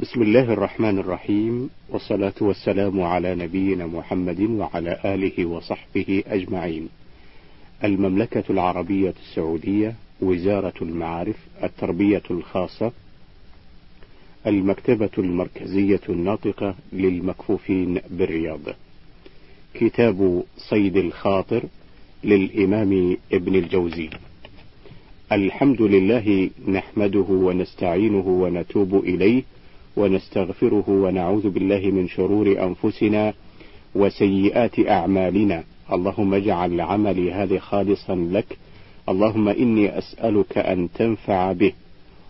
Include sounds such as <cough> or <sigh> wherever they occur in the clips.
بسم الله الرحمن الرحيم والصلاة والسلام على نبينا محمد وعلى آله وصحبه أجمعين. المملكة العربية السعودية، وزارة المعارف، التربية الخاصة، المكتبة المركزية الناطقة للمكفوفين بالرياض. كتاب صيد الخاطر للإمام ابن الجوزي. الحمد لله نحمده ونستعينه ونتوب إليه ونستغفره ونعوذ بالله من شرور أنفسنا وسيئات أعمالنا. اللهم اجعل عملي هذا خالصا لك. اللهم إني أسألك أن تنفع به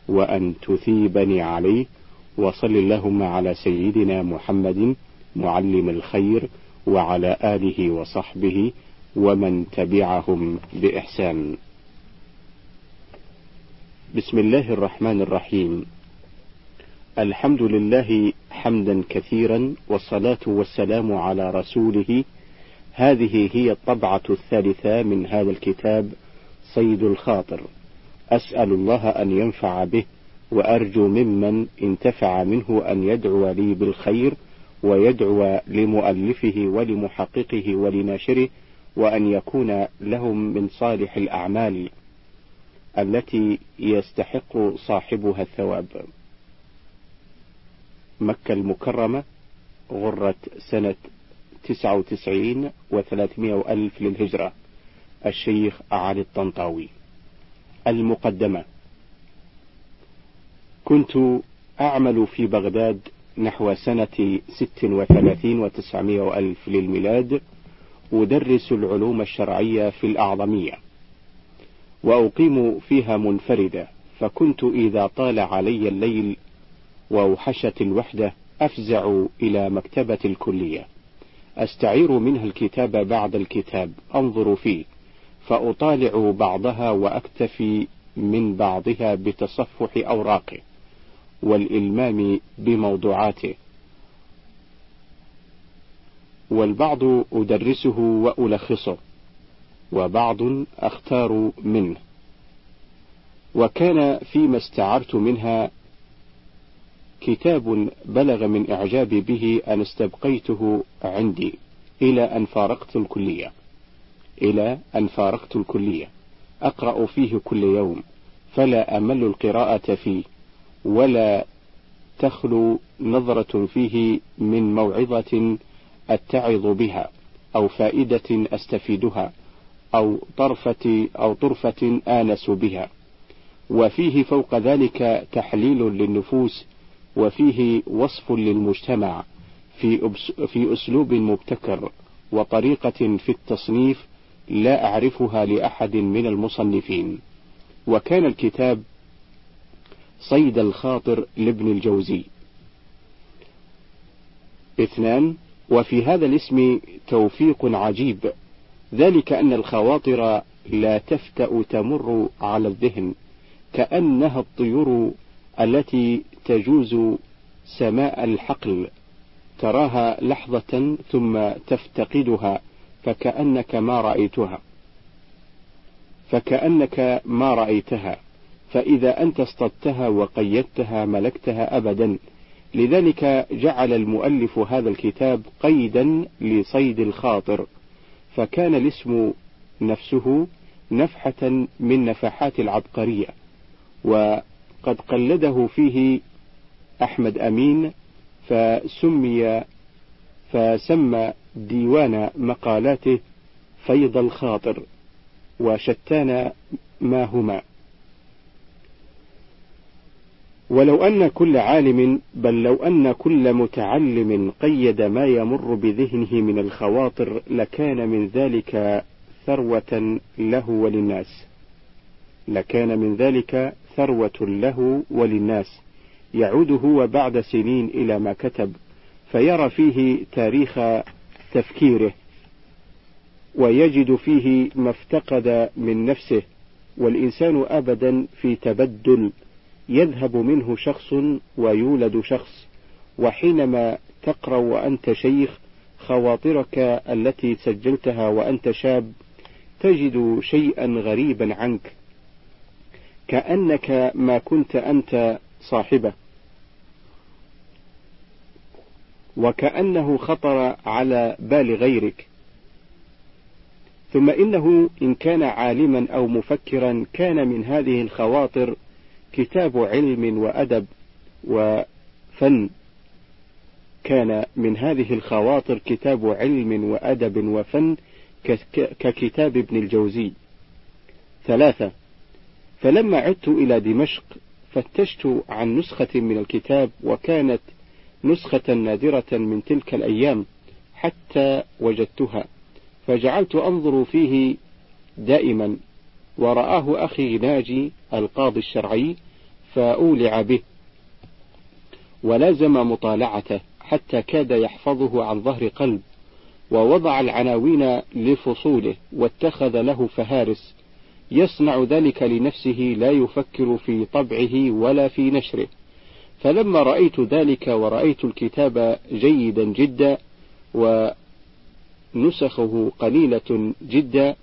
وأن تثيبني عليه. وصل اللهم على سيدنا محمد معلم الخير وعلى آله وصحبه ومن تبعهم بإحسان. بسم الله الرحمن الرحيم. الحمد لله حمدا كثيرا والصلاة والسلام على رسوله هذه هي الطبعة الثالثة من هذا الكتاب صيد الخاطر أسأل الله أن ينفع به وأرجو ممن انتفع منه أن يدعو لي بالخير ويدعو لمؤلفه ولمحققه ولناشره وأن يكون لهم من صالح الأعمال التي يستحق صاحبها الثواب. مكة المكرمة غرة سنة تسعة وتسعين وثلاثمائة ألف للهجرة الشيخ علي الطنطاوي. المقدمة كنت أعمل في بغداد نحو سنة ست وثلاثين وتسعمائة ألف للميلاد أدرس العلوم الشرعية في الأعظمية وأقيم فيها منفردة فكنت إذا طال علي الليل وأوحشت الوحدة أفزع إلى مكتبة الكلية. أستعير منها الكتاب بعد الكتاب أنظر فيه فأطالع بعضها وأكتفي من بعضها بتصفح أوراقه والإلمام بموضوعاته. والبعض أدرسه وألخصه وبعض أختار منه. وكان فيما استعرت منها كتاب بلغ من إعجابي به أن استبقيته عندي إلى أن فارقت الكلية. إلى أن فارقت الكلية. أقرأ فيه كل يوم. فلا أمل القراءة فيه. ولا تخلو نظرة فيه من موعظة أتعظ بها أو فائدة أستفيدها أو طرفة أو طرفة آنس بها. وفيه فوق ذلك تحليل للنفوس وفيه وصف للمجتمع في في أسلوب مبتكر وطريقة في التصنيف لا أعرفها لأحد من المصنفين. وكان الكتاب صيد الخاطر لابن الجوزي. اثنان وفي هذا الاسم توفيق عجيب ذلك أن الخواطر لا تفتأ تمر على الذهن كأنها الطيور التي تجوز سماء الحقل تراها لحظة ثم تفتقدها فكأنك ما رأيتها. فكأنك ما رأيتها فإذا أنت اصطدتها وقيدتها ملكتها أبدا. لذلك جعل المؤلف هذا الكتاب قيدا لصيد الخاطر فكان الاسم نفسه نفحة من نفحات العبقرية وقد قلده فيه أحمد أمين فسمي فسمى ديوان مقالاته فيض الخاطر وشتان ما هما. ولو أن كل عالم بل لو أن كل متعلم قيد ما يمر بذهنه من الخواطر لكان من ذلك ثروة له وللناس. لكان من ذلك ثروة له وللناس. يعود هو بعد سنين إلى ما كتب فيرى فيه تاريخ تفكيره ويجد فيه ما افتقد من نفسه والإنسان أبدا في تبدل يذهب منه شخص ويولد شخص وحينما تقرأ وأنت شيخ خواطرك التي سجلتها وأنت شاب تجد شيئا غريبا عنك كأنك ما كنت أنت صاحبه. وكأنه خطر على بال غيرك. ثم إنه إن كان عالما أو مفكرا كان من هذه الخواطر كتاب علم وأدب وفن. كان من هذه الخواطر كتاب علم وأدب وفن ككتاب ابن الجوزي. ثلاثة فلما عدت إلى دمشق فتشت عن نسخة من الكتاب وكانت نسخة نادرة من تلك الأيام حتى وجدتها فجعلت أنظر فيه دائما ورآه أخي ناجي القاضي الشرعي فأولع به ولازم مطالعته حتى كاد يحفظه عن ظهر قلب ووضع العناوين لفصوله واتخذ له فهارس يصنع ذلك لنفسه لا يفكر في طبعه ولا في نشره. فلما رأيت ذلك ورأيت الكتاب جيدا جدا ونسخه قليلة جدا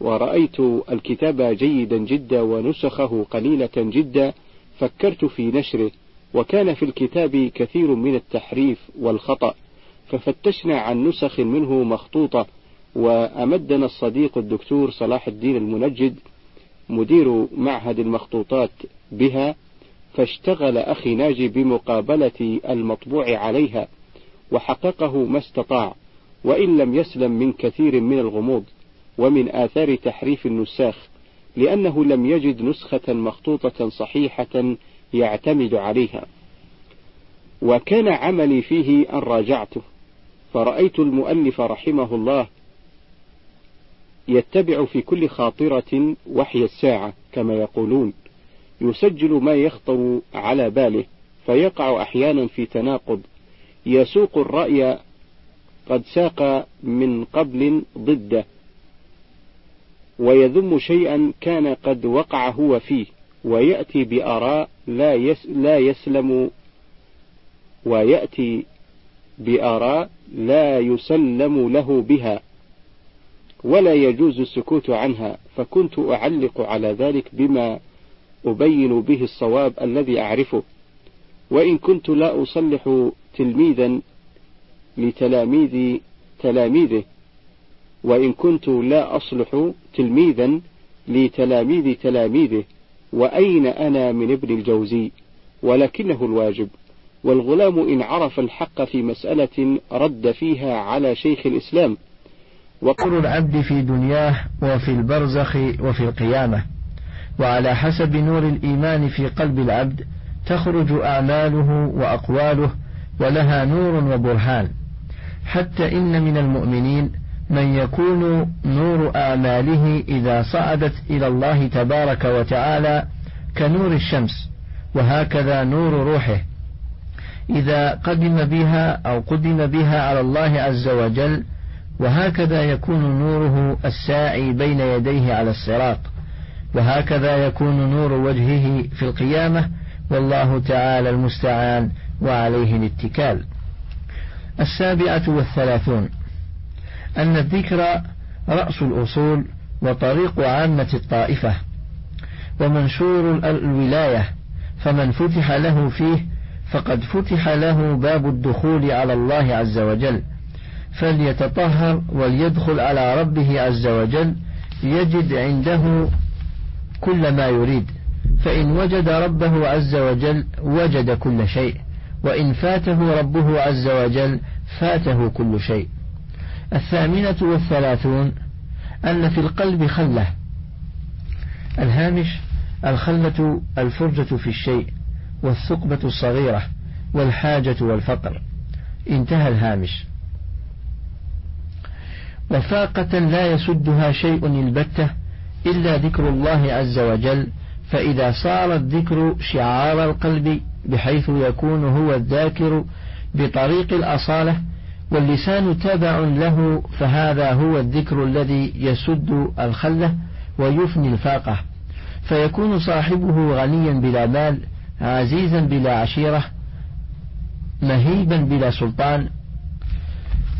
ورأيت الكتاب جيدا جدا ونسخه قليلة جدا فكرت في نشره. وكان في الكتاب كثير من التحريف والخطأ ففتشنا عن نسخ منه مخطوطة. وأمدنا الصديق الدكتور صلاح الدين المنجد مدير معهد المخطوطات بها فاشتغل أخي ناجي بمقابلة المطبوع عليها وحققه ما استطاع وإن لم يسلم من كثير من الغموض ومن آثار تحريف النساخ لأنه لم يجد نسخة مخطوطة صحيحة يعتمد عليها. وكان عملي فيه أن راجعته فرأيت المؤلف رحمه الله يتبع في كل خاطرة وحي الساعة كما يقولون. يسجل ما يخطر على باله فيقع أحيانا في تناقض. يسوق الرأي قد ساق من قبل ضده. ويذم شيئا كان قد وقع هو فيه ويأتي بآراء لا, يس لا يسلم ويأتي بآراء لا يسلم له بها. ولا يجوز السكوت عنها فكنت أعلق على ذلك بما أبين به الصواب الذي أعرفه. وإن كنت لا أصلح تلميذا لتلاميذ تلاميذه وإن كنت لا أصلح تلميذا لتلاميذ تلاميذه وأين أنا من ابن الجوزي؟ ولكنه الواجب. والغلام إن عرف الحق في مسألة رد فيها على شيخ الإسلام وقر العبد في دنياه وفي البرزخ وفي القيامة. وعلى حسب نور الإيمان في قلب العبد تخرج أعماله وأقواله ولها نور وبرهان. حتى إن من المؤمنين من يكون نور أعماله إذا صعدت إلى الله تبارك وتعالى كنور الشمس وهكذا نور روحه. إذا قدم بها أو قدم بها على الله عز وجل وهكذا يكون نوره الساعي بين يديه على الصراط وهكذا يكون نور وجهه في القيامة والله تعالى المستعان وعليه الاتكال. السابعة والثلاثون أن الذكر رأس الأصول وطريق عامة الطائفة ومنشور الولاية فمن فتح له فيه فقد فتح له باب الدخول على الله عز وجل. فليتطهر وليدخل على ربه عز وجل يجد عنده كل ما يريد. فإن وجد ربه عز وجل وجد كل شيء وإن فاته ربه عز وجل فاته كل شيء. الثامنة والثلاثون أن في القلب خلة. الهامش الخلة الفرجة في الشيء والثقبة الصغيرة والحاجة والفقر. انتهى الهامش. وفاقة لا يسدها شيء البتة إلا ذكر الله عز وجل فإذا صار الذكر شعار القلب بحيث يكون هو الذاكر بطريق الأصالة واللسان تبع له فهذا هو الذكر الذي يسد الخلة ويفني الفاقة. فيكون صاحبه غنيا بلا مال عزيزا بلا عشيرة مهيبا بلا سلطان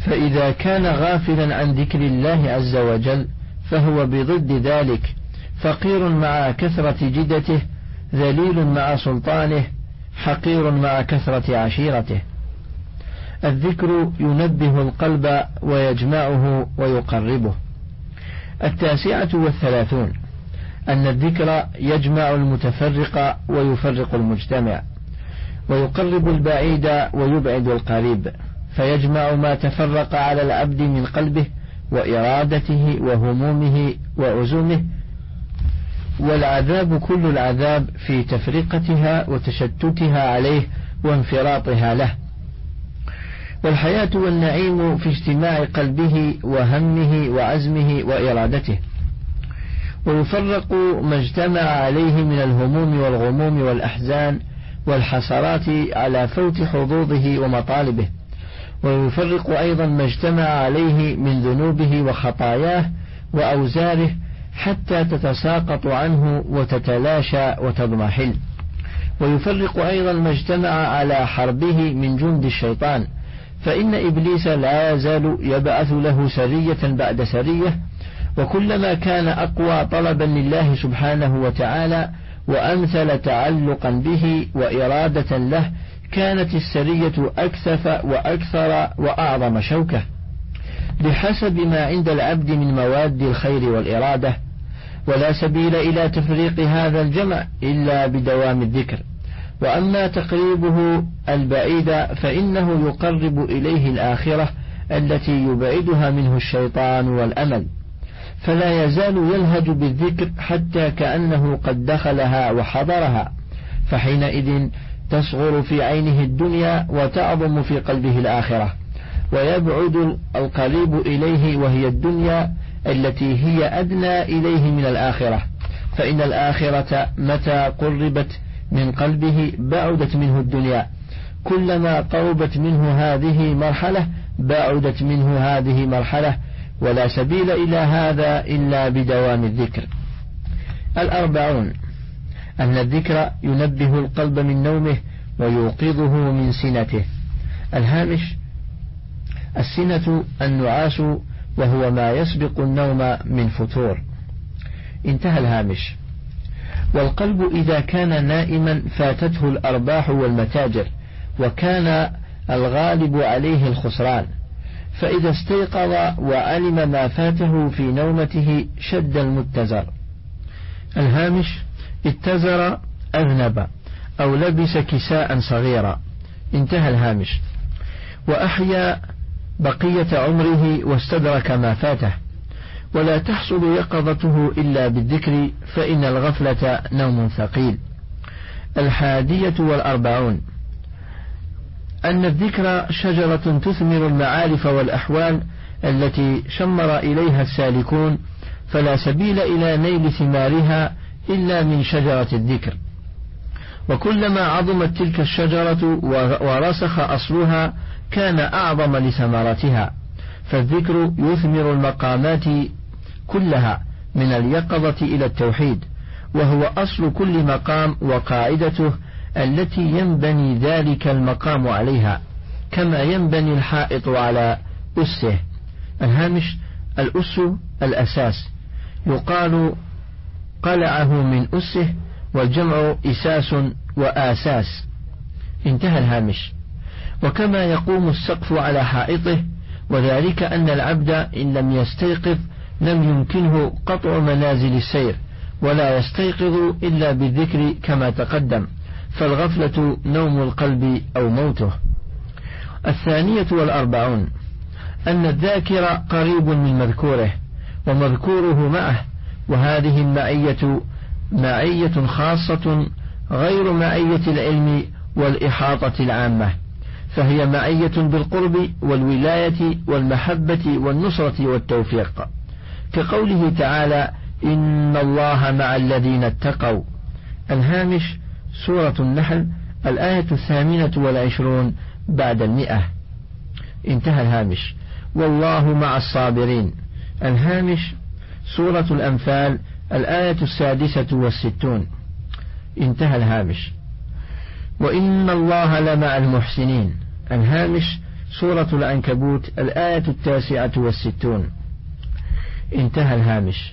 فإذا كان غافلا عن ذكر الله عز وجل فهو بضد ذلك. فقير مع كثرة جدته ذليل مع سلطانه حقير مع كثرة عشيرته. الذكر ينبه القلب ويجمعه ويقربه. التاسعة والثلاثون أن الذكر يجمع المتفرق ويفرق المجتمع ويقرب البعيد ويبعد القريب. فيجمع ما تفرق على العبد من قلبه وإرادته وهمومه وعزومه والعذاب كل العذاب في تفرقتها وتشتتها عليه وانفراطها له. والحياة والنعيم في اجتماع قلبه وهمه وعزمه وإرادته. ويفرق ما اجتمع عليه من الهموم والغموم والأحزان والحسرات على فوت حظوظه ومطالبه. ويفرق أيضا ما اجتمع عليه من ذنوبه وخطاياه وأوزاره حتى تتساقط عنه وتتلاشى وتضمحل. ويفرق أيضا ما اجتمع على حربه من جند الشيطان. فإن إبليس لا يزال يبعث له سرية بعد سرية وكلما كان أقوى طلبا لله سبحانه وتعالى وأمثل تعلقا به وإرادة له كانت السرية أكثف وأكثر وأعظم شوكة. بحسب ما عند العبد من مواد الخير والإرادة ولا سبيل إلى تفريق هذا الجمع إلا بدوام الذكر. وأما تقريبه البعيد فإنه يقرب إليه الآخرة التي يبعدها منه الشيطان والأمل. فلا يزال يلهج بالذكر حتى كأنه قد دخلها وحضرها. فحينئذ تصغر في عينه الدنيا وتعظم في قلبه الآخرة ويبعد القريب إليه وهي الدنيا التي هي أدنى إليه من الآخرة. فإن الآخرة متى قربت من قلبه بعدت منه الدنيا. كلما قربت منه هذه مرحلة بعدت منه هذه مرحلة ولا سبيل إلى هذا إلا بدوام الذكر. الأربعون أن الذكر ينبه القلب من نومه ويوقظه من سنته. الهامش السنة النعاس وهو ما يسبق النوم من فتور انتهى الهامش. والقلب إذا كان نائما فاتته الأرباح والمتاجر وكان الغالب عليه الخسران. فإذا استيقظ وعلم ما فاته في نومته شد المتزر. الهامش اتزر أذنب أو لبس كساء صغيرا. انتهى الهامش. وأحيا بقية عمره واستدرك ما فاته. ولا تحصل يقظته إلا بالذكر فإن الغفلة نوم ثقيل. الحادية والأربعون. أن الذكر شجرة تثمر المعارف والأحوال التي شمر إليها السالكون فلا سبيل إلى نيل ثمارها إلا من شجرة الذكر. وكلما عظمت تلك الشجرة ورسخ أصلها كان أعظم لثمرتها فالذكر يثمر المقامات كلها من اليقظة إلى التوحيد وهو أصل كل مقام وقاعدته التي ينبني ذلك المقام عليها كما ينبني الحائط على أسه. الهامش الأس الأساس. يقال قلعه من أسه والجمع إساس وآساس. انتهى الهامش. وكما يقوم السقف على حائطه وذلك أن العبد إن لم يستيقظ لم يمكنه قطع منازل السير ولا يستيقظ إلا بالذكر كما تقدم فالغفلة نوم القلب أو موته. الثانية والأربعون. أن الذاكر قريب من مذكوره ومذكوره معه وهذه المعية معية خاصة غير معية العلم والإحاطة العامة فهي معية بالقرب والولاية والمحبة والنصرة والتوفيق. كقوله تعالى إن الله مع الذين اتقوا. الهامش سورة النحل الآية الثامنة والعشرون بعد المئة. انتهى الهامش. والله مع الصابرين. الهامش سورة الأنفال الآية السادسة والستون. انتهى الهامش. وإن الله لمع المحسنين. الهامش سورة العنكبوت الآية التاسعة والستون. انتهى الهامش.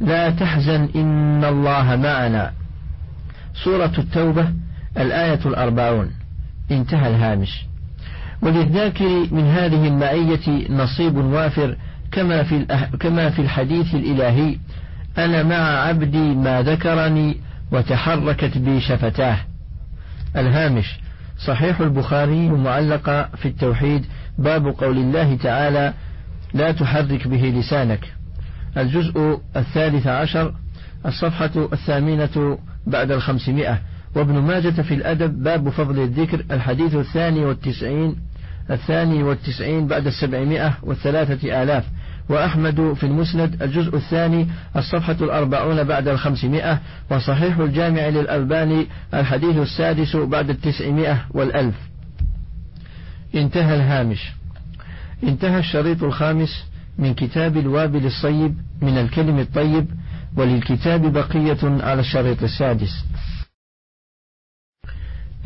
لا تحزن إن الله معنا. سورة التوبة الآية الأربعون. انتهى الهامش. وللذاكر من هذه المعية نصيب وافر كما في كما في الحديث الإلهي أنا مع عبدي ما ذكرني وتحركت بي شفتاه. الهامش صحيح البخاري معلقة في التوحيد باب قول الله تعالى لا تحرك به لسانك الجزء الثالث عشر الصفحة الثامنة بعد الخمسمائة. وابن ماجة في الأدب باب فضل الذكر الحديث الثاني والتسعين الثاني والتسعين بعد السبعمائة والثلاثة آلاف. وأحمد في المسند الجزء الثاني الصفحة الأربعون بعد الخمسمائة وصحيح الجامع للألباني الحديث السادس بعد التسعمائة والألف. انتهى الهامش. انتهى الشريط الخامس من كتاب الوابل الصيب من الكلم الطيب وللكتاب بقية على الشريط السادس.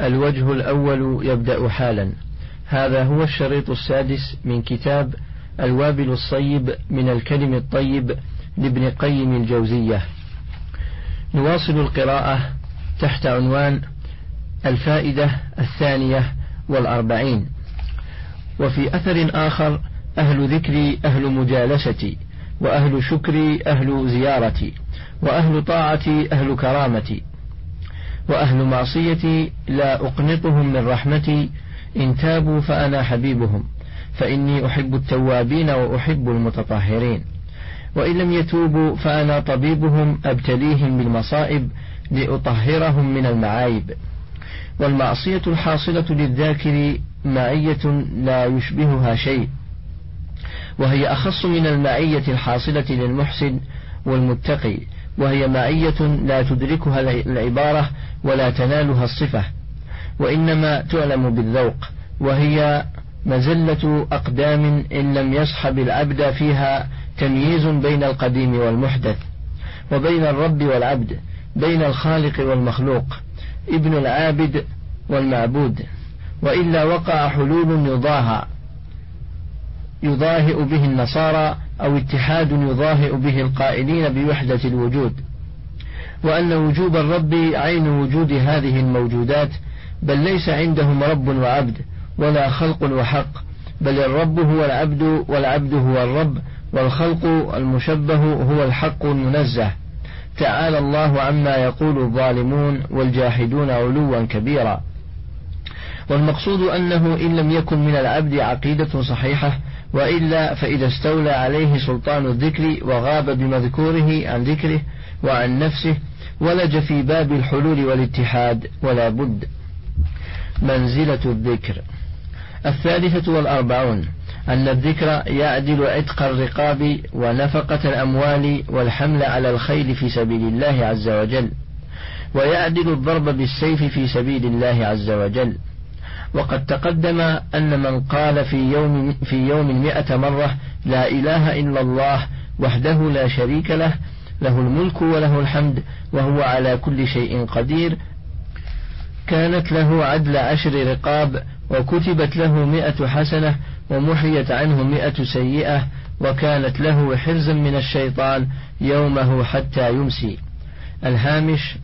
الوجه الأول يبدأ حالا. هذا هو الشريط السادس من كتاب الوابل الصيب من الكلم الطيب لابن قيم الجوزية. نواصل القراءة تحت عنوان الفائدة الثانية والأربعين. وفي أثر آخر أهل ذكري أهل مجالستي وأهل شكري أهل زيارتي وأهل طاعتي أهل كرامتي وأهل معصيتي لا أقنطهم من رحمتي إن تابوا فأنا حبيبهم فإني أحب التوابين وأحب المتطهرين. وإن لم يتوبوا فأنا طبيبهم أبتليهم بالمصائب لأطهرهم من المعايب. والمعصية الحاصلة للذاكر معية لا يشبهها شيء. وهي أخص من المعية الحاصلة للمحسن والمتقي. وهي معية لا تدركها العبارة ولا تنالها الصفة. وإنما تعلم بالذوق وهي مزلة أقدام إن لم يصحب العبد فيها تمييز بين القديم والمحدث وبين الرب والعبد بين الخالق والمخلوق ابن العابد والمعبود وإلا وقع حلول يضاهى يضاهئ به النصارى أو اتحاد يضاهئ به القائلين بوحدة الوجود. وأن وجوب الرب عين وجود هذه الموجودات بل ليس عندهم رب وعبد ولا خلق وحق بل الرب هو العبد والعبد هو الرب والخلق المشبه هو الحق المنزه. تعالى الله عما يقول الظالمون والجاحدون علوا كبيرا. والمقصود أنه إن لم يكن من العبد عقيدة صحيحة وإلا فإذا استولى عليه سلطان الذكر وغاب بمذكوره عن ذكره وعن نفسه ولج في باب الحلول والاتحاد ولا بد منزلة الذكر. الثالثة والأربعون أن الذكر يعدل عتق الرقاب ونفقة الأموال والحمل على الخيل في سبيل الله عز وجل ويعدل الضرب بالسيف في سبيل الله عز وجل. وقد تقدم أن من قال في يوم في يوم مئة مرة لا إله إلا الله وحده لا شريك له له الملك وله الحمد وهو على كل شيء قدير كانت له عدل عشر رقاب وكتبت له مئة حسنة ومحيت عنه مئة سيئة وكانت له حرزا من الشيطان يومه حتى يمسي. الهامش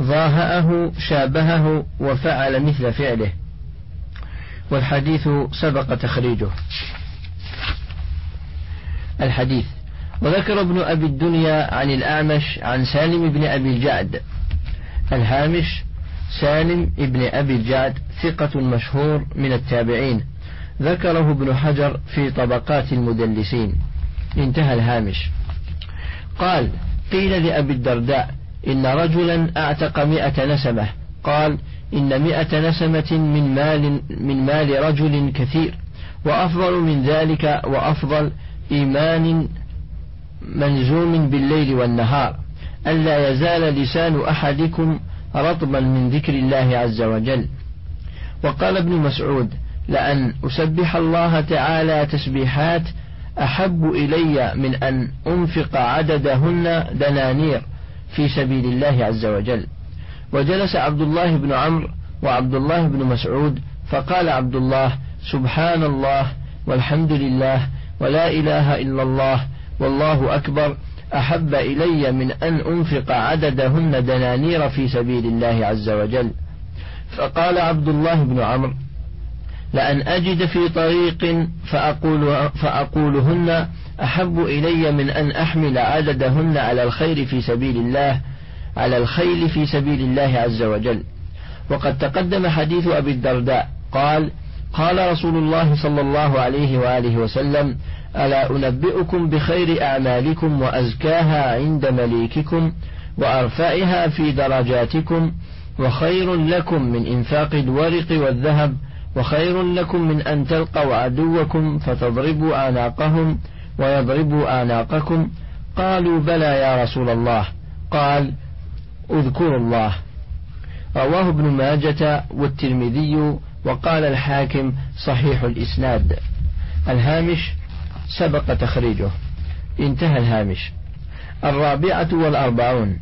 ضاهأه شابهه وفعل مثل فعله. والحديث سبق تخريجه. الحديث وذكر ابن أبي الدنيا عن الأعمش عن سالم بن أبي الجعد. الهامش سالم بن أبي الجعد ثقة مشهور من التابعين. ذكره ابن حجر في طبقات المدلسين. انتهى الهامش. قال قيل لأبي الدرداء إن رجلا أعتق مئة نسمة. قال إن مئة نسمة من مال من مال رجل كثير. وأفضل من ذلك وأفضل إيمان منزوم بالليل والنهار. ألا يزال لسان أحدكم رطبا من ذكر الله عز وجل. وقال ابن مسعود لأن أسبح الله تعالى تسبيحات أحب إلي من أن أنفق عددهن دنانير في سبيل الله عز وجل. وجلس عبد الله بن عمرو وعبد الله بن مسعود فقال عبد الله سبحان الله والحمد لله ولا إله إلا الله والله أكبر أحب إلي من أن أنفق عددهن دنانير في سبيل الله عز وجل. فقال عبد الله بن عمرو لأن أجد في طريق فأقول فأقولهن أحب إلي من أن أحمل عددهن على الخير في سبيل الله على الخيل في سبيل الله عز وجل. وقد تقدم حديث أبي الدرداء قال قال رسول الله صلى الله عليه وآله وسلم ألا أنبئكم بخير أعمالكم وأزكاها عند مليككم وأرفعها في درجاتكم وخير لكم من إنفاق الورق والذهب وخير لكم من أن تلقوا عدوكم فتضربوا أعناقهم ويضربوا أعناقكم قالوا بلى يا رسول الله. قال اذكروا الله. رواه ابن ماجة والترمذي وقال الحاكم صحيح الإسناد. الهامش سبق تخريجه. انتهى الهامش. الرابعة والأربعون.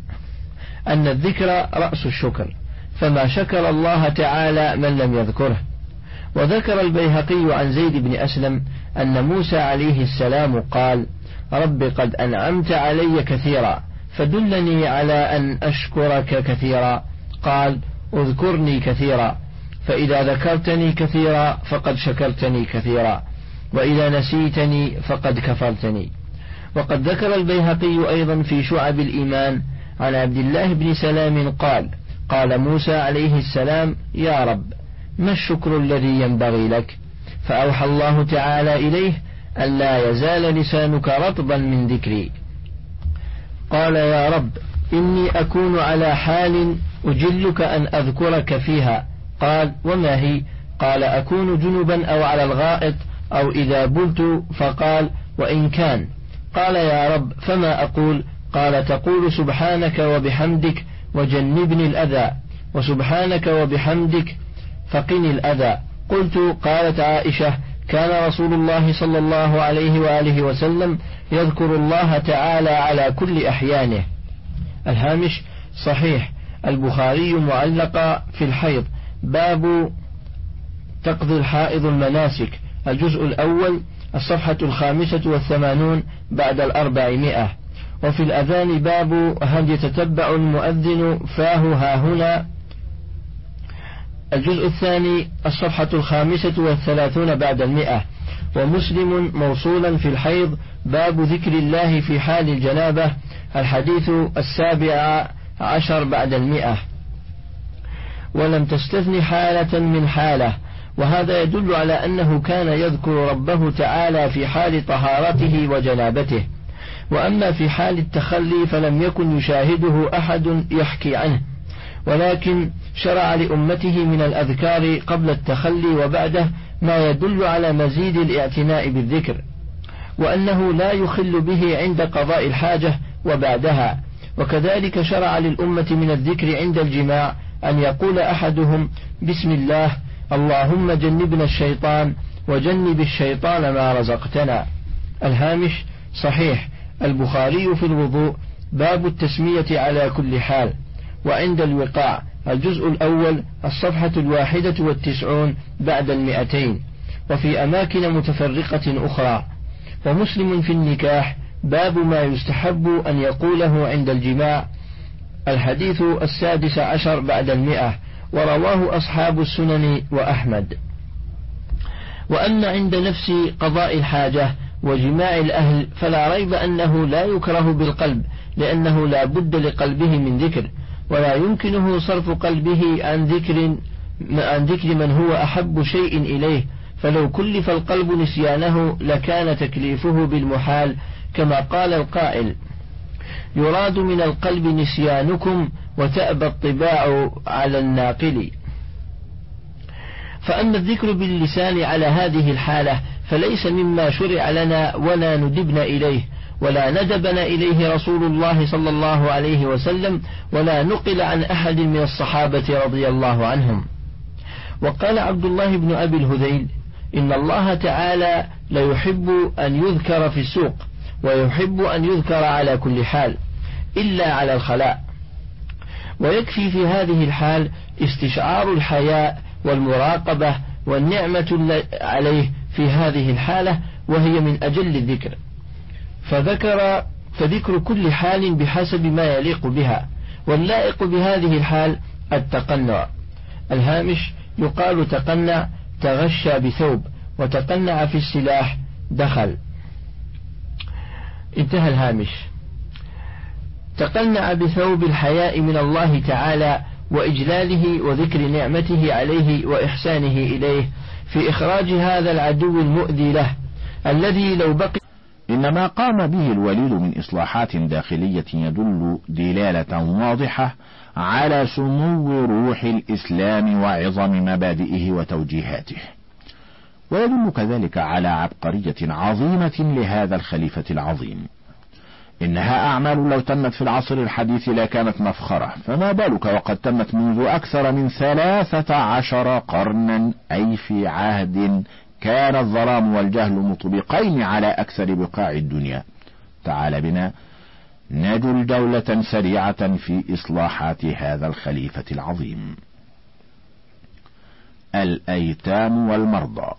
أن الذكر رأس الشكر فما شكر الله تعالى من لم يذكره. وذكر البيهقي عن زيد بن أسلم أن موسى عليه السلام قال رب قد أنعمت علي كثيرا فدلني على أن أشكرك كثيرا. قال اذكرني كثيرا فإذا ذكرتني كثيرا فقد شكرتني كثيرا. وإذا نسيتني فقد كفرتني. وقد ذكر البيهقي أيضا في شعب الإيمان عن عبد الله بن سلام قال قال موسى عليه السلام يا رب ما الشكر الذي ينبغي لك؟ فأوحى الله تعالى إليه أن لا يزال لسانك رطبا من ذكري. قال يا رب إني أكون على حال أجلك أن أذكرك فيها. قال وما هي؟ قال أكون جنبا أو على الغائط أو إذا بلت فقال وإن كان. قال يا رب فما أقول؟ قال تقول سبحانك وبحمدك وجنبني الأذى وسبحانك وبحمدك فقني الأذى. قلت قالت عائشة كان رسول الله صلى الله عليه وآله وسلم يذكر الله تعالى على كل أحيانه. الهامش صحيح. البخاري معلقا في الحيض. باب تقضي الحائض المناسك. الجزء الأول الصفحة الخامسة والثمانون بعد الأربعمائة. وفي الأذان باب هل يتتبع المؤذن فاه ها هنا. الجزء الثاني الصفحة الخامسة والثلاثون بعد المئة. ومسلم موصولا في الحيض باب ذكر الله في حال الجنابة الحديث السابع عشر بعد المئة. ولم تستثن حالة من حالة. وهذا يدل على أنه كان يذكر ربه تعالى في حال طهارته وجنابته. وأما في حال التخلي فلم يكن يشاهده أحد يحكي عنه. ولكن شرع لأمته من الأذكار قبل التخلي وبعده ما يدل على مزيد الاعتناء بالذكر. وأنه لا يخل به عند قضاء الحاجة وبعدها. وكذلك شرع للأمة من الذكر عند الجماع أن يقول أحدهم بسم الله اللهم جنبنا الشيطان وجنب الشيطان ما رزقتنا. الهامش صحيح. البخاري في الوضوء. باب التسمية على كل حال. وعند الوقاع. الجزء الأول الصفحة الواحدة والتسعون بعد المئتين. وفي أماكن متفرقة أخرى. ومسلم في النكاح. باب ما يستحب أن يقوله عند الجماع. الحديث السادس عشر بعد المئة. ورواه أصحاب السنن وأحمد. وأما عند نفس قضاء الحاجة وجماع الأهل فلا ريب أنه لا يكره بالقلب لأنه لا بد لقلبه من ذكر ولا يمكنه صرف قلبه عن ذكر عن ذكر من هو أحب شيء إليه. فلو كلف القلب نسيانه لكان تكليفه بالمحال كما قال القائل يراد من القلب نسيانكم وتأبى الطباع على الناقل. فأما الذكر باللسان على هذه الحالة فليس مما شرع لنا ولا ندبنا إليه ولا ندبنا إليه رسول الله صلى الله عليه وسلم ولا نقل عن أحد من الصحابة رضي الله عنهم. وقال عبد الله بن أبي الهذيل إن الله تعالى ليحب أن يذكر في السوق ويحب أن يذكر على كل حال إلا على الخلاء. ويكفي في هذه الحال استشعار الحياء والمراقبة والنعمة عليه في هذه الحالة وهي من أجل الذكر. فذكر فذكر كل حال بحسب ما يليق بها واللائق بهذه الحال التقنع. الهامش يقال تقنع تغشى بثوب وتقنع في السلاح دخل. انتهى الهامش. تقنع بثوب الحياء من الله تعالى وإجلاله وذكر نعمته عليه وإحسانه إليه في إخراج هذا العدو المؤذي له الذي لو بقي إنما قام به الوليد من إصلاحات داخلية يدل دلالة واضحة على سمو روح الإسلام وعظم مبادئه وتوجيهاته. ويدل كذلك على عبقرية عظيمة لهذا الخليفة العظيم. إنها أعمال لو تمت في العصر الحديث لكانت مفخرة. فما بالك وقد تمت منذ أكثر من ثلاثة عشر قرنا أي في عهد كان الظلام والجهل مطبقين على أكثر بقاع الدنيا. تعال بنا نجل دولة سريعة في إصلاحات هذا الخليفة العظيم. الأيتام والمرضى.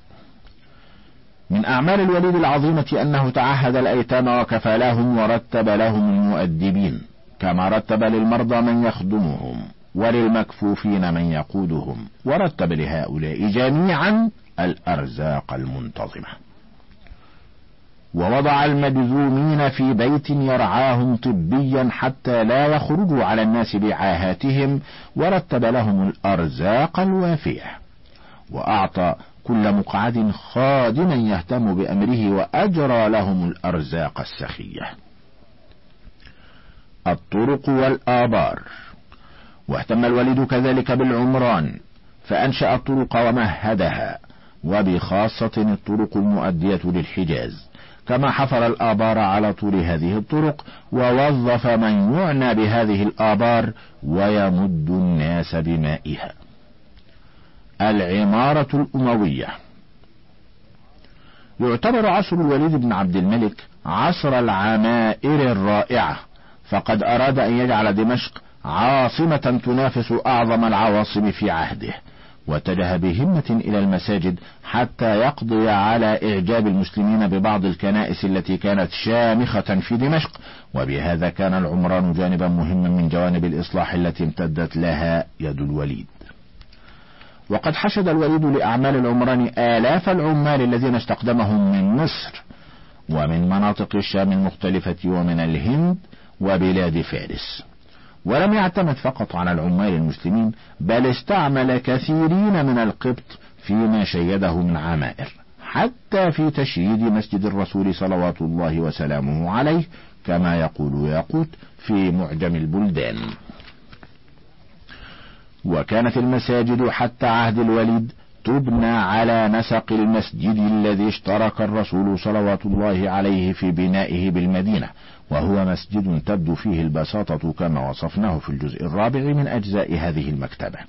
من أعمال الوليد العظيمة أنه تعهد الأيتام وكفالاهم ورتب لهم المؤدبين كما رتب للمرضى من يخدمهم وللمكفوفين من يقودهم ورتب لهؤلاء جميعا الأرزاق المنتظمة. ووضع المجذومين في بيت يرعاهم طبيا حتى لا يخرجوا على الناس بعاهاتهم ورتب لهم الأرزاق الوافية وأعطى كل مقعد خادما يهتم بأمره وأجرى لهم الأرزاق السخية. الطرق والآبار. واهتم الوليد كذلك بالعمران فأنشأ الطرق ومهدها وبخاصة الطرق المؤدية للحجاز. كما حفر الآبار على طول هذه الطرق ووظف من يعنى بهذه الآبار ويمد الناس بمائها. العمارة الأموية. يعتبر عصر الوليد بن عبد الملك عصر العمائر الرائعة فقد أراد أن يجعل دمشق عاصمة تنافس أعظم العواصم في عهده واتجه بهمة إلى المساجد حتى يقضي على إعجاب المسلمين ببعض الكنائس التي كانت شامخة في دمشق وبهذا كان العمران جانبا مهما من جوانب الإصلاح التي امتدت لها يد الوليد. وقد حشد الوليد لأعمال العمران آلاف العمال الذين استقدمهم من مصر ومن مناطق الشام المختلفة ومن الهند وبلاد فارس. ولم يعتمد فقط على العمال المسلمين بل استعمل كثيرين من القبط فيما شيده من عمائر حتى في تشييد مسجد الرسول صلوات الله وسلامه عليه كما يقول ياقوت في معجم البلدان. وكانت المساجد حتى عهد الوليد تبنى على نسق المسجد الذي اشترك الرسول صلوات الله عليه في بنائه بالمدينة وهو مسجد تبدو فيه البساطة كما وصفناه في الجزء الرابع من أجزاء هذه المكتبة.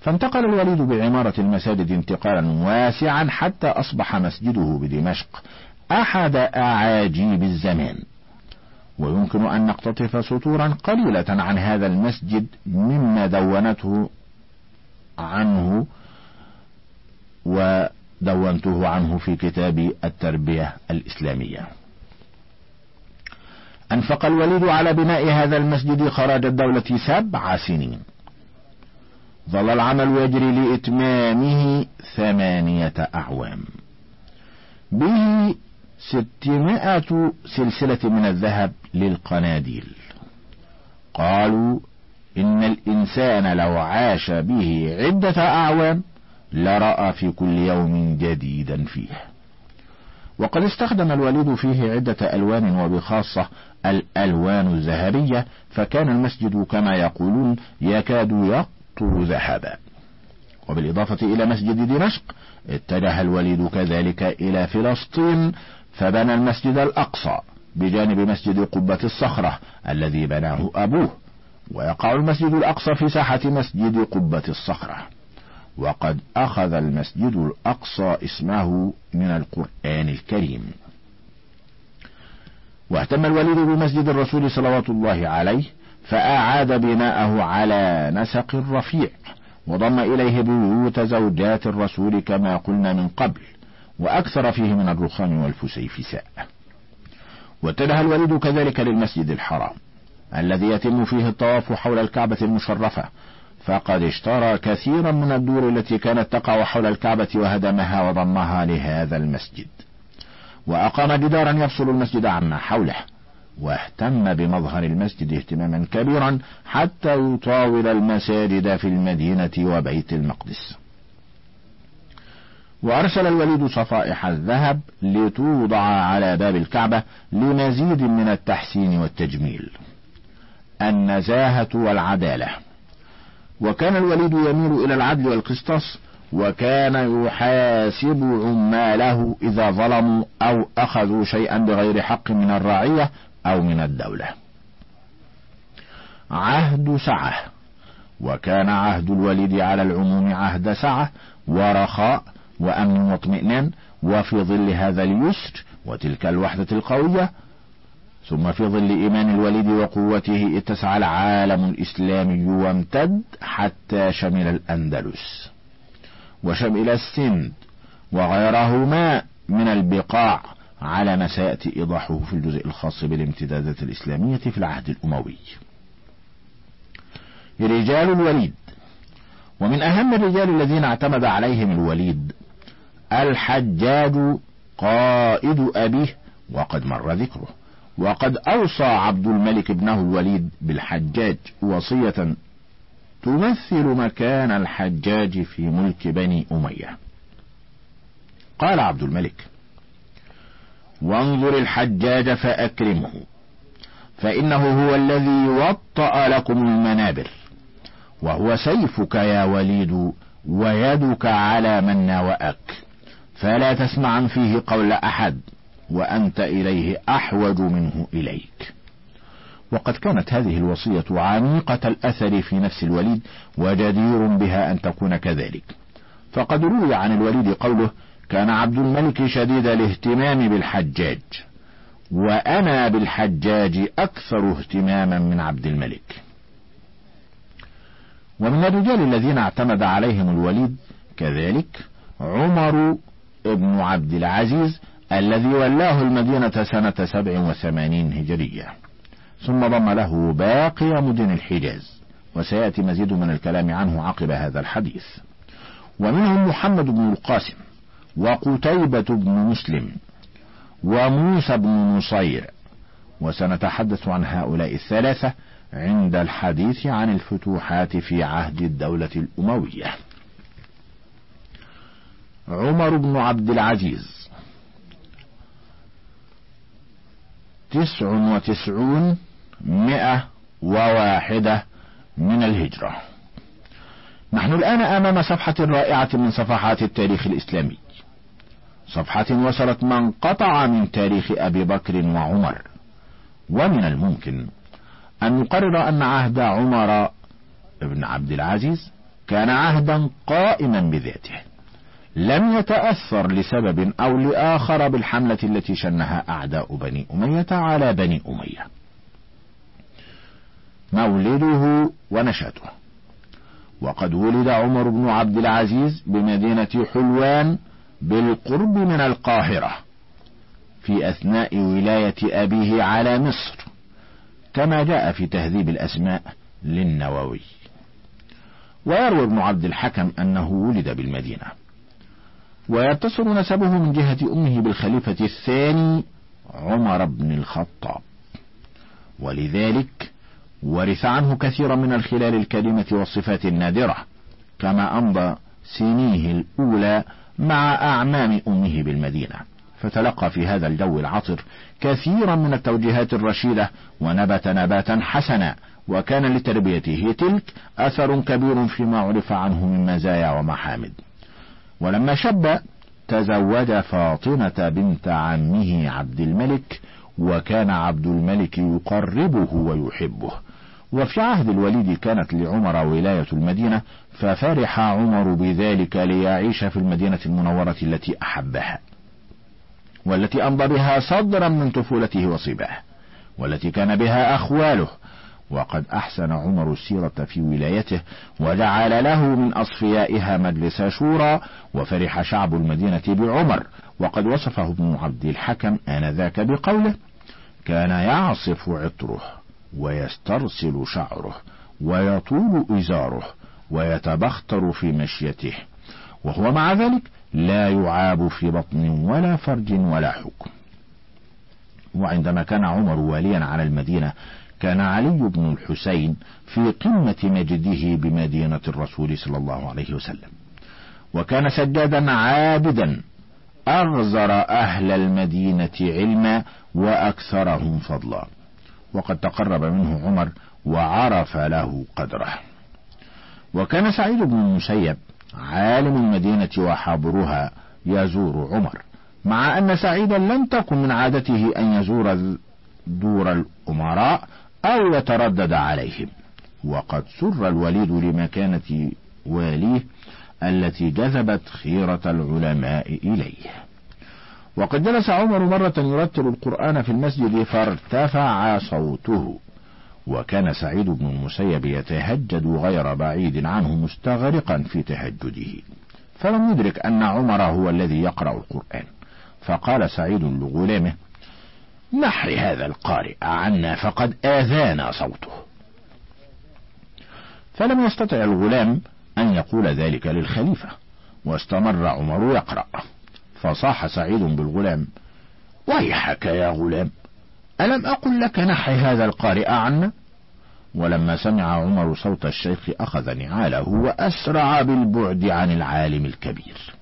فانتقل الوليد بعمارة المساجد انتقالا واسعا حتى أصبح مسجده بدمشق أحد أعاجيب الزمان. ويمكن أن نقتطف سطورا قليلة عن هذا المسجد مما دونته عنه ودونته عنه في كتاب التربية الإسلامية. أنفق الوليد على بناء هذا المسجد خراج الدولة سبع سنين. ظل العمل يجري لإتمامه ثمانية أعوام. به ستمائة سلسلة من الذهب للقناديل. قالوا إن الإنسان لو عاش به عدة أعوام لرأى في كل يوم جديدا فيه. وقد استخدم الوليد فيه عدة ألوان وبخاصة الألوان الذهبية فكان المسجد كما يقولون يكاد يقطر ذهبا. وبالإضافة إلى مسجد دمشق اتجه الوليد كذلك إلى فلسطين فبنى المسجد الأقصى بجانب مسجد قبة الصخرة الذي بناه أبوه ويقع المسجد الأقصى في ساحة مسجد قبة الصخرة. وقد أخذ المسجد الأقصى اسمه من القرآن الكريم. واهتم الوليد بمسجد الرسول صلوات الله عليه فأعاد بناءه على نسق رفيع وضم إليه بيوت زوجات الرسول كما قلنا من قبل. وأكثر فيه من الرخام والفسيفساء واتجه الوليد كذلك للمسجد الحرام الذي يتم فيه الطواف حول الكعبة المشرفة فقد اشترى كثيرا من الدور التي كانت تقع حول الكعبة وهدمها وضمها لهذا المسجد. وأقام جدارا يفصل المسجد عما حوله واهتم بمظهر المسجد اهتماما كبيرا حتى يطاول المساجد في المدينة وبيت المقدس. وأرسل الوليد صفائح الذهب لتوضع على باب الكعبة لمزيد من التحسين والتجميل. النزاهة والعدالة. وكان الوليد يميل إلى العدل والقسطاس وكان يحاسب عماله إذا ظلموا أو أخذوا شيئا بغير حق من الرعية أو من الدولة. عهد سعة. وكان عهد الوليد على العموم عهد سعة ورخاء وأمن واطمئنان وفي ظل هذا اليسر وتلك الوحدة القوية ثم في ظل إيمان الوليد وقوته اتسع العالم الإسلامي وامتد حتى شمل الأندلس وشمل السند وغيرهما من البقاع على ما سيأتي إيضاحه في الجزء الخاص بالامتدادات الإسلامية في العهد الأموي. رجال الوليد ومن أهم الرجال الذين اعتمد عليهم الوليد الحجاج قائد أبيه وقد مر ذكره. وقد أوصى عبد الملك ابنه الوليد بالحجاج وصية تمثل مكان الحجاج في ملك بني أمية. قال عبد الملك وانظر الحجاج فأكرمه فإنه هو الذي وطأ لكم المنابر. وهو سيفك يا وليد ويدك على من ناوأك. فلا تسمعا فيه قول أحد وأنت إليه أحوج منه إليك. وقد كانت هذه الوصية عميقة الأثر في نفس الوليد وجدير بها أن تكون كذلك. فقد روي عن الوليد قوله كان عبد الملك شديد الاهتمام بالحجاج وأنا بالحجاج أكثر اهتماما من عبد الملك. ومن الرجال الذين اعتمد عليهم الوليد كذلك عمر ابن عبد العزيز الذي ولاه المدينة سنة سبع وثمانين هجرية. ثم ضم له باقي مدن الحجاز وسيأتي مزيد من الكلام عنه عقب هذا الحديث. ومنهم محمد بن القاسم وقتيبة بن مسلم وموسى بن نصير وسنتحدث عن هؤلاء الثلاثة عند الحديث عن الفتوحات في عهد الدولة الأموية. عمر بن عبد العزيز. تسع وتسعون مئة وواحدة من الهجرة. نحن الآن أمام صفحة رائعة من صفحات التاريخ الإسلامي. صفحة وصلت ما انقطع من تاريخ أبي بكر وعمر. ومن الممكن أن نقرر أن عهد عمر بن عبد العزيز كان عهدا قائما بذاته. لم يتأثر لسبب أو لآخر بالحملة التي شنها أعداء بني أمية على بني أمية. مولده ونشأته. وقد ولد عمر بن عبد العزيز بمدينة حلوان بالقرب من القاهرة في أثناء ولاية أبيه على مصر. كما جاء في تهذيب الأسماء للنووي. ويروي ابن عبد الحكم أنه ولد بالمدينة. ويتصل نسبه من جهة أمه بالخليفة الثاني عمر بن الخطاب. ولذلك ورث عنه كثيرا من الخلال الكريمة والصفات النادرة كما أمضى سنيه الأولى مع أعمام أمه بالمدينة. فتلقى في هذا الجو العطر كثيرا من التوجيهات الرشيدة ونبت نباتا حسنا وكان لتربيته تلك أثر كبير فيما عرف عنه من مزايا ومحامد. ولما شب تزوج فاطمة بنت عمه عبد الملك وكان عبد الملك يقربه ويحبه. وفي عهد الوليد كانت لعمر ولاية المدينة ففرح عمر بذلك ليعيش في المدينة المنورة التي أحبها. والتي أمضى بها صدرا من طفولته وصباه والتي كان بها أخواله وقد أحسن عمر السيرة في ولايته وجعل له من أصفيائها مجلس شورى وفرح شعب المدينة بعمر وقد وصفه ابن عبد الحكم آنذاك بقوله كان يعصف عطره ويسترسل شعره ويطول إزاره ويتبختر في مشيته وهو مع ذلك لا يعاب في بطن ولا فرج ولا حكم. وعندما كان عمر واليا على المدينة كان علي بن الحسين في قمة مجده بمدينة الرسول صلى الله عليه وسلم. وكان سجادا عابدا أغزر أهل المدينة علما وأكثرهم فضلا. وقد تقرب منه عمر وعرف له قدره. وكان سعيد بن المسيب عالم المدينة وحابرها يزور عمر مع أن سعيدا لم تكن من عادته أن يزور دور الأمراء أو يتردد عليهم. وقد سر الوليد لمكانة واليه التي جذبت خيرة العلماء إليه. وقد جلس عمر مرة يرتل القرآن في المسجد فارتفع صوته. وكان سعيد بن المسيب يتهجد غير بعيد عنه مستغرقا في تهجده. فلم يدرك أن عمر هو الذي يقرأ القرآن. فقال سعيد لغلامه نحر هذا القارئ عنا فقد آذانا صوته. فلم يستطع الغلام أن يقول ذلك للخليفة واستمر عمر يقرأ. فصاح سعيد بالغلام ويحك يا غلام ألم أقل لك نحي هذا القارئ عنا؟ ولما سمع عمر صوت الشيخ أخذ نعاله وأسرع بالبعد عن العالم الكبير.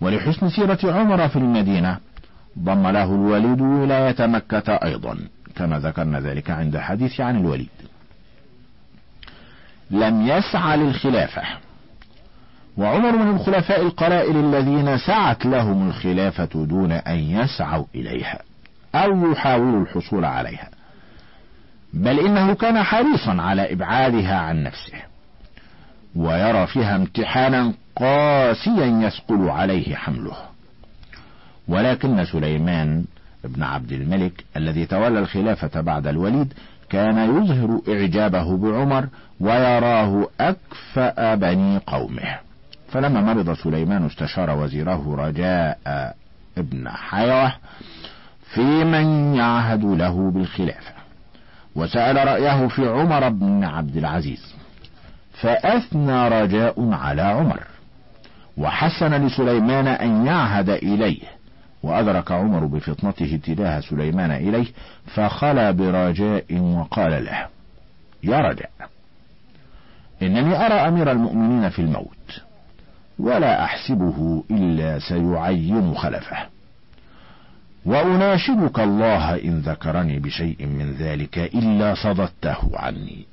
ولحسن سيرة عمر في المدينة ضم له الوليد ولاية مكة أيضا كما ذكرنا ذلك عند الحديث عن الوليد. لم يسعى للخلافة. وعمر من الخلفاء القلائل الذين سعت لهم الخلافة دون أن يسعوا إليها. أو يحاولوا الحصول عليها. بل إنه كان حريصا على إبعادها عن نفسه ويرى فيها امتحانا قاسيا يثقل عليه حمله. ولكن سليمان بن عبد الملك الذي تولى الخلافة بعد الوليد كان يظهر إعجابه بعمر ويراه أكفأ بني قومه. فلما مرض سليمان استشار وزيره رجاء ابن حيوة في من يعهد له بالخلافة. وسأل رأيه في عمر بن عبد العزيز. فأثنى رجاء على عمر. وحسن لسليمان أن يعهد إليه. وأدرك عمر بفطنته تجاه سليمان إليه. فخلى برجاء وقال له يا رجاء إنني أرى أمير المؤمنين في الموت. ولا أحسبه إلا سيعين خلفه. وأناشدك الله إن ذكرني بشيء من ذلك إلا صددته عني.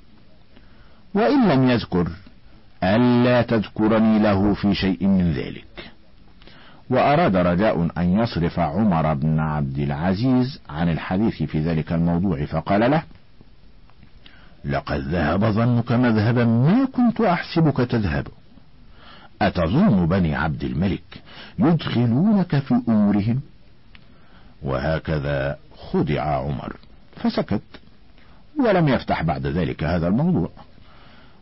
وإن لم يذكر ألا تذكرني له في شيء من ذلك. وأراد رجاء أن يصرف عمر بن عبد العزيز عن الحديث في ذلك الموضوع فقال له لقد ذهب ظنك مذهبا ما كنت أحسبك تذهب أتظن بني عبد الملك يدخلونك في أمورهم وهكذا خدع عمر. فسكت ولم يفتح بعد ذلك هذا الموضوع.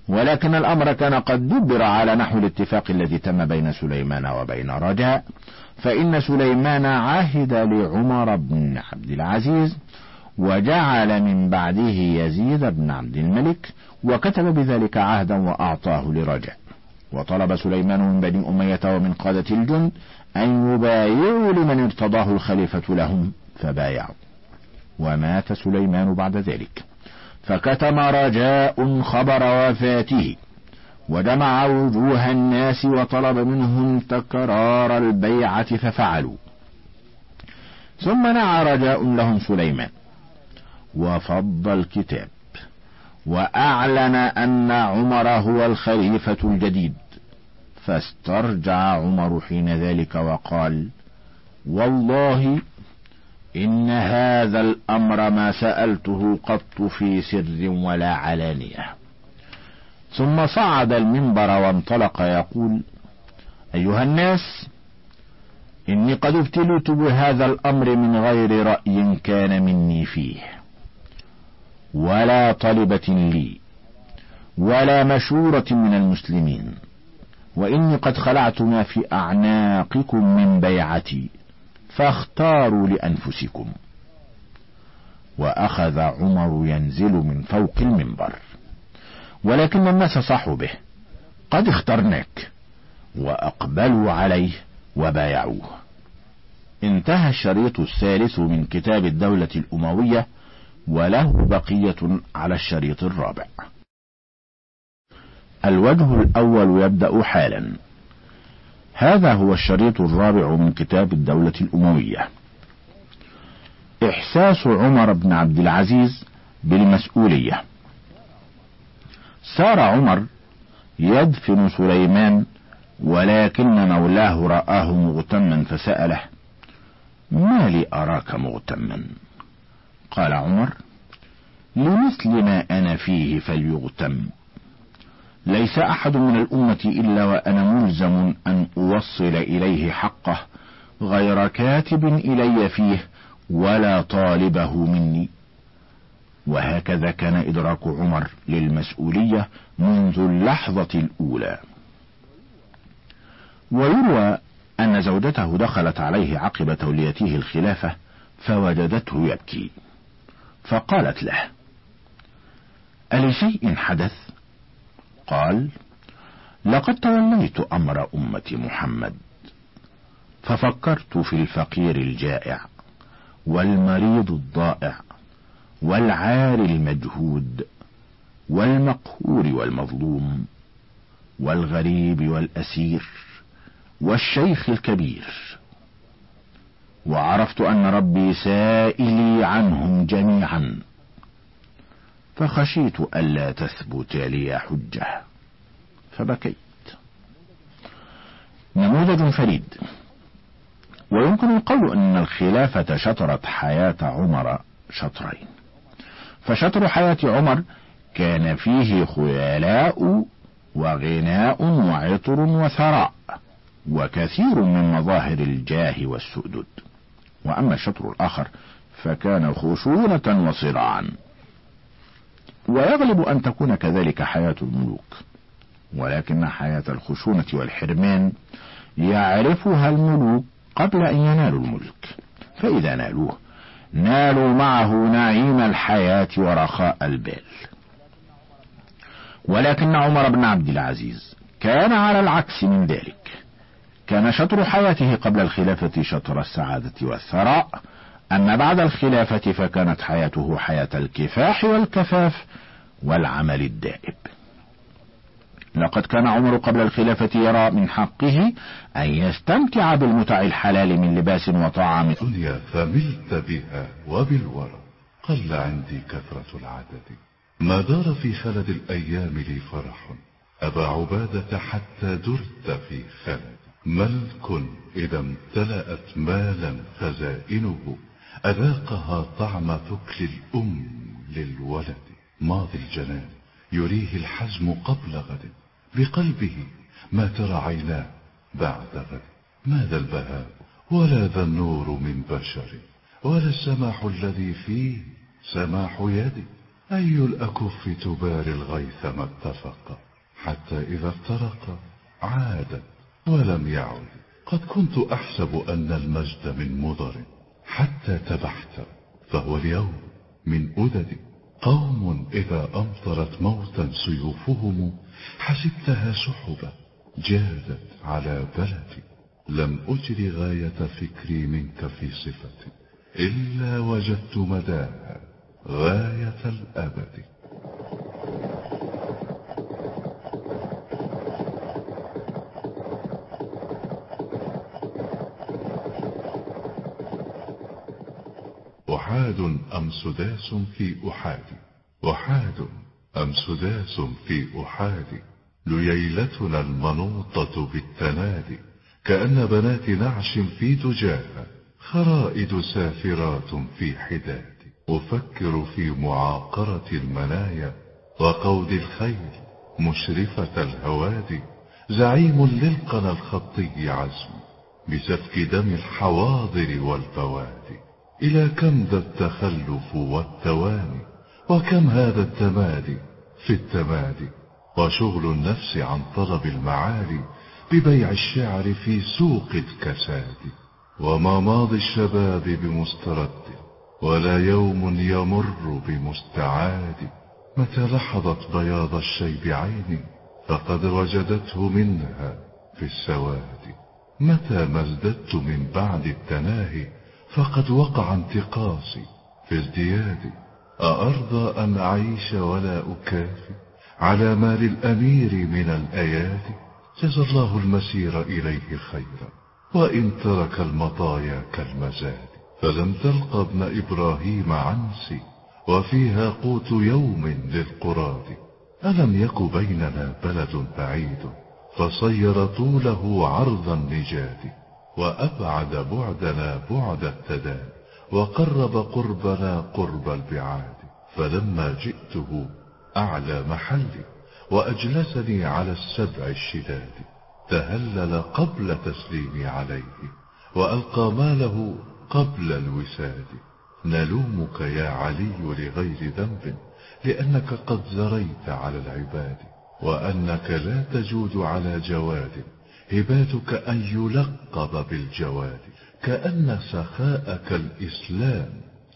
ولكن الأمر كان قد دبر على نحو الاتفاق الذي تم بين سليمان وبين رجاء. فإن سليمان عهد لعمر بن عبد العزيز وجعل من بعده يزيد بن عبد الملك وكتب بذلك عهدا وأعطاه لرجاء. وطلب سليمان من بني أمية ومن قادة الجند أن يبايعوا لمن ارتضاه الخليفة لهم فبايعوا ومات سليمان بعد ذلك. فكتم رجاء خبر وفاته. وجمع وجوه الناس وطلب منهم تكرار البيعة ففعلوا. ثم نعى رجاء لهم سليمان. وفض الكتاب. وأعلن أن عمر هو الخليفة الجديد. فاسترجع عمر حين ذلك وقال والله إن هذا الأمر ما سألته قط في سر ولا علانية. ثم صعد المنبر وانطلق يقول أيها الناس إني قد ابتليت بهذا الأمر من غير رأي كان مني فيه. ولا طلبة لي ولا مشورة من المسلمين. وإني قد خلعت ما في أعناقكم من بيعتي فاختاروا لأنفسكم. وأخذ عمر ينزل من فوق المنبر ولكن الناس صحوا به قد اخترناك وأقبلوا عليه وبايعوه. انتهى الشريط الثالث من كتاب الدولة الأموية وله بقية على الشريط الرابع. الوجه الأول يبدأ حالا. هذا هو الشريط الرابع من كتاب الدولة الأموية. إحساس عمر بن عبد العزيز بالمسؤولية. سار عمر يدفن سليمان ولكن مولاه رآه مغتما فسأله ما لي أراك مغتما؟ قال عمر لمثل ما أنا فيه فليغتم. ليس أحد من الأمة إلا وأنا ملزم أن أوصل إليه حقه غير كاتب إلي فيه ولا طالبه مني. وهكذا كان إدراك عمر للمسؤولية منذ اللحظة الأولى. ويروى أن زوجته دخلت عليه عقب توليته الخلافة فوجدته يبكي. فقالت له ألشيء حدث؟ قال لقد توليت أمر أمة محمد. ففكرت في الفقير الجائع والمريض الضائع والعار المجهود والمقهور والمظلوم والغريب والأسير والشيخ الكبير. وعرفت أن ربي سائلي عنهم جميعا فخشيت ألا تثبت لي حجة. فبكيت. نموذج فريد. ويمكن القول أن الخلافة شطرت حياة عمر شطرين. فشطر حياة عمر كان فيه خيلاء وغناء وعطر وثراء وكثير من مظاهر الجاه والسؤدد. وأما الشطر الآخر فكان خشونة وصراعا. ويغلب أن تكون كذلك حياة الملوك. ولكن حياة الخشونة والحرمان يعرفها الملوك قبل أن ينالوا الملك. فإذا نالوه نالوا معه نعيم الحياة ورخاء البال. ولكن عمر بن عبد العزيز كان على العكس من ذلك. كان شطر حياته قبل الخلافة شطر السعادة والثراء أما بعد الخلافة فكانت حياته حياة الكفاح والكفاف والعمل الدائب. لقد كان عمر قبل الخلافة يرى من حقه أن يستمتع بالمتع الحلال من لباس وطعام. الدنيا فملت بها وبالورى قل عندي كثرة العدد. ما دار في خلد الأيام لي فرح. أبا عبادة حتى درت في خلد. ملك إذا امتلأت مالا خزائنه. أذاقها طعم ثكل الأم للولد. ماضي الجنان يريه الحزم قبل غد. بقلبه ما ترى عيناه بعد غد. ماذا البهاء؟ ولا ذا النور من بشر. ولا السماح الذي فيه سماح يدي أي الأكف تباري الغيث ما اتفق؟ حتى إذا افترق عادت ولم يعد. قد كنت أحسب أن المجد من مضر. حتى تبحت فهو اليوم من أدد. قوم إذا أمطرت موتا سيوفهم حسبتها سحبا جادت على بلدي لم أجر غاية فكري منك في صفة إلا وجدت مداها غاية الأبد. أحاد أم سداس في أحاد أحاد أم سداس في أحاد لييلتنا المنوطة بالتنادي كأن بنات نعش في دجاها خرائد سافرات في حداد. أفكر في معاقرة المنايا وقود الخيل مشرفة الهوادي زعيم للقنا الخطي عزم بسفك دم الحواضر والفوادي. إلى كم ذا التخلف والتواني وكم هذا التمادي في التمادي وشغل النفس عن طلب المعالي ببيع الشعر في سوق الكساد وما ماضي الشباب بمسترد ولا يوم يمر بمستعاد متى لحظت بياض الشيب عيني فقد وجدته منها في السواد متى ما ازددت من بعد التناهي فقد وقع انتقاصي في ازديادي أأرضى أن أعيش ولا أكافي على ما للأمير من الأيادي. جزى الله المسير إليه خيرا وإن ترك المطايا كالمزاد. فلم تلق ابن إبراهيم عنسي وفيها قوت يوم للقراد. ألم يك بيننا بلد بعيد فصير طوله عرض النجاد. وأبعد بعدنا بعد التداد وقرب قربنا قرب البعاد فلما جئته أعلى محلي وأجلسني على السبع الشداد تهلل قبل تسليمي عليه وألقى ماله قبل الوساد. نلومك يا علي لغير ذنب لأنك قد زريت على العباد وأنك لا تجود على جواد. هباتك أن يلقب بالجواد كأن سخاءك الإسلام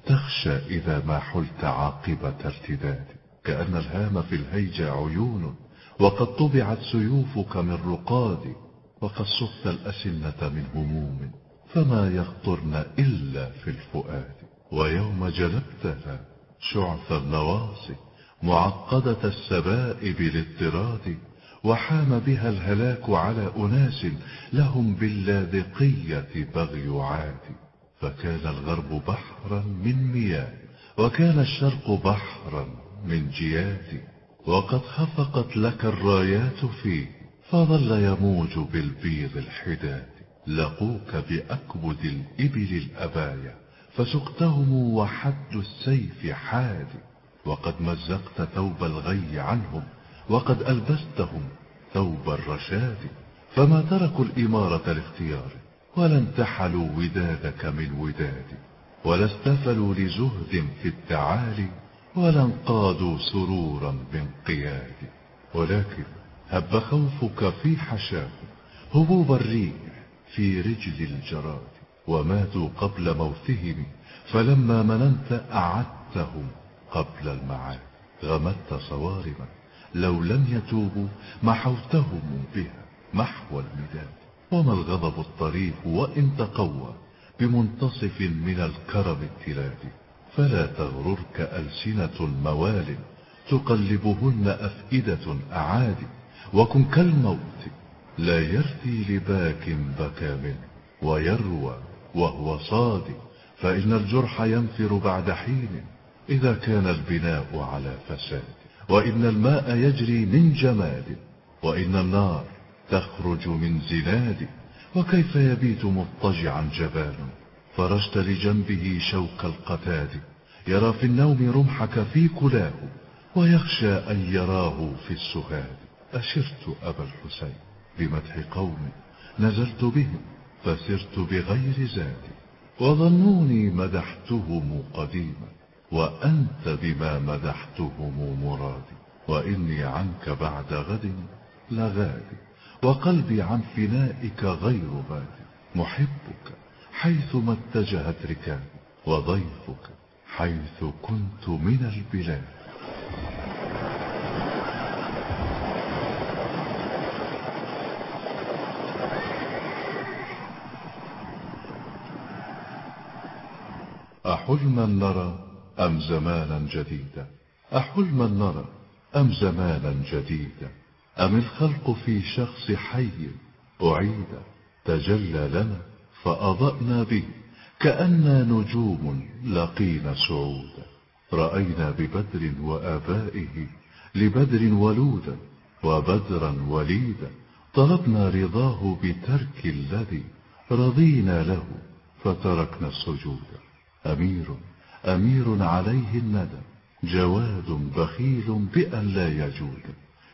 تخشى إذا ما حلت عاقبة ارتداد. كأن الهام في الهيجة عيون وقد طبعت سيوفك من رقاد وقد صفت الأسنة من هموم فما يخطرن إلا في الفؤاد. ويوم جلبتها شعث النواصي معقدة السبائب الاضطراد وحام بها الهلاك على أناس لهم باللاذقية بغي عاد فكان الغرب بحرا من مياه وكان الشرق بحرا من جياد وقد خفقت لك الرايات فيه فظل يموج بالبيض الحداد لقوك بأكبد الإبل الأبايا فسقتهم وحد السيف حاد. وقد مزقت ثوب الغي عنهم وقد ألبستهم ثوب الرشاد فما تركوا الإمارة لاختيار ولا انتحلوا ودادك من وداد ولا استفلوا لزهد في التعالي ولا انقادوا سرورا بانقياد. ولكن هب خوفك في حشاهم هبوب الريح في رجل الجراد وماتوا قبل موتهم فلما مننت أعدتهم قبل المعاد غمدت صوارما. لو لم يتوبوا محوتهم بها محو المداد. وما الغضب الطريف وإن تقوى بمنتصف من الكرم التلاد. فلا تغررك ألسنة الموال تقلبهن أفئدة أعادي وكن كالموت لا يرثي لباك بكى منه. ويروى وهو صادي فإن الجرح ينفر بعد حين. إذا كان البناء على فساد. وإن الماء يجري من جماد وإن النار تخرج من زناد وكيف يبيت مضطجعا جبان؟ فرشت لجنبه شوك القتاد يرى في النوم رمحك في كلاه ويخشى أن يراه في السهاد. أشرت أبا الحسين بمدح قوم نزلت بهم فسرت بغير زاد وظنوني مدحتهم قديما. وأنت بما مدحتهم مرادي وإني عنك بعد غد لغادي وقلبي عن فنائك غير بادي. محبك حيثما اتجهت ركابي وضيفك حيث كنت من البلاد. أحلما نرى أم زمانا جديدا؟ أحلما نرى أم زمانا جديدا؟ أم الخلق في شخص حي أعيد؟ تجلى لنا فأضأنا به كأننا نجوم لقينا سعودا رأينا ببدر وآبائه لبدر ولودا وبدرا وليدا طلبنا رضاه بترك الذي رضينا له فتركنا السجود. أمير أمير عليه الندى جواد بخيل بأن لا يجود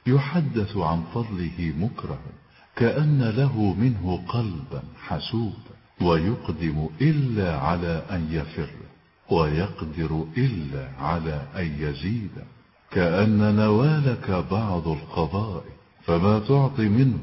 يحدث عن فضله مكرها كأن له منه قلبا حسودا ويقدم إلا على أن يفر ويقدر إلا على أن يزيد كأن نوالك بعض القضاء فما تعطي منه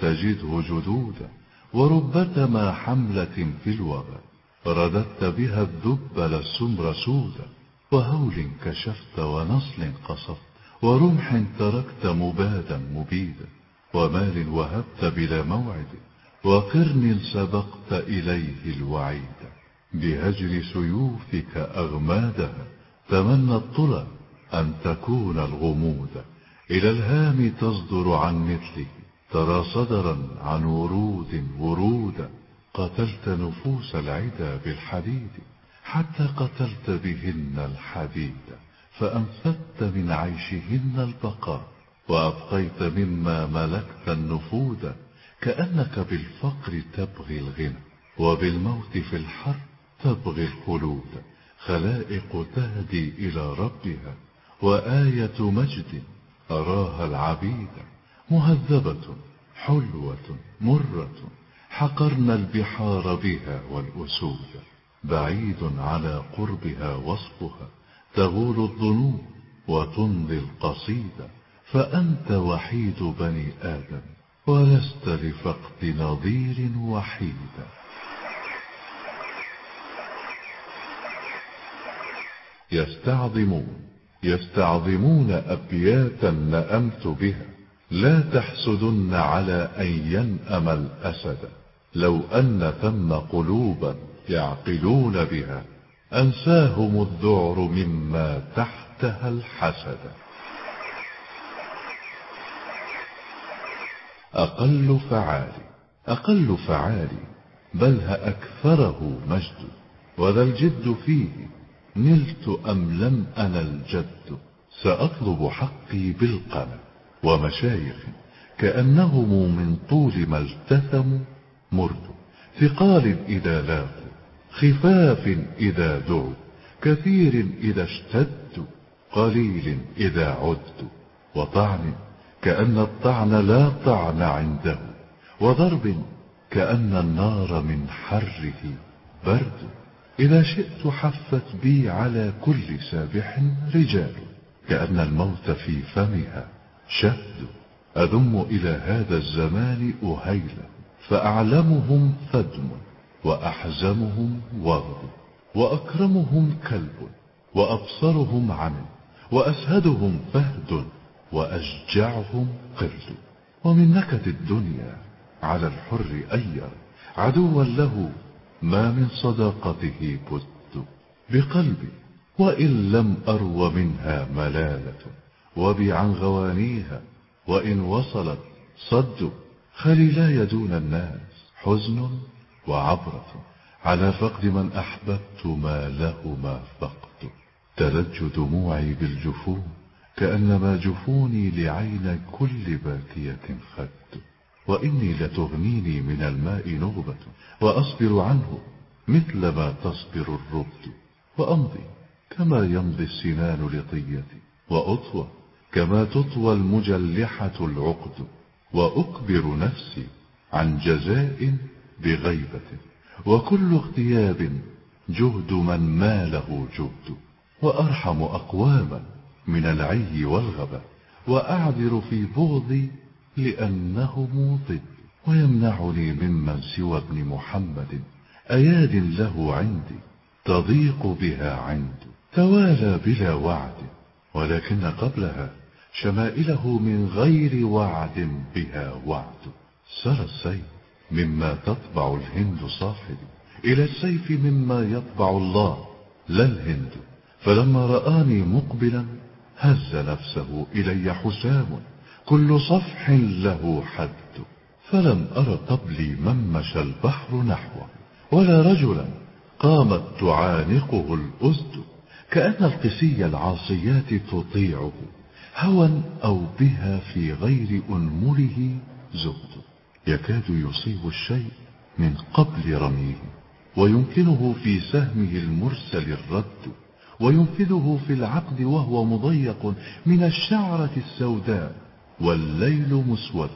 تجده جدودا وربتما حملة في الوباء. رددت بها الدبل السمر سودا وهول كشفت ونصل قصفت ورمح تركت مبادا مبيدا ومال وهبت بلا موعد وقرن سبقت إليه الوعيد. بهجر سيوفك أغمادها تمنى الطلى أن تكون الغمود إلى الهام تصدر عن مثله ترى صدرا عن ورود ورودا. قتلت نفوس العدا بالحديد حتى قتلت بهن الحديد فأنفدت من عيشهن البقاء وأبقيت مما ملكت النفود كأنك بالفقر تبغي الغنى وبالموت في الحرب تبغي الخلود. خلائق تهدي إلى ربها وآية مجد أراها العبيد مهذبة حلوة مرة. حقرنا البحار بها والأسود بعيد على قربها وصفها تغول الظنون وتمضي القصيدة فأنت وحيد بني آدم ولست لفقد نظير وحيدا يستعظمون يستعظمون أبياتا نأمت بها لا تحسدن على أن ينأم الأسد. لو أن ثم قلوبا يعقلون بها أنساهم الذعر مما تحتها الحسد. أقل فعالي أقل فعالي بل أكثره مجد وذا الجد فيه نلت أم لم أنا الجد سأطلب حقي بالقلم ومشايخ كأنهم من طول ما التثموا مرد ثقال إذا لاقوا خفاف إذا دعوا كثير إذا اشتدوا قليل إذا عدوا وطعن كأن الطعن لا طعن عنده. وضرب كأن النار من حره برد. إذا شئت حفت بي على كل سابح رجال. كأن الموت في فمها شهد. أذم إلى هذا الزمان أهيلا. فأعلمهم فدم وأحزمهم ورد وأكرمهم كلب وأبصرهم عمل وأسهدهم فهد وأشجعهم قرد. ومن نكت الدنيا على الحر أير عدوا له ما من صداقته بد. بقلبي وإن لم أرو منها ملالة وبي عن غوانيها وإن وصلت صد. خليلاي دون الناس حزن وعبرة على فقد من أحببت ما له ما فقد تلج دموعي بالجفون كأنما جفوني لعين كل باكية خد وإني لتغنيني من الماء نغبة وأصبر عنه مثل ما تصبر الربد وأمضي كما يمضي السنان لطيتي. وأطوى كما تطوى المجلحة العقد. وأكبر نفسي عن جزاء بغيبة وكل اغتياب جهد من ما له جهد وأرحم أقواما من العي والغبا وأعذر في بغضي لأنهم ضد ويمنعني ممن سوى ابن محمد أياد له عندي تضيق بها عند توالى بلا وعد ولكن قبلها شمائله من غير وعد بها وعد. سرى السيف مما تطبع الهند صاحبي إلى السيف مما يطبع الله لا الهند. فلما رآني مقبلا هز نفسه إلي حسام. كل صفح له حد. فلم أر قبلي من مشى البحر نحوه ولا رجلا قامت تعانقه الأزد. كأن القسي العاصيات تطيعه. هوى أو بها في غير أنمله زهد يكاد يصيب الشيء من قبل رميه ويمكنه في سهمه المرسل الرد وينفذه في العقد وهو مضيق من الشعرة السوداء والليل مسود.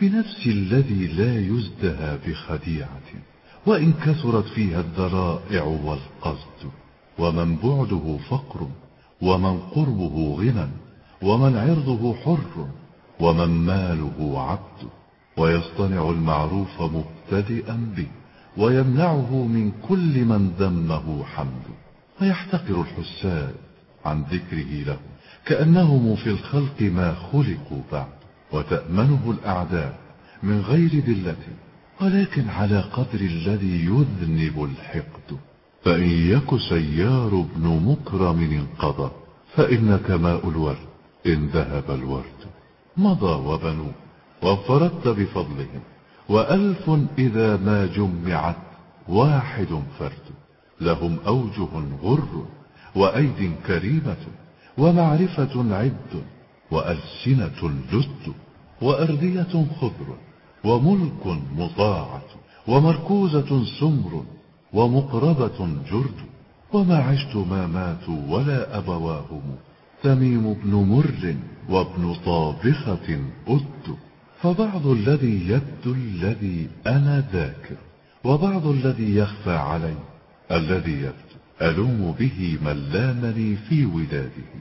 بنفس الذي لا يزدهى بخديعة وإن كثرت فيها الذرائع والقصد. ومن بعده فقر ومن قربه غنى. ومن عرضه حر ومن ماله عبد ويصطنع المعروف مبتدئا به ويمنعه من كل من ذمه حمد. ويحتقر الحساد عن ذكره له كأنهم في الخلق ما خلقوا بعد وتأمنه الأعداء من غير ذلة ولكن على قدر الذي يذنب الحقد. فإن يك سيار بن مكرم انقضى فإنك ماء الورد إن ذهب الورد مضى وبنوه وانفردت بفضلهم وألف إذا ما جمعت واحد فرد لهم أوجه غر وأيد كريمة ومعرفة عد وألسنة جد وأردية خضر وملك مطاعة ومركوزة سمر ومقربة جرد وما عشت ما ماتوا ولا أبواهم تميم بن مر وابن طابخة أد فبعض الذي يبدو الذي أنا ذاكر وبعض الذي يخفى علي الذي يبدو ألوم به من لامني في وداده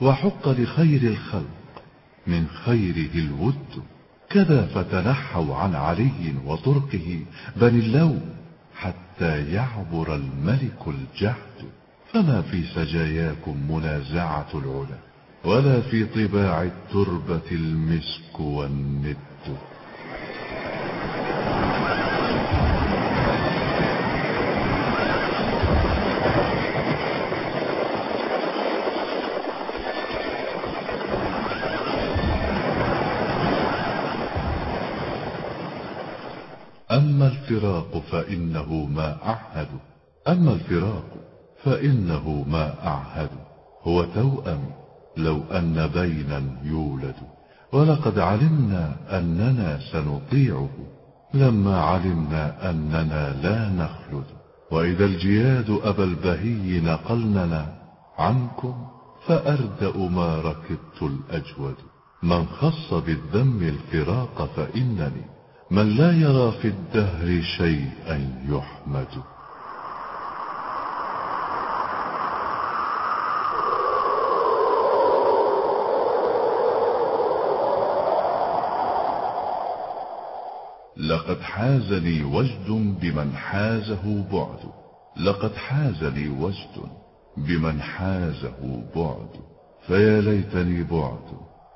وحق لخير الخلق من خيره الود. كذا فتنحوا عن علي وطرقه بل اللوم حتى يعبر الملك الجحد فما في سجاياكم منازعة العلا ولا في طباع التربة المسك والند أما الفراق فإنه ما أعهد أما الفراق فإنه ما أعهد هو توأم لو أن بينا يولد ولقد علمنا أننا سنطيعه لما علمنا أننا لا نخلد. وإذا الجياد أبا البهي نقلننا عنكم فأردأ ما ركبت الأجود. من خص بالذم الفراق فإنني من لا يرى في الدهر شيئا يحمد. لقد حازني وجد بمن حازه بعد. لقد حازني وجد بمن حازه بعد. فيا ليتني بعد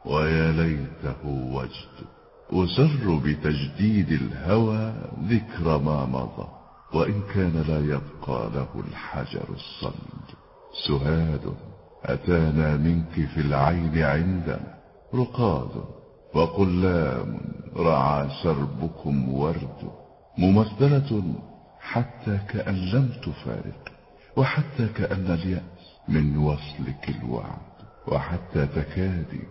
ويا ليته وجد. أسر بتجديد الهوى ذكر ما مضى. وإن كان لا يبقى له الحجر الصلد سهاد أتانا منك في العين عندنا رقاد. وقلام رعى سربكم ورد ممثلة حتى كأن لم تفارق وحتى كأن اليأس من وصلك الوعد وحتى تكادي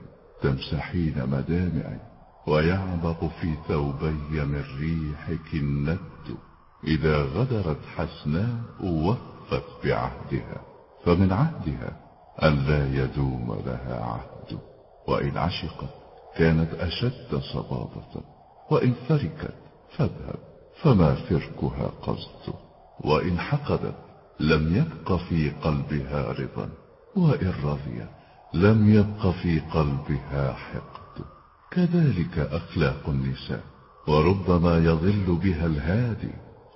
تمسحين مدامعي ويعبق في ثوبي من ريحك الند إذا غدرت حسناء وفت بعهدها فمن عهدها أن لا يدوم لها عهد وإن عشقت كانت أشد صبابة وإن فركت فاذهب فما فركها قصد. وإن حقدت لم يبق في قلبها رضا وإن رضيت لم يبق في قلبها حقد. كذلك أخلاق النساء وربما يضل بها الهادي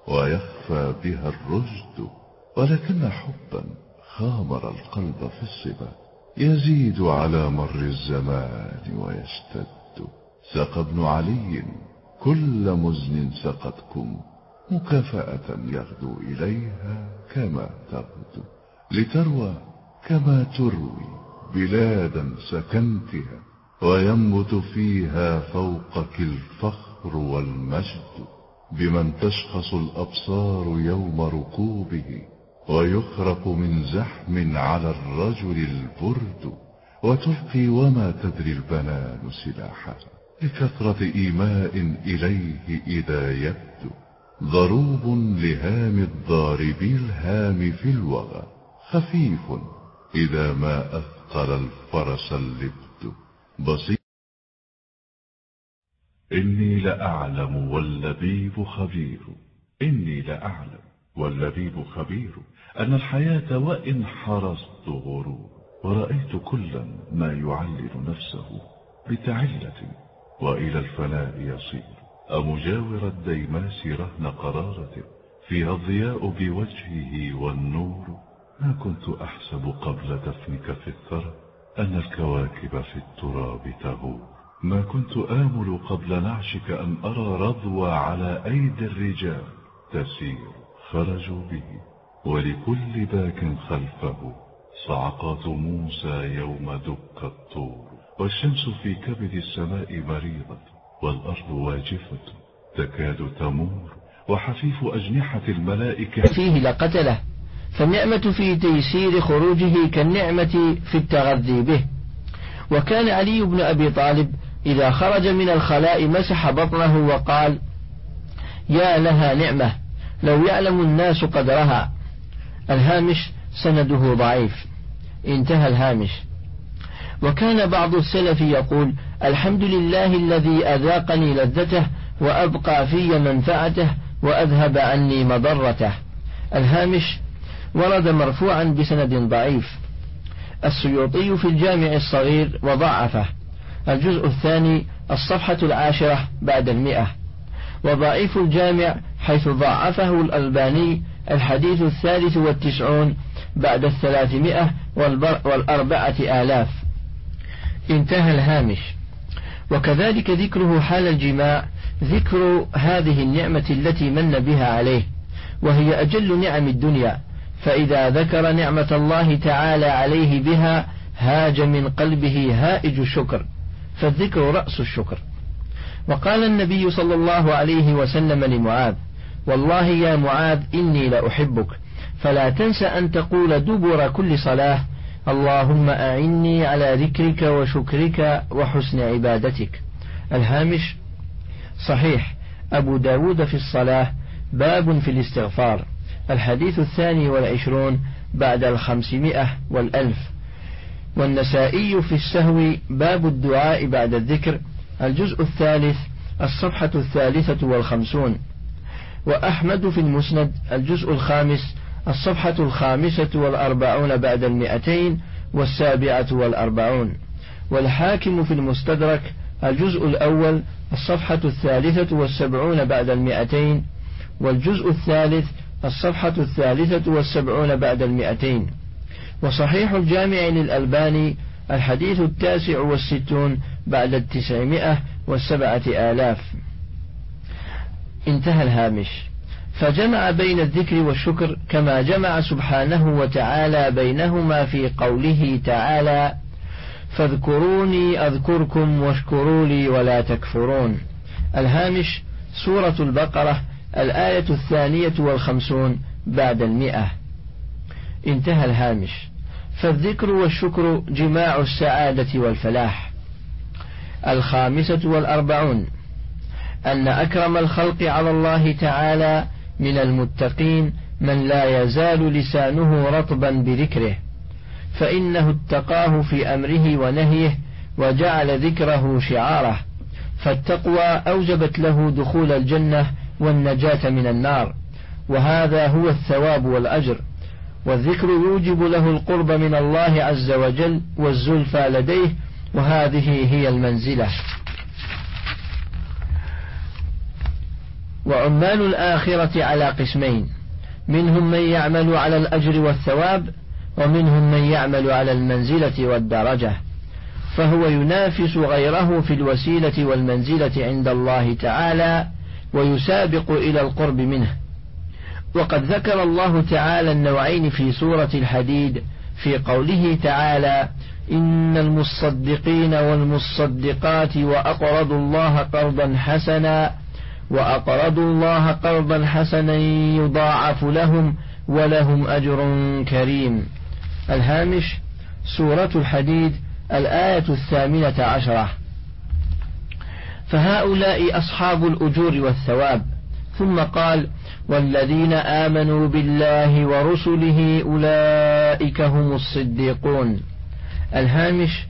ويخفى بها الرشد. ولكن حبا خامر القلب في الصبا يزيد على مر الزمان ويشتد. سقى ابن علي كل مزن سقتكم مكافأة يغدو إليها كما تغدو. لتروى كما تروي بلادا سكنتها وينبت فيها فوقك الفخر والمجد. بمن تشخص الأبصار يوم ركوبه ويخرق من زحم على الرجل البرد وتلقي وما تدري البنان سلاحها لكثرة إيماء إليه إذا يبدو ضروب لهام الضاربي الهام في الوغى خفيف إذا ما أثقل الفرس اللبد بسيط إني لأعلم واللبيب خبير. إني لأعلم واللبيب خبير. أن الحياة وإن حرصت غرور ورأيت كلا ما يعلل نفسه بتعلة وإلى الفناء يصير. أمجاور الديماس رهن قرارة فيها الضياء بوجهه والنور. ما كنت أحسب قبل دفنك في الثرى أن الكواكب في التراب تهور ما كنت آمل قبل نعشك أن أرى رضوى على أيدي الرجال تسير. خرجوا به. ولكل باك خلفه صعقات موسى يوم دك الطور والشمس في كبد السماء مريضة والأرض واجفة تكاد تمور وحفيف أجنحة الملائكة فيه لقتله فالنعمة في تيسير خروجه كالنعمة في التغذي به. وكان علي بن أبي طالب إذا خرج من الخلاء مسح بطنه وقال يا لها نعمة لو يعلم الناس قدرها. الهامش سنده ضعيف. انتهى الهامش. وكان بعض السلف يقول الحمد لله الذي أذاقني لذته وأبقى في منفعته وأذهب عني مضرته. الهامش ورد مرفوعا بسند ضعيف. السيوطي في الجامع الصغير وضعفه. الجزء الثاني الصفحة العاشرة بعد المئة. وضعيف الجامع حيث ضعفه الألباني الحديث الثالث والتسعون بعد الثلاثمائة والأربعة آلاف. انتهى الهامش. وكذلك ذكره حال الجماع ذكر هذه النعمة التي من بها عليه وهي أجل نعم الدنيا. فإذا ذكر نعمة الله تعالى عليه بها هاج من قلبه هائج الشكر فالذكر رأس الشكر. وقال النبي صلى الله عليه وسلم لمعاذ والله يا معاذ إني لأحبك. فلا تنس أن تقول دبر كل صلاة. اللهم أعني على ذكرك وشكرك وحسن عبادتك. الهامش صحيح أبو داود في الصلاة باب في الاستغفار. الحديث الثاني والعشرون بعد الخمسمائة والألف. والنسائي في السهو باب الدعاء بعد الذكر. الجزء الثالث الصفحة الثالثة والخمسون. وأحمد في المسند الجزء الخامس الصفحة الخامسة والأربعون بعد المئتين والسابعة والأربعون. والحاكم في المستدرك الجزء الأول الصفحة الثالثة والسبعون بعد المئتين. والجزء الثالث الصفحة الثالثة والسبعون بعد المئتين. وصحيح الجامع للألباني الحديث التاسع والستون بعد التسعمائة والسبعة آلاف. انتهى الهامش. فجمع بين الذكر والشكر كما جمع سبحانه وتعالى بينهما في قوله تعالى فاذكروني أذكركم واشكروا لي ولا تكفرون الهامش سورة البقرة الآية الثانية والخمسون بعد المئة. انتهى الهامش. فالذكر والشكر جماع السعادة والفلاح. الخامسة والأربعون. أن أكرم الخلق على الله تعالى من المتقين من لا يزال لسانه رطبا بذكره. فإنه اتقاه في أمره ونهيه وجعل ذكره شعاره. فالتقوى أوجبت له دخول الجنة والنجاة من النار. وهذا هو الثواب والأجر. والذكر يوجب له القرب من الله عز وجل والزلفى لديه وهذه هي المنزلة. وعمال الآخرة على قسمين. منهم من يعمل على الأجر والثواب ومنهم من يعمل على المنزلة والدرجة. فهو ينافس غيره في الوسيلة والمنزلة عند الله تعالى ويسابق إلى القرب منه. وقد ذكر الله تعالى النوعين في سورة الحديد في قوله تعالى إن المصدقين والمصدقات وأقرضوا الله قرضا حسنا وأقرضوا الله قرضا حسنا يضاعف لهم ولهم أجر كريم. الهامش سورة الحديد الآية الثامنة عشرة. فهؤلاء أصحاب الأجور والثواب. ثم قال والذين آمنوا بالله ورسله أولئك هم الصديقون. الهامش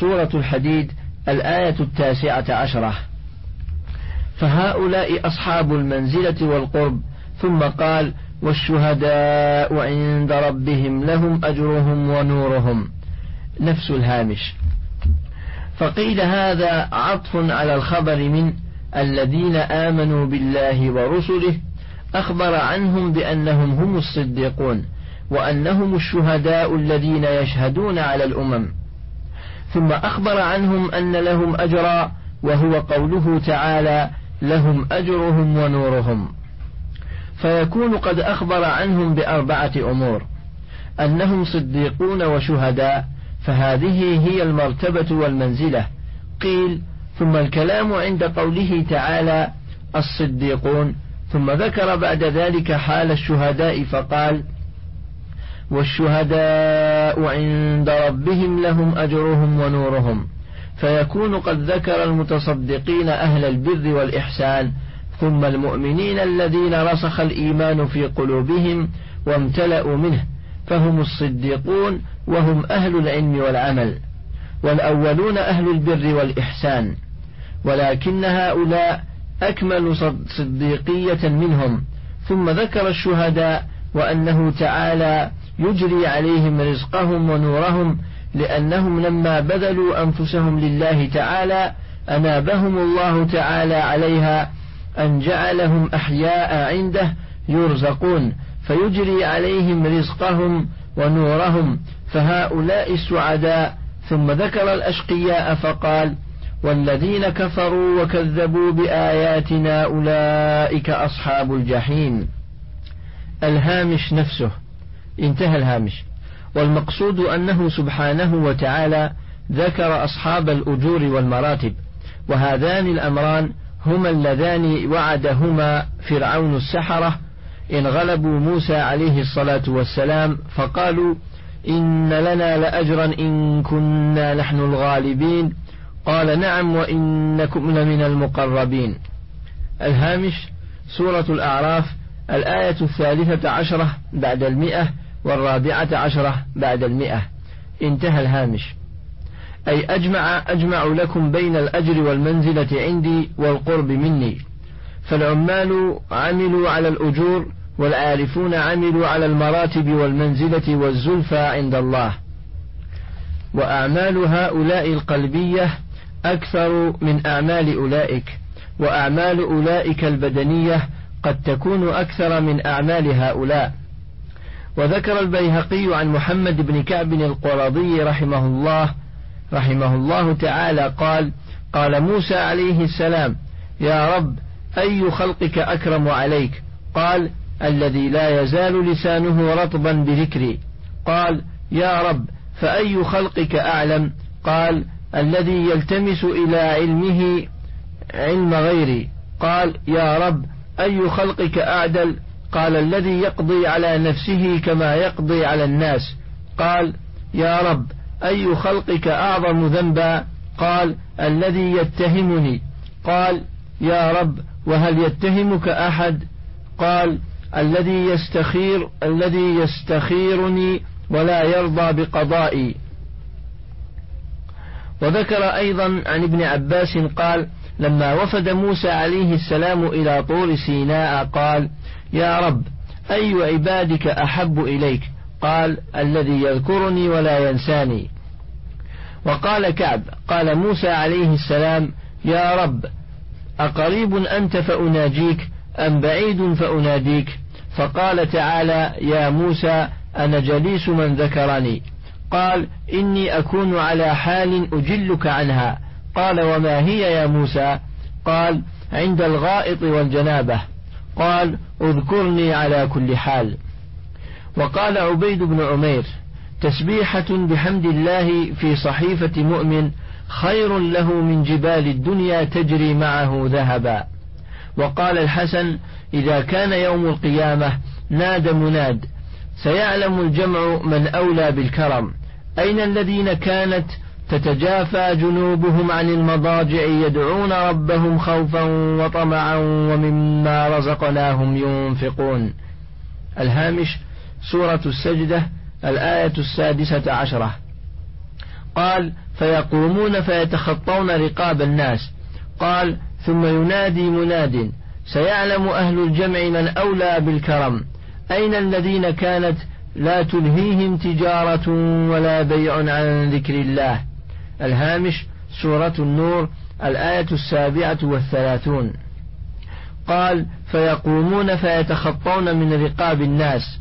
سورة الحديد الآية التاسعة عشرة. فهؤلاء أصحاب المنزلة والقرب. ثم قال والشهداء عند ربهم لهم أجرهم ونورهم. نفس الهامش. فقيل هذا عطف على الخبر من الذين آمنوا بالله ورسله أخبر عنهم بأنهم هم الصديقون وأنهم الشهداء الذين يشهدون على الأمم. ثم أخبر عنهم أن لهم أجرا وهو قوله تعالى لهم أجرهم ونورهم. فيكون قد أخبر عنهم بأربعة أمور. أنهم صديقون وشهداء فهذه هي المرتبة والمنزلة. قيل ثم الكلام عند قوله تعالى الصديقون. ثم ذكر بعد ذلك حال الشهداء فقال والشهداء عند ربهم لهم أجرهم ونورهم. فيكون قد ذكر المتصدقين أهل البر والإحسان ثم المؤمنين الذين رسخ الإيمان في قلوبهم وامتلأوا منه فهم الصديقون وهم أهل العلم والعمل والأولون أهل البر والإحسان ولكن هؤلاء أكمل صديقية منهم ثم ذكر الشهداء وأنه تعالى يجري عليهم رزقهم ونورهم لأنهم لما بذلوا أنفسهم لله تعالى أنابهم الله تعالى عليها أن جعلهم أحياء عنده يرزقون فيجري عليهم رزقهم ونورهم فهؤلاء السعداء. ثم ذكر الأشقياء فقال والذين كفروا وكذبوا بآياتنا أولئك أصحاب الجحيم. الهامش نفسه. انتهى الهامش. والمقصود أنه سبحانه وتعالى ذكر أصحاب الأجور والمراتب وهذان الأمران هما اللذان وعدهما فرعون السحرة إن غلبوا موسى عليه الصلاة والسلام فقالوا إن لنا لأجرا إن كنا نحن الغالبين قال نعم وإنكم لمن المقربين. الهامش سورة الأعراف الآية الثالثة عشرة بعد المئة والرابعة عشرة بعد المئة. انتهى الهامش. أي أجمع أجمع لكم بين الأجر والمنزلة عندي والقرب مني. فالعمال عملوا على الأجور والعارفون عملوا على المراتب والمنزلة والزلفى عند الله. وأعمال هؤلاء القلبية أكثر من أعمال أولئك. وأعمال أولئك البدنية قد تكون أكثر من أعمال هؤلاء. وذكر البيهقي عن محمد بن كعب القرظي رحمه الله رحمه الله تعالى قال قال موسى عليه السلام يا رب أي خلقك أكرم عليك؟ قال الذي لا يزال لسانه رطبا بذكري. قال يا رب فأي خلقك أعلم؟ قال الذي يلتمس إلى علمه علم غيري. قال يا رب أي خلقك أعدل؟ قال الذي يقضي على نفسه كما يقضي على الناس. قال يا رب أي خلقك أعظم ذنبا؟ قال الذي يتهمني. قال يا رب وهل يتهمك أحد؟ قال الذي يستخير الذي يستخيرني ولا يرضى بقضائي. وذكر أيضا عن ابن عباس قال لما وفد موسى عليه السلام إلى طور سيناء قال يا رب أي عبادك أحب إليك؟ قال الذي يذكرني ولا ينساني. وقال كعب قال موسى عليه السلام يا رب أقريب أنت فأناجيك أم بعيد فأناديك؟ فقال تعالى يا موسى أنا جليس من ذكرني. قال إني أكون على حال أجلك عنها. قال وما هي يا موسى؟ قال عند الغائط والجنابة. قال اذكرني على كل حال. وقال عبيد بن عمير تسبيحة بحمد الله في صحيفة مؤمن خير له من جبال الدنيا تجري معه ذهبا. وقال الحسن إذا كان يوم القيامة نادى مناد سيعلم الجمع من أولى بالكرم أين الذين كانت تتجافى جنوبهم عن المضاجع يدعون ربهم خوفا وطمعا ومما رزقناهم ينفقون. الهامش سورة السجدة الآية السادسة عشرة. قال فيقومون فيتخطون رقاب الناس. قال ثم ينادي مناد سيعلم أهل الجمع من أولى بالكرم. أين الذين كانت لا تلهيهم تجارة ولا بيع عن ذكر الله؟ الهامش سورة النور الآية السابعة والثلاثون. قال فيقومون فيتخطون من رقاب الناس.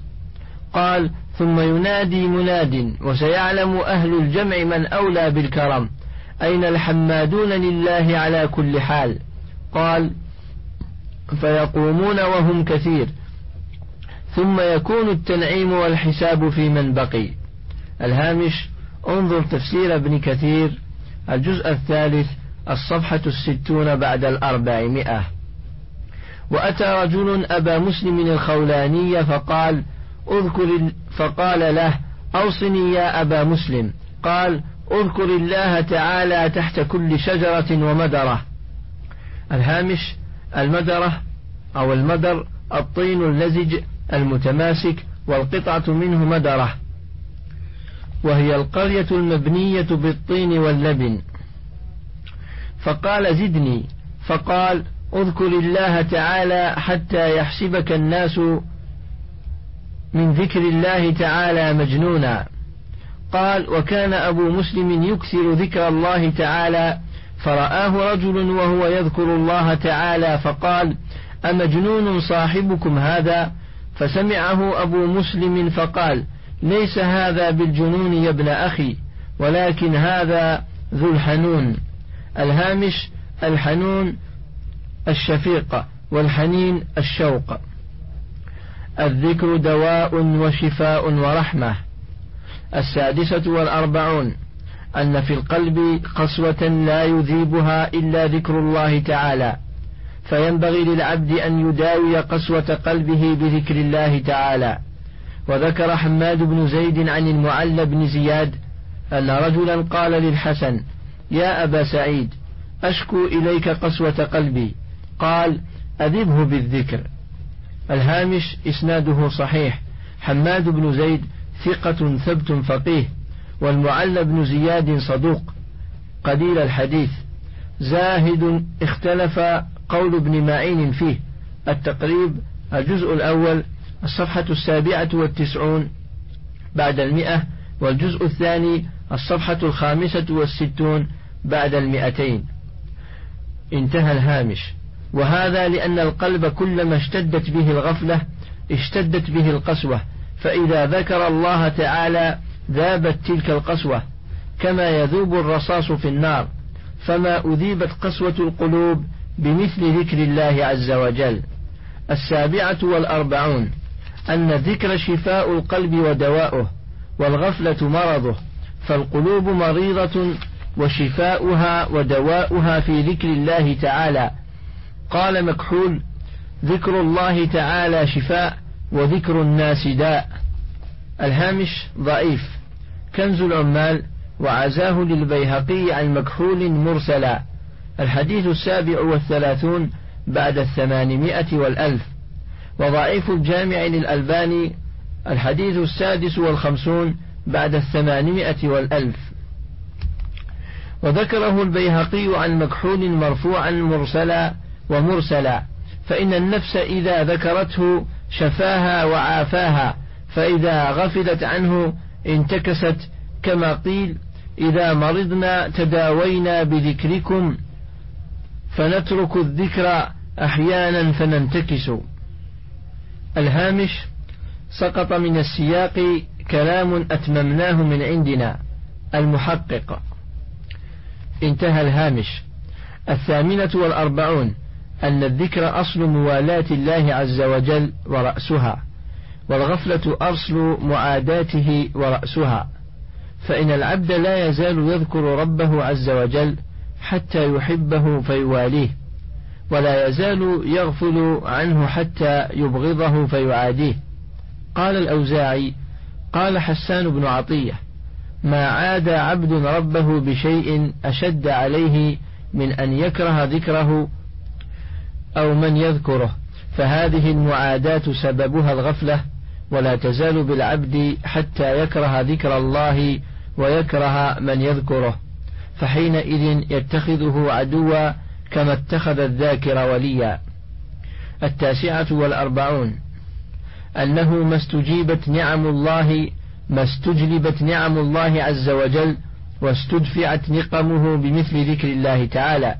قال ثم ينادي مناد وسيعلم أهل الجمع من أولى بالكرم. أين الحمادون لله على كل حال؟ قال فيقومون وهم كثير. ثم يكون التنعيم والحساب في من بقي. الهامش انظر تفسير ابن كثير الجزء الثالث الصفحة الستون بعد الأربعمائة. وأتى رجل أبا مسلم الخولاني فقال اذكر فقال له أوصني يا أبا مسلم. قال اذكر الله تعالى تحت كل شجرة ومدرة. الهامش المدرة أو المدر الطين اللزج المتماسك والقطعة منه مدرة. وهي القرية المبنية بالطين واللبن. فقال زدني. فقال اذكر الله تعالى حتى يحسبك الناس من ذكر الله تعالى مجنونا. قال وكان أبو مسلم يكثر ذكر الله تعالى فرآه رجل وهو يذكر الله تعالى فقال أمجنون صاحبكم هذا؟ فسمعه أبو مسلم فقال ليس هذا بالجنون يا ابن أخي ولكن هذا ذو الحنون. الهامش الحنون الشفيق والحنين الشوق. الذكر دواء وشفاء ورحمة. السادسة والأربعون أن في القلب قسوة لا يذيبها إلا ذكر الله تعالى. فينبغي للعبد أن يداوي قسوة قلبه بذكر الله تعالى. وذكر حماد بن زيد عن المعلى بن زياد أن رجلا قال للحسن يا أبا سعيد أشكو إليك قسوة قلبي. قال أذبه بالذكر. الهامش إسناده صحيح حماد بن زيد ثقة ثبت فقيه والمعلى بن زياد صدوق. قليل الحديث زاهد اختلف قول ابن معين فيه التقريب الجزء الأول الصفحة السابعة والتسعون بعد المئة والجزء الثاني الصفحة الخامسة والستون بعد المئتين. انتهى الهامش. وهذا لأن القلب كلما اشتدت به الغفلة اشتدت به القسوة. فإذا ذكر الله تعالى ذابت تلك القسوة كما يذوب الرصاص في النار. فما أذيبت قسوة القلوب بمثل ذكر الله عز وجل. السابعة والأربعون. أن الذكر شفاء القلب ودواؤه والغفلة مرضه فالقلوب مريضة وشفاؤها ودواؤها في ذكر الله تعالى. قال مكحول ذكر الله تعالى شفاء وذكر الناس داء. الهامش ضعيف. كنز العمال وعزاه للبيهقي عن مكحول مرسلا. الحديث السابع والثلاثون بعد الثمانمائة والألف. وضعيف الجامع للألباني الحديث السادس والخمسون بعد الثمانمائة والألف. وذكره البيهقي عن مكحول مرفوعا مرسلا ومرسلا فإن النفس إذا ذكرته شفاها وعافاها فإذا غفلت عنه انتكست كما قيل إذا مرضنا تداوينا بذكركم فنترك الذكر أحيانا فننتكس. الهامش سقط من السياق كلام أتممناه من عندنا المحقق. انتهى الهامش. الثامنة والأربعون أن الذكر أصل موالاة الله عز وجل ورأسها والغفلة أصل معاداته ورأسها. فإن العبد لا يزال يذكر ربه عز وجل حتى يحبه فيواليه. ولا يزال يغفل عنه حتى يبغضه فيعاديه. قال الأوزاعي قال حسان بن عطية ما عاد عبد ربه بشيء أشد عليه من أن يكره ذكره أو من يذكره فهذه المعاداة سببها الغفلة ولا تزال بالعبد حتى يكره ذكر الله ويكره من يذكره فحينئذ يتخذه عدوا كما اتخذ الذاكر وليا. التاسعة والأربعون. أنه ما استجيبت نعم الله ما استجلبت نعم الله عز وجل واستدفعت نقمه بمثل ذكر الله تعالى.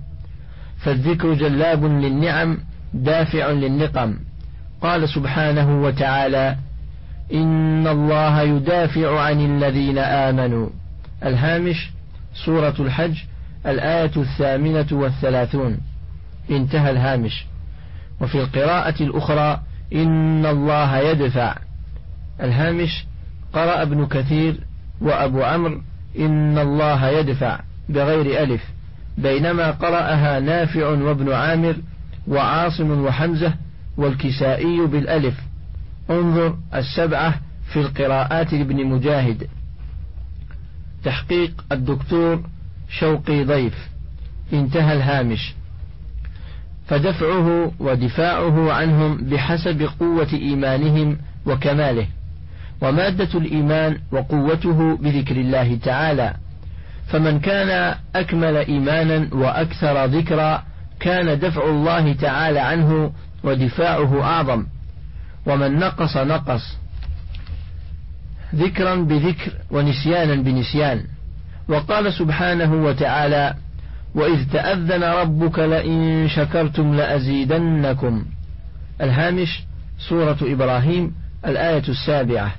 فالذكر جلاب للنعم دافع للنقم. قال سبحانه وتعالى إن الله يدافع عن الذين آمنوا. الهامش سورة الحج الآية الثامنة والثلاثون. انتهى الهامش. وفي القراءة الأخرى إن الله يدفع. الهامش قرأ ابن كثير وأبو عمرو إن الله يدفع بغير ألف. بينما قرأها نافع وابن عامر وعاصم وحمزة والكسائي بالألف. انظر السبعة في القراءات لابن مجاهد. تحقيق الدكتور شوقي ضيف انتهى الهامش. فدفعه ودفاعه عنهم بحسب قوة إيمانهم وكماله ومادة الإيمان وقوته بذكر الله تعالى. فمن كان أكمل إيمانا وأكثر ذكرا كان دفع الله تعالى عنه ودفاعه أعظم. ومن نقص نقص. ذكرا بذكر ونسيانا بنسيان. وقال سبحانه وتعالى وإذ تأذن ربك لئن شكرتم لأزيدنكم. الهامش سورة إبراهيم الآية السابعة.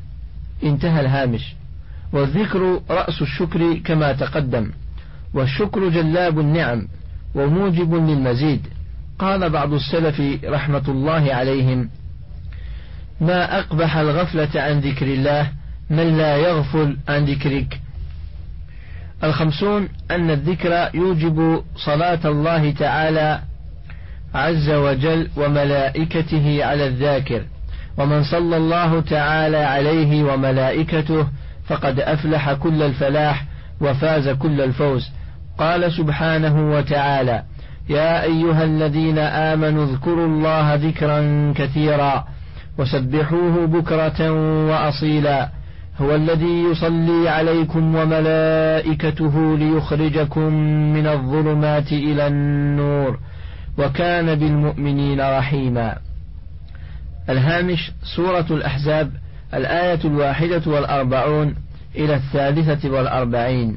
انتهى الهامش. والذكر رأس الشكر كما تقدم. والشكر جلاب النعم وموجب للمزيد. قال بعض السلف رحمة الله عليهم ما أقبح الغفلة عن ذكر الله من لا يغفل عن ذكرك. الخمسون أن الذكر يوجب صلاة الله تعالى عز وجل وملائكته على الذاكر. ومن صلى الله تعالى عليه وملائكته فقد أفلح كل الفلاح وفاز كل الفوز. قال سبحانه وتعالى يا أيها الذين آمنوا اذكروا الله ذكرا كثيرا وسبحوه بكرة وأصيلا. هو الذي يصلي عليكم وملائكته ليخرجكم من الظلمات إلى النور وكان بالمؤمنين رحيما. الهامش سورة الأحزاب الآية الواحدة والأربعون إلى الثالثة والأربعين.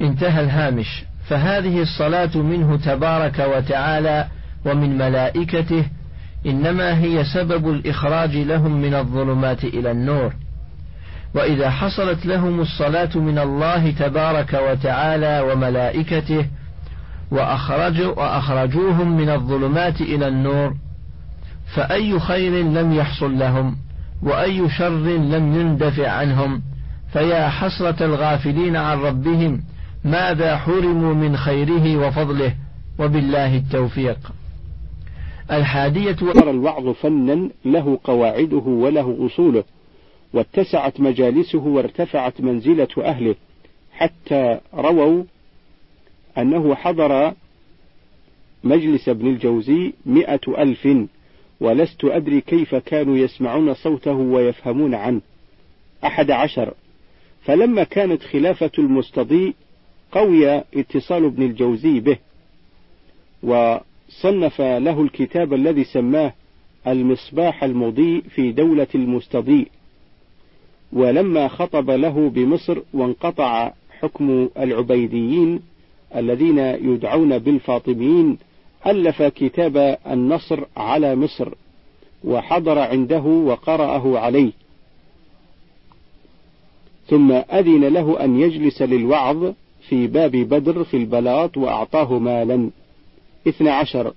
انتهى الهامش. فهذه الصلاة منه تبارك وتعالى ومن ملائكته إنما هي سبب الإخراج لهم من الظلمات إلى النور. وإذا حصلت لهم الصلاة من الله تبارك وتعالى وملائكته وأخرجوا وأخرجوهم من الظلمات إلى النور فأي خير لم يحصل لهم وأي شر لم يندفع عنهم. فيا حسرة الغافلين عن ربهم ماذا حرموا من خيره وفضله؟ وبالله التوفيق. الحادية الوعظ فنا له قواعده وله أصوله. واتسعت مجالسه وارتفعت منزلة أهله حتى رووا أنه حضر مجلس ابن الجوزي مئة ألف ولست أدري كيف كانوا يسمعون صوته ويفهمون عنه. أحد عشر. فلما كانت خلافة المستضيء قوي اتصال ابن الجوزي به وصنف له الكتاب الذي سماه المصباح المضيء في دولة المستضيء. ولما خطب له بمصر وانقطع حكم العبيديين الذين يدعون بالفاطميين ألف كتاب النصر على مصر وحضر عنده وقرأه عليه. ثم أذن له أن يجلس للوعظ في باب بدر في البلاط وأعطاه مالا. اثنى عشر.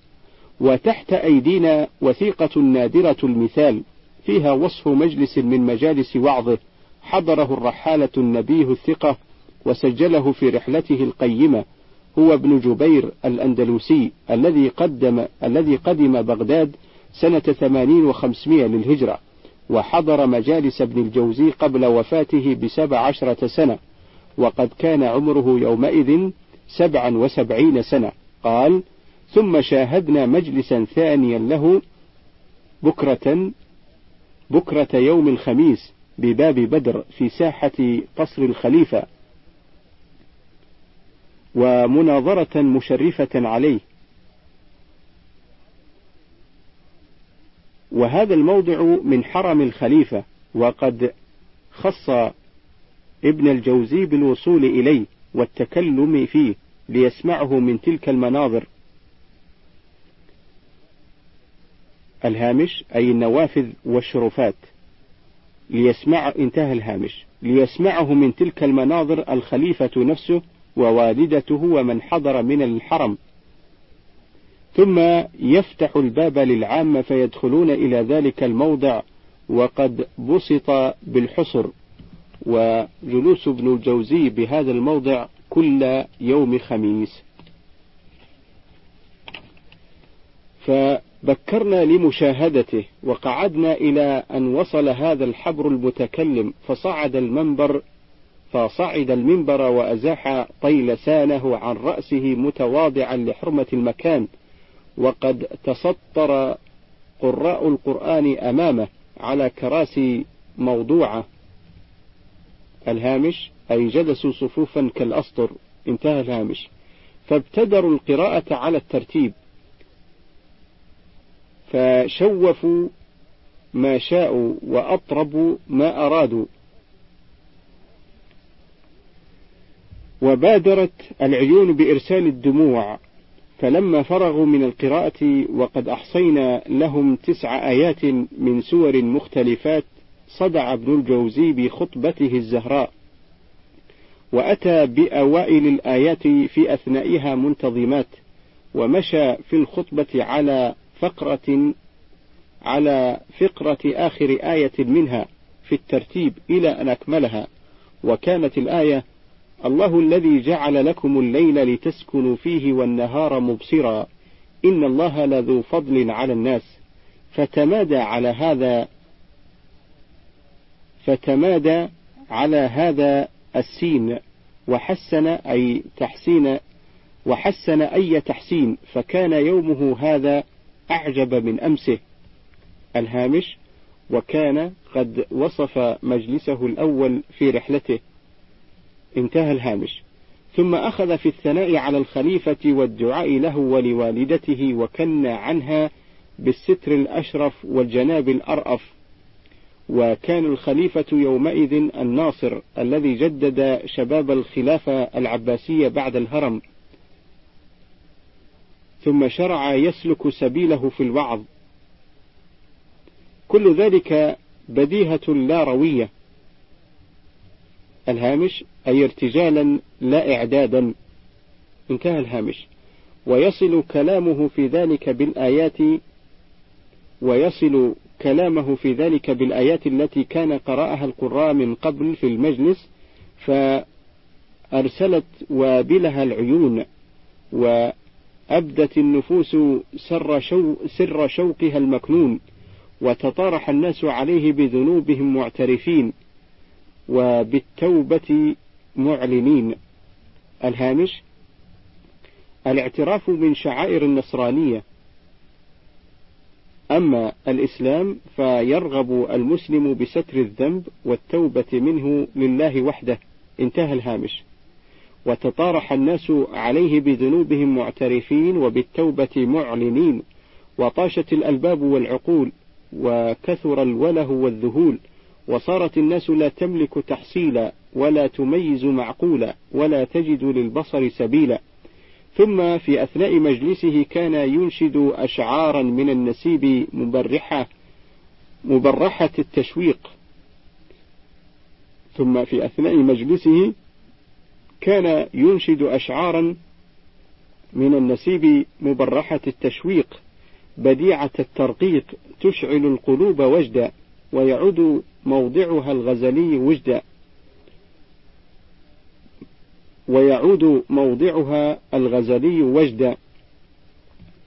وتحت أيدينا وثيقة نادرة المثال. فيها وصف مجلس من مجالس وعظه حضره الرحالة النبيه الثقة وسجله في رحلته القيمة هو ابن جبير الأندلسي الذي قدم الذي قدم بغداد سنة ثمانين وخمسمائة للهجرة وحضر مجالس ابن الجوزي قبل وفاته بسبع عشرة سنة وقد كان عمره يومئذ سبعا وسبعين سنة. قال ثم شاهدنا مجلسا ثانيا له بكرة بكرة يوم الخميس بباب بدر في ساحة قصر الخليفة ومناظرة مشرفة عليه. وهذا الموضع من حرم الخليفة وقد خص ابن الجوزي بالوصول إليه والتكلم فيه ليسمعه من تلك المناظر. الهامش أي النوافذ والشرفات. ليسمع انتهى الهامش. ليسمعه من تلك المناظر الخليفة نفسه ووالدته ومن حضر من الحرم. ثم يفتح الباب للعامة فيدخلون إلى ذلك الموضع وقد بسط بالحصر. وجلوس ابن الجوزي بهذا الموضع كل يوم خميس. فبكرنا لمشاهدته وقعدنا إلى أن وصل هذا الحبر المتكلم فصعد المنبر فصعد المنبر وأزاح طيلسانه عن رأسه متواضعا لحرمة المكان وقد تسطر قراء القرآن أمامه على كراسي موضوعة. الهامش أي جلسوا صفوفا كالأسطر. انتهى الهامش. فابتدروا القراءة على الترتيب. فشوفوا ما شاءوا وأطربوا ما أرادوا. وبادرت العيون بإرسال الدموع فلما فرغوا من القراءة وقد أحصينا لهم تسع آيات من سور مختلفات صدع ابن الجوزي بخطبته الزهراء. وأتى بأوائل الآيات في أثنائها منتظمات ومشى في الخطبة على فقرة على فقرة آخر آية منها في الترتيب إلى أن أكملها وكانت الآية الله الذي جعل لكم الليل لتسكنوا فيه والنهار مبصرا إن الله لذو فضل على الناس. فتمادى على هذا فتمادى على هذا السين وحسن أي تحسين وحسن أي تحسين فكان يومه هذا أعجب من أمسه الهامش وكان قد وصف مجلسه الأول في رحلته. انتهى الهامش. ثم أخذ في الثناء على الخليفة والدعاء له ولوالدته وكن عنها بالستر الأشرف والجناب الأرأف. وكان الخليفة يومئذ الناصر الذي جدد شباب الخلافة العباسية بعد الهرم. ثم شرع يسلك سبيله في الوعظ. كل ذلك بديهة لا روية. الهامش أي ارتجالا لا إعدادا. انتهى الهامش. ويصل كلامه في ذلك بالآيات ويصل كلامه في ذلك بالآيات التي كان قرأها القراء من قبل في المجلس فأرسلت وابلها العيون وأبدت النفوس سر, شو سر شوقها المكنون وتطارح الناس عليه بذنوبهم معترفين وبالتوبة معلنين. الهامش الاعتراف من شعائر النصرانية. أما الإسلام فيرغب المسلم بستر الذنب والتوبة منه لله وحده. انتهى الهامش. وتطارح الناس عليه بذنوبهم معترفين وبالتوبة معلنين وطاشت الألباب والعقول وكثر الوله والذهول وصارت الناس لا تملك تحصيلا ولا تميز معقولا ولا تجد للبصر سبيلا. ثم في أثناء مجلسه كان ينشد أشعارا من النسيب مبرحة مبرحة التشويق. ثم في أثناء مجلسه كان ينشد أشعارا من النسيب مبرحة التشويق بديعة الترقيق تشعل القلوب وجدا ويعود موضعها الغزلي وجدا. ويعود موضعها الغزلي وجدا.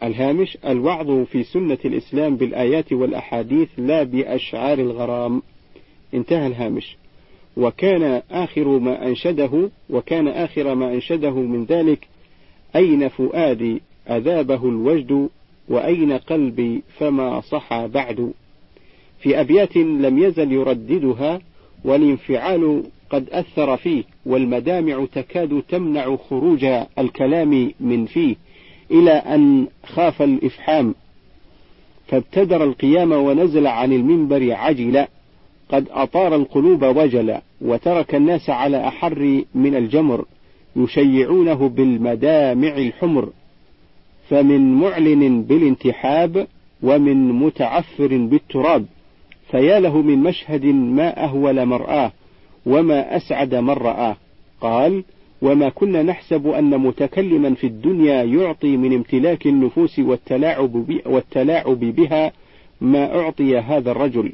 الهامش الوعظ في سنة الإسلام بالآيات والأحاديث لا بأشعار الغرام. انتهى الهامش. وكان آخر ما أنشده وكان آخر ما أنشده من ذلك أين فؤادي أذابه الوجد وأين قلبي فما صحى بعد. في أبيات لم يزل يرددها والانفعال قد أثر فيه والمدامع تكاد تمنع خروج الكلام من فيه إلى أن خاف الإفحام. فابتدر القيام ونزل عن المنبر عجلا. قد أطار القلوب وجلا وترك الناس على أحر من الجمر يشيعونه بالمدامع الحمر فمن معلن بالانتحاب ومن متعفر بالتراب فيا له من مشهد ما أهول مرآه وما أسعد من رآه. قال وما كنا نحسب أن متكلما في الدنيا يعطي من امتلاك النفوس والتلاعب, والتلاعب بها ما أعطي هذا الرجل.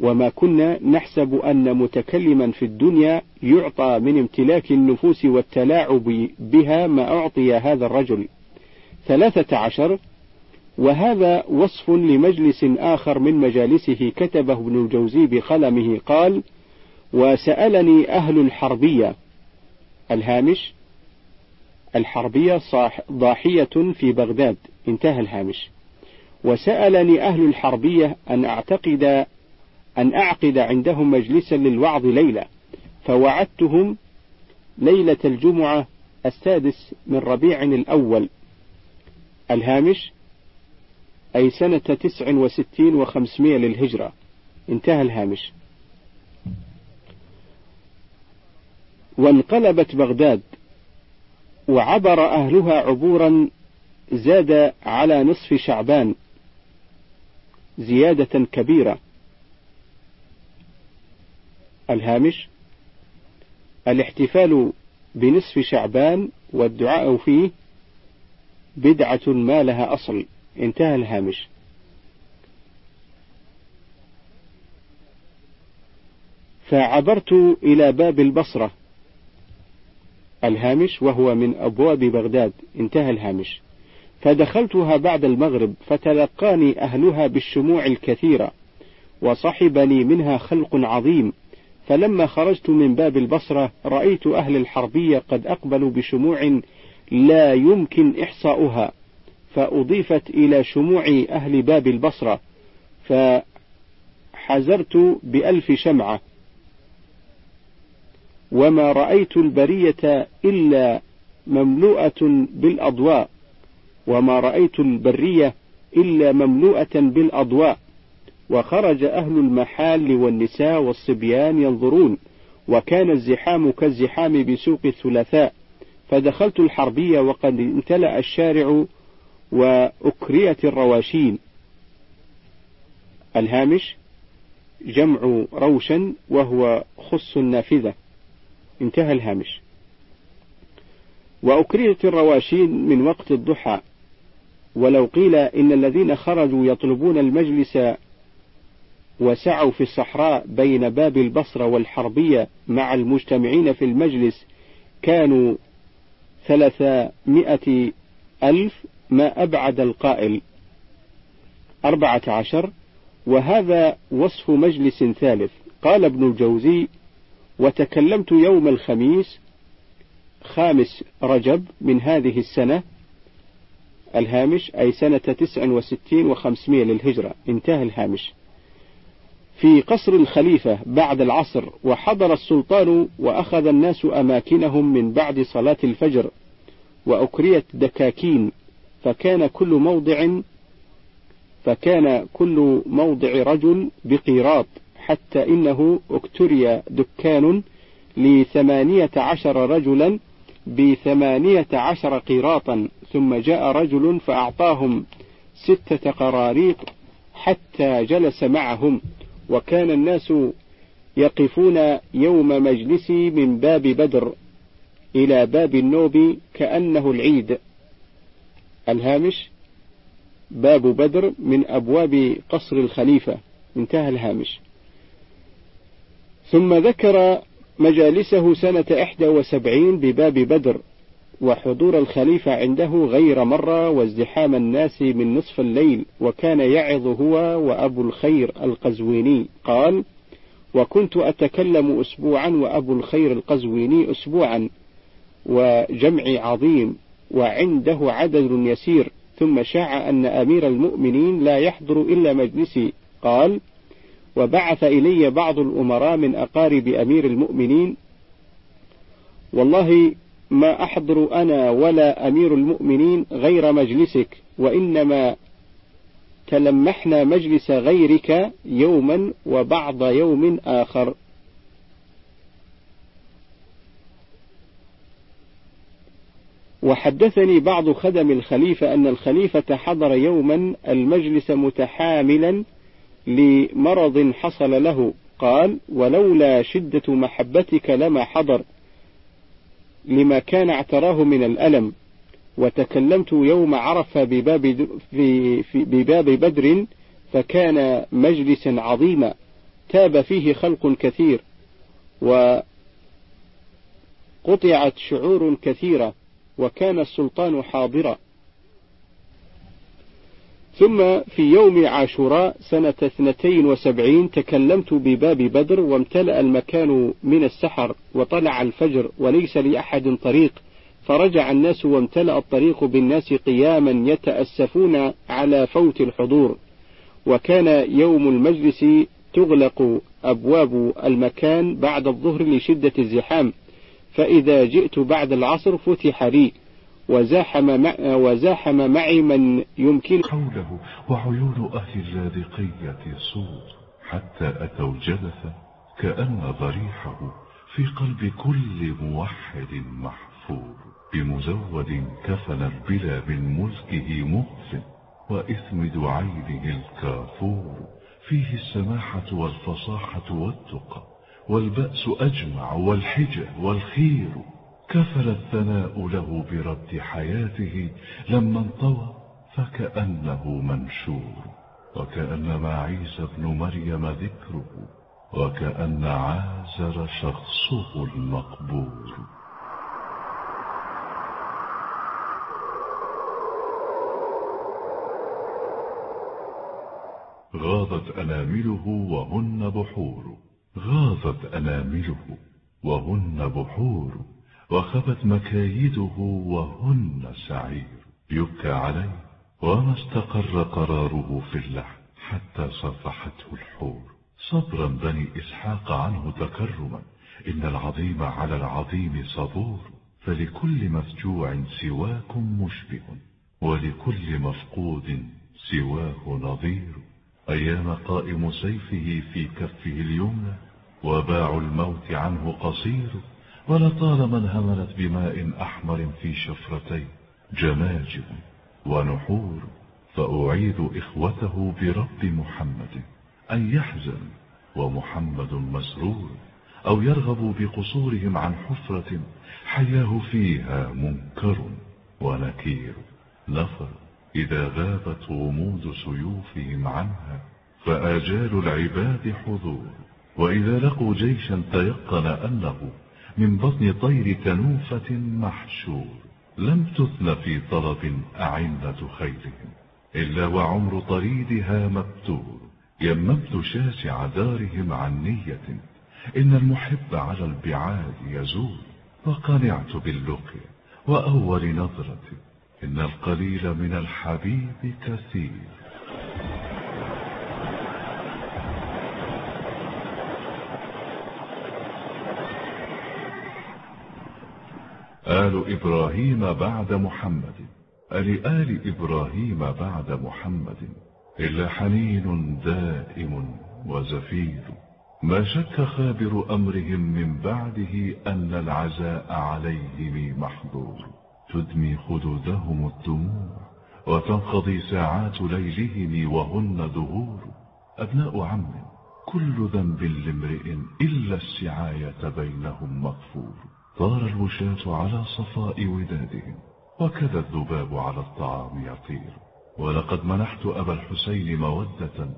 وما كنا نحسب أن متكلما في الدنيا يعطى من امتلاك النفوس والتلاعب بها ما أعطي هذا الرجل. ثلاثة عشر وهذا وصف لمجلس آخر من مجالسه كتبه ابن الجوزي بقلمه قال وسألني أهل الحربية. الهامش الحربية صاح ضاحية في بغداد. انتهى الهامش. وسألني أهل الحربية أن أعتقد أن أعقد عندهم مجلسا للوعظ ليلة فوعدتهم ليلة الجمعة السادس من ربيع الأول. الهامش أي سنة تسع وستين وخمسمائة للهجرة. انتهى الهامش. وانقلبت بغداد وعبر أهلها عبورا زاد على نصف شعبان زيادة كبيرة. الهامش الاحتفال بنصف شعبان والدعاء فيه بدعة ما لها أصل. انتهى الهامش. فعبرت إلى باب البصرة. الهامش وهو من أبواب بغداد. انتهى الهامش. فدخلتها بعد المغرب فتلقاني أهلها بالشموع الكثيرة وصحبني منها خلق عظيم. فلما خرجت من باب البصرة رأيت أهل الحربية قد أقبلوا بشموع لا يمكن إحصاؤها فأضيفت إلى شموع أهل باب البصرة فحزرت بألف شمعة. وما رأيت البرية إلا مملوءة بالأضواء وما رأيت البرية إلا مملوءة بالأضواء. وخرج أهل المحال والنساء والصبيان ينظرون وكان الزحام كالزحام بسوق الثلاثاء فدخلت الحربية وقد امتلأ الشارع وأكريت الرواشين. الهامش جمع روشن وهو خص النافذة. انتهى الهامش. وأكرهت الرواشين من وقت الضحى ولو قيل إن الذين خرجوا يطلبون المجلس وسعوا في الصحراء بين باب البصرة والحربية مع المجتمعين في المجلس كانوا ثلاثمائة ألف ما أبعد القائل أربعة عشر وهذا وصف مجلس ثالث. قال ابن الجوزي وتكلمت يوم الخميس خامس رجب من هذه السنة الهامش أي سنة تسع وستين وخمسمائة للهجرة. انتهى الهامش. في قصر الخليفة بعد العصر وحضر السلطان وأخذ الناس أماكنهم من بعد صلاة الفجر وأكريت دكاكين فكان كل موضع فكان كل موضع رجل بقيراط حتى إنه اكتري دكان لثمانية عشر رجلا بثمانية عشر قيراطا ثم جاء رجل فأعطاهم ستة قراريط حتى جلس معهم. وكان الناس يقفون يوم مجلسي من باب بدر إلى باب النوب كأنه العيد. الهامش باب بدر من أبواب قصر الخليفة. انتهى الهامش. ثم ذكر مجالسه سنة إحدى وسبعين بباب بدر. وحضور الخليفة عنده غير مرة وازدحام الناس من نصف الليل وكان يعظ هو وأبو الخير القزويني. قال وكنت أتكلم أسبوعا وأبو الخير القزويني أسبوعا وجمع عظيم وعنده عدد يسير ثم شاع أن أمير المؤمنين لا يحضر إلا مجلسي. قال وبعث إلي بعض الأمراء من أقارب أمير المؤمنين. والله ما أحضر أنا ولا أمير المؤمنين غير مجلسك وإنما تلمحنا مجلس غيرك يوما وبعض يوم آخر. وحدثني بعض خدم الخليفة أن الخليفة حضر يوما المجلس متحاملا لمرض حصل له. قال ولولا شدة محبتك لما حضر. لما كان اعتراه من الألم وتكلمت يوم عرفة بباب, في في بباب بدر فكان مجلسا عظيما تاب فيه خلق كثير وقطعت شعور كثيرة وكان السلطان حاضرا. ثم في يوم عاشوراء سنة اثنتين وسبعين تكلمت بباب بدر وامتلأ المكان من السحر وطلع الفجر وليس لأحد طريق فرجع الناس وامتلأ الطريق بالناس قياما يتأسفون على فوت الحضور. وكان يوم المجلس تغلق أبواب المكان بعد الظهر لشدة الزحام فإذا جئت بعد العصر فتح لي. وزاحم, وزاحم معي من يمكن حوله وعيون أهل اللاذقية صور حتى أتوا جلس كأن ضريحه في قلب كل موحد محفور بمزود كفن البلا من ملكه مغفل وإثم عينه الكافور. فيه السماحة والفصاحة والتقى والبأس أجمع والحجة والخير كفل الثناء له برد حياته لما انطوى فكأنه منشور وكأنما عيسى ابن مريم ذكره وكأن عازر شخصه المقبور. غاضت أنامله وهن بحور غاضت أنامله وهن بحور. وخبت مكايده وهن سعير. يبكى عليه وما استقر قراره في اللحم حتى صفحته الحور. صبرا بني إسحاق عنه تكرما. إن العظيم على العظيم صبور. فلكل مفجوع سواكم مشبه ولكل مفقود سواه نظير. أيام قائم سيفه في كفه اليمنى وباع الموت عنه قصير. ولطالما انهملت بماء أحمر في شفرتي جماجم ونحور فأعيد إخوته برب محمد أن يحزن ومحمد مسرور أو يرغب بقصورهم عن حفرة حياه فيها منكر ونكير. نفر إذا غابت غموض سيوفهم عنها فآجال العباد حضور. وإذا لقوا جيشا تيقن أنه من بطن طير تنوفة محشور لم تثن في طلب أعنة خيرهم إلا وعمر طريدها مبتور يممت شاسع دارهم عن نية إن المحب على البعاد يزول وقنعت باللقي وأول نظرة إن القليل من الحبيب كثير. آل إبراهيم بعد محمد. ألآل إبراهيم بعد محمد. إلا حنين دائم وزفير. ما شك خابر أمرهم من بعده أن العزاء عليهم محظور. تدمي خدودهم الدموع وتنقضي ساعات ليلهم وهن دهور. أبناء عم كل ذنب لامرئ إلا السعاية بينهم مغفور. طار الوشاة على صفاء ودادهم وكذا الذباب على الطعام يطير. ولقد منحت أبا الحسين مودة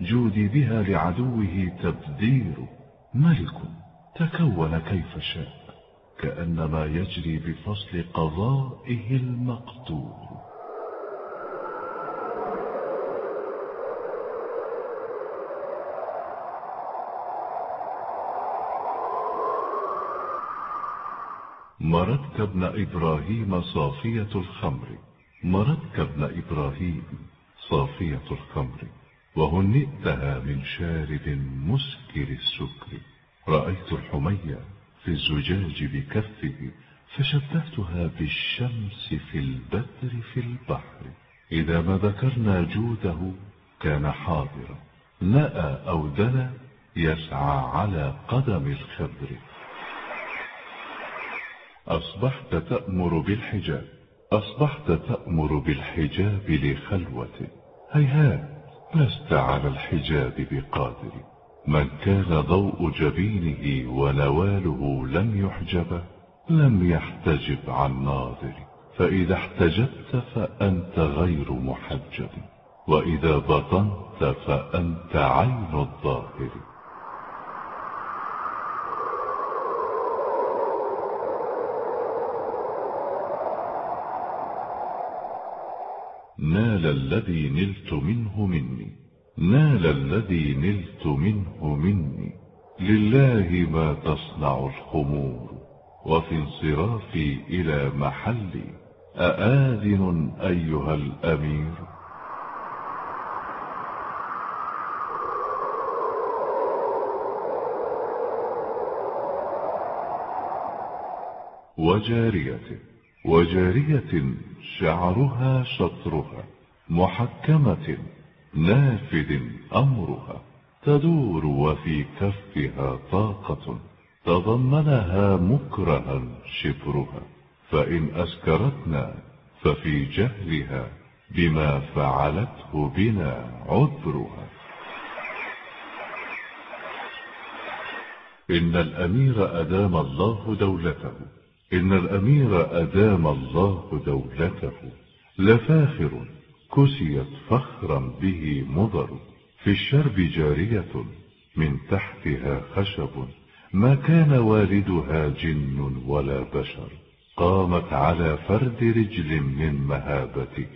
جودي بها لعدوه تبدير. ملك تكون كيف شاء كأنما يجري بفصل قضائه المقدور. مرتك ابن إبراهيم صافية الخمر. مرتك ابن إبراهيم صافية الخمر. وهنئتها من شارب مسكر السكر. رأيت الحمية في الزجاج بكفه فشبهتها بالشمس في البدر في البحر. إذا ما ذكرنا جوده كان حاضرا. نأى أو دنا يسعى على قدم الخبر أصبحت تأمر بالحجاب. أصبحت تأمر بالحجاب لخلوة هيهات لست على الحجاب بقادر. من كان ضوء جبينه ونواله لم يحجب لم يحتجب عن ناظر. فإذا احتجبت فأنت غير محجب. وإذا بطنت فأنت عين الظاهر. نال الذي نلت منه مني. نال الذي نلت منه مني. لله ما تصنع الخمور. وفي انصرافي إلى محلي. أآذن أيها الأمير. وجاريته. وجارية شعرها شطرها محكمة نافذ أمرها تدور وفي كفها طاقة تضمنها مكرها شبرها فإن أسكرتنا ففي جهلها بما فعلته بنا عذرها. إن الأمير أدام الله دولته. إن الأمير أدام الله دولته لفاخر كسيت فخرا به مضر في الشرب جارية من تحتها خشب ما كان والدها جن ولا بشر قامت على فرد رجل من مهابته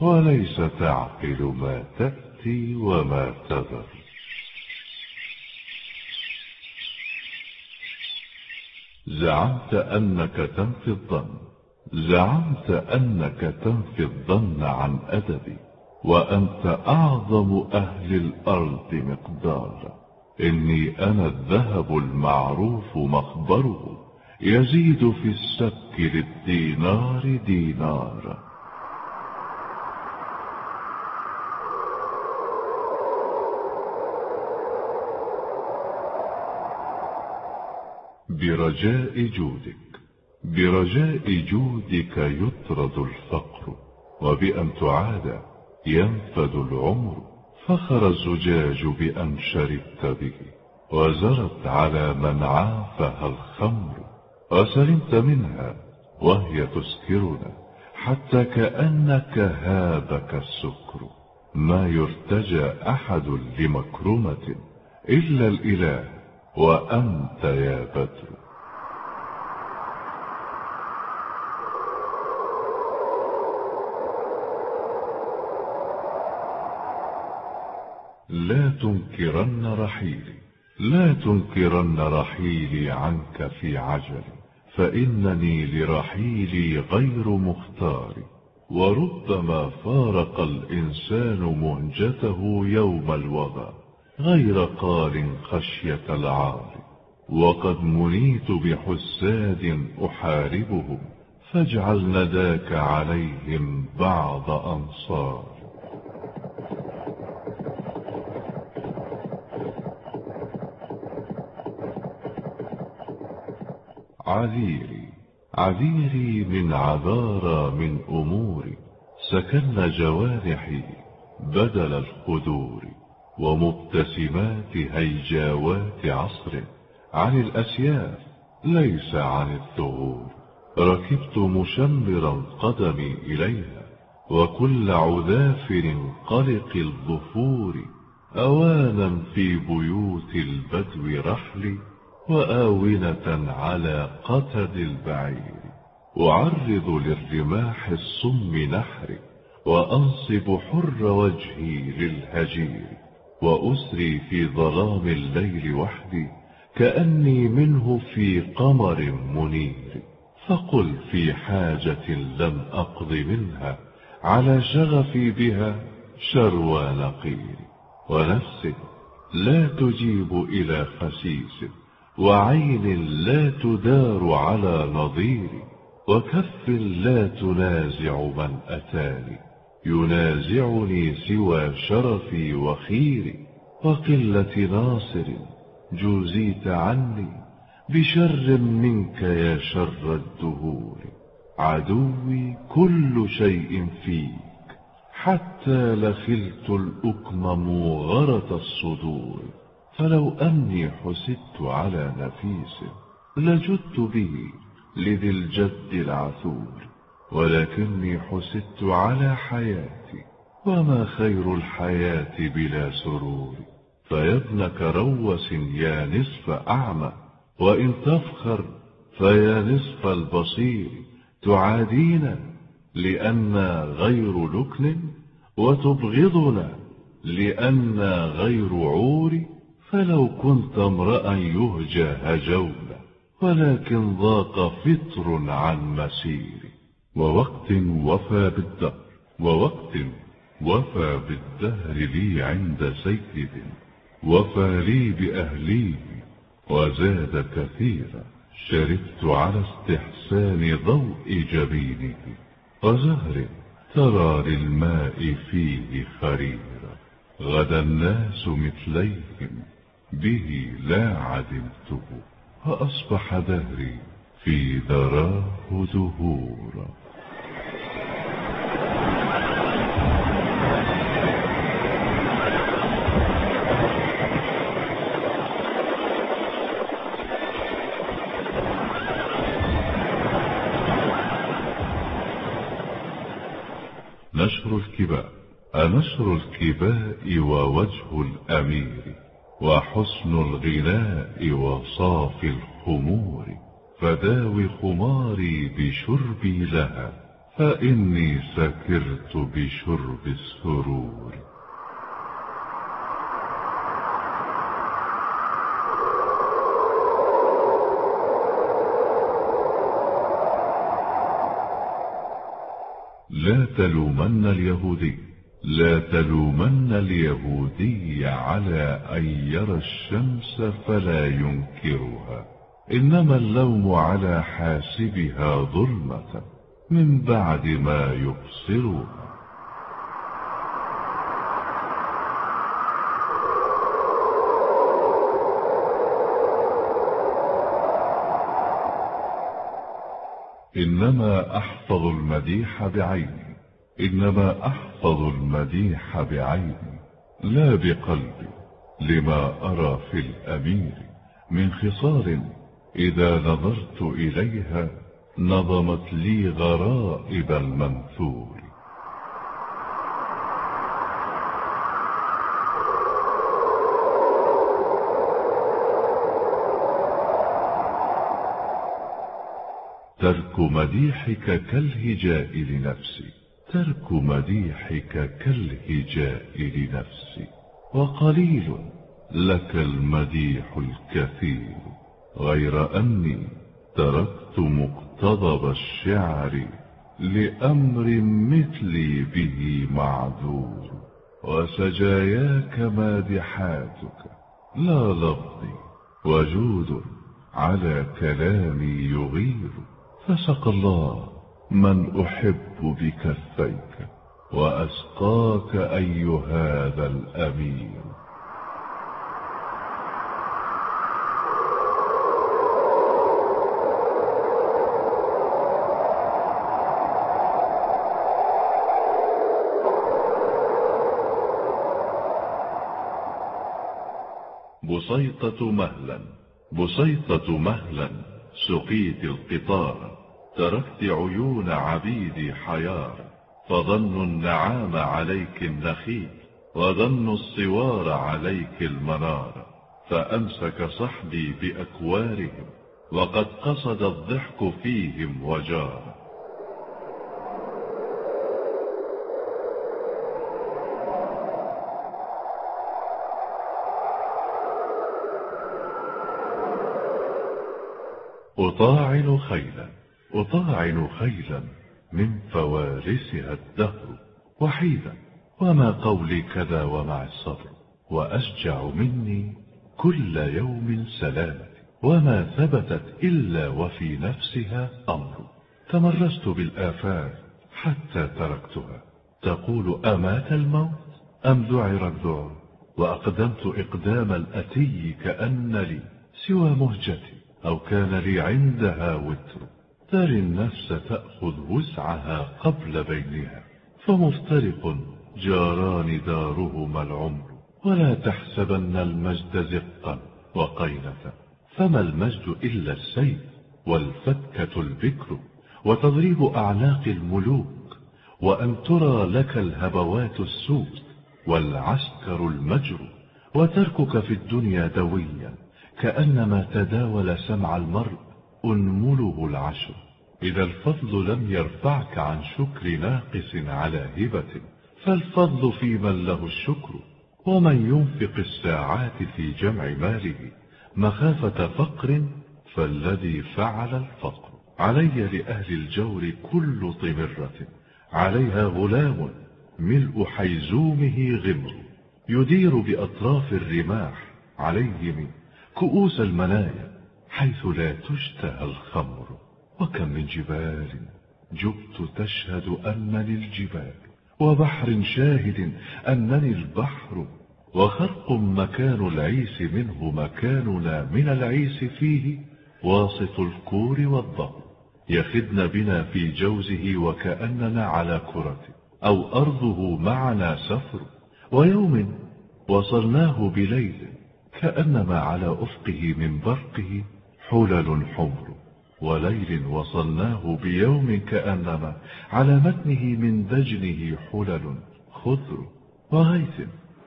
وليس تعقل ما تأتي وما تذر. زعمت أنك تنفي الظن. زعمت أنك تنفي الظن عن أدبي. وأنت أعظم أهل الأرض مقدارا. إني أنا الذهب المعروف مخبره. يزيد في السك للدينار دينارا. برجاء جودك. برجاء جودك يطرد الفقر وبأن تعاد ينفد العمر. فخر الزجاج بأن شربت به وزرت على من عافها الخمر. وسلمت منها وهي تسكرنا حتى كأنك هابك السكر. ما يرتجى أحد لمكرمة إلا الإله وأنت يا بدر. لا تنكرن رحيلي لا تنكرن رحيلي عنك في عجل فإنني لرحيلي غير مختار. وربما فارق الإنسان مهجته يوم الوغى غير قال خشية العار وقد منيت بحساد أحاربهم فاجعل نداك عليهم بعض أنصار. عذيري عذيري من عذارى من أموري سكن جوارحي بدل الخدور. ومبتسمات هيجاوات عصر عن الأسياف ليس عن الثغور. ركبت مشمرا قدمي إليها وكل عذافر قلق الظفور أوانا في بيوت البدو رحلي وآونة على قتد البعير. أعرض للرماح الصم نحري وأنصب حر وجهي للهجير. وأسري في ظلام الليل وحدي كأني منه في قمر منير. فقل في حاجة لم أقض منها على شغفي بها شروى نقير. ونفس لا تجيب إلى خسيس وعين لا تدار على نظير. وكف لا تنازع من أتاني ينازعني سوى شرفي وخيري وقلة ناصر جوزيت عني بشر منك يا شر الدهور. عدوي كل شيء فيك حتى لخلت الأكم موغرة الصدور. فلو أني حسدت على نفيس لجدت به لذي الجد العثور. ولكني حسدت على حياتي. وما خير الحياة بلا سرور؟ فيا ابن كروس يا نصف أعمى وإن تفخر فيا نصف البصير. تعادينا لأنا غير لكن وتبغضنا لأنا غير عور. فلو كنت امرأ يهجى هجونا ولكن ضاق فطر عن مسير. ووقت وفى بالدهر ووقت وفى بالدهر لي عند سيد وفى لي بأهليه وزاد كثيرا شربت على استحسان ضوء جبينه وزهر ترى للماء فيه خريرا غدا الناس مثليهم به لا عدمته فأصبح دهري في ذراه دهورا. نشر الكباء أنشر الكباء ووجه الأمير وحسن الغناء وصافي الخمور فداوي خماري بشربي لها فإني سكرت بشرب السرور. لا تلومن اليهودي. لا تلومن اليهودي على أن يرى الشمس فلا ينكرها. إنما اللوم على حاسبها ظلمة. من بعد ما يبصرها. إنما أحفظ المديح بعيني. إنما أحفظ المديح بعيني. لا بقلبي لما أرى في الأمير. من خصال إذا نظرت إليها نظمت لي غرائب المنثور. ترك مديحك كالهجاء لنفسي. ترك مديحك كالهجاء لنفسي. وقليل لك المديح الكثير. غير أني تركت مقتضب الشعر لأمر مثلي به معذور. وسجاياك مادحاتك لا لفظي وجود على كلامي يغير. فسق الله. من أحب بكفيك وأسقاك أي هذا الأمير بسيطة مهلا بسيطة مهلا. سقيت القطار تركت عيون عبيدي حيار فظنوا النعام عليك النخيل وظنوا الصوار عليك المنار فأمسك صحبي بأكوارهم وقد قصد الضحك فيهم وجار. أطاعن خيلا أطاعن خيلا من فوارسها الدهر وحيدا وما قولي كذا ومع الصبر وأشجع مني كل يوم سلامة وما ثبتت إلا وفي نفسها أمر. تمرست بالآفات حتى تركتها. تقول أمات الموت أم ذعر الذعر وأقدمت إقدام الأتي كأن لي سوى مهجتي. أو كان لي عندها وتر. تر النفس تأخذ وسعها قبل بينها. فمفترق جاران دارهما العمر. ولا تحسبن المجد زقا وقينة فما المجد إلا السيف والفتكة البكر. وتضريب أعناق الملوك. وأن ترى لك الهبوات السود والعسكر المجر وتركك في الدنيا دويا. كأنما تداول سمع المرء أنمله العشر. إذا الفضل لم يرفعك عن شكر ناقص على هبة فالفضل في من له الشكر ومن ينفق الساعات في جمع ماله. مخافة فقر فالذي فعل الفقر. علي لأهل الجور كل طمرة عليها غلام ملء حيزومه غمر. يدير بأطراف الرماح عليهم كؤوس المنايا حيث لا تشتهى الخمر. وكم من جبال جبت تشهد أنني الجبال وبحر شاهد أنني البحر وخرق مكان العيس منه مكاننا من العيس فيه واسط الكور والضهر يخدن بنا في جوزه وكأننا على كرة أو أرضه معنا سفر. ويوم وصلناه بليل كأنما على أفقه من برقه حلل حمر وليل وصلناه بيوم كأنما على متنه من دجنه حلل خضر وغيث.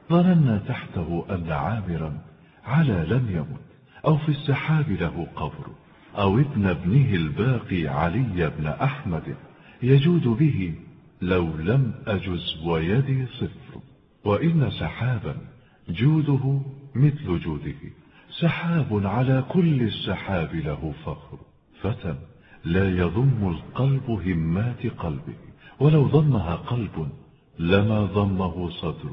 ظننا تحته أن عامرا على لم يمت أو في السحاب له قبر أو ابن ابنه الباقي علي بن أحمد يجود به لو لم أجز ويدي صفر. وإن سحابا جوده مثل جوده. سحاب على كل السحاب له فخر. فتى لا يضم القلب همات قلبه. ولو ضمها قلب لما ضمه صدر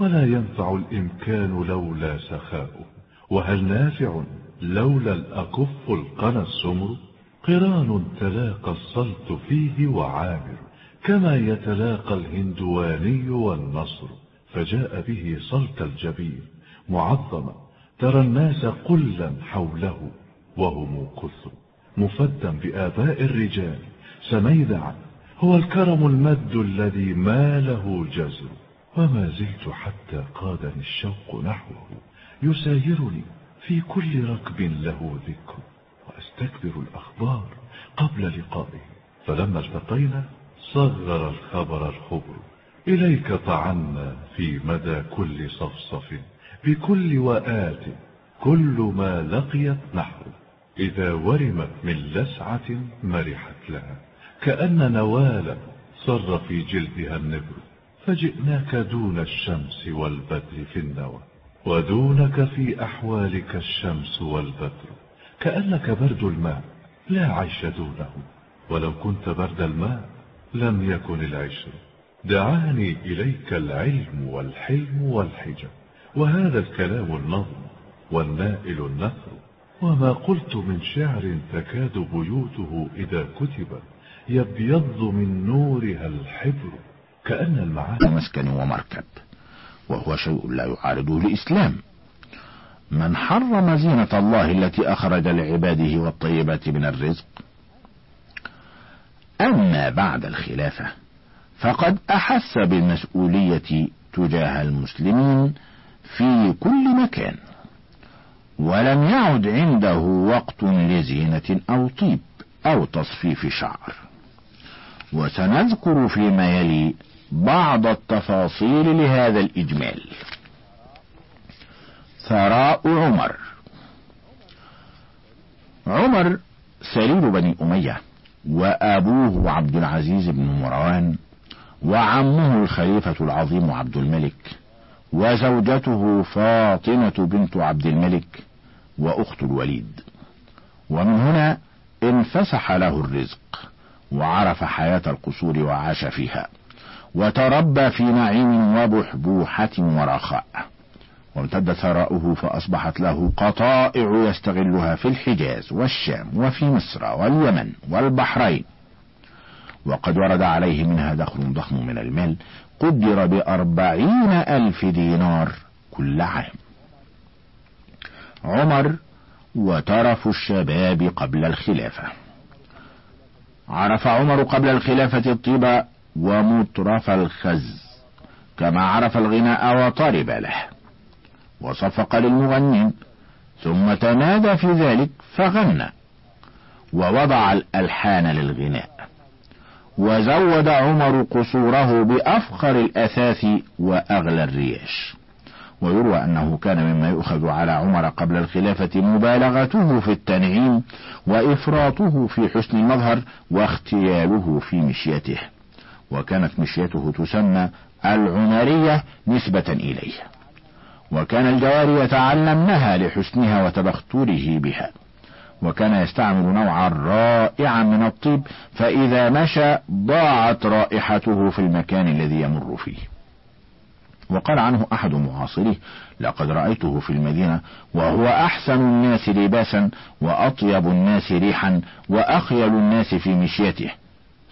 ولا ينفع الإمكان لولا سخاؤه. وهل نافع لولا الأكف القنا السمر؟ قران تلاقى السلط فيه وعامر. كما يتلاقى الهندواني والنصر. فجاء به سلط الجبير معظما ترى الناس قلا حوله وهم كثر مفدا بآباء الرجال. سميدعا هو الكرم المد الذي ما له جزر. وما زلت حتى قادني الشوق نحوه. يسايرني في كل ركب له ذكر. وأستكبر الأخبار قبل لقائه. فلما التقينا صغر الخبر الخبر. إليك طعنا في مدى كل صفصف. بكل وآت كل ما لقيت نحو إذا ورمت من لسعة مرحت لها. كأن نوالا صر في جلدها النبر فجئناك دون الشمس والبدر في النوى ودونك في أحوالك الشمس والبدر. كأنك برد الماء لا عيش دونه ولو كنت برد الماء لم يكن العشر دعاني إليك العلم والحلم والحجة وهذا الكلام النظم والنائل النثر. وما قلت من شعر تكاد بيوته إذا كتب يبيض من نورها الحبر كأن المعاني مسكن ومركب وهو شيء لا يعارضه الإسلام. من حرم زينة الله التي أخرج لعباده والطيبات من الرزق. أما بعد الخلافة فقد أحس بالمسؤولية تجاه المسلمين في كل مكان. ولم يعد عنده وقت لزينة أو طيب أو تصفيف شعر. وسنذكر فيما يلي بعض التفاصيل لهذا الإجمال. ثراء عمر. عمر سليل بني أمية وأبوه عبد العزيز بن مروان وعمه الخليفة العظيم عبد الملك. وزوجته فاطمة بنت عبد الملك وأخت الوليد. ومن هنا انفسح له الرزق وعرف حياة القصور وعاش فيها وتربى في نعيم وبحبوحة ورخاء. وامتد ثراؤه فأصبحت له قطائع يستغلها في الحجاز والشام وفي مصر واليمن والبحرين. وقد ورد عليه منها دخل ضخم من المال قدر بأربعين ألف دينار كل عام. عمر وترف الشباب قبل الخلافة. عرف عمر قبل الخلافة الطيب ومطرف الخز كما عرف الغناء وطرب له. وصفق للمغنين ثم تمادى في ذلك فغنى ووضع الألحان للغناء. وزود عمر قصوره بأفخر الأثاث وأغلى الرياش. ويروى أنه كان مما يؤخذ على عمر قبل الخلافة مبالغته في التنعيم وإفراطه في حسن المظهر واختياله في مشيته. وكانت مشيته تسمى العمرية نسبة إليه. وكان الجواري يتعلمنها لحسنها وتبختره بها. وكان يستعمل نوعا رائعا من الطيب فإذا مشى ضاعت رائحته في المكان الذي يمر فيه. وقال عنه أحد معاصريه لقد رأيته في المدينة وهو أحسن الناس لباسا وأطيب الناس ريحا وأخيل الناس في مشيته.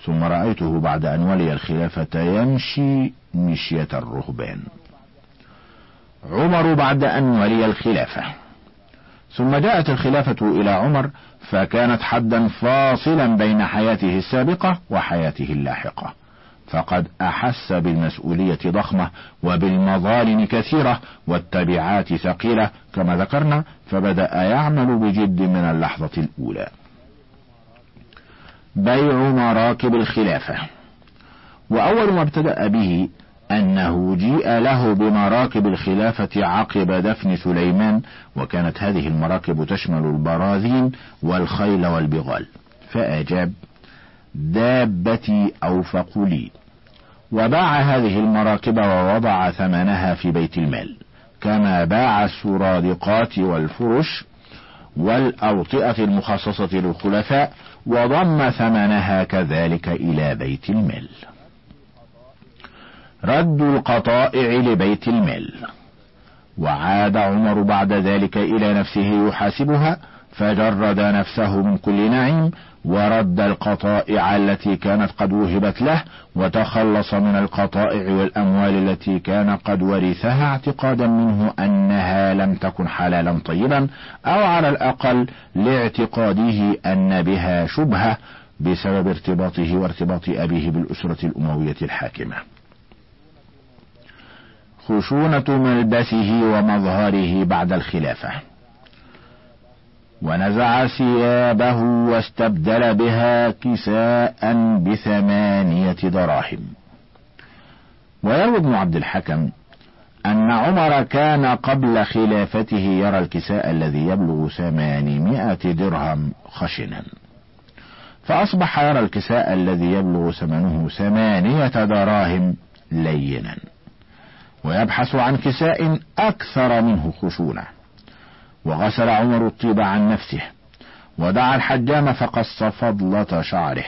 ثم رأيته بعد أن ولي الخلافة يمشي مشية الرهبان. عمر بعد أن ولي الخلافة. ثم جاءت الخلافة إلى عمر فكانت حدا فاصلا بين حياته السابقة وحياته اللاحقة. فقد أحس بالمسؤولية ضخمة وبالمظالم كثيرة والتبعات ثقيلة كما ذكرنا فبدأ يعمل بجد من اللحظة الأولى. بيع مراكب الخلافة. وأول ما ابتدأ به أنه جيء له بمراكب الخلافة عقب دفن سليمان وكانت هذه المراكب تشمل البراذين والخيل والبغال. فأجاب دابتي أوفق لي. وباع هذه المراكب ووضع ثمنها في بيت المال. كما باع السرادقات والفرش والأوطئة المخصصة للخلفاء وضم ثمنها كذلك إلى بيت المال. رد القطائع لبيت المال وعاد عمر بعد ذلك إلى نفسه يحاسبها فجرد نفسه من كل نعيم ورد القطائع التي كانت قد وهبت له وتخلص من القطائع والأموال التي كان قد ورثها اعتقادا منه أنها لم تكن حلالا طيبا أو على الأقل لاعتقاده أن بها شبهة بسبب ارتباطه وارتباط أبيه بالأسرة الأموية الحاكمة. خشونة ملبسه ومظهره بعد الخلافة. ونزع ثيابه واستبدل بها كساء بثمانية دراهم. ويروي ابن عبد الحكم أن عمر كان قبل خلافته يرى الكساء الذي يبلغ ثمانمائة درهم خشنا. فأصبح يرى الكساء الذي يبلغ ثمنه ثمانية دراهم لينا. ويبحث عن كساء أكثر منه خشونة. وغسل عمر الطيب عن نفسه ودعا الحجام فقص فضلة شعره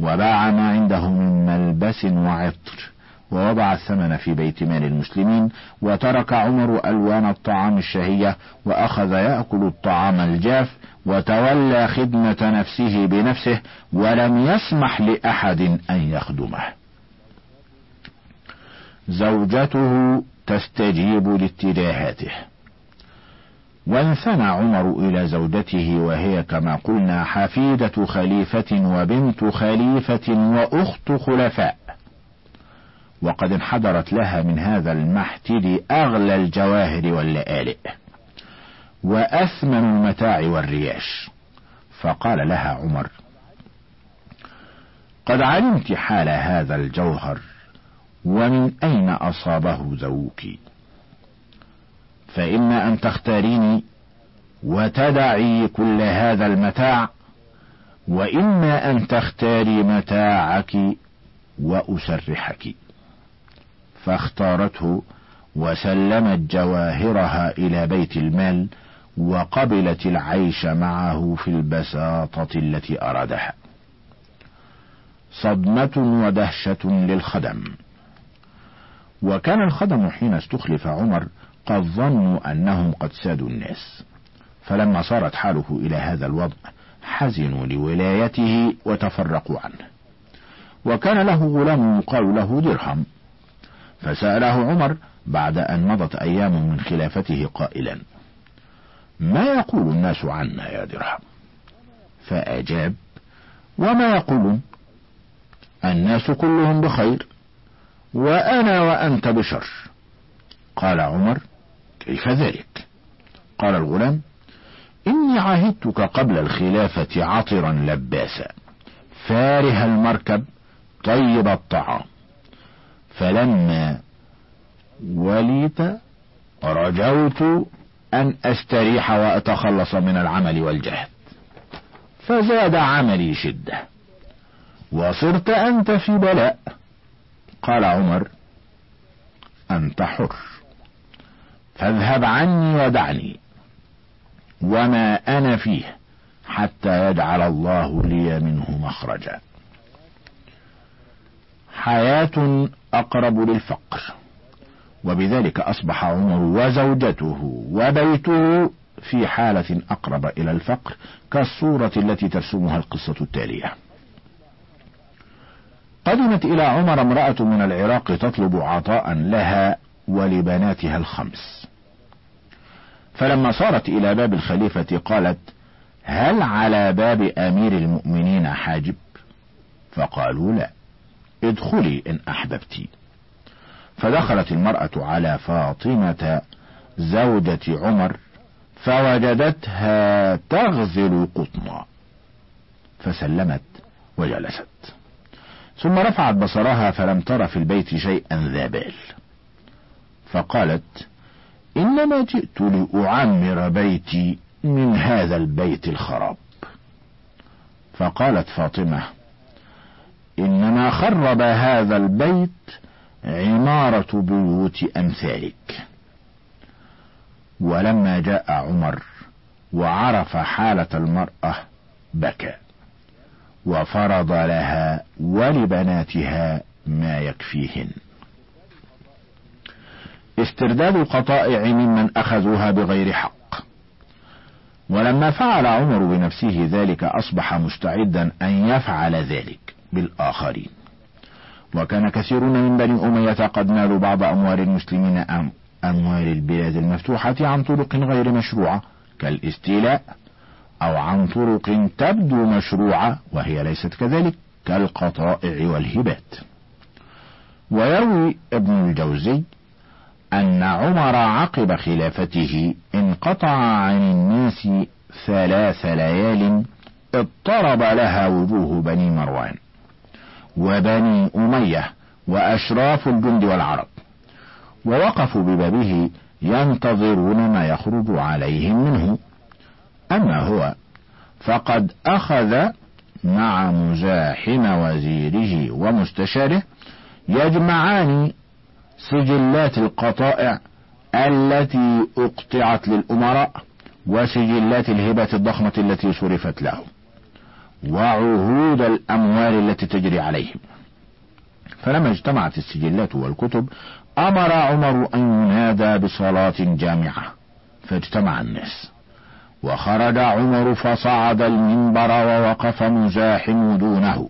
وباع ما عنده من ملبس وعطر ووضع الثمن في بيت مال المسلمين وترك عمر ألوان الطعام الشهية وأخذ يأكل الطعام الجاف وتولى خدمة نفسه بنفسه ولم يسمح لأحد أن يخدمه. زوجته تستجيب لاتجاهاته. وانثنى عمر إلى زوجته وهي كما قلنا حفيدة خليفة وبنت خليفة وأخت خلفاء. وقد انحدرت لها من هذا المحتد أغلى الجواهر واللآلئ. وأثمن المتاع والرياش. فقال لها عمر قد علمت حال هذا الجوهر ومن أين أصابه ذووك؟ فإما أن تختاريني وتدعي كل هذا المتاع وإما أن تختاري متاعك وأسرحك. فاختارته وسلمت جواهرها إلى بيت المال وقبلت العيش معه في البساطة التي أرادها. صدمة ودهشة للخدم. وكان الخدم حين استخلف عمر قد ظنوا أنهم قد سادوا الناس. فلما صارت حاله إلى هذا الوضع حزنوا لولايته وتفرقوا عنه. وكان له غلام يقال له درهم. فسأله عمر بعد أن مضت أيام من خلافته قائلا ما يقول الناس عنا يا درهم؟ فأجاب وما يقولون الناس كلهم بخير. وأنا وأنت بشر. قال عمر كيف ذلك؟ قال الغلام إني عهدتك قبل الخلافة عطرا لباسا فارها المركب طيب الطعام. فلما وليت رجوت أن أستريح وأتخلص من العمل والجهد. فزاد عملي شدة وصرت أنت في بلاء. قال عمر أنت حر. فاذهب عني ودعني وما أنا فيه حتى يجعل الله لي منه مخرجا. حياة أقرب للفقر وبذلك أصبح عمر وزوجته وبيته في حالة أقرب إلى الفقر كالصورة التي ترسمها القصة التالية. قدمت إلى عمر امرأة من العراق تطلب عطاء لها ولبناتها الخمس. فلما صارت إلى باب الخليفة قالت هل على باب أمير المؤمنين حاجب؟ فقالوا لا ادخلي إن أحببت. فدخلت المرأة على فاطمة زوجة عمر فوجدتها تغزل قطنا فسلمت وجلست. ثم رفعت بصرها فلم تر في البيت شيئا ذا بال. فقالت إنما جئت لأعمر بيتي من هذا البيت الخراب. فقالت فاطمة إنما خرب هذا البيت عمارة بيوت أمثالك. ولما جاء عمر وعرف حالة المرأة بكى. وفرض لها ولبناتها ما يكفيهن. استرداد القطائع ممن أخذوها بغير حق. ولما فعل عمر بنفسه ذلك أصبح مستعدا أن يفعل ذلك بالآخرين. وكان كثيرون من بني أمية قد نالوا بعض أموال المسلمين أم أموال البلاد المفتوحة عن طرق غير مشروعة كالاستيلاء أو عن طرق تبدو مشروعة وهي ليست كذلك كالقطائع والهبات. ويروي ابن الجوزي أن عمر عقب خلافته انقطع عن الناس ثلاث ليال اضطرب لها وجوه بني مروان وبني أمية وأشراف الجند والعرب ووقفوا ببابه ينتظرون ما يخرج عليهم منه. أما هو فقد أخذ مع مزاحم وزيره ومستشاره يجمعان سجلات القطائع التي أقطعت للأمراء وسجلات الهبات الضخمة التي صرفت لهم وعهود الأموال التي تجري عليهم. فلما اجتمعت السجلات والكتب أمر عمر أن ينادى بصلاة جامعة فاجتمع الناس. وخرج عمر فصعد المنبر ووقف مزاحم دونه.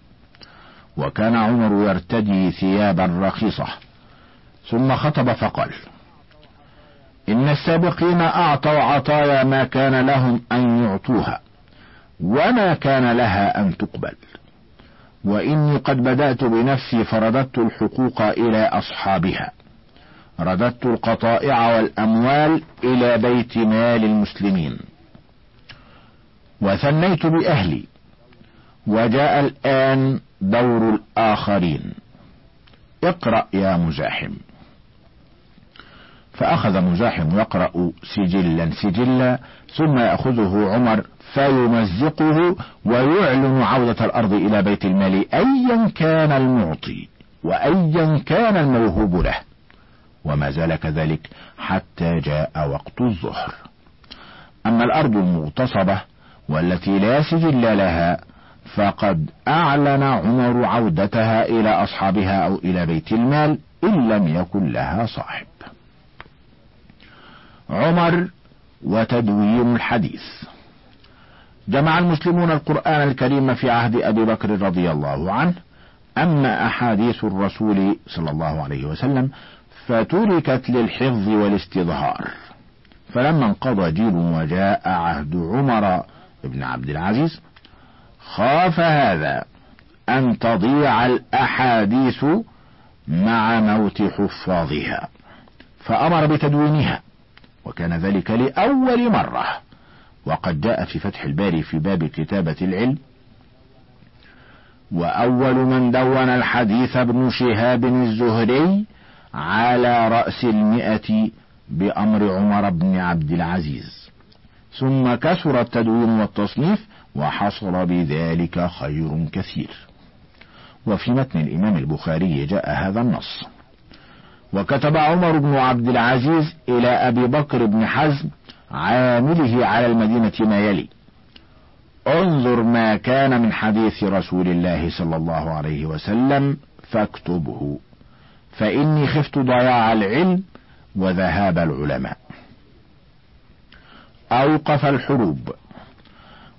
وكان عمر يرتدي ثيابا رخيصه ثم خطب فقال إن السابقين أعطوا عطايا ما كان لهم أن يعطوها وما كان لها أن تقبل. وإني قد بدأت بنفسي فرددت الحقوق إلى أصحابها. رددت القطائع والأموال إلى بيت مال المسلمين. وثنيت بأهلي. وجاء الآن دور الآخرين. اقرأ يا مزاحم فأخذ مزاحم يقرأ سجلا سجلا ثم يأخذه عمر فيمزقه ويعلن عودة الأرض إلى بيت المال. أيا كان المعطي وأيا كان الموهوب له. وما زال كذلك حتى جاء وقت الظهر. أما الأرض المغتصبة والتي لا سجل لها فقد أعلن عمر عودتها إلى أصحابها أو إلى بيت المال إن لم يكن لها صاحب. عمر وتدوين الحديث. جمع المسلمون القرآن الكريم في عهد أبي بكر رضي الله عنه أما أحاديث الرسول صلى الله عليه وسلم فتركت للحفظ والاستظهار. فلما انقضى جيل وجاء عهد عمر بن عبد العزيز خاف هذا أن تضيع الأحاديث مع موت حفاظها فأمر بتدوينها وكان ذلك لأول مرة وقد جاء في فتح الباري في باب كتابة العلم وأول من دون الحديث ابن شهاب الزهري على رأس المئة بأمر عمر بن عبد العزيز. ثم كثر التدوين والتصنيف وحصل بذلك خير كثير. وفي متن الإمام البخاري جاء هذا النص. وكتب عمر بن عبد العزيز إلى أبي بكر بن حزم عامله على المدينة ما يلي. انظر ما كان من حديث رسول الله صلى الله عليه وسلم فاكتبه. فإني خفت ضياع العلم وذهاب العلماء. أوقف الحروب.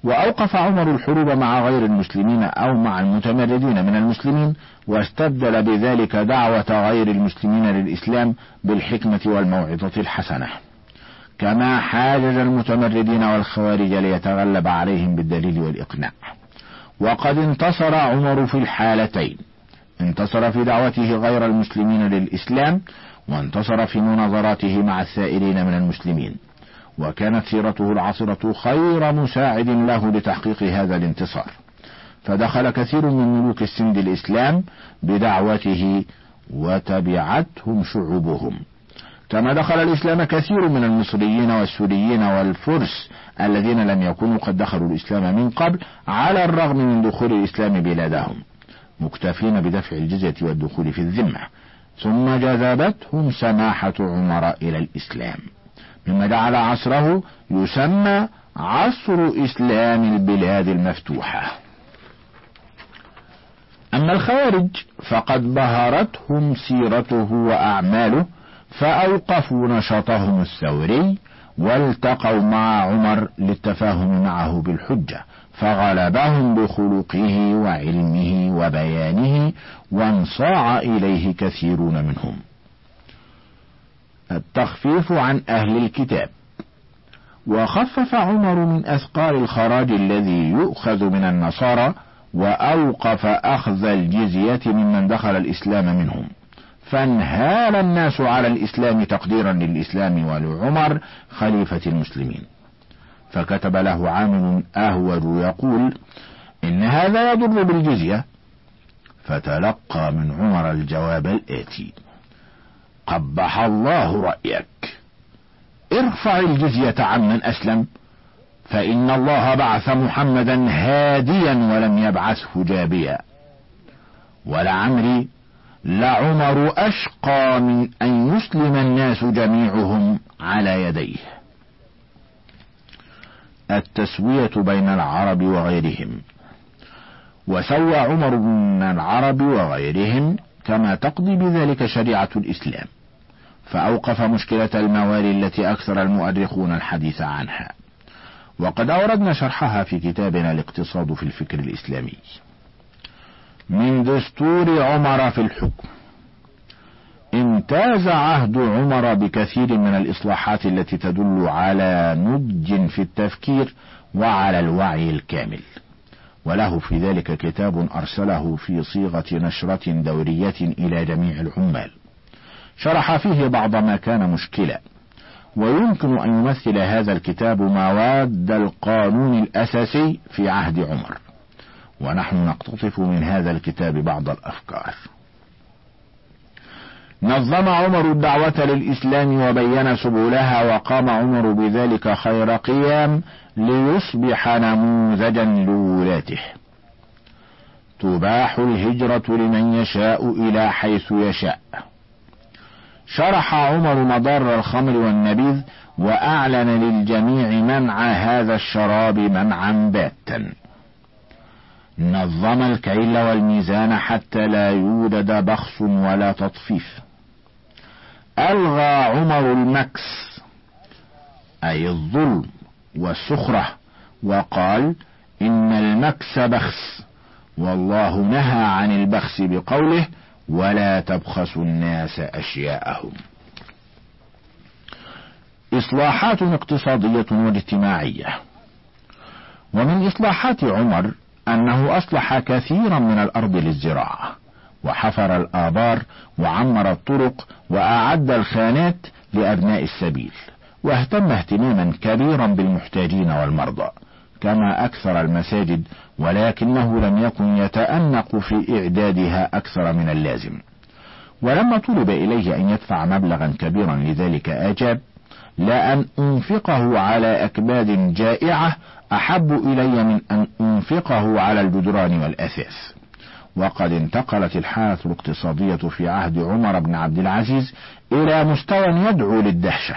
وأوقف عمر الحروب مع غير المسلمين أو مع المتمردين من المسلمين واستبدل بذلك دعوة غير المسلمين للإسلام بالحكمة والموعظة الحسنة. كما حاجز المتمردين والخوارج ليتغلب عليهم بالدليل والإقناع. وقد انتصر عمر في الحالتين. انتصر في دعوته غير المسلمين للإسلام وانتصر في مناظراته مع السائرين من المسلمين. وكانت سيرته العاصرة خير مساعد له لتحقيق هذا الانتصار. فدخل كثير من ملوك السند الإسلام بدعوته وتبعتهم شعوبهم. كما دخل الإسلام كثير من المصريين والسوريين والفرس الذين لم يكونوا قد دخلوا الإسلام من قبل على الرغم من دخول الإسلام بلادهم مكتفين بدفع الجزية والدخول في الذمة. ثم جذبتهم سماحة عمر إلى الإسلام. مما جعل عصره يسمى عصر إسلام البلاد المفتوحة. أما الخوارج فقد بهرتهم سيرته وأعماله فأوقفوا نشاطهم الثوري والتقوا مع عمر للتفاهم معه بالحجة فغلبهم بخلقه وعلمه وبيانه وانصاع إليه كثيرون منهم. التخفيف عن أهل الكتاب. وخفف عمر من أثقال الخراج الذي يؤخذ من النصارى وأوقف أخذ الجزية ممن دخل الإسلام منهم. فانهال الناس على الإسلام تقديرا للإسلام ولعمر خليفة المسلمين. فكتب له عامل أهود يقول إن هذا يضر بالجزية. فتلقى من عمر الجواب الآتي. قبح الله رأيك. ارفع الجزية عمن أسلم فإن الله بعث محمدا هاديا ولم يبعثه جابيا. ولعمري لعمر أشقى من أن يسلم الناس جميعهم على يديه. التسوية بين العرب وغيرهم. وسوى عمر بين العرب وغيرهم كما تقضي بذلك شريعة الإسلام. فأوقف مشكلة الموالي التي أكثر المؤرخون الحديث عنها. وقد أوردنا شرحها في كتابنا الاقتصاد في الفكر الإسلامي. من دستور عمر في الحكم. امتاز عهد عمر بكثير من الإصلاحات التي تدل على نضج في التفكير وعلى الوعي الكامل. وله في ذلك كتاب أرسله في صيغة نشرة دورية إلى جميع العمال. شرح فيه بعض ما كان مشكلا. ويمكن أن يمثل هذا الكتاب مواد القانون الأساسي في عهد عمر. ونحن نقتطف من هذا الكتاب بعض الأفكار. نظم عمر الدعوة للإسلام وبين سبلها وقام عمر بذلك خير قيام ليصبح نموذجا لولاته. تباح الهجرة لمن يشاء إلى حيث يشاء. شرح عمر مضار الخمر والنبيذ وأعلن للجميع منع هذا الشراب منعا باتا. نظم الكيل والميزان حتى لا يوجد بخس ولا تطفيف. ألغى عمر المكس أي الظلم والسخرة وقال إن المكس بخس والله نهى عن البخس بقوله ولا تبخسوا الناس أشياءهم. إصلاحات اقتصادية واجتماعية. ومن إصلاحات عمر أنه أصلح كثيرا من الأرض للزراعة وحفر الآبار وعمر الطرق وأعد الخانات لأبناء السبيل واهتم اهتماما كبيرا بالمحتاجين والمرضى كما أكثر المساجد ولكنه لم يكن يتأنق في إعدادها أكثر من اللازم. ولما طلب إليه أن يدفع مبلغا كبيرا لذلك أجاب لا أن أنفقه على أكباد جائعة أحب إلي من أن أنفقه على الجدران والأثاث. وقد انتقلت الحالة الاقتصادية في عهد عمر بن عبد العزيز إلى مستوى يدعو للدهشة.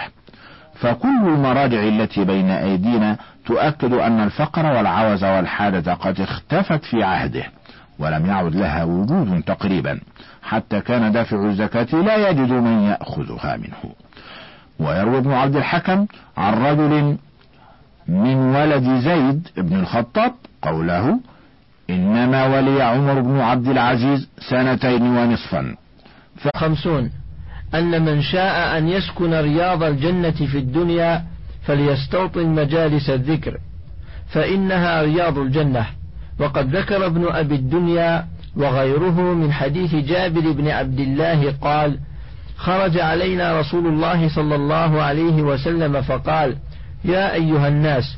فكل المراجع التي بين أيدينا تؤكد أن الفقر والعوز والحاجة قد اختفت في عهده ولم يعد لها وجود تقريبا حتى كان دافع الزكاة لا يجد من يأخذها منه. ويروي ابن عبد الحكم عن رجل من ولد زيد بن الخطاب قوله إنما ولي عمر بن عبد العزيز سنتين ونصفا. خمسون. أن من شاء أن يسكن رياض الجنة في الدنيا فليستوطن مجالس الذكر فإنها رياض الجنة. وقد ذكر ابن أبي الدنيا وغيره من حديث جابر بن عبد الله قال خرج علينا رسول الله صلى الله عليه وسلم فقال يا أيها الناس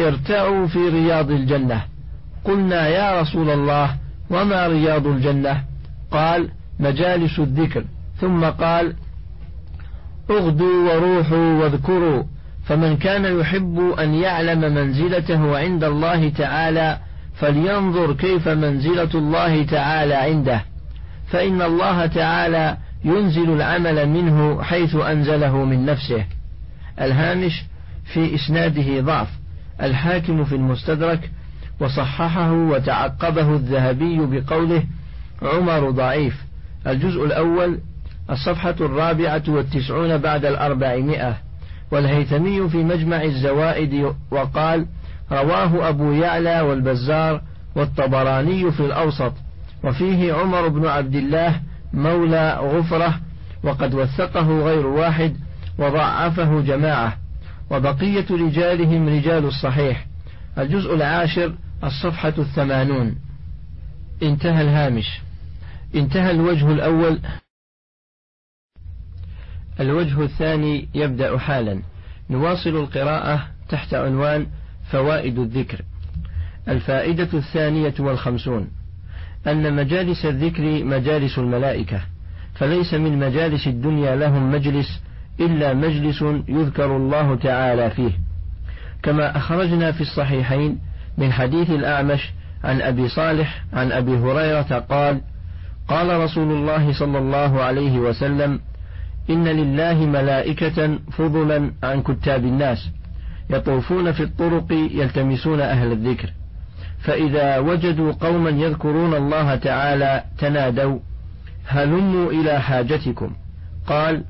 ارتعوا في رياض الجنة. قلنا يا رسول الله وما رياض الجنة؟ قال مجالس الذكر. ثم قال اغدوا وروحوا واذكروا فمن كان يحب أن يعلم منزلته عند الله تعالى فلينظر كيف منزلة الله تعالى عنده فإن الله تعالى ينزل العمل منه حيث أنزله من نفسه الهامش في إسناده ضعف الحاكم في المستدرك وصححه وتعقبه الذهبي بقوله عمر ضعيف الجزء الأول الصفحة الرابعة والتسعون بعد الأربعمائة. والهيثمي في مجمع الزوائد وقال رواه أبو يعلى والبزار والطبراني في الأوسط. وفيه عمر بن عبد الله مولى غفرة وقد وثقه غير واحد وضعفه جماعة. وبقية رجالهم رجال الصحيح. الجزء العاشر الصفحة الثمانون. انتهى الهامش. انتهى الوجه الأول. الوجه الثاني يبدأ حالا. نواصل القراءة تحت عنوان فوائد الذكر. الفائدة الثانية والخمسون. أن مجالس الذكر مجالس الملائكة فليس من مجالس الدنيا لهم مجلس إلا مجلس يذكر الله تعالى فيه. كما أخرجنا في الصحيحين من حديث الأعمش عن أبي صالح عن أبي هريرة قال قال رسول الله صلى الله عليه وسلم إن لله ملائكة فضلا عن كتاب الناس يطوفون في الطرق يلتمسون أهل الذكر. فإذا وجدوا قوما يذكرون الله تعالى تنادوا هلموا إلى حاجتكم. قال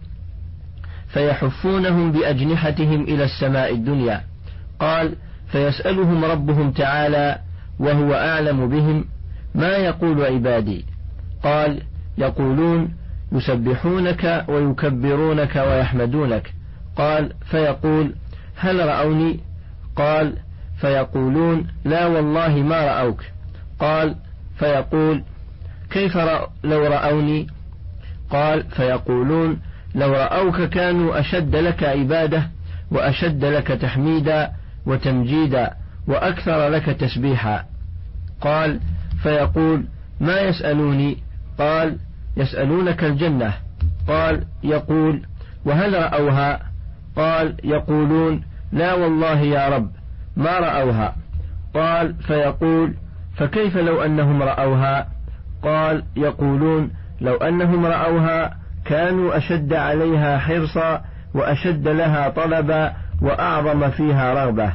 فيحفونهم بأجنحتهم إلى السماء الدنيا. قال فيسألهم ربهم تعالى وهو أعلم بهم ما يقول عبادي؟ قال يقولون يسبحونك ويكبرونك ويحمدونك. قال فيقول هل رأوني؟ قال فيقولون لا والله ما رأوك. قال فيقول كيف رأ لو رأوني؟ قال فيقولون لو رأوك كانوا أشد لك عبادة وأشد لك تحميدا وتمجيدا وأكثر لك تسبيحا. قال فيقول ما يسألوني؟ قال يسألونك الجنة. قال يقول وهل رأوها؟ قال يقولون لا والله يا رب ما رأوها. قال فيقول فكيف لو أنهم رأوها؟ قال يقولون لو أنهم رأوها كانوا أشد عليها حرصا وأشد لها طلبا وأعظم فيها رغبة.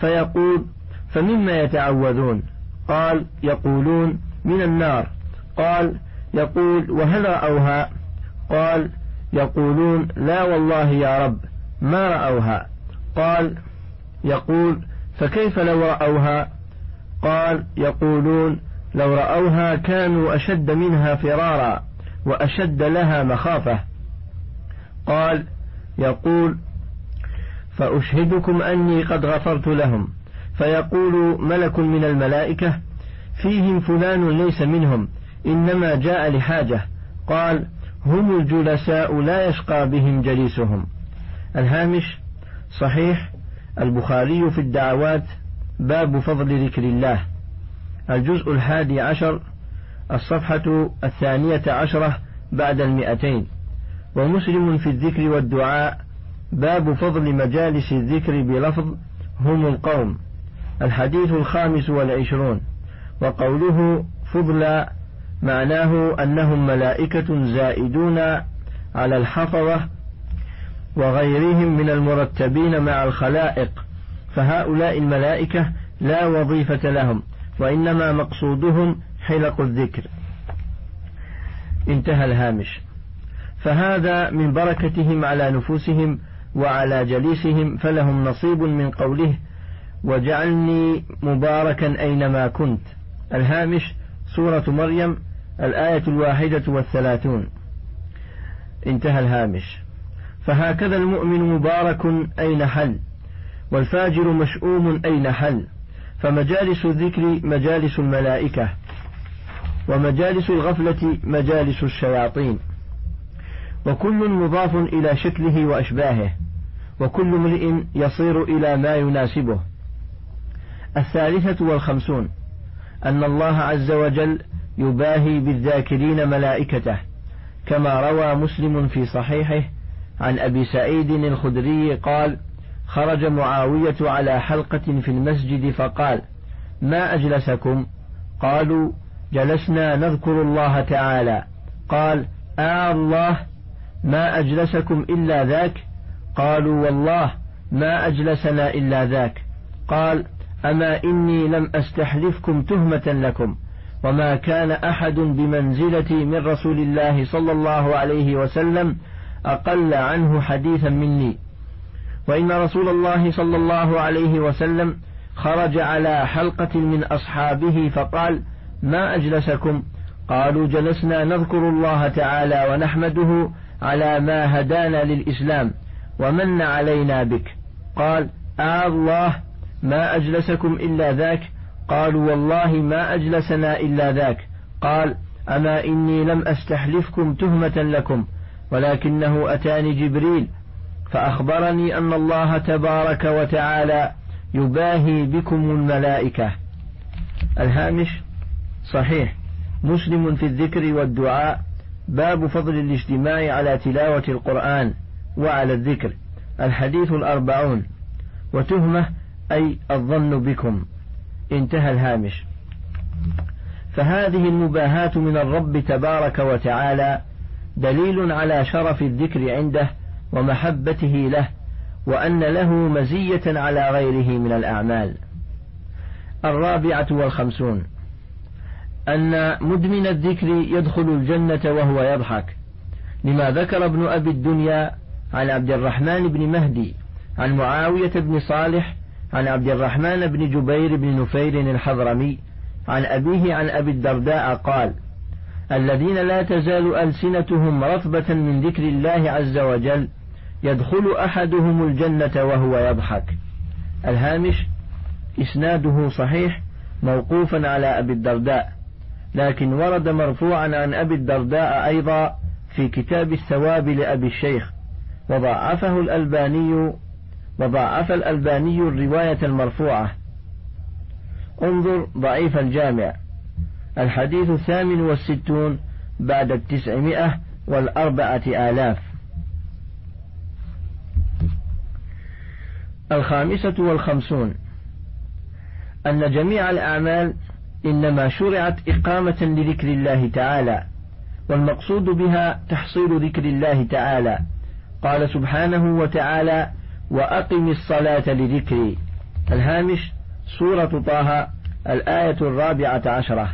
فيقول فمما يتعوذون؟ قال يقولون من النار. قال يقول وهل رأوها قال يقولون لا والله يا رب ما رأوها قال يقول فكيف لو رأوها قال يقولون لو رأوها كانوا أشد منها فرارا وأشد لها مخافة. قال يقول فأشهدكم أني قد غفرت لهم فيقول ملك من الملائكة فيهم فلان ليس منهم إنما جاء لحاجة. قال هم الجلساء لا يشقى بهم جليسهم. الهامش صحيح البخاري في الدعوات باب فضل ذكر الله. الجزء الحادي عشر الصفحة الثانية عشرة بعد المئتين. ومسلم في الذكر والدعاء باب فضل مجالس الذكر بلفظ هم القوم. الحديث الخامس والعشرون. وقوله فضلا معناه أنهم ملائكة زائدون على الحفظة وغيرهم من المرتبين مع الخلائق فهؤلاء الملائكة لا وظيفة لهم وإنما مقصودهم حلق الذكر. انتهى الهامش. فهذا من بركتهم على نفوسهم وعلى جليسهم فلهم نصيب من قوله وجعلني مباركا أينما كنت. الهامش سورة مريم الآية الواحدة والثلاثون. انتهى الهامش. فهكذا المؤمن مبارك أين حل؟ والفاجر مشؤوم أين حل؟ فمجالس الذكر مجالس الملائكة ومجالس الغفلة مجالس الشياطين. وكل مضاف إلى شكله وأشباهه وكل امرئ يصير إلى ما يناسبه. الثالثة والخمسون. أن الله عز وجل يباهي بالذاكرين ملائكته كما روى مسلم في صحيحه عن أبي سعيد الخدري قال خرج معاوية على حلقة في المسجد فقال ما أجلسكم؟ قالوا جلسنا نذكر الله تعالى. قال آه الله ما أجلسكم إلا ذاك؟ قالوا والله ما أجلسنا إلا ذاك. قال أما إني لم أستحلفكم تهمة لكم وما كان أحد بمنزلتي من رسول الله صلى الله عليه وسلم أقل عنه حديثا مني. وإن رسول الله صلى الله عليه وسلم خرج على حلقة من أصحابه فقال ما أجلسكم؟ قالوا جلسنا نذكر الله تعالى ونحمده على ما هدانا للإسلام ومن علينا بك. قال آه الله ما أجلسكم إلا ذاك؟ قالوا والله ما أجلسنا إلا ذاك. قال أما إني لم أستحلفكم تهمة لكم ولكنه أتاني جبريل فأخبرني أن الله تبارك وتعالى يباهي بكم الملائكة. الهامش صحيح. مسلم في الذكر والدعاء باب فضل الاجتماع على تلاوة القرآن وعلى الذكر. الحديث الأربعون. وتهمة أي الظن بكم. انتهى الهامش. فهذه المباهاة من الرب تبارك وتعالى دليل على شرف الذكر عنده ومحبته له وأن له مزية على غيره من الأعمال. الرابعة والخمسون. أن مدمن الذكر يدخل الجنة وهو يضحك. لما ذكر ابن أبي الدنيا عن عبد الرحمن بن مهدي عن معاوية بن صالح عن عبد الرحمن بن جبير بن نفير الحضرمي عن أبيه عن أبي الدرداء قال الذين لا تزال ألسنتهم رطبة من ذكر الله عز وجل يدخل أحدهم الجنة وهو يضحك. الهامش إسناده صحيح موقوفا على أبي الدرداء لكن ورد مرفوعا عن أبي الدرداء أيضا في كتاب الثواب لأبي الشيخ وضعفه الألباني وضعف الألباني الرواية المرفوعة. انظر ضعيف الجامع. الحديث الثامن والستون بعد التسعمائة والأربعة آلاف. الخامسة والخمسون. أن جميع الأعمال إنما شرعت إقامة لذكر الله تعالى والمقصود بها تحصيل ذكر الله تعالى. قال سبحانه وتعالى وأقم الصلاة لذكري. الهامش سورة طه الآية الرابعة عشرة.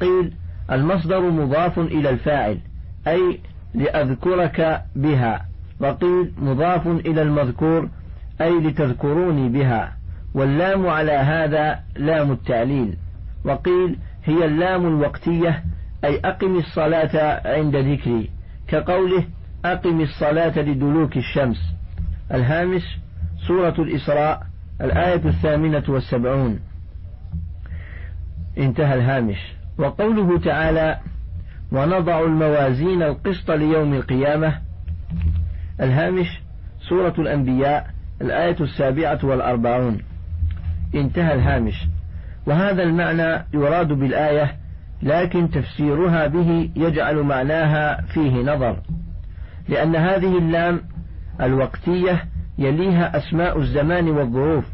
قيل المصدر مضاف إلى الفاعل أي لأذكرك بها. وقيل مضاف إلى المذكور أي لتذكروني بها. واللام على هذا لام التعليل. وقيل هي اللام الوقتية أي أقم الصلاة عند ذكري. كقوله أقم الصلاة لدلوك الشمس. الهامش سورة الإسراء الآية الثامنة والسبعون. انتهى الهامش. وقوله تعالى ونضع الموازين القسط ليوم القيامة الهامش سورة الأنبياء الآية السابعة والأربعون. انتهى الهامش. وهذا المعنى يراد بالآية لكن تفسيرها به يجعل معناها فيه نظر لأن هذه اللام الوقتية يليها أسماء الزمان والظروف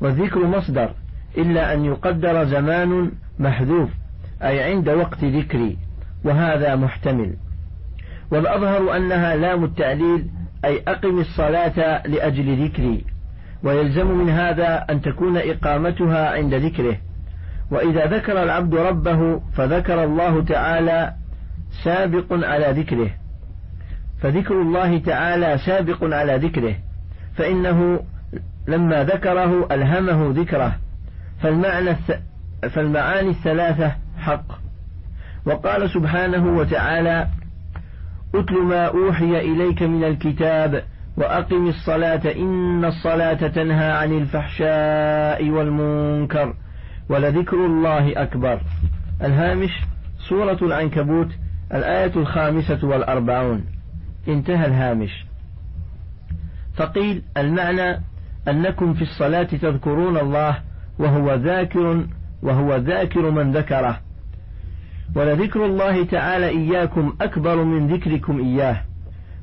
والذكر مصدر إلا أن يقدر زمان محذوف أي عند وقت ذكري وهذا محتمل. والأظهر أنها لام التعليل أي أقم الصلاة لأجل ذكري ويلزم من هذا أن تكون إقامتها عند ذكره. وإذا ذكر العبد ربه فذكر الله تعالى سابق على ذكره. فذكر الله تعالى سابق على ذكره فإنه لما ذكره ألهمه ذكره فالمعنى فالمعاني الثلاثة حق. وقال سبحانه وتعالى أتل ما أوحي إليك من الكتاب وأقم الصلاة إن الصلاة تنهى عن الفحشاء والمنكر ولذكر الله أكبر. الهامش سورة العنكبوت الآية الخامسة والأربعون. انتهى الهامش. فقيل المعنى أنكم في الصلاة تذكرون الله وهو ذاكر وهو ذاكر من ذكره. ولذكر الله تعالى إياكم أكبر من ذكركم إياه.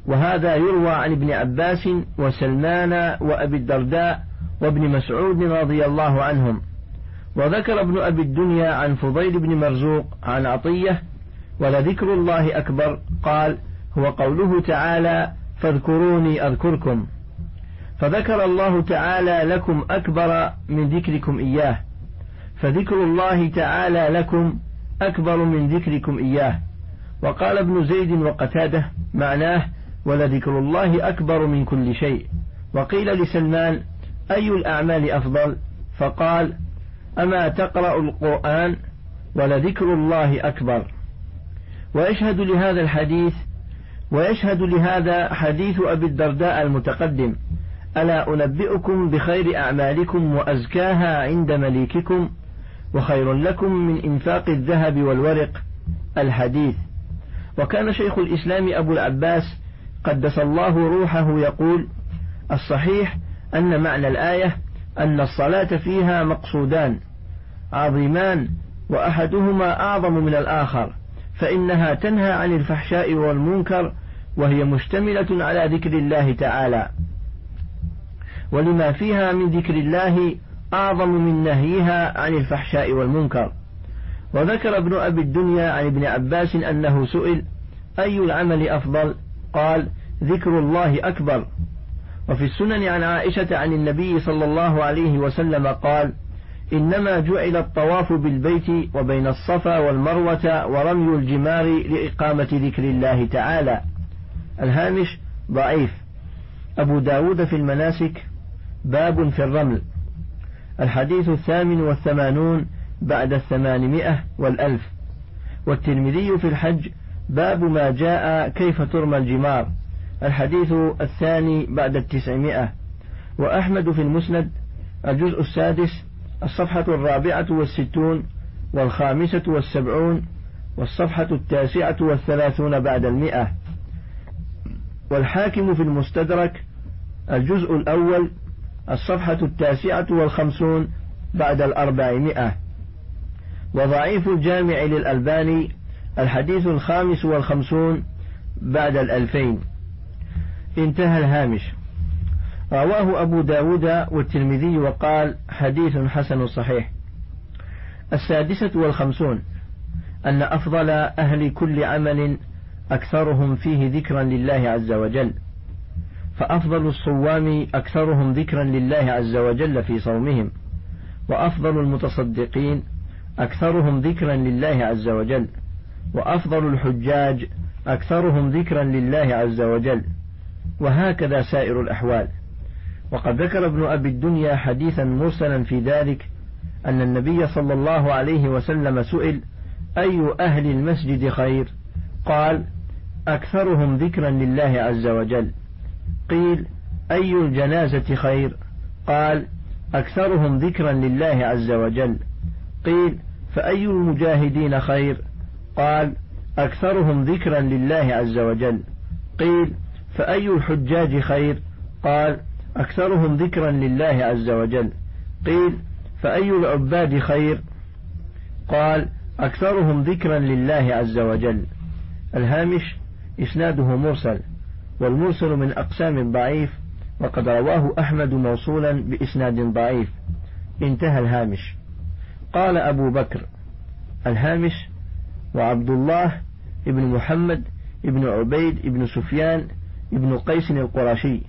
وهذا يروى عن ابن عباس وسلمان وأبي الدرداء وابن مسعود رضي الله عنهم. وذكر ابن أبي الدنيا عن فضيل بن مرزوق عن عطية ولذكر الله أكبر قال هو قوله تعالى فاذكروني أذكركم. فذكر الله تعالى لكم أكبر من ذكركم إياه. فذكر الله تعالى لكم أكبر من ذكركم إياه. وقال ابن زيد وقتاده معناه ولذكر الله أكبر من كل شيء. وقيل لسلمان أي الأعمال أفضل؟ فقال أما تقرأ القرآن ولذكر الله أكبر. ويشهد لهذا الحديث ويشهد لهذا حديث أبي الدرداء المتقدم ألا أنبئكم بخير أعمالكم وأزكاها عند مليككم وخير لكم من إنفاق الذهب والورق الحديث. وكان شيخ الإسلام أبو العباس قدس الله روحه يقول الصحيح أن معنى الآية أن الصلاة فيها مقصودان عظيمان وأحدهما أعظم من الآخر. فإنها تنهى عن الفحشاء والمنكر وهي مشتملة على ذكر الله تعالى. ولما فيها من ذكر الله أعظم من نهيها عن الفحشاء والمنكر. وذكر ابن أبي الدنيا عن ابن عباس أنه سئل أي العمل أفضل؟ قال ذكر الله أكبر. وفي السنن عن عائشة عن النبي صلى الله عليه وسلم قال إنما جعل الطواف بالبيت وبين الصفا والمروة ورمي الجمار لإقامة ذكر الله تعالى. الهامش ضعيف. أبو داود في المناسك باب في الرمل. الحديث الثامن والثمانون بعد الثمانمائة والألف. والترمذي في الحج باب ما جاء كيف ترمى الجمار. الحديث الثاني بعد التسعمائة. وأحمد في المسند الجزء السادس الصفحة الرابعة والستون والخامسة والسبعون والصفحة التاسعة والثلاثون بعد المئة. والحاكم في المستدرك الجزء الأول الصفحة التاسعة والخمسون بعد الأربعمائة. وضعيف الجامع للألباني الحديث الخامس والخمسون بعد الألفين. انتهى الهامش. رواه أبو داود والترمذي وقال حديث حسن صحيح. السادسة والخمسون أن أفضل أهل كل عمل أكثرهم فيه ذكرا لله عز وجل فأفضل الصوام أكثرهم ذكرا لله عز وجل في صومهم وأفضل المتصدقين أكثرهم ذكرا لله عز وجل وأفضل الحجاج أكثرهم ذكرا لله عز وجل وهكذا سائر الأحوال. وقد ذكر ابن أبي الدنيا حديثا مرسلا في ذلك أن النبي صلى الله عليه وسلم سئل أي أهل المسجد خير؟ قال أكثرهم ذكرا لله عز وجل. قيل أي الجنازة خير؟ قال أكثرهم ذكرا لله عز وجل. قيل فأي المجاهدين خير؟ قال أكثرهم ذكرا لله عز وجل. قيل فأي الحجاج خير؟ قال أكثرهم ذكرا لله عز وجل. قيل فأي العباد خير؟ قال أكثرهم ذكرا لله عز وجل. الهامش إسناده مرسل والمرسل من أقسام الضعيف وقد رواه أحمد موصولا بإسناد ضعيف. انتهى الهامش. قال أبو بكر الهامش وعبد الله ابن محمد ابن عبيد ابن سفيان ابن قيس القرشي.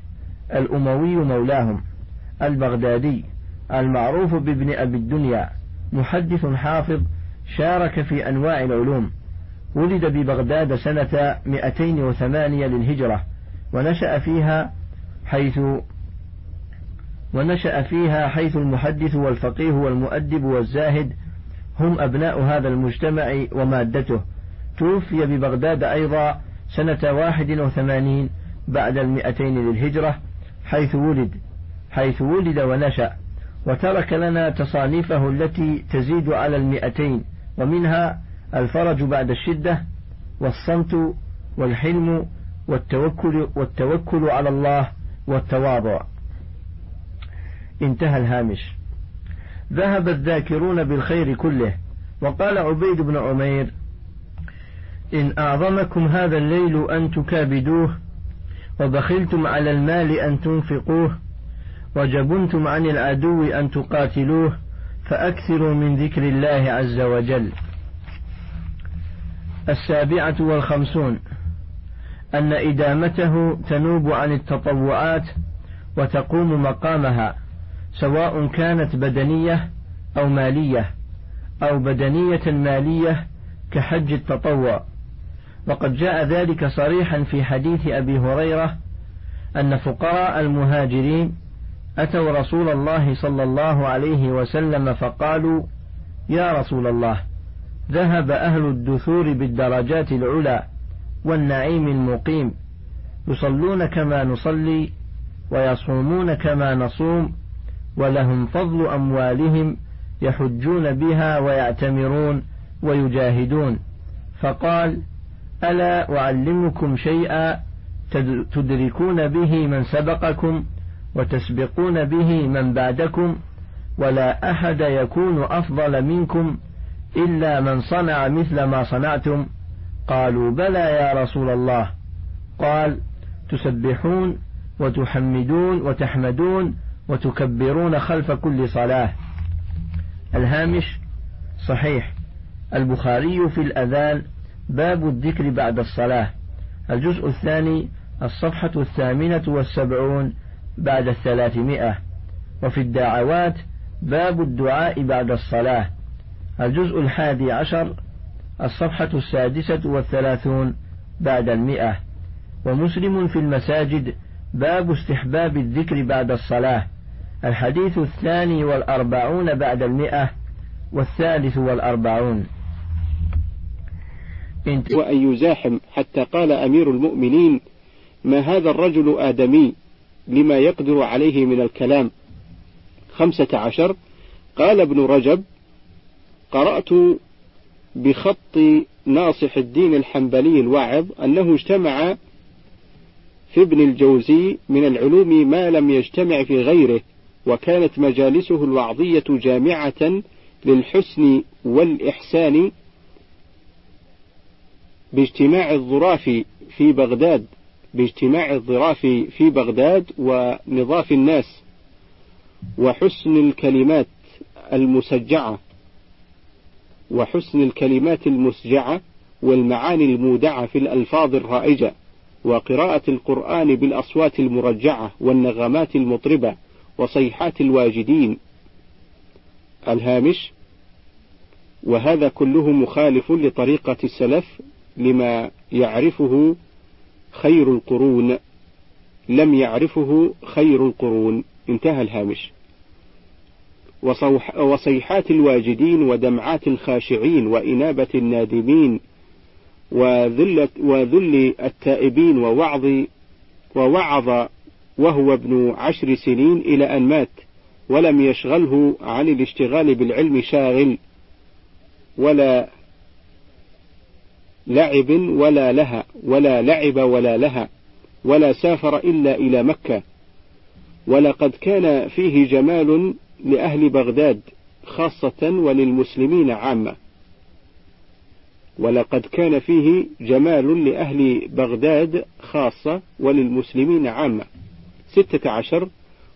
الأموي مولاهم البغدادي المعروف بابن أبي الدنيا محدث حافظ شارك في أنواع العلوم ولد ببغداد سنة 208 للهجرة ونشأ فيها حيث ونشأ فيها حيث المحدث والفقيه والمؤدب والزاهد هم أبناء هذا المجتمع ومادته. توفي ببغداد أيضا سنة واحد وثمانين بعد المئتين للهجرة حيث ولد حيث ولد ونشأ وترك لنا تصانيفه التي تزيد على المئتين ومنها الفرج بعد الشدة والصمت والحلم والتوكل والتوكل على الله والتواضع. انتهى الهامش. ذهب الذاكرون بالخير كله وقال عبيد بن عمير إن أعظمكم هذا الليل أن تكابدوه وبخلتم على المال أن تنفقوه وجبنتم عن العدو أن تقاتلوه فأكثروا من ذكر الله عز وجل. السابعة والخمسون أن إدامته تنوب عن التطوعات وتقوم مقامها سواء كانت بدنية أو مالية أو بدنية مالية كحج التطوع. وقد جاء ذلك صريحا في حديث أبي هريرة أن فقراء المهاجرين أتوا رسول الله صلى الله عليه وسلم فقالوا يا رسول الله ذهب أهل الدثور بالدرجات العلى والنعيم المقيم يصلون كما نصلي ويصومون كما نصوم ولهم فضل أموالهم يحجون بها ويعتمرون ويجاهدون. فقال ألا أعلمكم شيئا تدركون به من سبقكم وتسبقون به من بعدكم ولا أحد يكون أفضل منكم إلا من صنع مثل ما صنعتم. قالوا بلى يا رسول الله. قال تسبحون وتحمدون وتحمدون وتكبرون خلف كل صلاة. الهامش صحيح. البخاري في الأذان باب الذكر بعد الصلاة. الجزء الثاني الصفحة الثامنة والسبعون بعد الثلاثمائة. وفي الدعوات باب الدعاء بعد الصلاة. الجزء الحادي عشر الصفحة السادسة والثلاثون بعد المئة. ومسلم في المساجد باب استحباب الذكر بعد الصلاة. الحديث الثاني والأربعون بعد المئة والثالث والأربعون. وأن يزاحم. حتى قال أمير المؤمنين ما هذا الرجل آدمي؟ لما يقدر عليه من الكلام؟ خمسة عشر. قال ابن رجب قرأت بخط ناصح الدين الحنبلي الواعظ أنه اجتمع في ابن الجوزي من العلوم ما لم يجتمع في غيره وكانت مجالسه الوعظية جامعة للحسن والإحسان باجتماع الظراف في بغداد باجتماع الظراف في بغداد ونظاف الناس وحسن الكلمات المسجعة وحسن الكلمات المسجعة والمعاني المودعة في الألفاظ الرائجة وقراءة القرآن بالأصوات المرجعة والنغمات المطربة وصيحات الواجدين. الهامش وهذا كله مخالف لطريقة السلف لما يعرفه خير القرون لم يعرفه خير القرون. انتهى الهامش. وصيحات الواجدين ودمعات الخاشعين وإنابة النادمين وذل, وذل التائبين ووعظ ووعظ وهو ابن عشر سنين إلى أن مات ولم يشغله عن الاشتغال بالعلم شاغل ولا لعب ولا لها ولا لعب ولا لها ولا سافر إلا إلى مكة. ولقد كان فيه جمال لأهل بغداد خاصة وللمسلمين عامة. ولقد كان فيه جمال لأهل بغداد خاصة وللمسلمين عامة. ستة عشر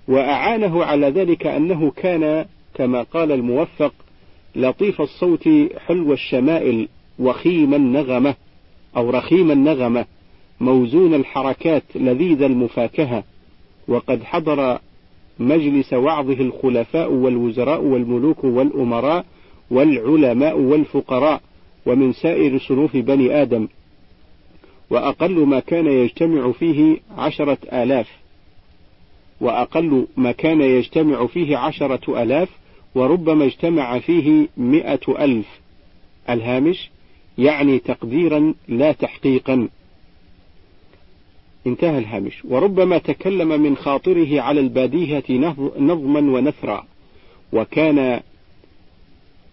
وأعانه على ذلك أنه كان كما قال الموفق لطيف الصوت حلو الشمائل. وخيم النغمة أو رخيم النغمة موزون الحركات لذيذ المفاكهة. وقد حضر مجلس وعظه الخلفاء والوزراء والملوك والأمراء والعلماء والفقراء ومن سائر صنوف بني آدم. وأقل ما كان يجتمع فيه عشرة آلاف. وأقل ما كان يجتمع فيه عشرة آلاف وربما اجتمع فيه مئة ألف. الهامش يعني تقديرا لا تحقيقا. انتهى الهامش. وربما تكلم من خاطره على الباديهة نظما ونثرا وكان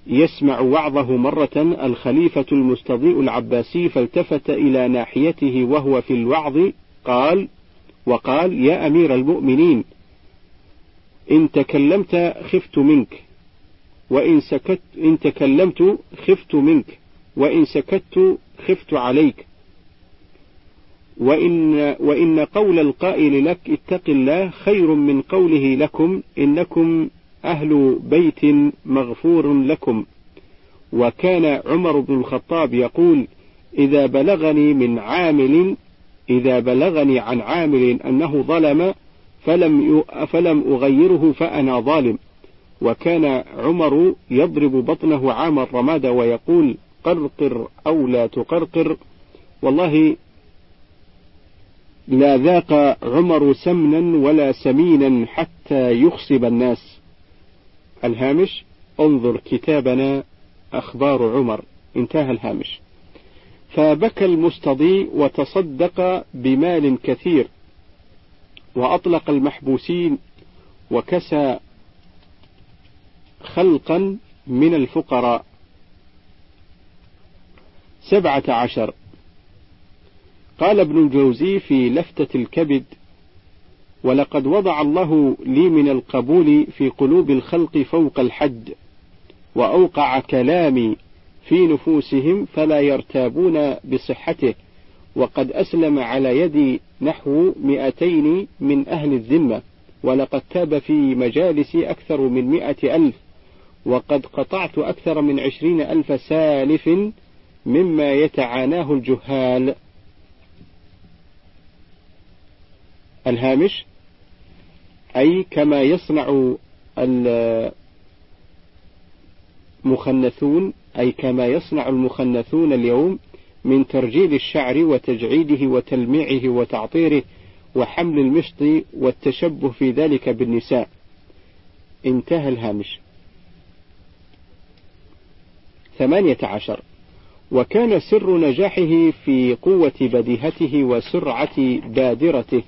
يسمع وعظه مرة الخليفة المستضيء العباسي فالتفت إلى ناحيته وهو في الوعظ قال وقال يا أمير المؤمنين إن تكلمت خفت منك وإن سكت إن تكلمت خفت منك. وإن سكت خفت عليك. وإن, وإن قول القائل لك اتق الله خير من قوله لكم إنكم أهل بيت مغفور لكم. وكان عمر بن الخطاب يقول إذا بلغني من عامل إذا بلغني عن عامل أنه ظلم فلم فلم أغيره فأنا ظالم. وكان عمر يضرب بطنه عام الرماد ويقول قرقر أو لا تقرقر والله لا ذاق عمر سمنا ولا سمينا حتى يخصب الناس. الهامش انظر كتابنا أخبار عمر. انتهى الهامش. فبكى المستضيء وتصدق بمال كثير وأطلق المحبوسين وكسى خلقا من الفقراء. سبعة عشر. قال ابن الجوزي في لفتة الكبد ولقد وضع الله لي من القبول في قلوب الخلق فوق الحد وأوقع كلامي في نفوسهم فلا يرتابون بصحته وقد أسلم على يدي نحو مئتين من أهل الذمة ولقد تاب في مجالسي أكثر من مئة ألف وقد قطعت أكثر من عشرين ألف سالف مما يتعاناه الجهال. الهامش أي كما يصنع المخنثون أي كما يصنع المخنثون اليوم من ترجيل الشعر وتجعيده وتلميعه وتعطيره وحمل المشط والتشبه في ذلك بالنساء. انتهى الهامش. ثمانية عشر. وكان سر نجاحه في قوة بديهته وسرعة بادرته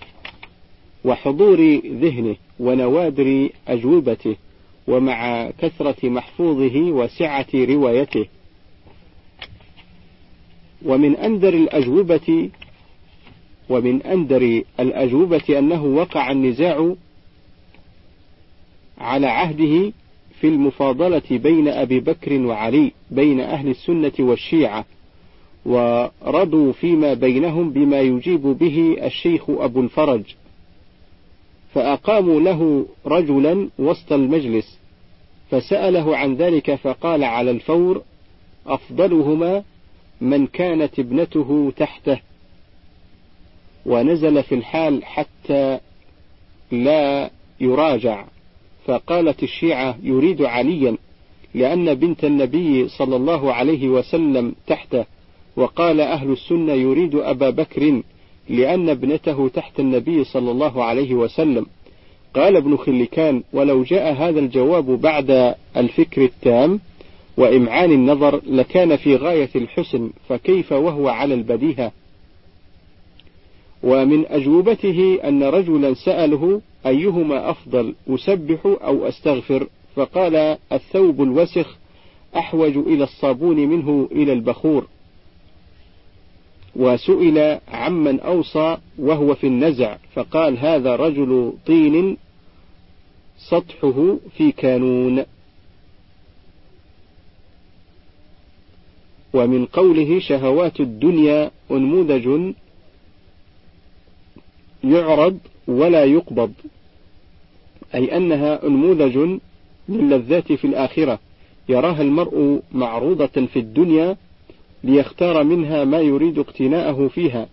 وحضور ذهنه ونوادر أجوبته ومع كثرة محفوظه وسعة روايته. ومن أندر الأجوبة ومن أندر الأجوبة أنه وقع النزاع على عهده في المفاضلة بين أبي بكر وعلي بين أهل السنة والشيعة ورضوا فيما بينهم بما يجيب به الشيخ أبو الفرج. فأقاموا له رجلا وسط المجلس فسأله عن ذلك فقال على الفور أفضلهما من كانت ابنته تحته. ونزل في الحال حتى لا يراجع. فقالت الشيعة يريد عليا لأن بنت النبي صلى الله عليه وسلم تحته وقال أهل السنة يريد أبا بكر لأن ابنته تحت النبي صلى الله عليه وسلم. قال ابن خلكان ولو جاء هذا الجواب بعد الفكر التام وإمعان النظر لكان في غاية الحسن فكيف وهو على البديهة؟ ومن أجوبته أن رجلا سأله أيهما أفضل أسبح أو أستغفر؟ فقال الثوب الوسخ أحوج إلى الصابون منه إلى البخور. وسئل عمن أوصى وهو في النزع فقال هذا رجل طين سطحه في كانون. ومن قوله شهوات الدنيا أنموذج يعرض ولا يقبض أي أنها أنموذج للذات في الآخرة يراها المرء معروضة في الدنيا ليختار منها ما يريد اقتناءه فيها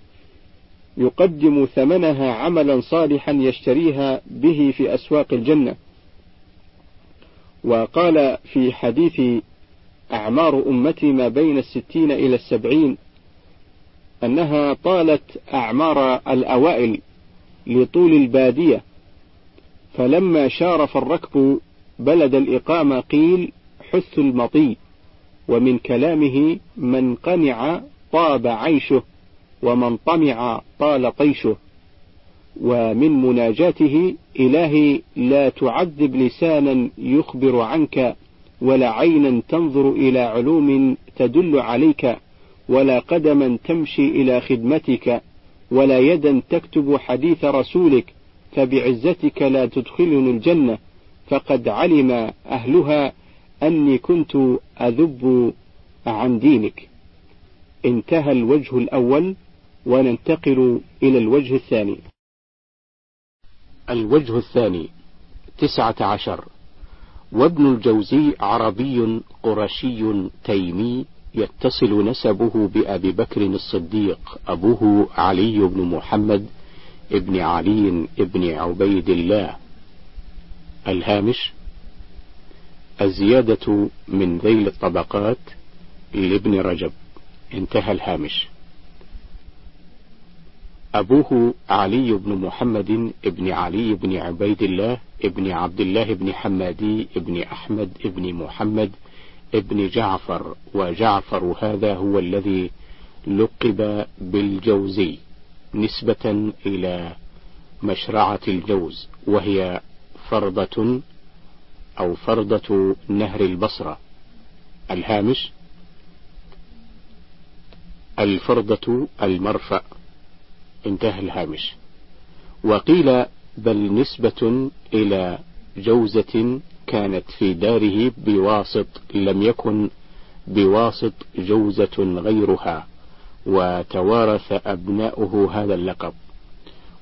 يقدم ثمنها عملا صالحا يشتريها به في أسواق الجنة. وقال في حديث أعمار أمتي ما بين الستين إلى السبعين أنها طالت أعمار الأوائل لطول البادية. فلما شارف الركب بلد الإقامة قيل حث المطي ومن كلامه من قنع طاب عيشه ومن طمع طال طيشه. ومن مناجاته إلهي لا تعذب لسانا يخبر عنك ولا عينا تنظر إلى علوم تدل عليك ولا قدما تمشي إلى خدمتك. ولا يدا تكتب حديث رسولك فبعزتك لا تدخلني الجنة فقد علم أهلها أني كنت أذب عن دينك. انتهى الوجه الأول وننتقل إلى الوجه الثاني. الوجه الثاني تسعة عشر. وابن الجوزي عربي قرشي تيمي يتصل نسبه بأبي بكر الصديق أبوه علي بن محمد ابن علي ابن عبيد الله. الهامش الزيادة من ذيل الطبقات لابن رجب. انتهى الهامش. أبوه علي بن محمد ابن علي بن عبيد الله ابن عبد الله بن حمادي ابن أحمد ابن محمد ابن جعفر وجعفر هذا هو الذي لقب بالجوزي نسبة إلى مشرعة الجوز وهي فرضة أو فرضة نهر البصرة. الهامش الفرضة المرفأ. انتهى الهامش. وقيل بل نسبة إلى جوزة كانت في داره بواسط لم يكن بواسط جوزة غيرها وتوارث أبناؤه هذا اللقب.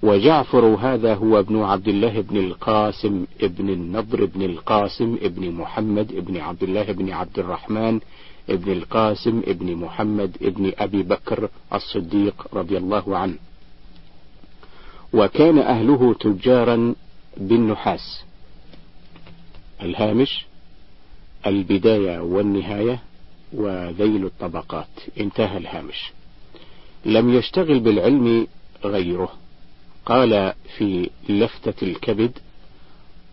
وجعفر هذا هو ابن عبد الله بن القاسم ابن النضر بن القاسم ابن محمد ابن عبد الله بن عبد الرحمن ابن القاسم ابن محمد ابن أبي بكر الصديق رضي الله عنه. وكان أهله تجارا بالنحاس. الهامش البداية والنهاية وذيل الطبقات. انتهى الهامش. لم يشتغل بالعلم غيره. قال في لفتة الكبد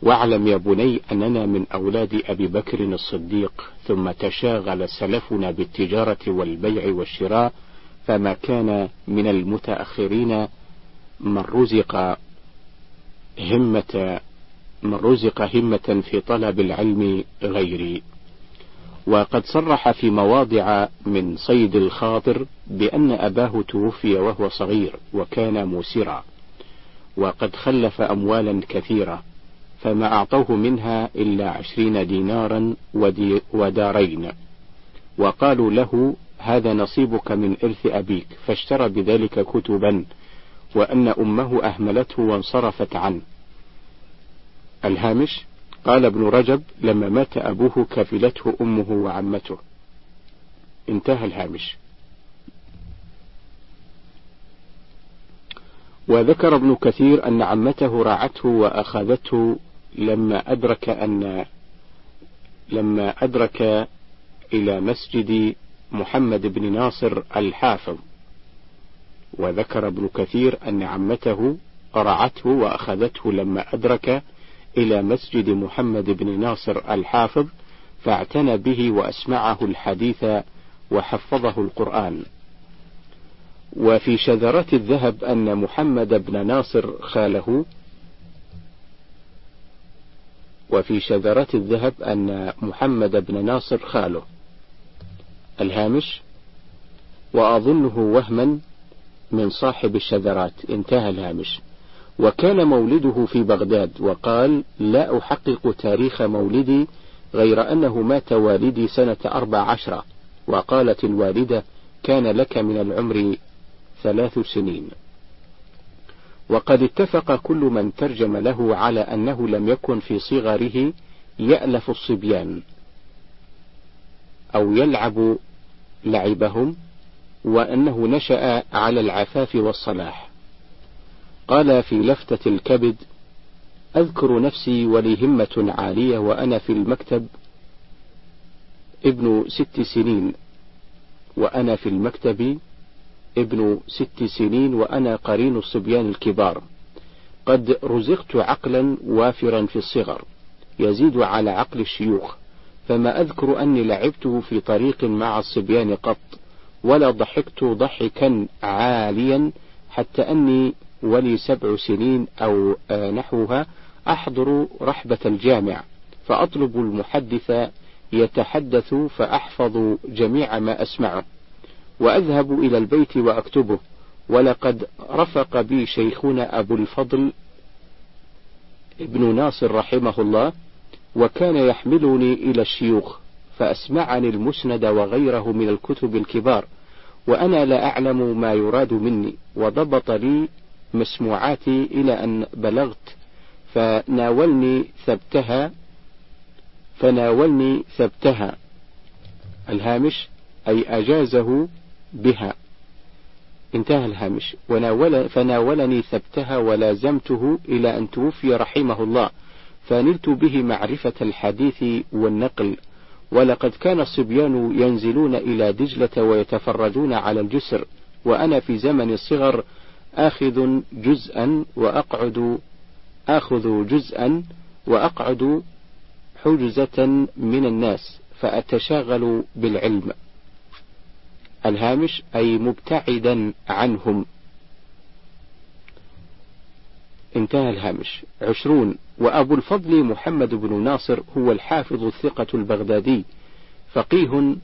واعلم يا بني أننا من أولاد أبي بكر الصديق ثم تشاغل سلفنا بالتجارة والبيع والشراء فما كان من المتأخرين من رزق همة من رزق همة في طلب العلم غيري. وقد صرح في مواضع من صيد الخاطر بأن أباه توفي وهو صغير وكان موسرا. وقد خلف أموالا كثيرة فما أعطوه منها إلا عشرين دينارا ودارين. وقالوا له هذا نصيبك من إرث أبيك فاشترى بذلك كتبا وأن أمه أهملته وانصرفت عنه. الهامش قال ابن رجب لما مات أبوه كفلته أمه وعمته. انتهى الهامش. وذكر ابن كثير أن عمته راعته وأخذته لما أدرك أن لما أدرك إلى مسجد محمد بن ناصر الحافظ. وذكر ابن كثير أن عمته رعته وأخذته لما أدرك إلى مسجد محمد بن ناصر الحافظ فاعتنى به وأسمعه الحديث وحفظه القرآن. وفي شذرات الذهب أن محمد بن ناصر خاله. وفي شذرات الذهب أن محمد بن ناصر خاله. الهامش وأظنه وهما من صاحب الشذرات. انتهى الهامش. وكان مولده في بغداد وقال لا أحقق تاريخ مولدي غير أنه مات والدي سنة أربع عشرة وقالت الوالدة كان لك من العمر ثلاث سنين. وقد اتفق كل من ترجم له على أنه لم يكن في صغره يألف الصبيان أو يلعب لعبهم وأنه نشأ على العفاف والصلاح. قال في لفتة الكبد أذكر نفسي ولي همة عالية وأنا في المكتب ابن ست سنين وأنا في المكتب ابن ست سنين وأنا قرين الصبيان الكبار. قد رزقت عقلا وافرا في الصغر يزيد على عقل الشيوخ فما أذكر أني لعبته في طريق مع الصبيان قط ولا ضحكت ضحكا عاليا حتى أني ولي سبع سنين أو نحوها أحضر رحبة الجامع فأطلب المحدث يتحدث فأحفظ جميع ما أسمعه وأذهب إلى البيت وأكتبه. ولقد رفق بي شيخنا أبو الفضل ابن ناصر رحمه الله وكان يحملني إلى الشيوخ فأسمعني المسند وغيره من الكتب الكبار وأنا لا أعلم ما يراد مني وضبط لي مسموعاتي إلى أن بلغت فناولني ثبتها فناولني ثبتها. الهامش أي أجازه بها. انتهى الهامش. وناول فناولني ثبتها ولازمته إلى أن توفي رحمه الله. فنلت به معرفة الحديث والنقل. ولقد كان الصبيان ينزلون إلى دجلة ويتفرجون على الجسر. وأنا في زمن الصغر آخذ جزءا وأقعد آخذ جزءا وأقعد حجزة من الناس فأتشاغل بالعلم. الهامش أي مبتعدا عنهم. انتهى الهامش. عشرون وأبو الفضل محمد بن ناصر هو الحافظ الثقة البغدادي. فقيه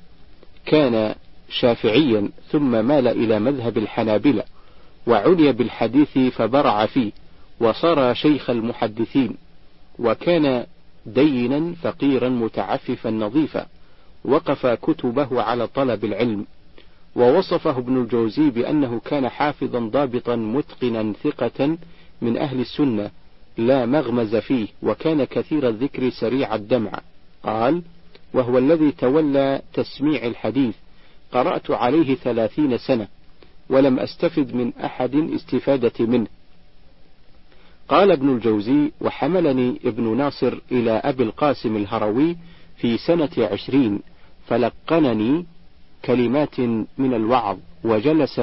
كان شافعيا ثم مال إلى مذهب الحنابلة. وعني بالحديث فبرع فيه وصار شيخ المحدثين وكان دينا فقيرا متعففا نظيفا وقف كتبه على طلب العلم ووصفه ابن الجوزي بأنه كان حافظا ضابطا متقنا ثقة من أهل السنة لا مغمز فيه وكان كثير الذكر سريع الدمع. قال وهو الذي تولى تسميع الحديث قرأت عليه ثلاثين سنة ولم أستفد من أحد استفادة منه. قال ابن الجوزي وحملني ابن ناصر إلى أبي القاسم الهروي في سنة عشرين فلقنني كلمات من الوعظ وجلس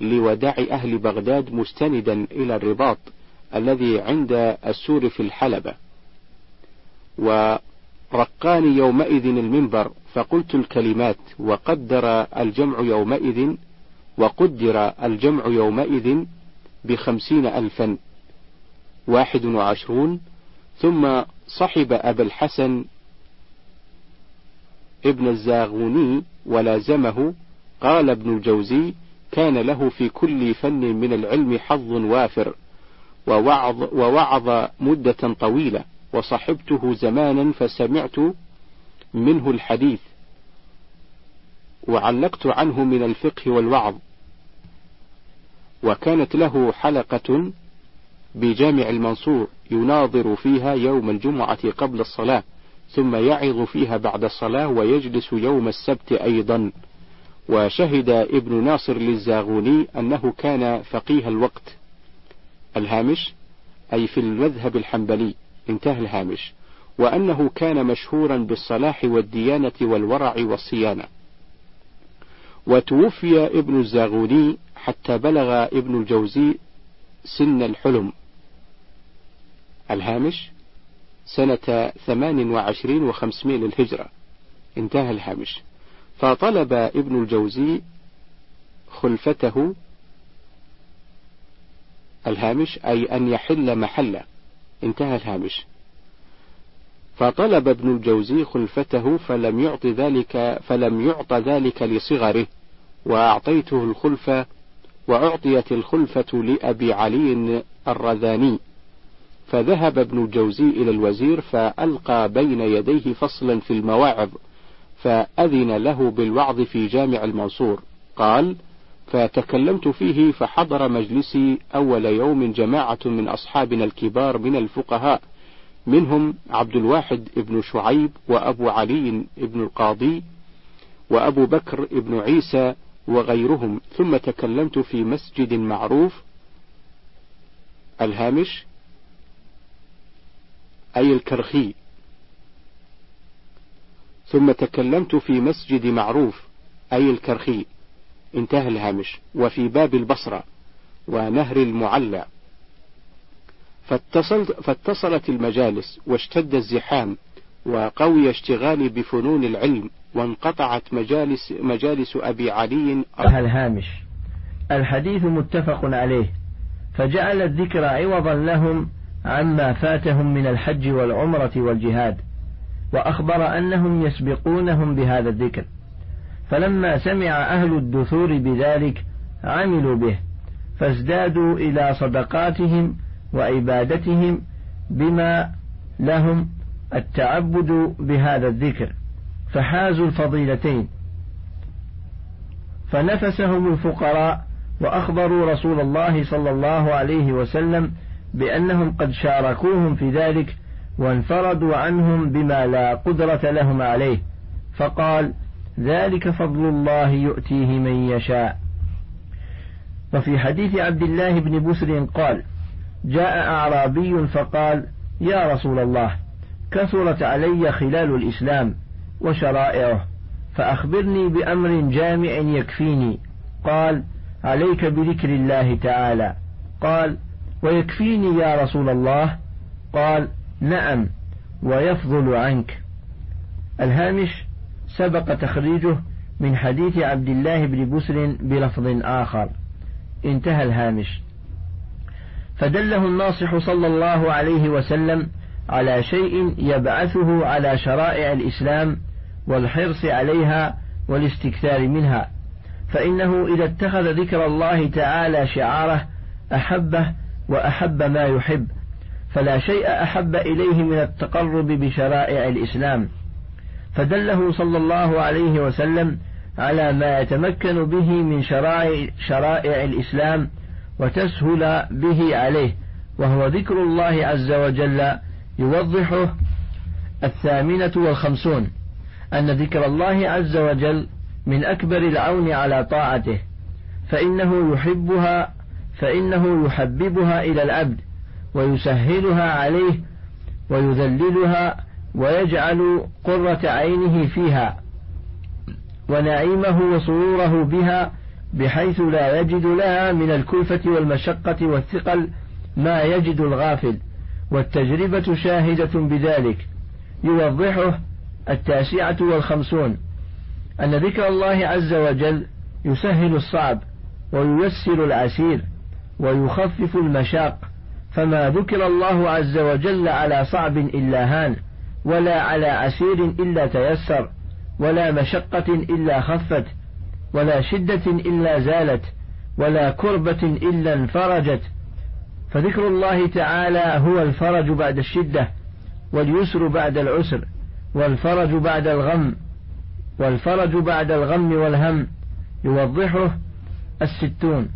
لوداع أهل بغداد مستندا إلى الرباط الذي عند السور في الحلبة. ورقاني يومئذ المنبر فقلت الكلمات وقدر الجمع يومئذ وقدر الجمع يومئذ بخمسين ألفا واحد وعشرون ثم صحب أبا الحسن ابن الزاغوني ولازمه قال ابن الجوزي كان له في كل فن من العلم حظ وافر ووعظ, ووعظ مدة طويلة وصحبته زمانا فسمعت منه الحديث. وعلقت عنه من الفقه والوعظ. وكانت له حلقة بجامع المنصور يناظر فيها يوم الجمعة قبل الصلاة ثم يعظ فيها بعد الصلاة ويجلس يوم السبت أيضا. وشهد ابن ناصر للزاغوني أنه كان فقيه الوقت. الهامش أي في المذهب الحنبلي انتهى الهامش. وأنه كان مشهورا بالصلاح والديانة والورع والصيانة. وتوفي ابن الزاغوني حتى بلغ ابن الجوزي سن الحلم. الهامش سنة ثمان وعشرين وخمسمائة للهجرة. انتهى الهامش. فطلب ابن الجوزي خلفته الهامش أي أن يحل محله. انتهى الهامش. فطلب ابن الجوزي خلفته فلم يعط ذلك فلم يعط ذلك لصغره وأعطيته الخلفة وأعطيت الخلفة لأبي علي الرذاني. فذهب ابن الجوزي إلى الوزير فألقى بين يديه فصلا في المواعظ فأذن له بالوعظ في جامع المنصور. قال فتكلمت فيه فحضر مجلسي أول يوم جماعة من أصحابنا الكبار من الفقهاء منهم عبد الواحد ابن شعيب وأبو علي ابن القاضي وأبو بكر ابن عيسى وغيرهم ثم تكلمت في مسجد معروف الهامش أي الكرخي. ثم تكلمت في مسجد معروف أي الكرخي. انتهى الهامش. وفي باب البصرة ونهر المعلى. فاتصلت فاتصلت المجالس واشتد الزحام وقوي اشتغالي بفنون العلم وانقطعت مجالس مجالس أبي علي الهامش الحديث متفق عليه. فجعل الذكر عوضا لهم عما فاتهم من الحج والعمرة والجهاد وأخبر أنهم يسبقونهم بهذا الذكر. فلما سمع أهل الدثور بذلك عملوا به فازدادوا إلى صدقاتهم وعبادتهم بما لهم التعبد بهذا الذكر فحازوا الفضيلتين. فنفسهم الفقراء وأخبروا رسول الله صلى الله عليه وسلم بأنهم قد شاركوهم في ذلك وانفردوا عنهم بما لا قدرة لهم عليه. فقال ذلك فضل الله يؤتيه من يشاء. وفي حديث عبد الله بن بسر قال جاء أعرابي فقال يا رسول الله كثرت علي خلال الإسلام وشرائعه فأخبرني بأمر جامع يكفيني. قال عليك بذكر الله تعالى. قال ويكفيني يا رسول الله؟ قال نعم ويفضل عنك. الهامش سبق تخريجه من حديث عبد الله بن بسر بلفظ آخر. انتهى الهامش. فدله الناصح صلى الله عليه وسلم على شيء يبعثه على شرائع الإسلام والحرص عليها والاستكثار منها فإنه إذا اتخذ ذكر الله تعالى شعاره أحبه وأحب ما يحب فلا شيء أحب إليه من التقرب بشرائع الإسلام فدله صلى الله عليه وسلم على ما يتمكن به من شرائع, شرائع الإسلام وتسهل به عليه وهو ذكر الله عز وجل يوضحه الثامنة والخمسون أن ذكر الله عز وجل من أكبر العون على طاعته فإنه يحبها فإنه يحببها إلى العبد ويسهلها عليه ويذللها ويجعل قرة عينه فيها ونعيمه وسروره بها بحيث لا يجد لها من الكلفة والمشقة والثقل ما يجد الغافل والتجربة شاهدة بذلك يوضحه التاسعة والخمسون. أن ذكر الله عز وجل يسهل الصعب وييسر العسير ويخفف المشاق فما ذكر الله عز وجل على صعب إلا هان ولا على عسير إلا تيسر ولا مشقة إلا خفت. ولا شدة إلا زالت ولا كربة إلا انفرجت. فذكر الله تعالى هو الفرج بعد الشدة واليسر بعد العسر والفرج بعد الغم والفرج بعد الغم والهم يوضحه الستون.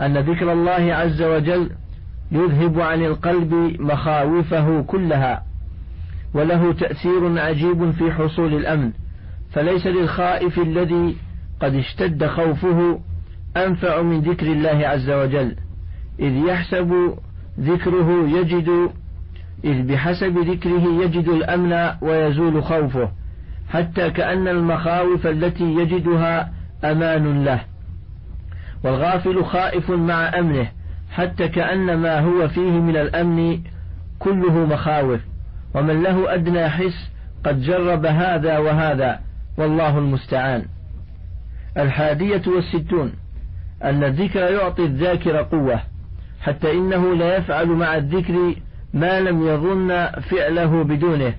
أن ذكر الله عز وجل يذهب عن القلب مخاوفه كلها وله تأثير عجيب في حصول الأمن. فليس للخائف الذي قد اشتد خوفه أنفع من ذكر الله عز وجل. إذ يحسب ذكره يجد إذ بحسب ذكره يجد الأمن ويزول خوفه حتى كأن المخاوف التي يجدها أمان له. والغافل خائف مع أمنه حتى كأن ما هو فيه من الأمن كله مخاوف. ومن له أدنى حس قد جرب هذا وهذا والله المستعان. الحادية والستون أن الذكر يعطي الذاكر قوة حتى إنه لا يفعل مع الذكر ما لم يظن فعله بدونه.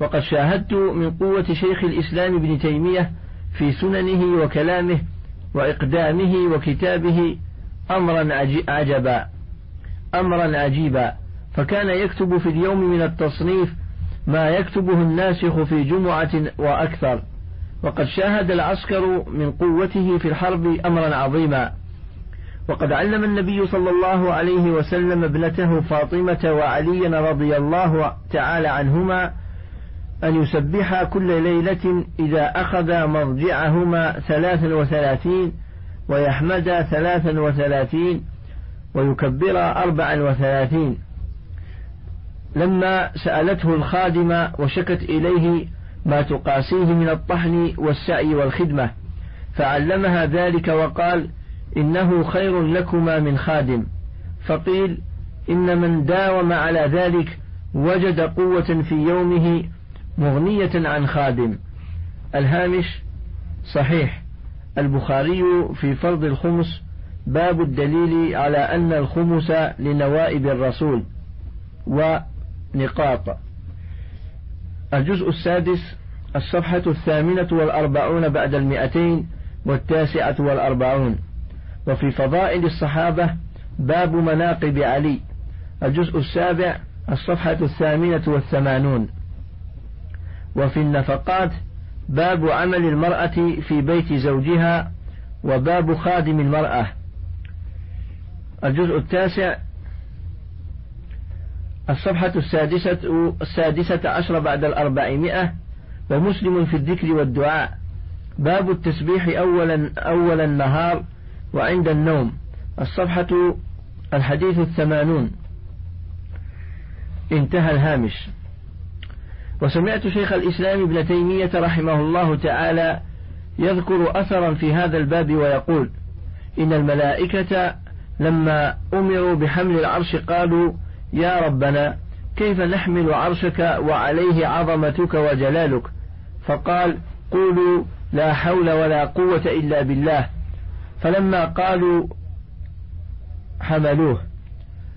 وقد شاهدت من قوة شيخ الإسلام ابن تيمية في سننه وكلامه وإقدامه وكتابه أمرا عجبا أمرا عجيبا. فكان يكتب في اليوم من التصنيف ما يكتبه الناسخ في جمعة وأكثر. وقد شاهد العسكر من قوته في الحرب أمرا عظيما. وقد علم النبي صلى الله عليه وسلم ابنته فاطمة وعليا رضي الله تعالى عنهما أن يسبحا كل ليلة إذا أخذ مرجعهما ثلاثا وثلاثين ويحمدا ثلاثا وثلاثين ويكبر أربعا وثلاثين. لما سألته الخادمة وشكت إليه ما تقاسيه من الطحن والسعي والخدمة. فعلمها ذلك وقال إنه خير لكما من خادم. فقيل إن من داوم على ذلك وجد قوة في يومه مغنية عن خادم. الهامش صحيح. البخاري في فرض الخمس باب الدليل على أن الخمس لنوائب الرسول. ونقاط. الجزء السادس الصفحة الثامنة والأربعون بعد المئتين والتاسعة والأربعون. وفي فضائل الصحابة باب مناقب علي. الجزء السابع الصفحة الثامنة والثمانون. وفي النفقات باب عمل المرأة في بيت زوجها وباب خادم المرأة. الجزء التاسع الصفحة السادسة السادسة عشر بعد الأربعمائة ومسلم في الذكر والدعاء. باب التسبيح أولا أول النهار وعند النوم. الصفحة الحديث الثمانون. انتهى الهامش. وسمعت شيخ الإسلام ابن تيمية رحمه الله تعالى يذكر أثرا في هذا الباب ويقول إن الملائكة لما أمروا بحمل العرش قالوا يا ربنا كيف نحمل عرشك وعليه عظمتك وجلالك؟ فقال قولوا لا حول ولا قوة إلا بالله. فلما قالوا حملوه.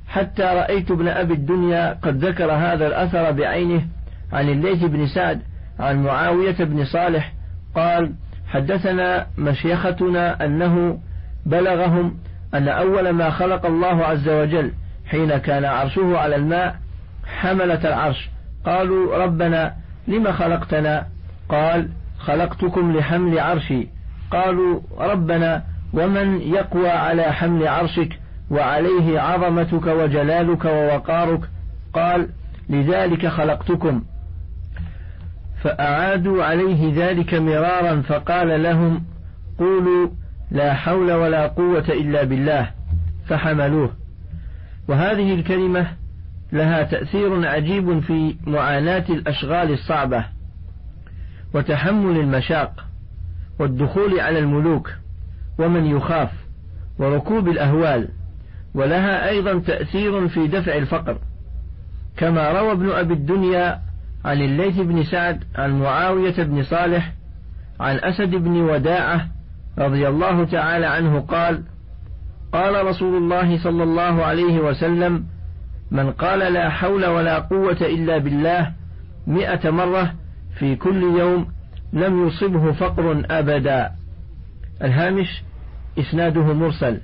حتى رأيت ابن أبي الدنيا قد ذكر هذا الأثر بعينه عن الليث بن سعد عن معاوية بن صالح. قال حدثنا مشيختنا أنه بلغهم أن أول ما خلق الله عز وجل حين كان عرشه على الماء حملة العرش. قالوا ربنا لم خلقتنا؟ قال خلقتكم لحمل عرشي. قالوا ربنا ومن يقوى على حمل عرشك؟ وعليه عظمتك وجلالك ووقارك. قال لذلك خلقتكم. فأعادوا عليه ذلك مرارا فقال لهم قولوا لا حول ولا قوة إلا بالله. فحملوه. وهذه الكلمة لها تأثير عجيب في معاناة الأشغال الصعبة وتحمل المشاق والدخول على الملوك ومن يخاف وركوب الأهوال ولها أيضا تأثير في دفع الفقر. كما روى ابن أبي الدنيا عن الليث بن سعد عن معاوية بن صالح عن أسد بن وداعة رضي الله تعالى عنه قال قال رسول الله صلى الله عليه وسلم من قال لا حول ولا قوة إلا بالله مئة مرة في كل يوم لم يصبه فقر أبدا. الهامش إسناده مرسل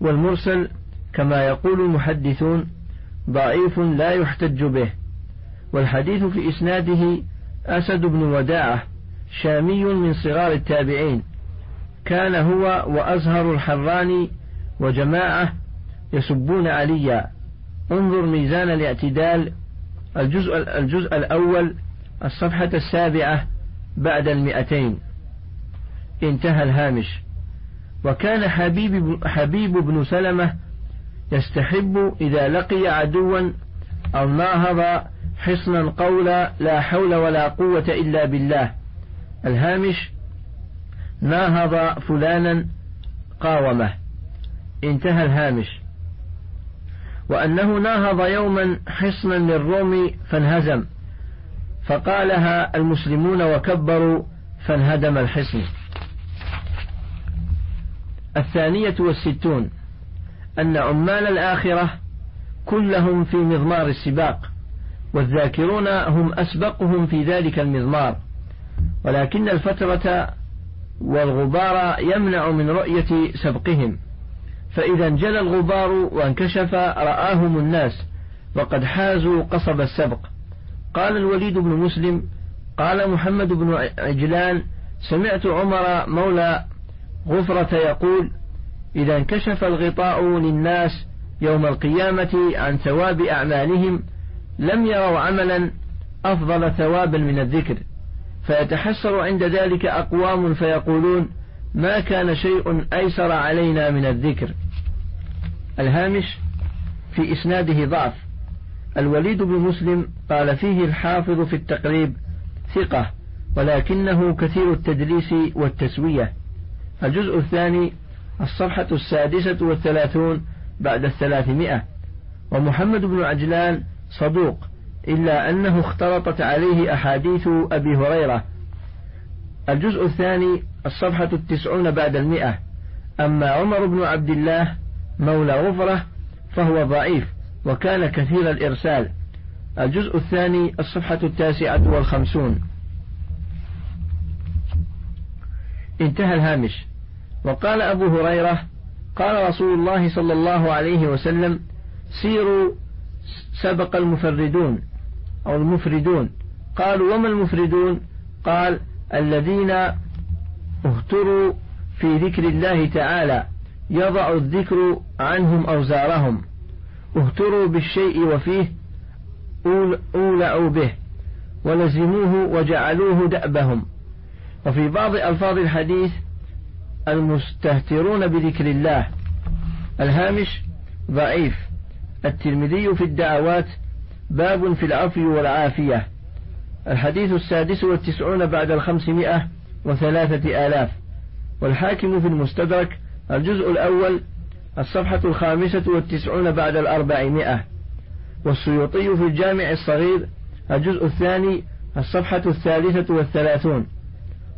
والمرسل كما يقول المحدثون ضعيف لا يحتج به والحديث في إسناده أسد بن وداعة شامي من صغار التابعين كان هو وأزهر الحراني وجماعة يسبون عليا. انظر ميزان الاعتدال الجزء, الجزء الأول الصفحة السابعة بعد المئتين. انتهى الهامش. وكان حبيب, حبيب بن سلمة يستحب إذا لقي عدوا أو ناهض حصنا قولا لا حول ولا قوة إلا بالله. الهامش ناهض فلانا قاومه. انتهى الهامش. وأنه ناهض يوما حصنا للروم فانهزم. فقالها المسلمون وكبروا فانهدم الحصن. الثانية والستون. أن عمال الآخرة كلهم في مضمار السباق والذاكرون هم أسبقهم في ذلك المضمار. ولكن الفترة والغبار يمنع من رؤية سبقهم. فإذا انجلى الغبار وانكشف رآهم الناس وقد حازوا قصب السبق. قال الوليد بن مسلم قال محمد بن عجلان سمعت عمر مولى غفرة يقول إذا انكشف الغطاء للناس يوم القيامة عن ثواب أعمالهم لم يروا عملا أفضل ثوابا من الذكر. فيتحسر عند ذلك أقوام فيقولون ما كان شيء أيسر علينا من الذكر. الهامش في إسناده ضعف. الوليد بن مسلم قال فيه الحافظ في التقريب ثقة ولكنه كثير التدليس والتسوية. الجزء الثاني الصفحة السادسة والثلاثون بعد الثلاثمائة. ومحمد بن عجلان صدوق إلا أنه اختلطت عليه أحاديث أبي هريرة. الجزء الثاني الصفحة التسعون بعد المئة. أما عمر بن عبد الله مولى غفرة فهو ضعيف وكان كثير الإرسال. الجزء الثاني الصفحة التاسعة والخمسون. انتهى الهامش. وقال أبو هريرة قال رسول الله صلى الله عليه وسلم سيروا سبق المفردون أو المفردون. قالوا وما المفردون؟ قال الذين اهتروا في ذكر الله تعالى يضع الذكر عنهم أوزارهم. اهتروا بالشيء وفيه أولعوا به ولزموه وجعلوه دأبهم. وفي بعض ألفاظ الحديث المستهترون بذكر الله. الهامش ضعيف. الترمذي في الدعوات باب في العفو والعافية. الحديث السادس والتسعون بعد الخمسمائة وثلاثة آلاف. والحاكم في المستدرك الجزء الأول الصفحة الخامسة والتسعون بعد الأربعمائة. والسيوطي في الجامع الصغير الجزء الثاني الصفحة الثالثة والثلاثون.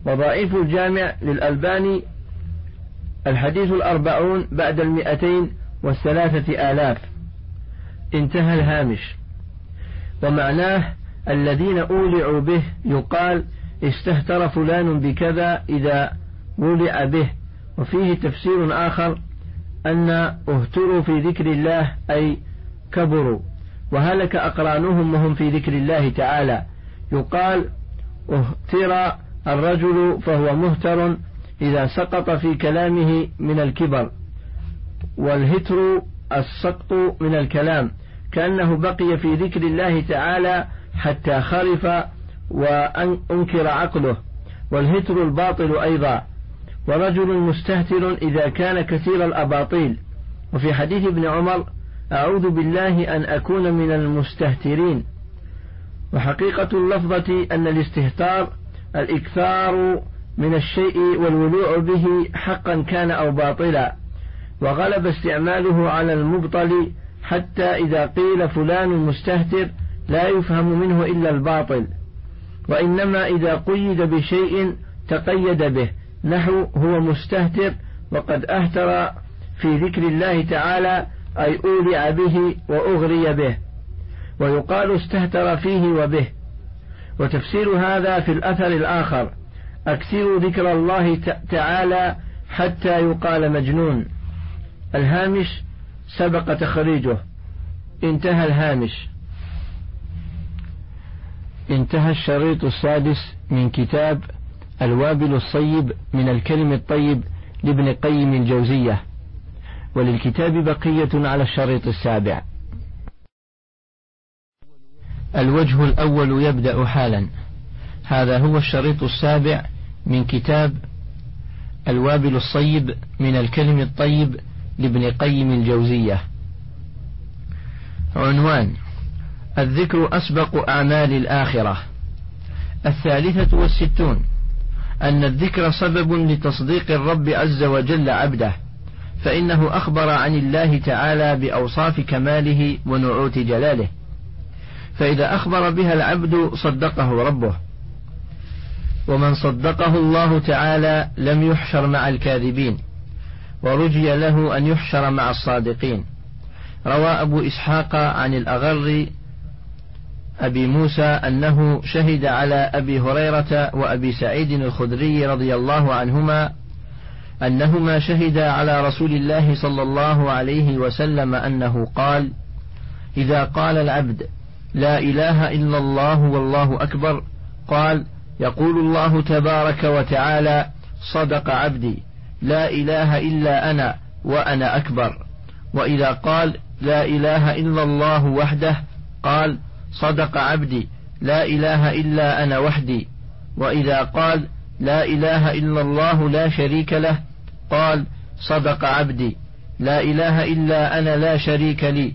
وضعيف الجامع للألباني الحديث الأربعون بعد المئتين والثلاثة آلاف. انتهى الهامش. ومعناه الذين أولعوا به يقال استهتر فلان بكذا إذا ولع به. وفيه تفسير آخر أن اهتروا في ذكر الله أي كبروا. وهلك أقرانهم وهم في ذكر الله تعالى. يقال اهتر الرجل فهو مهتر إذا سقط في كلامه من الكبر. والهتر السقط من الكلام. كأنه بقي في ذكر الله تعالى حتى خرف وأنكر عقله. والهتر الباطل أيضا. ورجل مستهتر إذا كان كثير الأباطيل. وفي حديث ابن عمر أعوذ بالله أن أكون من المستهترين. وحقيقة اللفظة أن الاستهتار الإكثار من الشيء والولوع به حقا كان أو باطلا. وغلب استعماله على المبطل حتى إذا قيل فلان مستهتر لا يفهم منه إلا الباطل. وإنما إذا قيد بشيء تقيد به. نحو هو مستهتر وقد أهتر في ذكر الله تعالى أي أولع به وأغري به. ويقال استهتر فيه وبه. وتفسير هذا في الأثر الآخر. أكثروا ذكر الله تعالى حتى يقال مجنون. الهامش سبق تخريجه. انتهى الهامش. انتهى الشريط السادس من كتاب الوابل الصيب من الكلم الطيب لابن قيم الجوزية وللكتاب بقية على الشريط السابع. الوجه الأول يبدأ حالا. هذا هو الشريط السابع من كتاب الوابل الصيب من الكلم الطيب لابن قيم الجوزية. عنوان الذكر أسبق أعمال الآخرة. الثالثة والستون أن الذكر سبب لتصديق الرب عز وجل عبده فإنه أخبر عن الله تعالى بأوصاف كماله ونعوت جلاله. فإذا أخبر بها العبد صدقه ربه. ومن صدقه الله تعالى لم يحشر مع الكاذبين ورجي له أن يحشر مع الصادقين. روى أبو إسحاق عن الأغر أبي موسى أنه شهد على أبي هريرة وأبي سعيد الخدري رضي الله عنهما أنهما شهدا على رسول الله صلى الله عليه وسلم أنه قال: إذا قال العبد لا إله إلا الله والله أكبر قال يقول الله تبارك وتعالى صدق عبدي لا إله إلا أنا وأنا أكبر. وإذا قال لا إله إلا الله وحده قال صدق عبدي لا إله إلا أنا وحدي. وإذا قال لا إله إلا الله لا شريك له قال صدق عبدي لا إله إلا أنا لا شريك لي.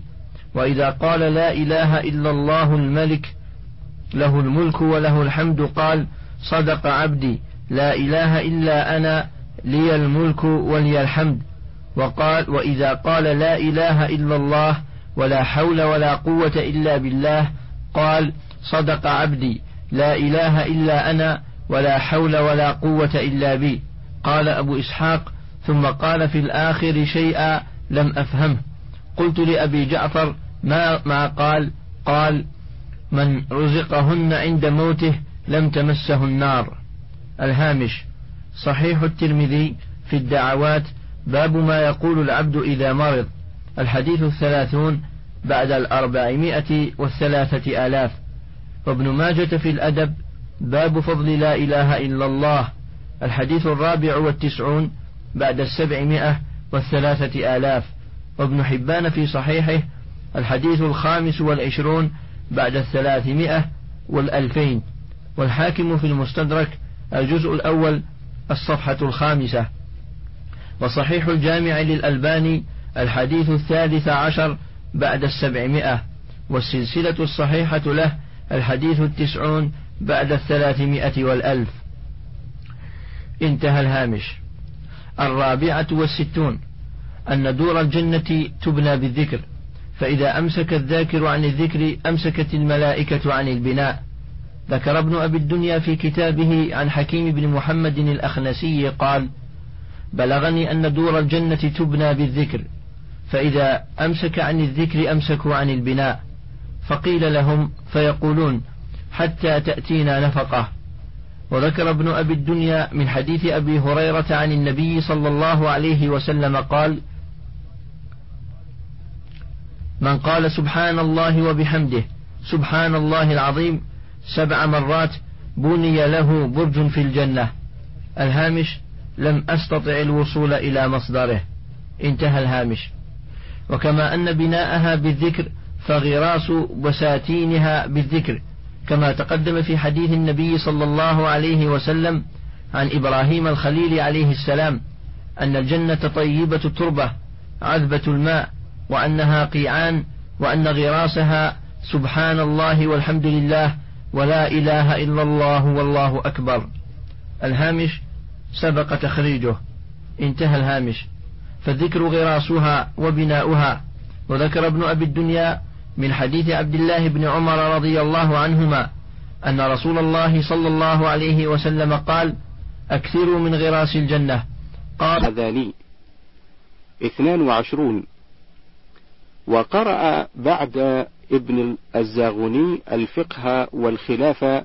وإذا قال لا إله إلا الله الملك له الملك وله الحمد قال صدق عبدي لا إله إلا أنا لي الملك ولي الحمد. وقال وإذا قال لا إله إلا الله ولا حول ولا قوة إلا بالله قال صدق عبدي لا إله إلا أنا ولا حول ولا قوة إلا بي. قال أبو إسحاق ثم قال في الآخر شيئا لم أفهمه. قلت لأبي جعفر ما ما قال؟ قال من رزقهن عند موته لم تمسه النار. الهامش صحيح الترمذي في الدعوات باب ما يقول العبد إذا مرض. الحديث الثلاثون بعد الأربعمائة والثلاثة آلاف. وابن ماجة في الأدب باب فضل لا إله إلا الله الحديث الرابع والتسعون بعد السبعمائة والثلاثة آلاف. وابن حبان في صحيحه الحديث الخامس والعشرون بعد الثلاثمائة والألفين. والحاكم في المستدرك الجزء الأول الصفحة الخامسة. وصحيح الجامع للألباني الحديث الثالث عشر بعد السبعمائة والسلسلة الصحيحة له الحديث التسعون بعد الثلاثمائة والألف. انتهى الهامش. الرابعة والستون. أن دور الجنة تبنى بالذكر فإذا أمسك الذاكر عن الذكر أمسكت الملائكة عن البناء. ذكر ابن أبي الدنيا في كتابه عن حكيم بن محمد الأخنسي قال بلغني أن دور الجنة تبنى بالذكر فإذا أمسك عن الذكر أمسكوا عن البناء. فقيل لهم فيقولون حتى تأتينا نفقة. وذكر ابن أبي الدنيا من حديث أبي هريرة عن النبي صلى الله عليه وسلم قال من قال سبحان الله وبحمده سبحان الله العظيم سبع مرات بني له برج في الجنة. الهامش لم أستطع الوصول إلى مصدره. انتهى الهامش. وكما أن بناءها بالذكر فغراس بساتينها بالذكر كما تقدم في حديث النبي صلى الله عليه وسلم عن إبراهيم الخليل عليه السلام أن الجنة طيبة التربة عذبة الماء وأنها قيعان وأن غراسها سبحان الله والحمد لله ولا إله إلا الله والله أكبر. الهامش سبق تخريجه. انتهى الهامش. فالذكر غراسها وبناؤها. وذكر ابن أبي الدنيا من حديث عبد الله بن عمر رضي الله عنهما أن رسول الله صلى الله عليه وسلم قال أكثروا من غراس الجنة. قال هذاني اثنان وعشرون. وقرأ بعد ابن الزاغني الفقه والخلافة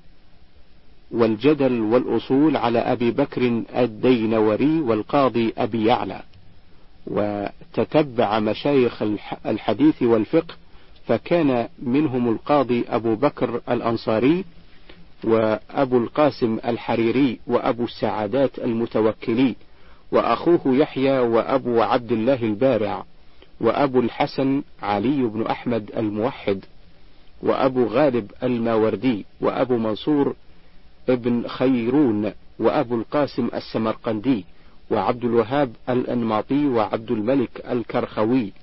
والجدل والأصول على أبي بكر الدينوري والقاضي أبي يعلى. وتتبع مشايخ الحديث والفقه فكان منهم القاضي أبو بكر الأنصاري وأبو القاسم الحريري وأبو السعادات المتوكلي وأخوه يحيى وأبو عبد الله البارع وأبو الحسن علي بن أحمد الموحد وأبو غالب الماوردي وأبو منصور ابن خيرون وأبو القاسم السمرقندي. وعبد الوهاب الأنماطي وعبد الملك الكرخوي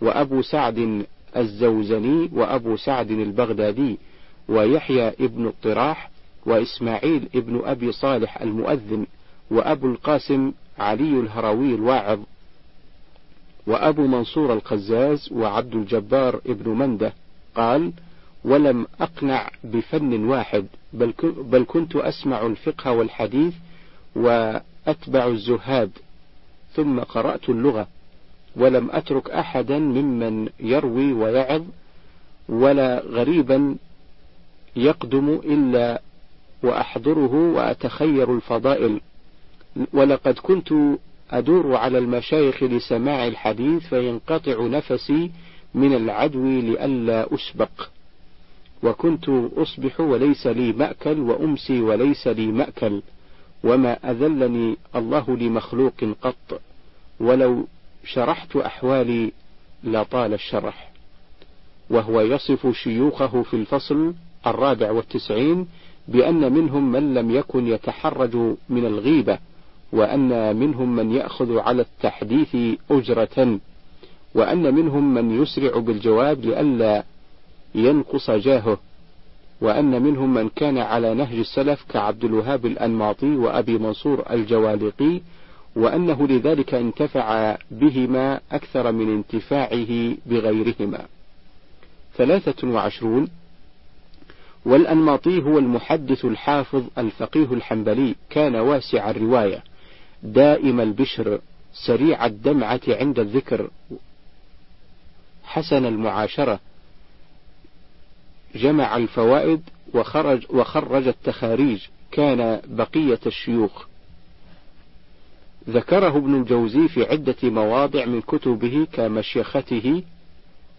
وأبو سعد الزوزني وأبو سعد البغدادي ويحيى ابن الطراح وإسماعيل ابن أبي صالح المؤذن وأبو القاسم علي الهروي الواعظ وأبو منصور القزاز وعبد الجبار ابن منده قال ولم أقنع بفن واحد بل, كنت أسمع الفقه والحديث وأتبع الزهاد ثم قرأت اللغة ولم أترك أحدا ممن يروي ويعظ ولا غريبا يقدم إلا وأحضره وأتخير الفضائل. ولقد كنت أدور على المشايخ لسماع الحديث فينقطع نفسي من العدو لئلا أسبق. وكنت أصبح وليس لي مأكل وأمسي وليس لي مأكل. وما أذلني الله لمخلوق قط ولو شرحت أحوالي لطال الشرح. وهو يصف شيوخه في الفصل الرابع والتسعين بأن منهم من لم يكن يتحرج من الغيبة وأن منهم من يأخذ على التحديث أجرة وأن منهم من يسرع بالجواب لئلا ينقص جاهه. وأن منهم من كان على نهج السلف كعبد الوهاب الأنماطي وأبي منصور الجوالقي وأنه لذلك انتفع بهما أكثر من انتفاعه بغيرهما. ثلاثة وعشرون والأنماطي هو المحدث الحافظ الفقيه الحنبلي كان واسع الرواية دائم البشر سريع الدمعة عند الذكر حسن المعاشرة جمع الفوائد وخرج وخرج التخاريج كان بقية الشيوخ. ذكره ابن الجوزي في عدة مواضع من كتبه كمشيخته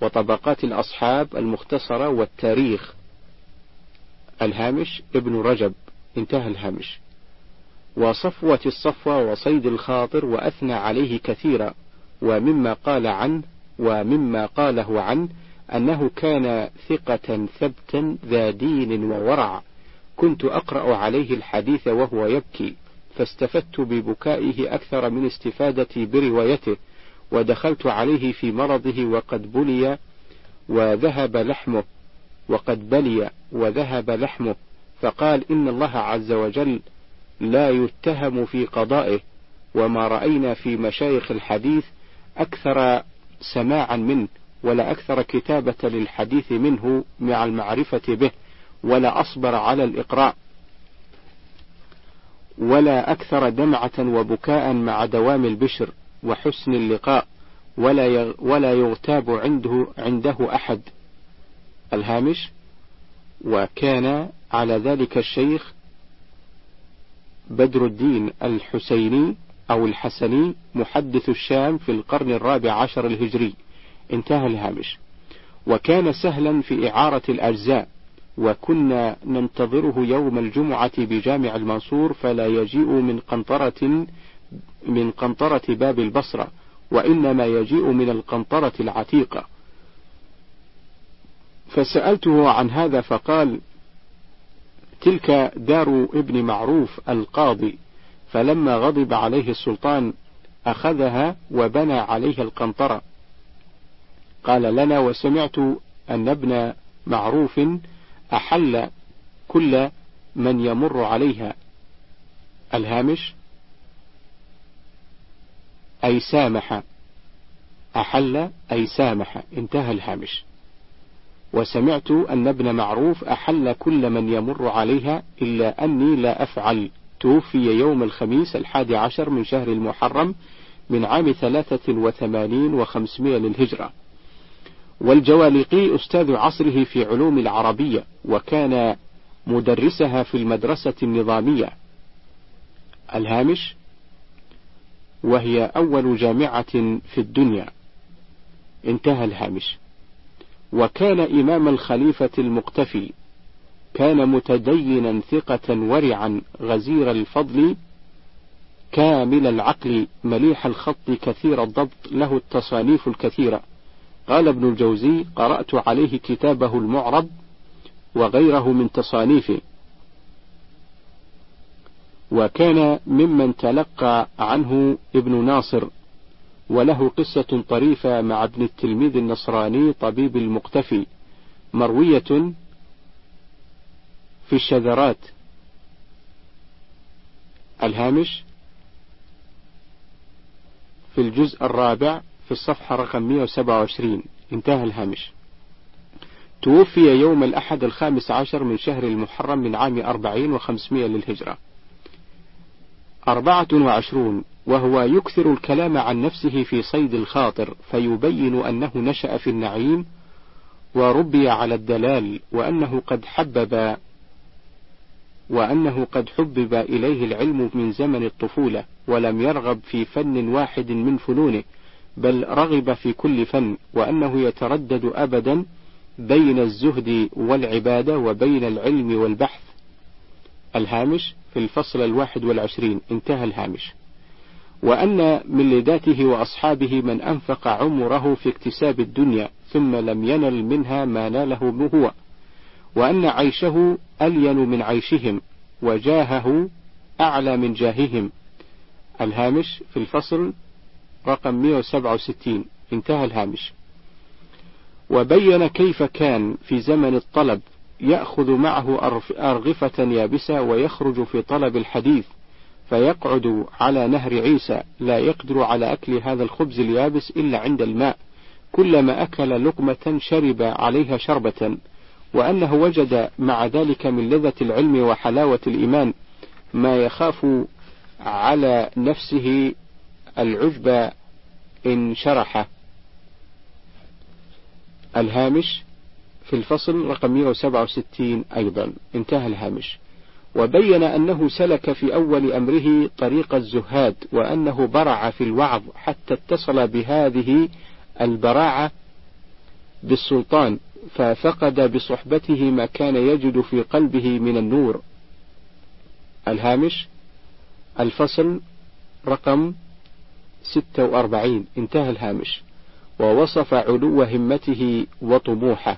وطبقات الأصحاب المختصرة والتاريخ. الهامش ابن رجب. انتهى الهامش. وصفوة الصفوة وصيد الخاطر وأثنى عليه كثيرا ومما قال عنه ومما قاله عنه أنه كان ثقة ثبتا ذا دين وورع. كنت أقرأ عليه الحديث وهو يبكي. فاستفدت ببكائه أكثر من استفادتي بروايته ودخلت عليه في مرضه وقد بلي وذهب لحمه وقد بلي وذهب لحمه. فقال إن الله عز وجل لا يتهم في قضائه. وما رأينا في مشايخ الحديث أكثر سماعا منه. ولا أكثر كتابة للحديث منه مع المعرفة به ولا أصبر على الإقراء ولا أكثر دمعة وبكاء مع دوام البشر وحسن اللقاء ولا ولا يغتاب عنده عنده أحد. الهامش وكان على ذلك الشيخ بدر الدين الحسيني أو الحسني محدث الشام في القرن الرابع عشر الهجري. انتهى الهامش وكان سهلا في إعارة الأجزاء وكنا ننتظره يوم الجمعة بجامع المنصور فلا يجيء من قنطرة من قنطرة باب البصرة وإنما يجيء من القنطرة العتيقة. فسألته عن هذا فقال تلك دار ابن معروف القاضي. فلما غضب عليه السلطان أخذها وبنى عليها القنطرة. قال لنا وسمعت أن ابن معروف أحل كل من يمر عليها. الهامش؟ أي سامح. أحل أي سامح. انتهى الهامش. وسمعت أن ابن معروف أحل كل من يمر عليها إلا أني لا أفعل. توفي يوم الخميس الحادي عشر من شهر المحرم من عام ثلاثة وثمانين وخمسمائة للهجرة. والجوالقي أستاذ عصره في علوم العربية وكان مدرسها في المدرسة النظامية. الهامش وهي أول جامعة في الدنيا. انتهى الهامش. وكان إمام الخليفة المقتفي. كان متدينا ثقة ورعا غزير الفضل كامل العقل مليح الخط كثير الضبط له التصانيف الكثيرة. قال ابن الجوزي قرأت عليه كتابه المعرب وغيره من تصانيفه. وكان ممن تلقى عنه ابن ناصر وله قصة طريفة مع ابن التلميذ النصراني طبيب المقتفي مروية في الشذرات. الهامش في الجزء الرابع في الصفحة رقم 127 انتهى الهامش. توفي يوم الأحد الخامس عشر من شهر المحرم من عام أربعين وخمسمائة للهجرة. أربعة وعشرون وهو يكثر الكلام عن نفسه في صيد الخاطر فيبين أنه نشأ في النعيم وربي على الدلال وأنه قد حبب وأنه قد حبب إليه العلم من زمن الطفولة ولم يرغب في فن واحد من فنونه. بل رغب في كل فن وأنه يتردد أبدا بين الزهد والعبادة وبين العلم والبحث. الهامش في الفصل الواحد والعشرين انتهى الهامش. وأن من لذاته وأصحابه من أنفق عمره في اكتساب الدنيا ثم لم ينل منها ما ناله هو. وأن عيشه ألين من عيشهم وجاهه أعلى من جاههم. الهامش في الفصل رقم 167 انتهى الهامش. وبين كيف كان في زمن الطلب يأخذ معه أرغفة يابسة ويخرج في طلب الحديث فيقعد على نهر عيسى لا يقدر على أكل هذا الخبز اليابس إلا عند الماء كلما أكل لقمة شرب عليها شربة. وأنه وجد مع ذلك من لذة العلم وحلاوة الإيمان ما يخاف على نفسه العجب إن شرح الهامش في الفصل رقم 167 أيضا. انتهى الهامش. وبين أنه سلك في أول أمره طريق الزهاد وأنه برع في الوعظ حتى اتصل بهذه البراعة بالسلطان ففقد بصحبته ما كان يجد في قلبه من النور. الهامش الفصل رقم 46 انتهى الهامش. ووصف علو همته وطموحه.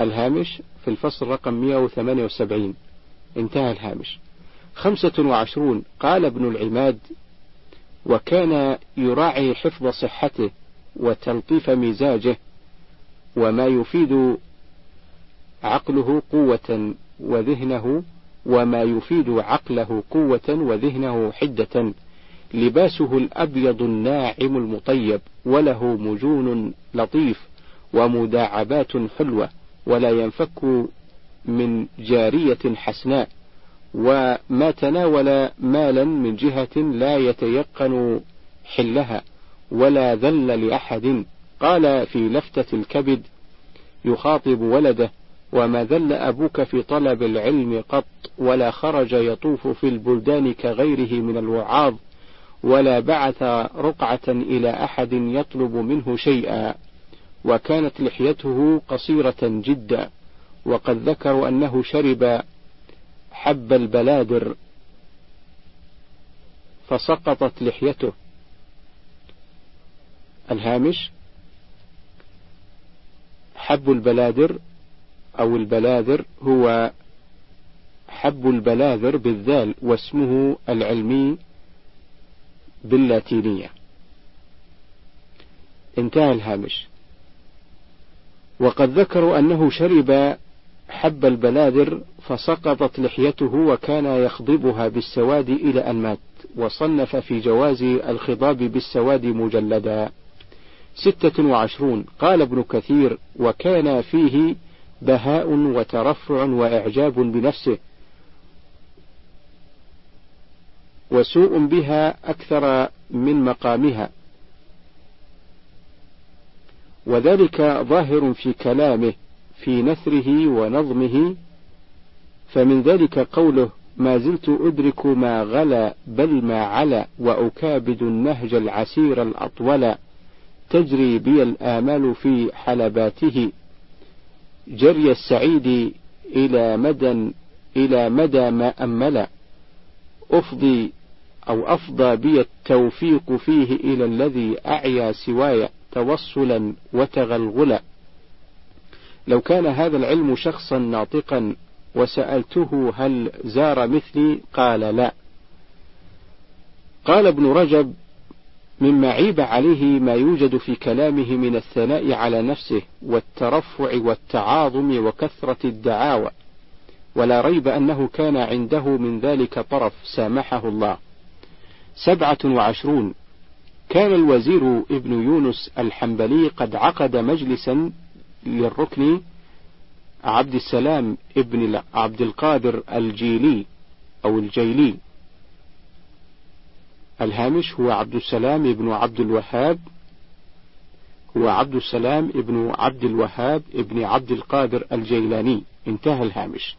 الهامش في الفصل رقم 178 انتهى الهامش. خمسة وعشرون قال ابن العماد وكان يراعي حفظ صحته وتلطيف مزاجه وما يفيد عقله قوة وذهنه وما يفيد عقله قوة وذهنه حدة. لباسه الأبيض الناعم المطيب وله مجون لطيف ومداعبات حلوة ولا ينفك من جارية حسناء. وما تناول مالا من جهة لا يتيقن حلها ولا ذل لأحد. قال في لفتة الكبد يخاطب ولده وما ذل أبوك في طلب العلم قط ولا خرج يطوف في البلدان كغيره من الوعاظ ولا بعث رقعة إلى أحد يطلب منه شيئا. وكانت لحيته قصيرة جدا وقد ذكروا أنه شرب حب البلادر. فسقطت لحيته. الهامش حب البلادر أو البلاذر هو حب البلاذر بالذال واسمه العلمي باللاتينية. انتهى الهامش. وقد ذكروا أنه شرب حب البلاذر فسقطت لحيته وكان يخضبها بالسواد إلى أن مات وصنف في جواز الخضاب بالسواد مجلدا. ستة وعشرون. قال ابن كثير وكان فيه بهاء وترفع وإعجاب بنفسه. وسوء بها أكثر من مقامها. وذلك ظاهر في كلامه في نثره ونظمه. فمن ذلك قوله ما زلت أدرك ما غلا بل ما علا وأكابد النهج العسير الأطول. تجري بي الآمال في حلباته. جري السعيد إلى مدى إلى مدى ما أمل. أفضي أو أفضى بي التوفيق فيه إلى الذي أعيا سواي توصلا وتغلغلا لو كان هذا العلم شخصا ناطقا وسألته هل زار مثلي قال لا. قال ابن رجب مما عيب عليه ما يوجد في كلامه من الثناء على نفسه والترفع والتعاظم وكثرة الدعاوى. ولا ريب أنه كان عنده من ذلك طرف سامحه الله. سبعة وعشرون. كان الوزير ابن يونس الحنبلي قد عقد مجلسا للركن عبد السلام ابن عبد القادر الجيلي أو الجيلي. الهامش هو عبد السلام بن عبد الوهاب. هو عبد السلام ابن عبد الوهاب ابن عبد القادر الجيلاني. انتهى الهامش.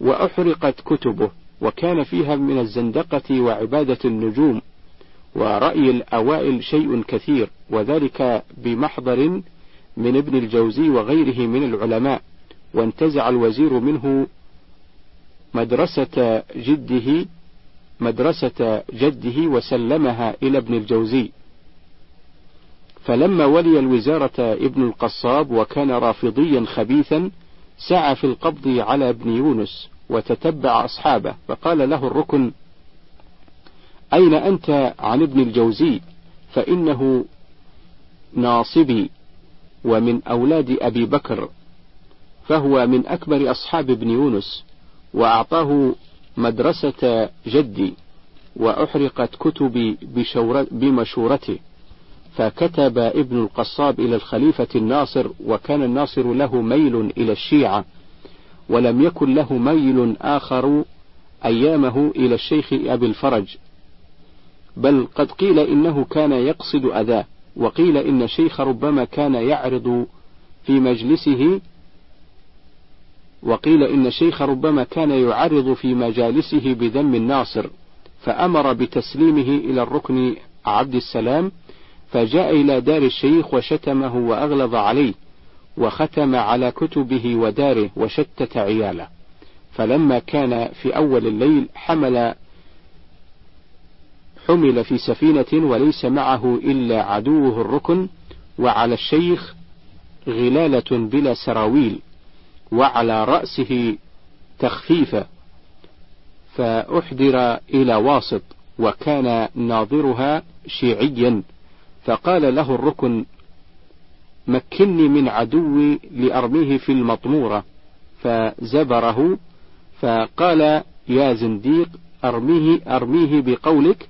وأحرقت كتبه وكان فيها من الزندقة وعبادة النجوم ورأي الأوائل شيء كثير وذلك بمحضر من ابن الجوزي وغيره من العلماء. وانتزع الوزير منه مدرسة جده مدرسة جده وسلمها إلى ابن الجوزي. فلما ولي الوزارة ابن القصاب وكان رافضيا خبيثا سعى في القبض على ابن يونس وتتبع أصحابه فقال له الركن أين أنت عن ابن الجوزي؟ فإنه ناصبي ومن أولاد أبي بكر فهو من أكبر أصحاب ابن يونس وأعطاه مدرسة جدي وأحرقت كتبي بمشورته فكتب ابن القصاب إلى الخليفة الناصر وكان الناصر له ميل إلى الشيعة ولم يكن له ميل آخر أيامه إلى الشيخ أبي الفرج. بل قد قيل إنه كان يقصد أذاه وقيل إن الشيخ ربما كان يعرض في مجلسه وقيل إن الشيخ ربما كان يعرض في مجالسه بذم الناصر فأمر بتسليمه إلى الركن عبد السلام فجاء إلى دار الشيخ وشتمه وأغلظ عليه وختم على كتبه وداره وشتت عياله. فلما كان في أول الليل حمل حمل في سفينة وليس معه إلا عدوه الركن وعلى الشيخ غلالة بلا سراويل. وعلى رأسه تخفيفة فأحضر إلى واسط وكان ناظرها شيعيا فقال له الركن مكني من عدوي لأرميه في المطمورة. فزبره فقال يا زنديق أرميه أرميه بقولك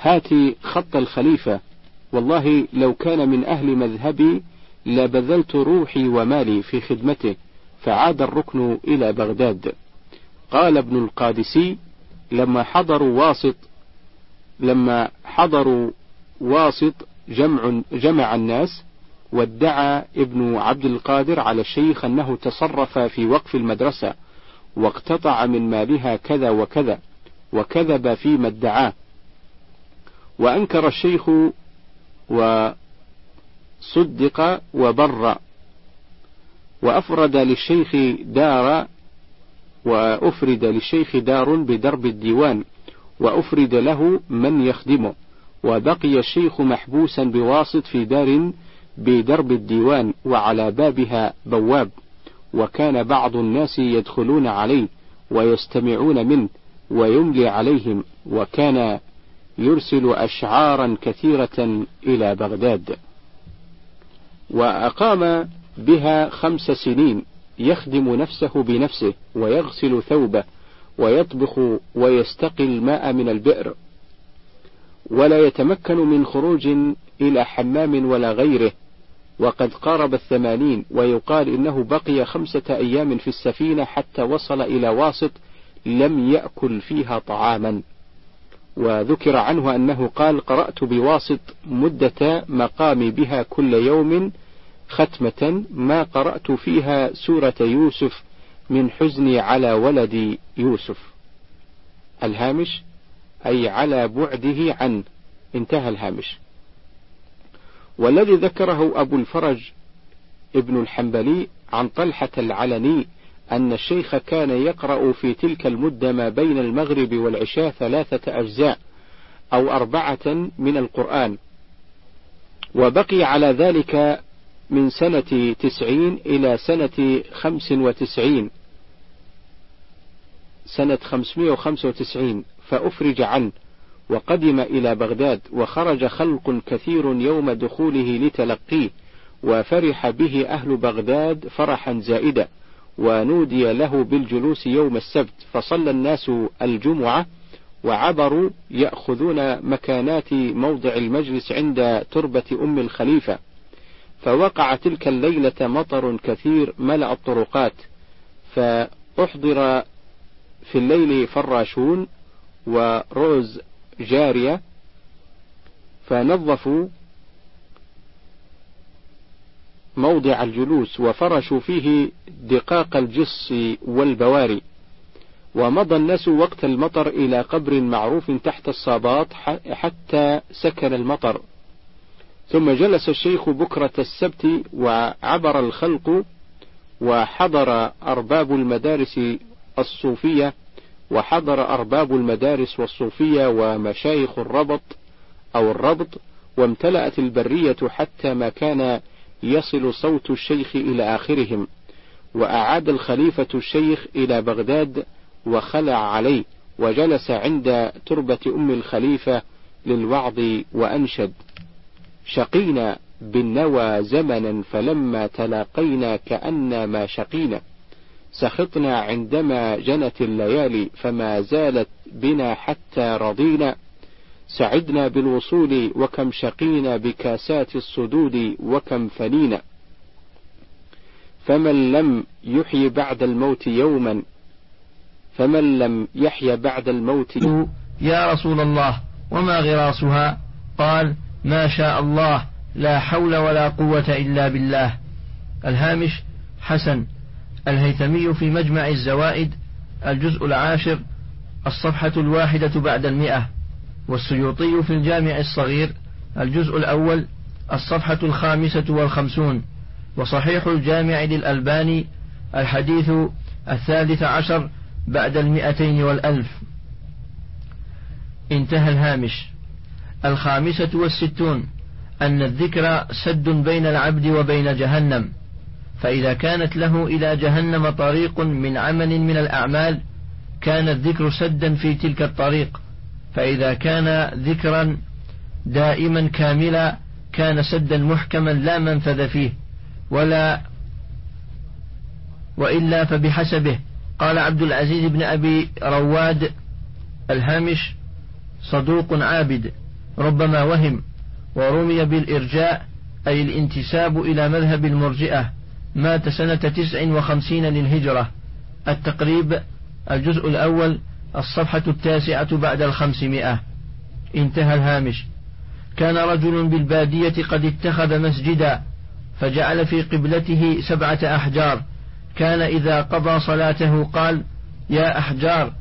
هات خط الخليفة والله لو كان من أهل مذهبي لبذلت روحي ومالي في خدمته فعاد الركن إلى بغداد. قال ابن القادسي لما حضروا واسط لما حضروا واسط جمع جمع الناس وادعى ابن عبد القادر على الشيخ أنه تصرف في وقف المدرسة واقتطع من مالها كذا وكذا وكذب فيما ادعاه. وأنكر الشيخ وصدق وبر وأفرد للشيخ دار وأفرد للشيخ دار بدرب الديوان وأفرد له من يخدمه وبقي الشيخ محبوسا بواسط في دار بدرب الديوان وعلى بابها بواب وكان بعض الناس يدخلون عليه ويستمعون منه ويملي عليهم وكان يرسل أشعارا كثيرة إلى بغداد. وأقام بها خمس سنين يخدم نفسه بنفسه ويغسل ثوبه ويطبخ ويستقي الماء من البئر ولا يتمكن من خروج إلى حمام ولا غيره. وقد قارب الثمانين ويقال إنه بقي خمسة أيام في السفينة حتى وصل إلى واسط لم يأكل فيها طعاما. وذكر عنه أنه قال قرأت بواسط مدة مقامي بها كل يوم ختمة ما قرأت فيها سورة يوسف من حزني على ولد يوسف. الهامش؟ أي على بعده عنه انتهى الهامش. والذي ذكره أبو الفرج ابن الحنبلي عن طلحة العلني أن الشيخ كان يقرأ في تلك المدة ما بين المغرب والعشاء ثلاثة أجزاء أو أربعة من القرآن وبقي على ذلك من سنة تسعين إلى سنة خمس وتسعين. سنة خمسمائة وخمسة وتسعين فأفرج عنه وقدم إلى بغداد وخرج خلق كثير يوم دخوله لتلقيه وفرح به أهل بغداد فرحا زائدا. ونودي له بالجلوس يوم السبت فصلى الناس الجمعة وعبروا يأخذون مكانات موضع المجلس عند تربة أم الخليفة. فوقع تلك الليلة مطر كثير ملأ الطرقات فأحضر في الليل فراشون وروز جارية فنظفوا موضع الجلوس وفرشوا فيه دقاق الجص والبواري. ومضى الناس وقت المطر إلى قبر معروف تحت الصابات حتى سكن المطر. ثم جلس الشيخ بكرة السبت وعبر الخلق وحضر أرباب المدارس الصوفية وحضر أرباب المدارس والصوفية ومشايخ الربط أو الربط وامتلأت البرية حتى ما كان يصل صوت الشيخ إلى آخرهم وأعاد الخليفة الشيخ إلى بغداد وخلع عليه وجلس عند تربة أم الخليفة للوعظ وأنشد شقينا بالنوى زمنا فلما تلاقينا كأن ما شقينا سخطنا عندما جنت الليالي فما زالت بنا حتى رضينا سعدنا بالوصول وكم شقينا بكاسات الصدود وكم فنينا. فمن لم يحي بعد الموت يوما فمن لم يحي بعد الموت يا رسول الله وما غراسها؟ قال ما شاء الله لا حول ولا قوة إلا بالله. الهامش حسن. الهيثمي في مجمع الزوائد الجزء العاشر الصفحة الواحدة بعد المئة. والسيوطي في الجامع الصغير الجزء الأول الصفحة الخامسة والخمسون وصحيح الجامع للألباني الحديث الثالث عشر بعد المئتين والألف. انتهى الهامش. الخامسة والستون أن الذكر سد بين العبد وبين جهنم فإذا كانت له إلى جهنم طريق من عمل من الأعمال كان الذكر سدا في تلك الطريق. فإذا كان ذكرا دائما كاملا كان سدا محكما لا منفذ فيه ولا وإلا فبحسبه. قال عبد العزيز بن أبي رواد الهامش صدوق عابد ربما وهم ورمي بالإرجاء أي الانتساب إلى مذهب المرجئة مات سنة تسع وخمسين للهجرة. التقريب الجزء الأول الصفحة التاسعة بعد الخمسمائة. انتهى الهامش. كان رجل بالبادية قد اتخذ مسجدا فجعل في قبلته سبعة أحجار. كان إذا قضى صلاته قال يا أحجار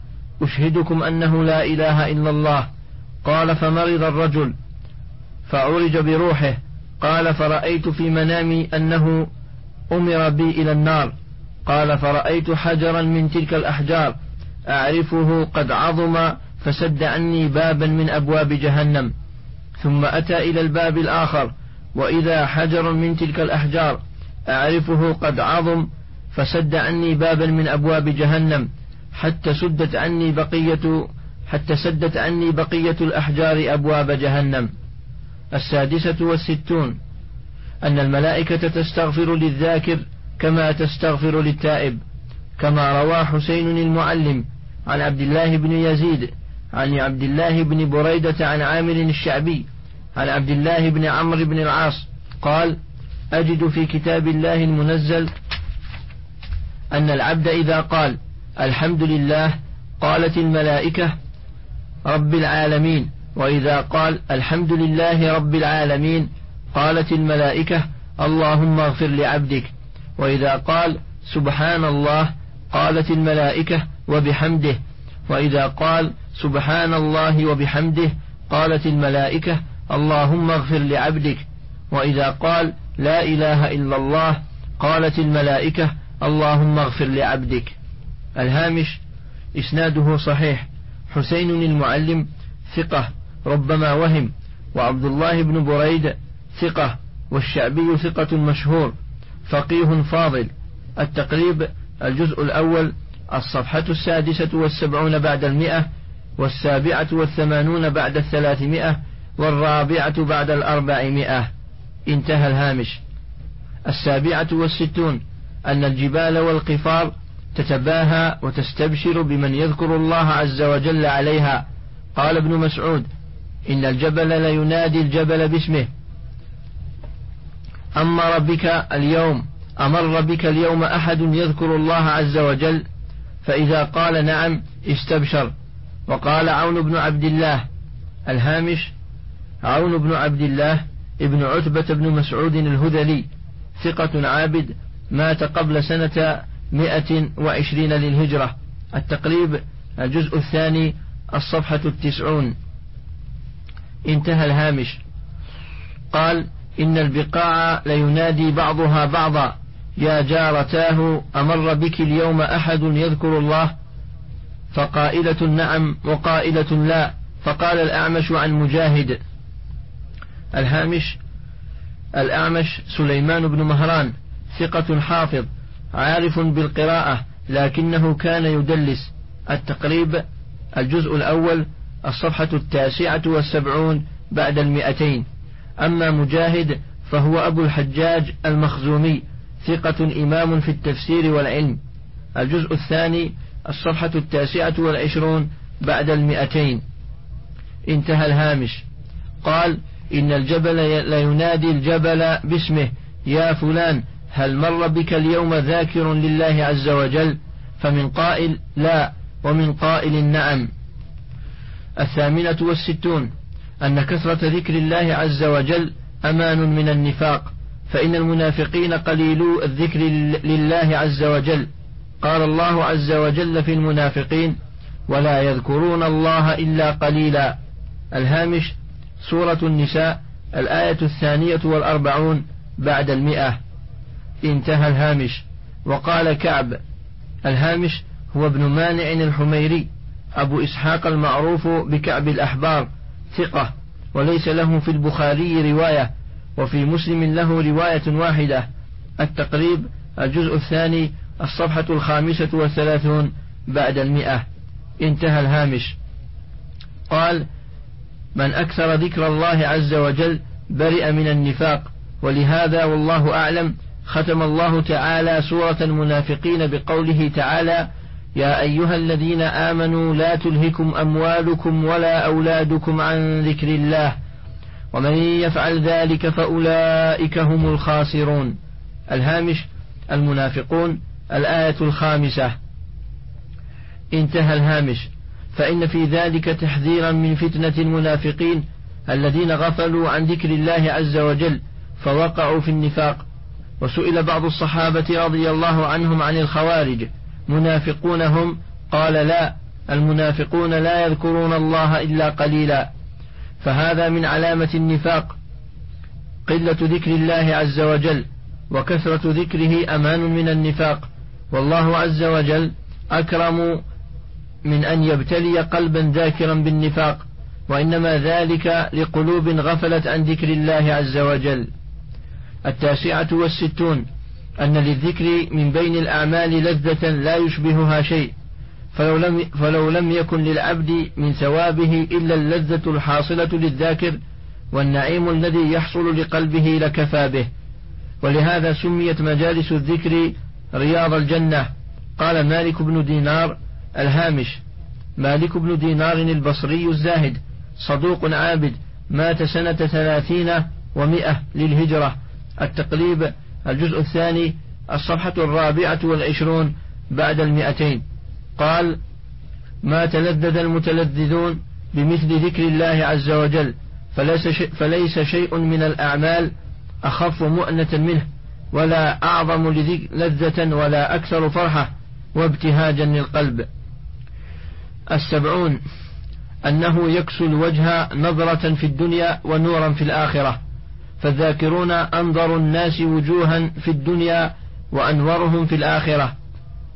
أشهدكم أنه لا إله إلا الله. قال فمرض الرجل. فعرج بروحه. قال فرأيت في منامي أنه أمر بي إلى النار. قال فرأيت حجرا من تلك الأحجار. أعرفه قد عظم فسد عني بابا من أبواب جهنم ثم أتى إلى الباب الآخر وإذا حجر من تلك الأحجار أعرفه قد عظم فسد عني بابا من أبواب جهنم حتى سدت عني بقية حتى سدت عني بقية الأحجار أبواب جهنم. السادسة والستون أن الملائكة تستغفر للذاكر كما تستغفر للتائب كما روى حسين المعلم عن عبد الله بن يزيد عن عبد الله بن بريدة عن عامر الشعبي عن عبد الله بن عمرو بن العاص. قال أجد في كتاب الله المنزل أن العبد إذا قال الحمد لله قالت الملائكة رب العالمين. وإذا قال الحمد لله رب العالمين قالت الملائكة اللهم اغفر لعبدك. وإذا قال سبحان الله قالت الملائكة وبحمده. وإذا قال سبحان الله وبحمده قالت الملائكة اللهم اغفر لعبدك. وإذا قال لا إله إلا الله قالت الملائكة اللهم اغفر لعبدك. الهامش إسناده صحيح. حسين المعلم ثقة ربما وهم. وعبد الله بن بريد ثقة والشعبي ثقة مشهور. فقيه فاضل. التقريب الجزء الأول الصفحة السادسة والسبعون بعد المئة والسابعة والثمانون بعد الثلاثمائة والرابعة بعد الأربعمائة انتهى الهامش. السابعة والستون أن الجبال والقفار تتباهى وتستبشر بمن يذكر الله عز وجل عليها. قال ابن مسعود إن الجبل لينادي الجبل باسمه. أمر بك اليوم أمر بك اليوم أحد يذكر الله عز وجل؟ فإذا قال نعم استبشر. وقال عون بن عبد الله الهامش عون بن عبد الله ابن عتبة بن مسعود الهذلي ثقة عابد مات قبل سنة مئة وعشرين للهجرة. التقريب الجزء الثاني الصفحة التسعون. انتهى الهامش. قال إن البقاع لينادي بعضها بعضا. يا جارتاه أمر بك اليوم أحد يذكر الله؟ فقائلة نعم وقائلة لا. فقال الأعمش عن مجاهد. الهامش الأعمش سليمان بن مهران ثقة حافظ عارف بالقراءة لكنه كان يدلس. التقريب الجزء الأول الصفحة التاسعة والسبعون بعد المئتين. أما مجاهد فهو أبو الحجاج المخزومي. ثقة إمام في التفسير والعلم. الجزء الثاني الصفحة التاسعة والعشرون بعد المئتين. انتهى الهامش. قال إن الجبل لا ينادي الجبل باسمه يا فلان هل مر بك اليوم ذاكر لله عز وجل؟ فمن قائل لا. ومن قائل نعم. الثامنة والستون. أن كثرة ذكر الله عز وجل أمان من النفاق. فإن المنافقين قليلو الذكر لله عز وجل. قال الله عز وجل في المنافقين ولا يذكرون الله إلا قليلا. الهامش سورة النساء الآية الثانية والأربعون بعد المئة. انتهى الهامش. وقال كعب الهامش هو ابن مانع الحميري أبو إسحاق المعروف بكعب الأحبار ثقة وليس له في البخاري رواية. وفي مسلم له رواية واحدة التقريب الجزء الثاني الصفحة الخامسة والثلاثون بعد المئة. انتهى الهامش. قال من أكثر ذكر الله عز وجل برئ من النفاق ولهذا والله أعلم ختم الله تعالى سورة المنافقين بقوله تعالى يا أيها الذين آمنوا لا تلهكم أموالكم ولا أولادكم عن ذكر الله ومن يفعل ذلك فأولئك هم الخاسرون. الهامش المنافقون. الآية الخامسة. انتهى الهامش. فإن في ذلك تحذيرا من فتنة المنافقين الذين غفلوا عن ذكر الله عز وجل فوقعوا في النفاق. وسئل بعض الصحابة رضي الله عنهم عن الخوارج منافقون هم؟ قال لا. المنافقون لا يذكرون الله إلا قليلا. فهذا من علامة النفاق. قلة ذكر الله عز وجل وكثرة ذكره أمان من النفاق. والله عز وجل أكرم من أن يبتلي قلبا ذاكرا بالنفاق وإنما ذلك لقلوب غفلت عن ذكر الله عز وجل. التاسعة والستون أن للذكر من بين الأعمال لذة لا يشبهها شيء. فلو لم, فلو لم يكن للعبد من ثوابه إلا اللذة الحاصلة للذاكر والنعيم الذي يحصل لقلبه لكفى به. ولهذا سميت مجالس الذكر رياض الجنة. قال مالك بن دينار الهامش. مالك بن دينار البصري الزاهد. صدوق عابد. مات سنة ثلاثين ومئة للهجرة. التقريب الجزء الثاني الصفحة الرابعة والعشرون بعد المئتين. قال ما تلذذ المتلذذون بمثل ذكر الله عز وجل فليس شيء, فليس شيء من الأعمال أخف مؤنة منه ولا أعظم لذة ولا أكثر فرحة وابتهاجا للقلب. السبعون أنه يكسو الوجه نظرة في الدنيا ونورا في الآخرة فالذاكرون أنظر الناس وجوها في الدنيا وأنورهم في الآخرة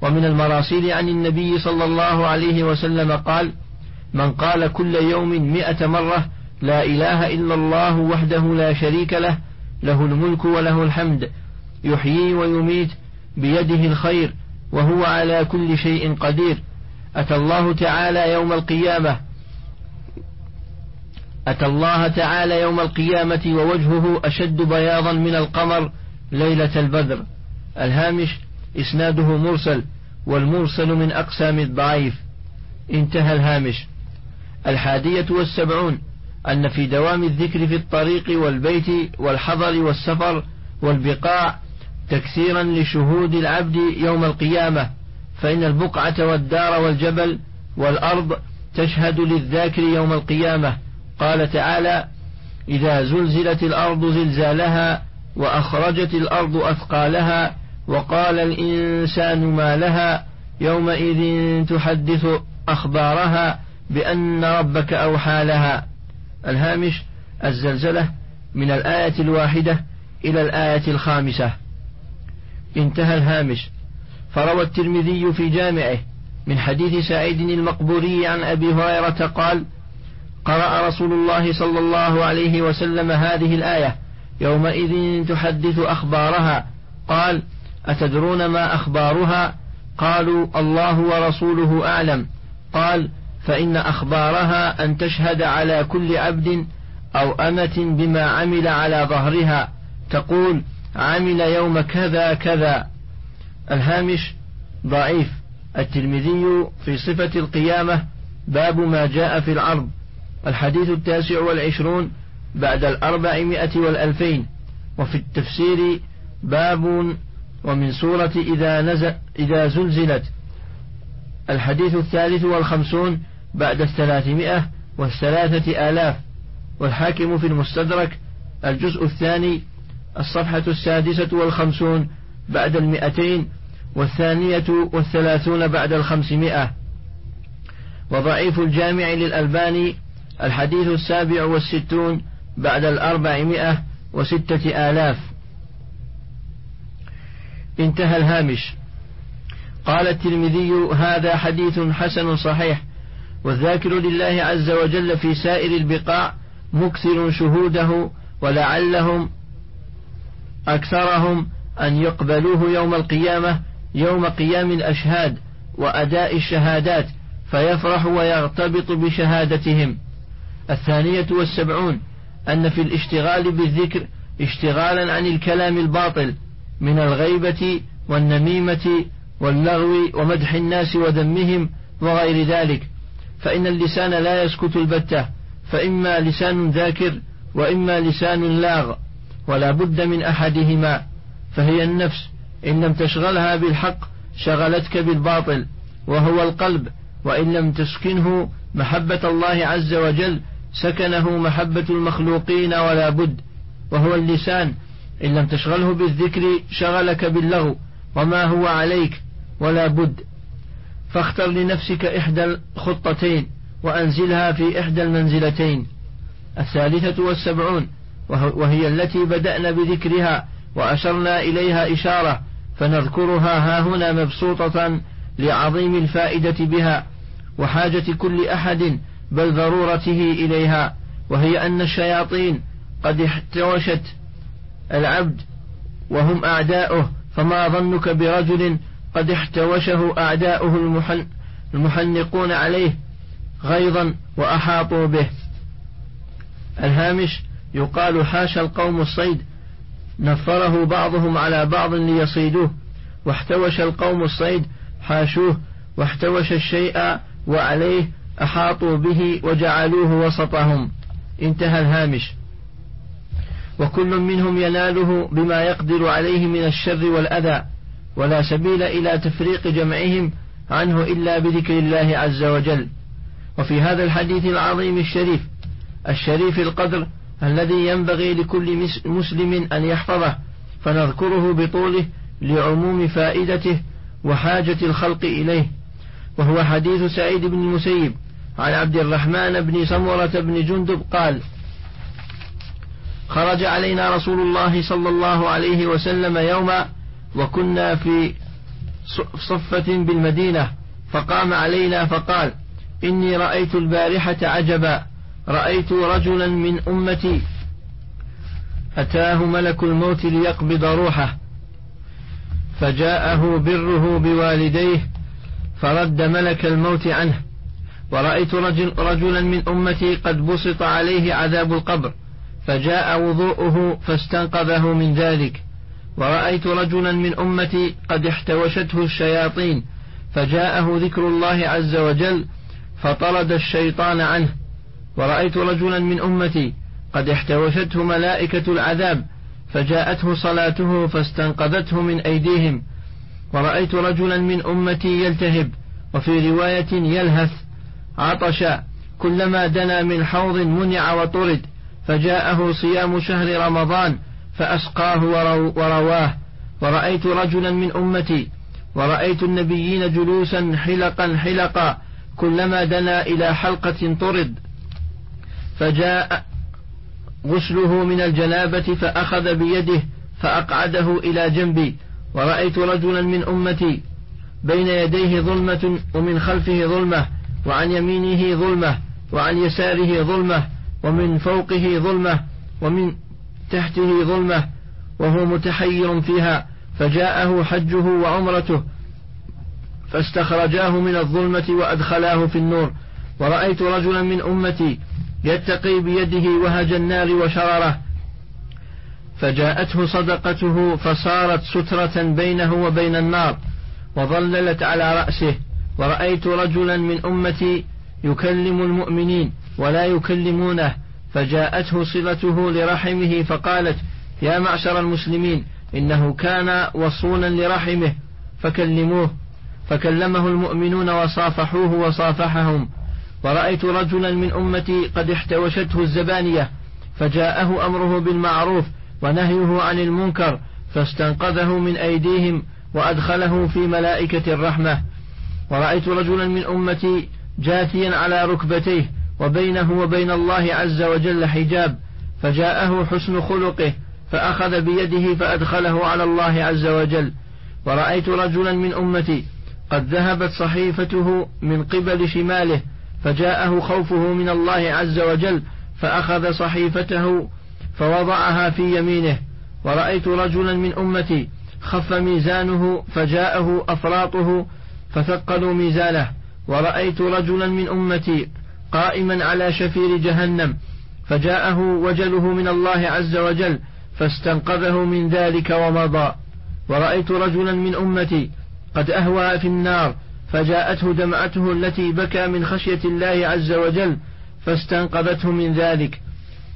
ومن المراسيل عن النبي صلى الله عليه وسلم قال من قال كل يوم مئة مرة لا إله إلا الله وحده لا شريك له له الملك وله الحمد يحيي ويميت بيده الخير وهو على كل شيء قدير أتى الله تعالى يوم القيامة أتى الله تعالى يوم القيامة ووجهه أشد بياضا من القمر ليلة البدر الهامش إسناده مرسل والمرسل من أقسام الضعيف. انتهى الهامش. الحادية والسبعون أن في دوام الذكر في الطريق والبيت والحضر والسفر والبقاع تكثيرا لشهود العبد يوم القيامة فإن البقعة والدار والجبل والأرض تشهد للذاكر يوم القيامة. قال تعالى إذا زلزلت الأرض زلزالها وأخرجت الأرض أثقالها وقال الإنسان ما لها يومئذ تحدث أخبارها بأن ربك أوحى لها. الهامش الزلزلة من الآية الواحدة إلى الآية الخامسة. انتهى الهامش. فروى الترمذي في جامعه من حديث سعيد المقبوري عن أبي هريرة قال قرأ رسول الله صلى الله عليه وسلم هذه الآية يومئذ تحدث أخبارها. قال أتدرون ما أخبارها؟ قالوا الله ورسوله أعلم. قال فإن أخبارها أن تشهد على كل عبد أو أمة بما عمل على ظهرها. تقول عمل يوم كذا كذا. الهامش ضعيف. الترمذي في صفة القيامة باب ما جاء في العرض الحديث التاسع والعشرون بعد الأربعمائة والألفين. وفي التفسير باب ومن سورة إذا, نزل إذا زلزلت. الحديث الثالث والخمسون بعد الثلاثمائة والثلاثة آلاف. والحاكم في المستدرك الجزء الثاني الصفحة السادسة والخمسون بعد المئتين والثانية والثلاثون بعد الخمسمائة. وضعيف الجامع للألباني الحديث السابع والستون بعد الأربعمائة وستة آلاف. انتهى الهامش. قال الترمذي هذا حديث حسن صحيح والذاكر لله عز وجل في سائر البقاع مكثر شهوده ولعلهم أكثرهم أن يقبلوه يوم القيامة يوم قيام الأشهاد وأداء الشهادات فيفرح ويغتبط بشهادتهم. الثانية والسبعون أن في الاشتغال بالذكر اشتغالا عن الكلام الباطل من الغيبة والنميمة واللغو ومدح الناس وذمهم وغير ذلك. فإن اللسان لا يسكت البتة فإما لسان ذاكر وإما لسان لاغ ولا بد من أحدهما. فهي النفس إن لم تشغلها بالحق شغلتك بالباطل وهو القلب. وإن لم تسكنه محبة الله عز وجل سكنه محبة المخلوقين ولا بد. وهو اللسان إن لم تشغله بالذكر شغلك باللغو وما هو عليك ولا بد. فاختر لنفسك إحدى الخطتين وأنزلها في إحدى المنزلتين. الثالثة والسبعون وهي التي بدأنا بذكرها وأشرنا إليها إشارة فنذكرها ها هنا مبسوطة لعظيم الفائدة بها وحاجة كل أحد بل ضرورته إليها وهي أن الشياطين قد احتوشت العبد وهم أعداؤه فما ظنك برجل قد احتوشه أعداؤه المحن المحنقون عليه غيظا وأحاطوا به. الهامش يقال حاشا القوم الصيد نفره بعضهم على بعض ليصيدوه. واحتوش القوم الصيد حاشوه. واحتوش الشيء وعليه أحاطوا به وجعلوه وسطهم. انتهى الهامش. وكل منهم يناله بما يقدر عليه من الشر والأذى ولا سبيل إلى تفريق جمعهم عنه إلا بذكر الله عز وجل. وفي هذا الحديث العظيم الشريف الشريف القدر الذي ينبغي لكل مسلم أن يحفظه فنذكره بطوله لعموم فائدته وحاجة الخلق إليه. وهو حديث سعيد بن المسيب عن عبد الرحمن بن سمرة بن جندب قال خرج علينا رسول الله صلى الله عليه وسلم يوما وكنا في صفة بالمدينة. فقام علينا فقال إني رأيت البارحة عجبا. رأيت رجلا من أمتي أتاه ملك الموت ليقبض روحه. فجاءه بره بوالديه فرد ملك الموت عنه. ورأيت رجل رجلا من أمتي قد بسط عليه عذاب القبر. فجاء وضوءه فاستنقذه من ذلك. ورأيت رجلا من أمتي قد احتوشته الشياطين فجاءه ذكر الله عز وجل فطرد الشيطان عنه. ورأيت رجلا من أمتي قد احتوشته ملائكة العذاب فجاءته صلاته فاستنقذته من أيديهم. ورأيت رجلا من أمتي يلتهب وفي رواية يلهث عطش كلما دنا من حوض منع وطرد. فجاءه صيام شهر رمضان فأسقاه ورواه. ورأيت رجلا من أمتي ورأيت النبيين جلوسا حلقا حلقا كلما دنا إلى حلقة طرد. فجاء غسله من الجنابة فأخذ بيده فأقعده إلى جنبي. ورأيت رجلا من أمتي بين يديه ظلمة ومن خلفه ظلمة وعن يمينه ظلمة وعن يساره ظلمة ومن فوقه ظلمة ومن تحته ظلمة وهو متحير فيها فجاءه حجه وعمرته فاستخرجاه من الظلمة وأدخلاه في النور. ورأيت رجلا من أمتي يتقي بيده وهج النار وشرره. فجاءته صدقته فصارت سترة بينه وبين النار وظللت على رأسه. ورأيت رجلا من أمتي يكلم المؤمنين ولا يكلمونه فجاءته صلته لرحمه فقالت يا معشر المسلمين إنه كان وصولا لرحمه فكلموه. فكلمه المؤمنون وصافحوه وصافحهم. ورأيت رجلا من أمتي قد احتوشته الزبانية فجاءه أمره بالمعروف ونهيه عن المنكر فاستنقذه من أيديهم وأدخله في ملائكة الرحمة. ورأيت رجلا من أمتي جاثيا على ركبتيه وبينه وبين الله عز وجل حجاب فجاءه حسن خلقه فأخذ بيده فأدخله على الله عز وجل. ورأيت رجلا من أمتي قد ذهبت صحيفته من قبل شماله فجاءه خوفه من الله عز وجل فأخذ صحيفته فوضعها في يمينه. ورأيت رجلا من أمتي خف ميزانه فجاءه أفراطه فثقلوا ميزانه. ورأيت رجلا من أمتي قائما على شفير جهنم فجاءه وجله من الله عز وجل فاستنقذه من ذلك ومضى. ورأيت رجلا من أمتي قد أهوى في النار فجاءته دمعته التي بكى من خشية الله عز وجل فاستنقذته من ذلك.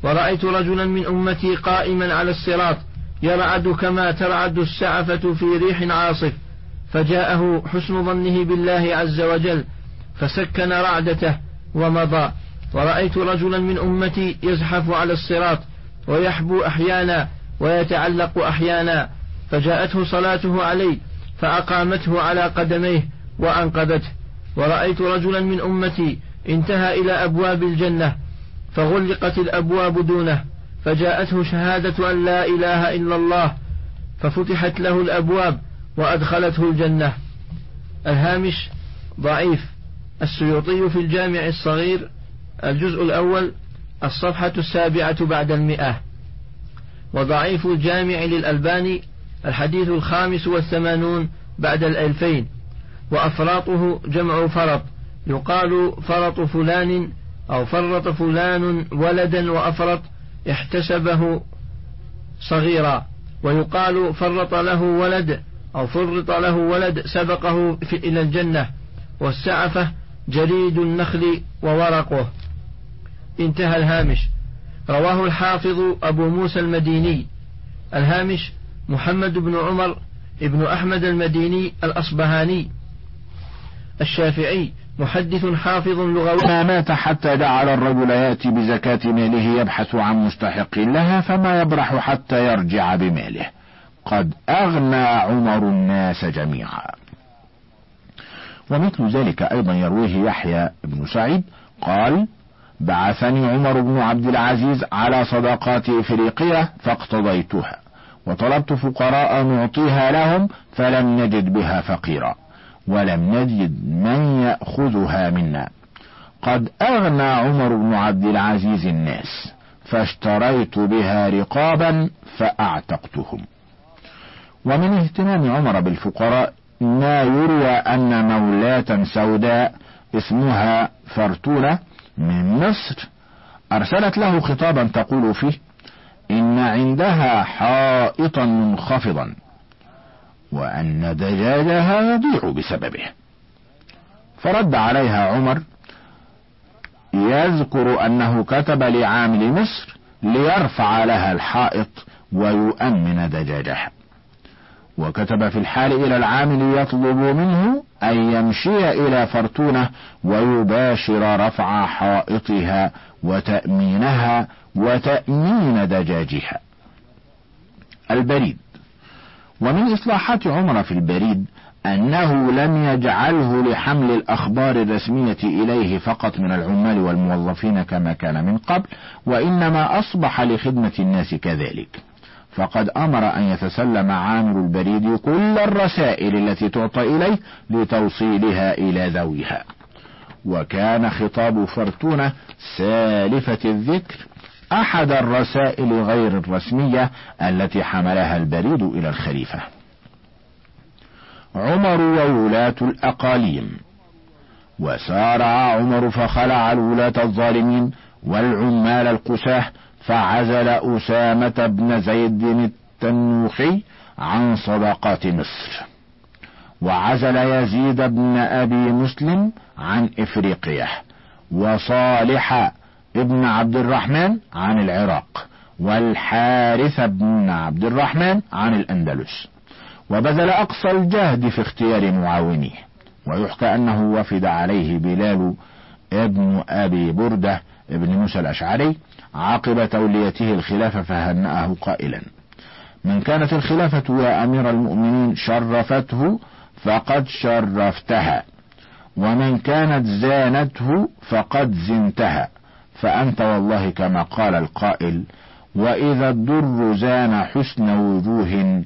ورأيت رجلا من أمتي قائما على الصراط يرعد كما ترعد السعفة في ريح عاصف. فجاءه حسن ظنه بالله عز وجل فسكن رعدته ومضى. ورأيت رجلا من أمتي يزحف على الصراط ويحبو أحيانا ويتعلق أحيانا فجاءته صلاته علي فأقامته على قدميه وأنقذته. ورأيت رجلا من أمتي انتهى إلى أبواب الجنة فغلقت الأبواب دونه فجاءته شهادة أن لا إله إلا الله ففتحت له الأبواب وأدخلته الجنة. الهامش ضعيف. السيوطي في الجامع الصغير الجزء الأول الصفحة السابعة بعد المئة. وضعيف الجامع للألباني الحديث الخامس والثمانون بعد الألفين. وأفراطه جمع فرط يقال فرط فلان أو فرط فلان ولدا وأفرط احتسبه صغيرا. ويقال فرط له ولد أو فرط له ولد سبقه في إلى الجنة. والسعفة جريد النخل وورقه. انتهى الهامش. رواه الحافظ أبو موسى المديني. الهامش محمد بن عمر ابن أحمد المديني الأصبهاني. الشافعي محدث حافظ لغوي. ما مات حتى جعل الرجل يأتي بزكاة ماله يبحث عن مستحق لها فما يبرح حتى يرجع بماله. قد أغنى عمر الناس جميعا. ومثل ذلك أيضا يرويه يحيى بن سعيد قال بعثني عمر بن عبد العزيز على صداقات إفريقية فاقتضيتها وطلبت فقراء نعطيها لهم فلم نجد بها فقيرا ولم نجد من يأخذها منا. قد أغنى عمر بن عبد العزيز الناس فاشتريت بها رقابا فأعتقتهم. ومن اهتمام عمر بالفقراء ما يروى أن مولاة سوداء اسمها فرتونة من مصر أرسلت له خطابا تقول فيه إن عندها حائطا منخفضا وأن دجاجها يضيع بسببه. فرد عليها عمر يذكر أنه كتب لعامل مصر ليرفع لها الحائط ويؤمن دجاجها. وكتب في الحال إلى العامل يطلب منه أن يمشي إلى فرتونة ويباشر رفع حائطها وتأمينها وتأمين دجاجها. البريد ومن إصلاحات عمر في البريد أنه لم يجعله لحمل الأخبار الرسمية إليه فقط من العمال والموظفين كما كان من قبل، وإنما أصبح لخدمة الناس كذلك. فقد أمر أن يتسلم عامل البريد كل الرسائل التي تعطى إليه لتوصيلها إلى ذويها. وكان خطاب فرتونة سالفة الذكر أحد الرسائل غير الرسمية التي حملها البريد إلى الخليفة. عمر وولاة الأقاليم وسارع عمر فخلع الولاة الظالمين والعمال القساة فعزل أسامة بن زيد التنوخي عن صداقات مصر. وعزل يزيد بن أبي مسلم عن إفريقيا. وصالح ابن عبد الرحمن عن العراق. والحارث بن عبد الرحمن عن الأندلس. وبذل أقصى الجهد في اختيار معاونيه. ويحكى أنه وفد عليه بلال ابن أبي بردة ابن موسى الأشعري عقب توليته الخلافة فهنأه قائلا. من كانت الخلافة يا أمير المؤمنين شرفته فقد شرفتها. ومن كانت زانته فقد زنتها. فأنت والله كما قال القائل وإذا الدر زان حسن وجوه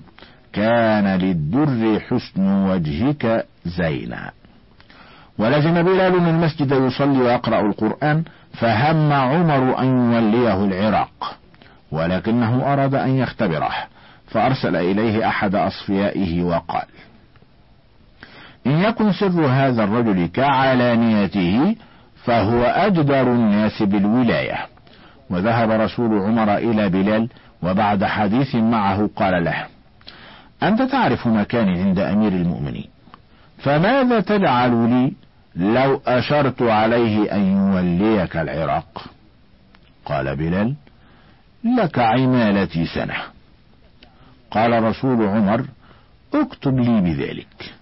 كان للدر حسن وجهك زينا. ولزم بلال المسجد يصلي ويقرأ القرآن فهم عمر أن يوليه العراق ولكنه أراد أن يختبره فأرسل إليه أحد أصفيائه وقال إن يكن سر هذا الرجل كعلانيته فهو أجدر الناس بالولاية. وذهب رسول عمر إلى بلال وبعد حديث معه قال له أنت تعرف مكاني عند أمير المؤمنين فماذا تجعل لي؟ لو أشرت عليه أن يوليك العراق. قال بلال لك عمالتي سنة. قال رسول عمر اكتب لي بذلك.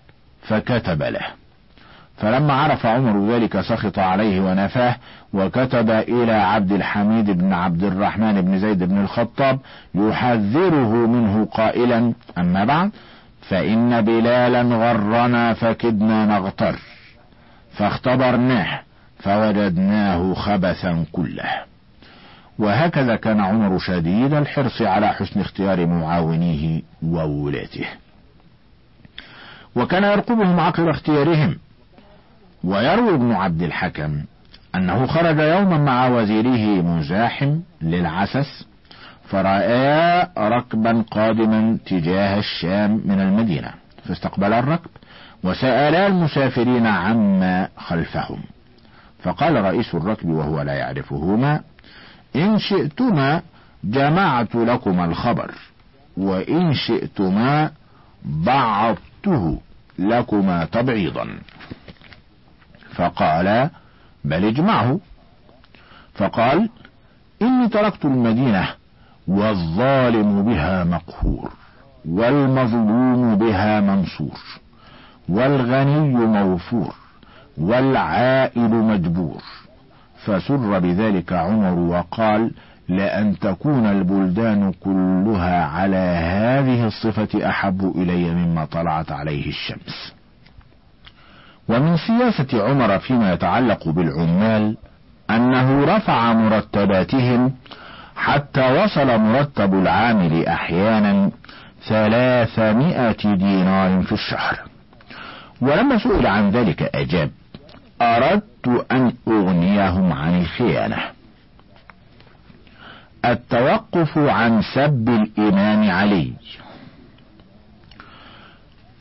فكتب له. فلما عرف عمر ذلك سخط عليه ونفاه وكتب إلى عبد الحميد بن عبد الرحمن بن زيد بن الخطاب يحذره منه قائلا أما بعد فإن بلالا غرنا فكدنا نغتر. فاختبرناه فوجدناه خبثا كله. وهكذا كان عمر شديد الحرص على حسن اختيار معاونيه وولاته. وكان يرقبهم عقب اختيارهم. ويروي ابن عبد الحكم أنه خرج يوما مع وزيره مزاحم للعسس فرأيا ركبا قادما تجاه الشام من المدينة فاستقبل الركب وسألا المسافرين عما خلفهم. فقال رئيس الركب وهو لا يعرفهما إن شئتما جمعت لكما الخبر وإن شئتما بعضته لكما تبعيضا. فقال بل اجمعه. فقال إني تركت المدينة والظالم بها مقهور والمظلوم بها منصور. والغني موفور والعائل مجبور فسر بذلك عمر وقال لأن تكون البلدان كلها على هذه الصفة أحب إلي مما طلعت عليه الشمس. ومن سياسة عمر فيما يتعلق بالعمال أنه رفع مرتباتهم حتى وصل مرتب العامل أحيانا ثلاثمائة دينار في الشهر. ولما سئل عن ذلك أجاب أردت أن أغنيهم عن الخيانة. التوقف عن سب الإمام علي.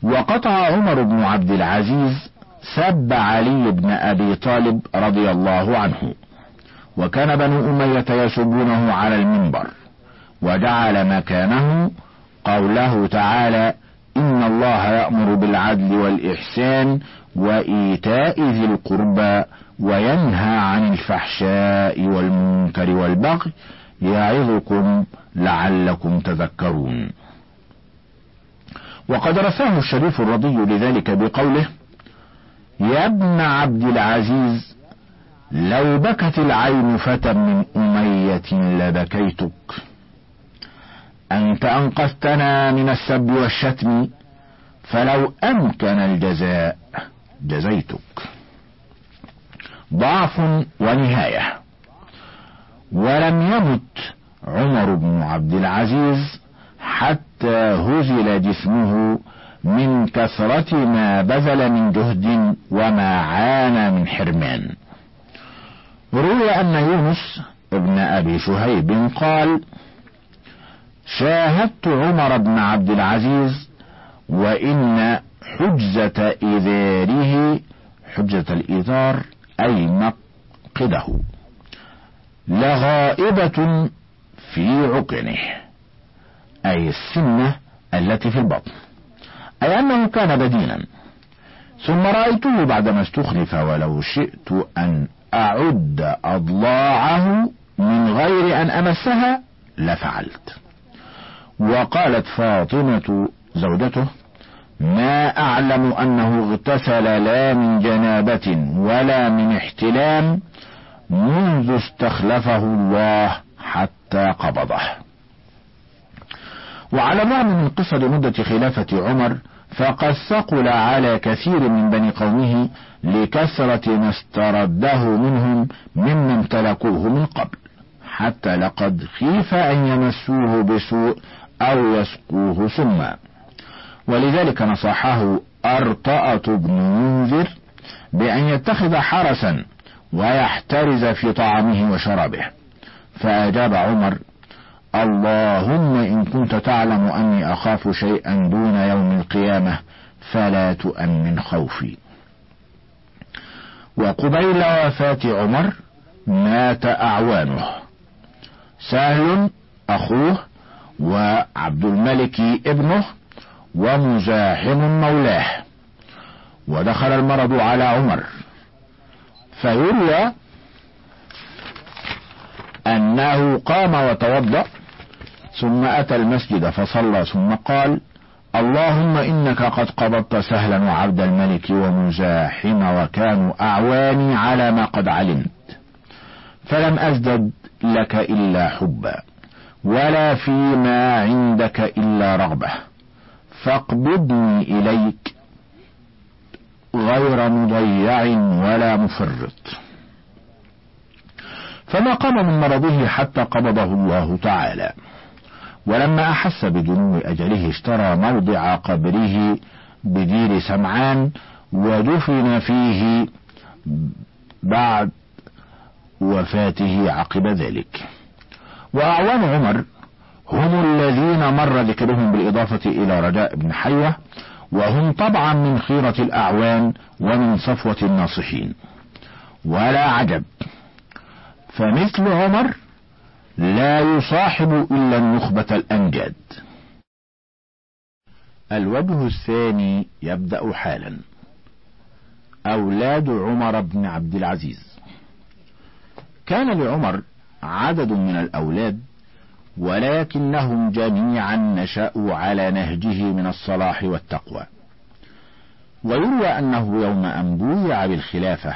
وقطع عمر بن عبد العزيز سب علي بن أبي طالب رضي الله عنه. وكان بنو أمية يسبونه على المنبر. وجعل مكانه قوله تعالى إن الله يأمر بالعدل والإحسان وإيتاء ذي القربى وينهى عن الفحشاء والمنكر والبغي يعظكم لعلكم تذكرون. وقد رثاه الشريف الرضي لذلك بقوله يا ابن عبد العزيز لو بكت العين فتى من أمية لبكيتك. أنت أنقذتنا من السب والشتم فلو أمكن الجزاء جزيتك. ضعف ونهاية. ولم يمت عمر بن عبد العزيز حتى هزل جسمه من كثرة ما بذل من جهد وما عانى من حرمان. روي أن يونس ابن أبي شهيب قال شاهدت عمر بن عبد العزيز وإن حجزة إذاره حجة الإذار أي مقده لغائبة في عقنه أي السنة التي في البطن أي أنه كان بدينا ثم رأيته بعدما استخلف ولو شئت أن أعد أضلاعه من غير أن أمسها لفعلت. وقالت فاطمة زوجته ما أعلم أنه اغتسل لا من جنابة ولا من احتلام منذ استخلفه الله حتى قبضه. وعلى الرغم من قصر مدة خلافة عمر فقد ثقل على كثير من بني قومه لكثرة ما استرده منهم ممن امتلكوه من قبل حتى لقد خيف أن يمسوه بسوء أو يسقوه سما ولذلك نصحه أرطأة بن منذر بأن يتخذ حرسا ويحترز في طعامه وشرابه. فأجاب عمر اللهم إن كنت تعلم أني أخاف شيئا دون يوم القيامة فلا تؤمن خوفي. وقبيل وفاة عمر مات أعوانه. سهل أخوه وعبد الملك ابنه ومزاحم مولاه. ودخل المرض على عمر. فيروى أنه قام وتوضأ ثم أتى المسجد فصلى ثم قال اللهم إنك قد قبضت سهلا وعبد الملك ومزاحم وكانوا أعواني على ما قد علمت. فلم أزدد لك إلا حبا. ولا فيما عندك إلا رغبة. فاقبضني إليك غير مضيع ولا مفرط. فما قام من مرضه حتى قبضه الله تعالى. ولما أحس بدنو أجله اشترى موضع قبره بدير سمعان ودفن فيه بعد وفاته عقب ذلك. وأعوان عمر هم الذين مر ذكرهم بالإضافة إلى رجاء بن حيوة وهم طبعا من خيرة الأعوان ومن صفوة الناصحين. ولا عجب فمثل عمر لا يصاحب إلا النخبة الأنجاد. الوجه الثاني يبدأ حالا. أولاد عمر بن عبد العزيز. كان لعمر عدد من الأولاد ولكنهم جميعا نشأوا على نهجه من الصلاح والتقوى. ويروى أنه يوم أن بويع بالخلافة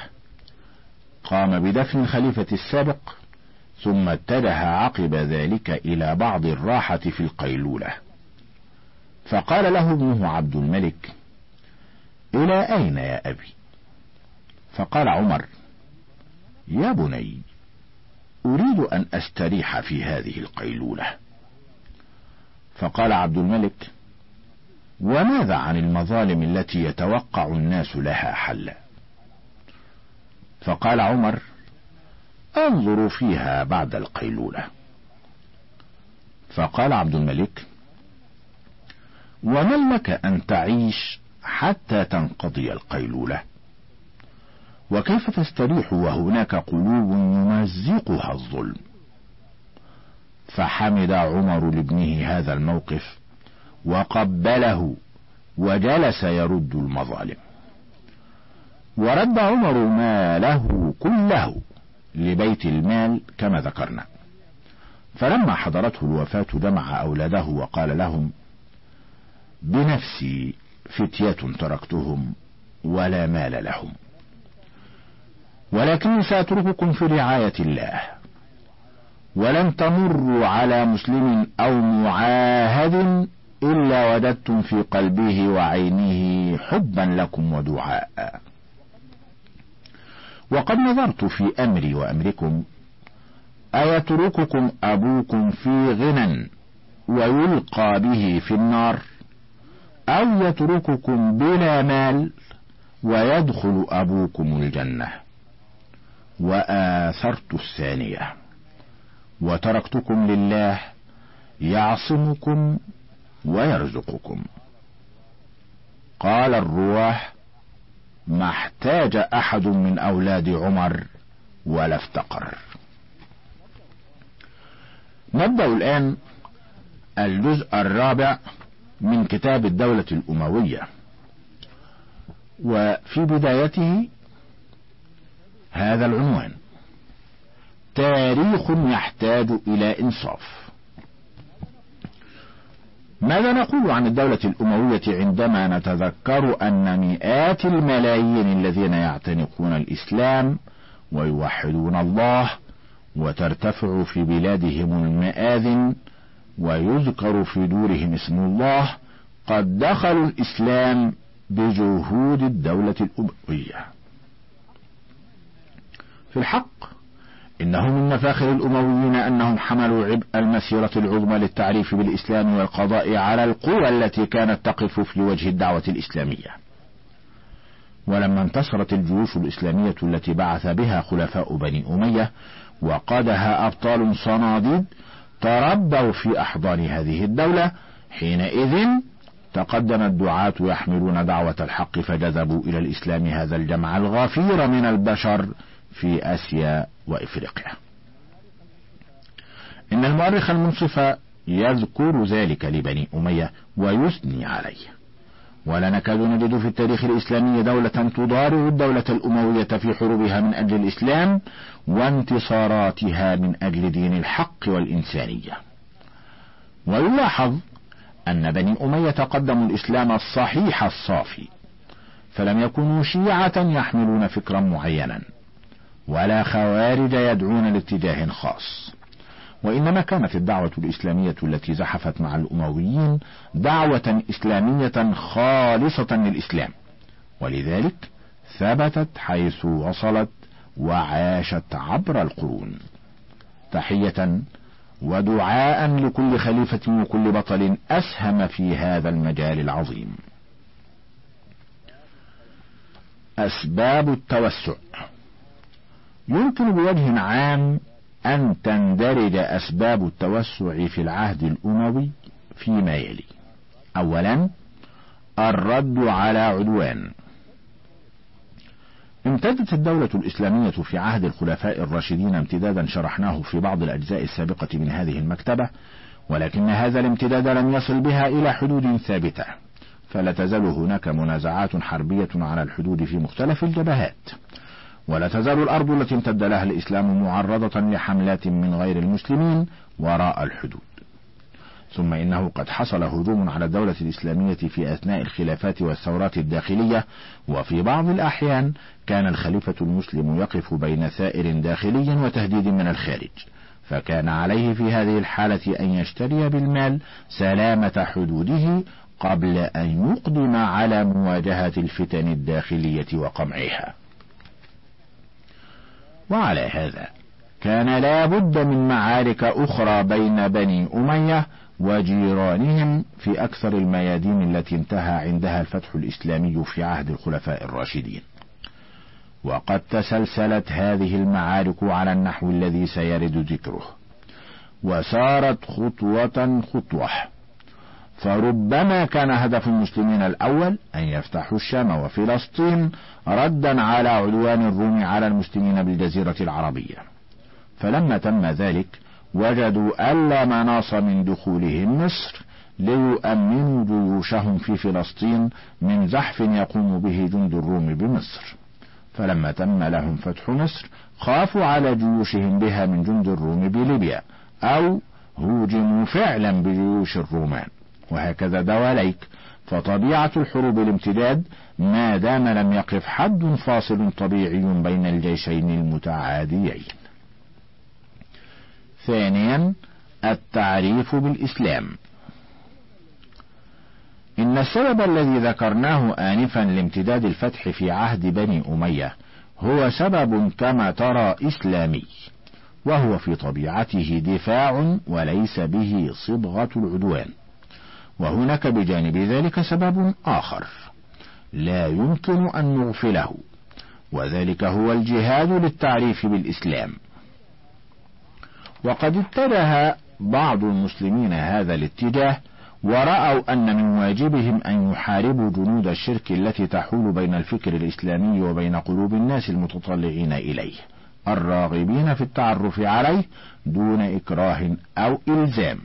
قام بدفن الخليفة السابق ثم اتجه عقب ذلك إلى بعض الراحة في القيلولة. فقال له ابنه عبد الملك إلى أين يا أبي؟ فقال عمر يا بني أريد أن أستريح في هذه القيلولة. فقال عبد الملك وماذا عن المظالم التي يتوقع الناس لها حلا؟ فقال عمر انظروا فيها بعد القيلولة. فقال عبد الملك ومن لك أن تعيش حتى تنقضي القيلولة؟ وكيف تستريح وهناك قلوب يمزقها الظلم؟ فحمد عمر لابنه هذا الموقف وقبله وجلس يرد المظالم. ورد عمر ماله كله لبيت المال كما ذكرنا. فلما حضرته الوفاة جمع أولاده وقال لهم بنفسي فتية تركتهم ولا مال لهم. ولكني سأترككم في رعاية الله. ولن تمروا على مسلم أو معاهد إلا وددتم في قلبه وعينه حبا لكم ودعاء. وقد نظرت في أمري وأمركم أيترككم أبوكم في غنى ويلقى به في النار أو يترككم بلا مال ويدخل أبوكم الجنة؟ وآثرت الثانية. وتركتكم لله يعصمكم ويرزقكم. قال الرواه ما احتاج أحد من أولاد عمر ولا افتقر. نبدأ الآن الجزء الرابع من كتاب الدولة الأموية. وفي بدايته هذا العنوان. تاريخ يحتاج إلى إنصاف. ماذا نقول عن الدولة الأموية عندما نتذكر أن مئات الملايين الذين يعتنقون الإسلام ويوحدون الله وترتفع في بلادهم المآذن ويذكر في دورهم اسم الله قد دخلوا الإسلام بجهود الدولة الأموية. في الحق. إنه من مفاخر الأمويين أنهم حملوا عبء المسيرة العظمى للتعريف بالإسلام والقضاء على القوى التي كانت تقف في وجه الدعوة الإسلامية. ولما انتصرت الجيوش الإسلامية التي بعث بها خلفاء بني أمية وقادها أبطال صناديد تربوا في أحضان هذه الدولة. حينئذ تقدم الدعاة يحملون دعوة الحق فجذبوا إلى الإسلام هذا الجمع الغفير من البشر. في آسيا وإفريقيا. إن المؤرخ المنصف يذكر ذلك لبني أمية ويثني عليه. ولا نكاد نجد في التاريخ الإسلامي دولة تضارع الدولة الأموية في حروبها من أجل الإسلام وانتصاراتها من أجل دين الحق والإنسانية. ويلاحظ أن بني أمية قدموا الإسلام الصحيح الصافي فلم يكونوا شيعة يحملون فكرا معينا. ولا خوارج يدعون لاتجاه خاص. وإنما كانت الدعوة الإسلامية التي زحفت مع الأمويين دعوة إسلامية خالصة للإسلام. ولذلك ثبتت حيث وصلت وعاشت عبر القرون. تحية ودعاء لكل خليفة وكل بطل أسهم في هذا المجال العظيم. أسباب التوسع. يمكن بوجه عام أن تندرج أسباب التوسع في العهد الأموي فيما يلي. أولا الرد على عدوان. امتدت الدولة الإسلامية في عهد الخلفاء الراشدين امتدادا شرحناه في بعض الأجزاء السابقة من هذه المكتبة ولكن هذا الامتداد لم يصل بها إلى حدود ثابتة فلا تزال هناك منازعات حربية على الحدود في مختلف الجبهات. ولا تزال الأرض التي امتد لها الإسلام معرضة لحملات من غير المسلمين وراء الحدود. ثم إنه قد حصل هجوم على الدولة الإسلامية في أثناء الخلافات والثورات الداخلية وفي بعض الأحيان كان الخليفة المسلم يقف بين ثائر داخلي وتهديد من الخارج فكان عليه في هذه الحالة أن يشتري بالمال سلامة حدوده قبل أن يقدم على مواجهة الفتن الداخلية وقمعها. وعلى هذا كان لا بد من معارك أخرى بين بني أمية وجيرانهم في أكثر الميادين التي انتهى عندها الفتح الإسلامي في عهد الخلفاء الراشدين. وقد تسلسلت هذه المعارك على النحو الذي سيرد ذكره. وسارت خطوة خطوة. فربما كان هدف المسلمين الأول أن يفتحوا الشام وفلسطين ردا على عدوان الروم على المسلمين بالجزيرة العربية. فلما تم ذلك وجدوا ألا مناص من دخولهم مصر ليؤمنوا جيوشهم في فلسطين من زحف يقوم به جند الروم بمصر. فلما تم لهم فتح مصر خافوا على جيوشهم بها من جند الروم بليبيا أو هوجموا فعلا بجيوش الرومان. وهكذا دواليك فطبيعة الحروب الامتداد ما دام لم يقف حد فاصل طبيعي بين الجيشين المتعاديين. ثانيا التعريف بالإسلام. إن السبب الذي ذكرناه آنفا لامتداد الفتح في عهد بني أمية هو سبب كما ترى إسلامي وهو في طبيعته دفاع وليس به صبغة العدوان. وهناك بجانب ذلك سبب آخر لا يمكن أن نغفله وذلك هو الجهاد للتعريف بالإسلام وقد اتجه بعض المسلمين هذا الاتجاه ورأوا أن من واجبهم أن يحاربوا جنود الشرك التي تحول بين الفكر الإسلامي وبين قلوب الناس المتطلعين إليه الراغبين في التعرف عليه دون إكراه أو إلزام.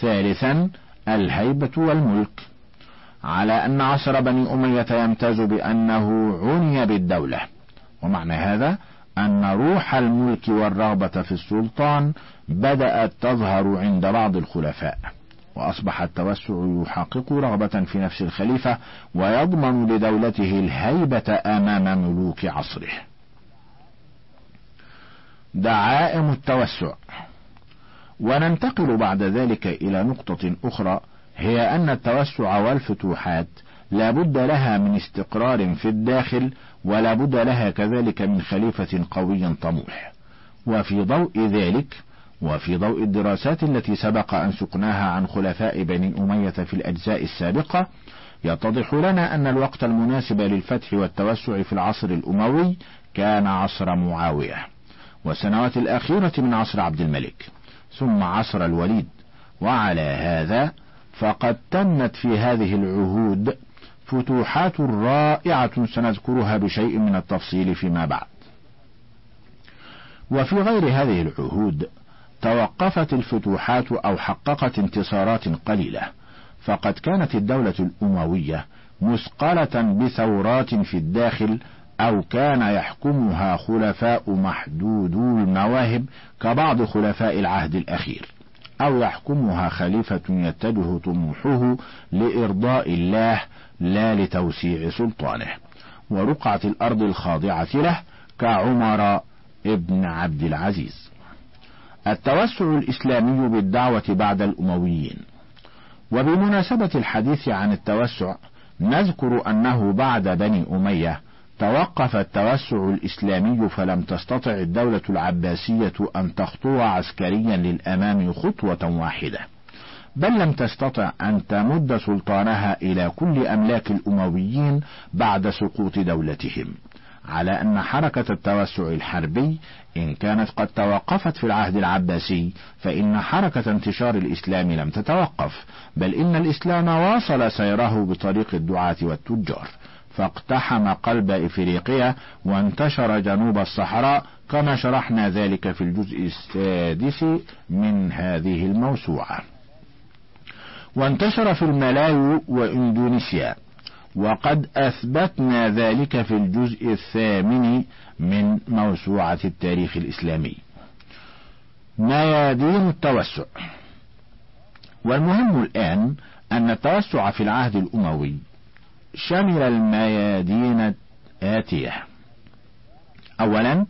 ثالثا الهيبة والملك على أن عصر بني أمية يمتاز بأنه عني بالدولة ومعنى هذا أن روح الملك والرغبة في السلطان بدأت تظهر عند بعض الخلفاء وأصبح التوسع يحقق رغبة في نفس الخليفة ويضمن لدولته الهيبة أمام ملوك عصره. دعائم التوسع وننتقل بعد ذلك إلى نقطة أخرى هي أن التوسع والفتوحات لا بد لها من استقرار في الداخل ولا بد لها كذلك من خليفة قوي طموح. وفي ضوء ذلك وفي ضوء الدراسات التي سبق أن سقناها عن خلفاء بني أمية في الأجزاء السابقة يتضح لنا أن الوقت المناسب للفتح والتوسع في العصر الأموي كان عصر معاوية. والسنوات الأخيرة من عصر عبد الملك. ثم عصر الوليد وعلى هذا فقد تمت في هذه العهود فتوحات رائعة سنذكرها بشيء من التفصيل فيما بعد. وفي غير هذه العهود توقفت الفتوحات أو حققت انتصارات قليلة، فقد كانت الدولة الأموية مثقلة بثورات في الداخل أو كان يحكمها خلفاء محدودو المواهب كبعض خلفاء العهد الأخير. أو يحكمها خليفة يتجه طموحه لإرضاء الله لا لتوسيع سلطانه ورقعة الأرض الخاضعة له كعمر ابن عبد العزيز التوسع الإسلامي بالدعوة بعد الأمويين وبمناسبة الحديث عن التوسع نذكر أنه بعد بني أمية توقف التوسع الإسلامي فلم تستطع الدولة العباسية أن تخطو عسكريا للأمام خطوة واحدة بل لم تستطع أن تمد سلطانها إلى كل أملاك الأمويين بعد سقوط دولتهم على أن حركة التوسع الحربي إن كانت قد توقفت في العهد العباسي فإن حركة انتشار الإسلام لم تتوقف بل إن الإسلام واصل سيره بطريق الدعاة والتجار. فاقتحم قلب إفريقيا وانتشر جنوب الصحراء كما شرحنا ذلك في الجزء السادس من هذه الموسوعة. وانتشر في الملايو وإندونيسيا وقد أثبتنا ذلك في الجزء الثامن من موسوعة التاريخ الإسلامي. ميادين التوسع. والمهم الآن أن التوسع في العهد الأموي شمل الميادين الآتية. أولا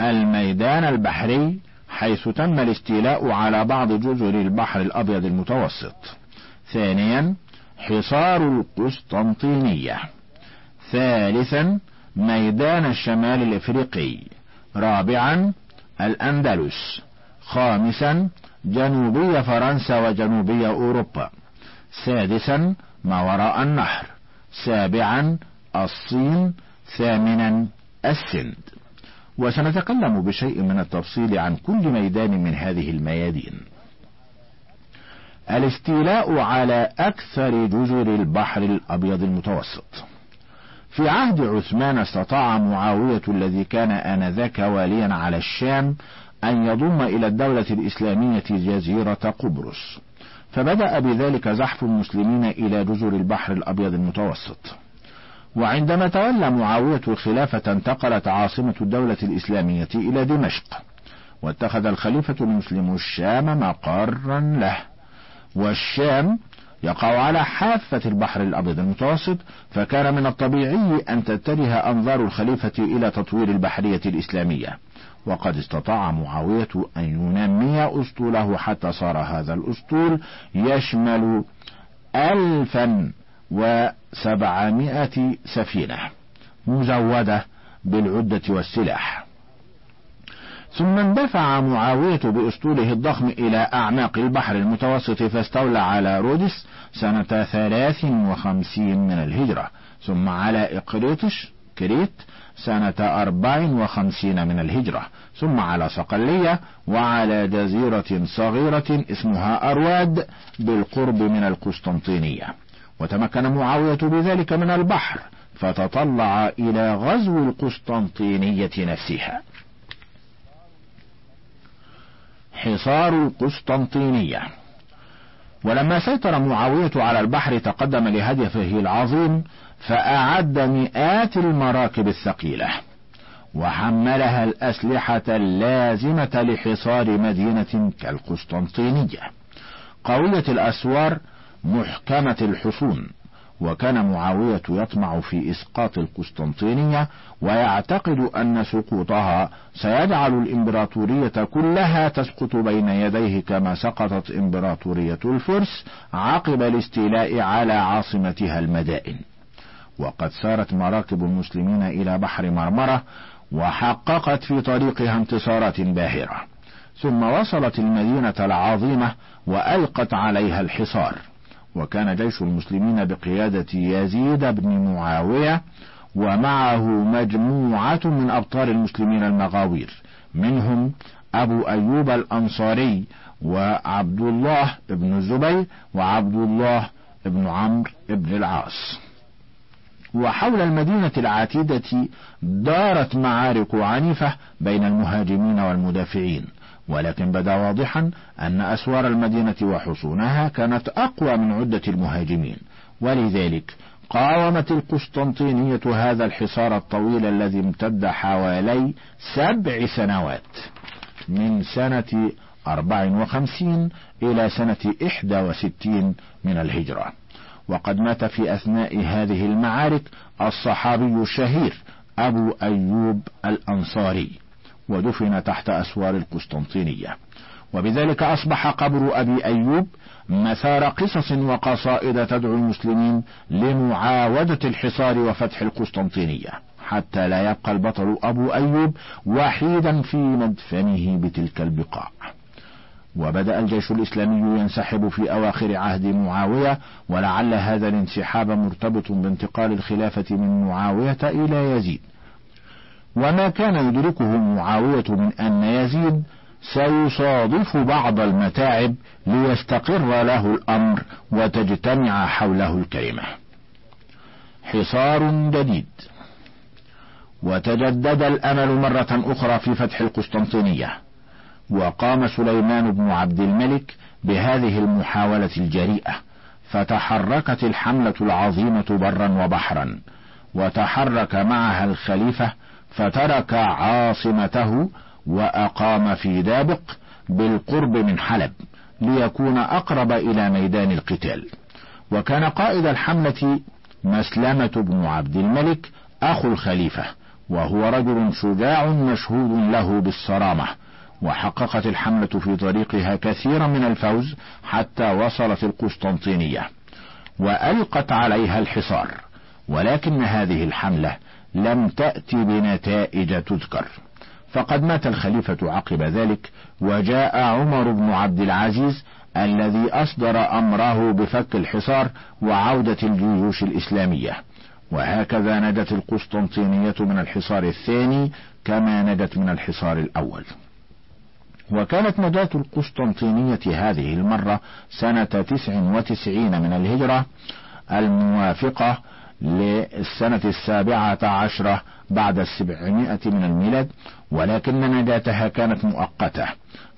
الميدان البحري حيث تم الاستيلاء على بعض جزر البحر الأبيض المتوسط. ثانيا حصار القسطنطينية. ثالثا ميدان الشمال الإفريقي. رابعا الأندلس. خامسا جنوبي فرنسا وجنوبي أوروبا. سادسا ما وراء النهر. سابعا الصين ثامنا السند. وسنتكلم بشيء من التفصيل عن كل ميدان من هذه الميادين. الاستيلاء على أكثر جزر البحر الأبيض المتوسط. في عهد عثمان استطاع معاوية الذي كان آنذاك واليا على الشام أن يضم إلى الدولة الإسلامية جزيرة قبرص. فبدأ بذلك زحف المسلمين إلى جزر البحر الأبيض المتوسط. وعندما تولى معاوية الخلافة انتقلت عاصمة الدولة الإسلامية إلى دمشق. واتخذ الخليفة المسلم الشام مقرا له. والشام يقع على حافة البحر الأبيض المتوسط فكان من الطبيعي أن تتجه أنظار الخليفة إلى تطوير البحرية الإسلامية. وقد استطاع معاوية أن ينمي أسطوله حتى صار هذا الأسطول يشمل ألفا وسبعمائة سفينة مزودة بالعدة والسلاح. ثم اندفع معاوية بأسطوله الضخم إلى أعماق البحر المتوسط فاستولى على رودس سنة ثلاث وخمسين من الهجرة ثم على إقريطش كريت سنة أربع وخمسين من الهجرة ثم على صقلية وعلى جزيرة صغيرة اسمها أرواد بالقرب من القسطنطينية. وتمكن معاوية بذلك من البحر فتطلع إلى غزو القسطنطينية نفسها. حصار القسطنطينية. ولما سيطر معاوية على البحر تقدم لهدفه العظيم فأعد مئات المراكب الثقيلة وحملها الأسلحة اللازمة لحصار مدينة كالقسطنطينية. قوية الأسوار محكمة الحصون وكان معاوية يطمع في إسقاط القسطنطينية ويعتقد أن سقوطها سيجعل الإمبراطورية كلها تسقط بين يديه كما سقطت إمبراطورية الفرس عقب الاستيلاء على عاصمتها المدائن. وقد سارت مراكب المسلمين إلى بحر مرمرة وحققت في طريقها انتصارات باهرة. ثم وصلت المدينة العظيمة وألقت عليها الحصار. وكان جيش المسلمين بقيادة يزيد بن معاوية ومعه مجموعة من أبطال المسلمين المغاوير. منهم أبو أيوب الأنصاري وعبد الله بن الزبير وعبد الله بن عمرو بن العاص. وحول المدينة العتيدة دارت معارك عنيفة بين المهاجمين والمدافعين. ولكن بدا واضحا أن أسوار المدينة وحصونها كانت أقوى من عدة المهاجمين. ولذلك قاومت القسطنطينية هذا الحصار الطويل الذي امتد حوالي سبع سنوات من سنة أربع وخمسين إلى سنة إحدى وستين من الهجرة. وقد مات في أثناء هذه المعارك الصحابي الشهير أبو أيوب الأنصاري ودفن تحت أسوار القسطنطينية. وبذلك أصبح قبر أبي أيوب مثار قصص وقصائد تدعو المسلمين لمعاودة الحصار وفتح القسطنطينية حتى لا يبقى البطل أبو أيوب وحيدا في مدفنه بتلك البقاع. وبدأ الجيش الإسلامي ينسحب في أواخر عهد معاوية ولعل هذا الانسحاب مرتبط بانتقال الخلافة من معاوية إلى يزيد. وما كان يدركه معاوية من أن يزيد سيصادف بعض المتاعب ليستقر له الأمر وتجتمع حوله الكلمة. حصار جديد. وتجدد الأمل مرة أخرى في فتح القسطنطينية. وقام سليمان بن عبد الملك بهذه المحاولة الجريئة فتحركت الحملة العظيمة برا وبحرا وتحرك معها الخليفة فترك عاصمته وأقام في دابق بالقرب من حلب ليكون أقرب إلى ميدان القتال. وكان قائد الحملة مسلمة بن عبد الملك أخو الخليفة وهو رجل شجاع مشهود له بالصرامة وحققت الحملة في طريقها كثيرا من الفوز حتى وصلت القسطنطينية وألقت عليها الحصار ولكن هذه الحملة لم تأتي بنتائج تذكر. فقد مات الخليفة عقب ذلك وجاء عمر بن عبد العزيز الذي أصدر أمره بفك الحصار وعودة الجيوش الإسلامية. وهكذا نجت القسطنطينية من الحصار الثاني كما نجت من الحصار الأول. وكانت نجاة القسطنطينية هذه المرة سنة تسع وتسعين من الهجرة الموافقة للسنة السابعة عشرة بعد السبعمائة من الميلاد ولكن نجاتها كانت مؤقتة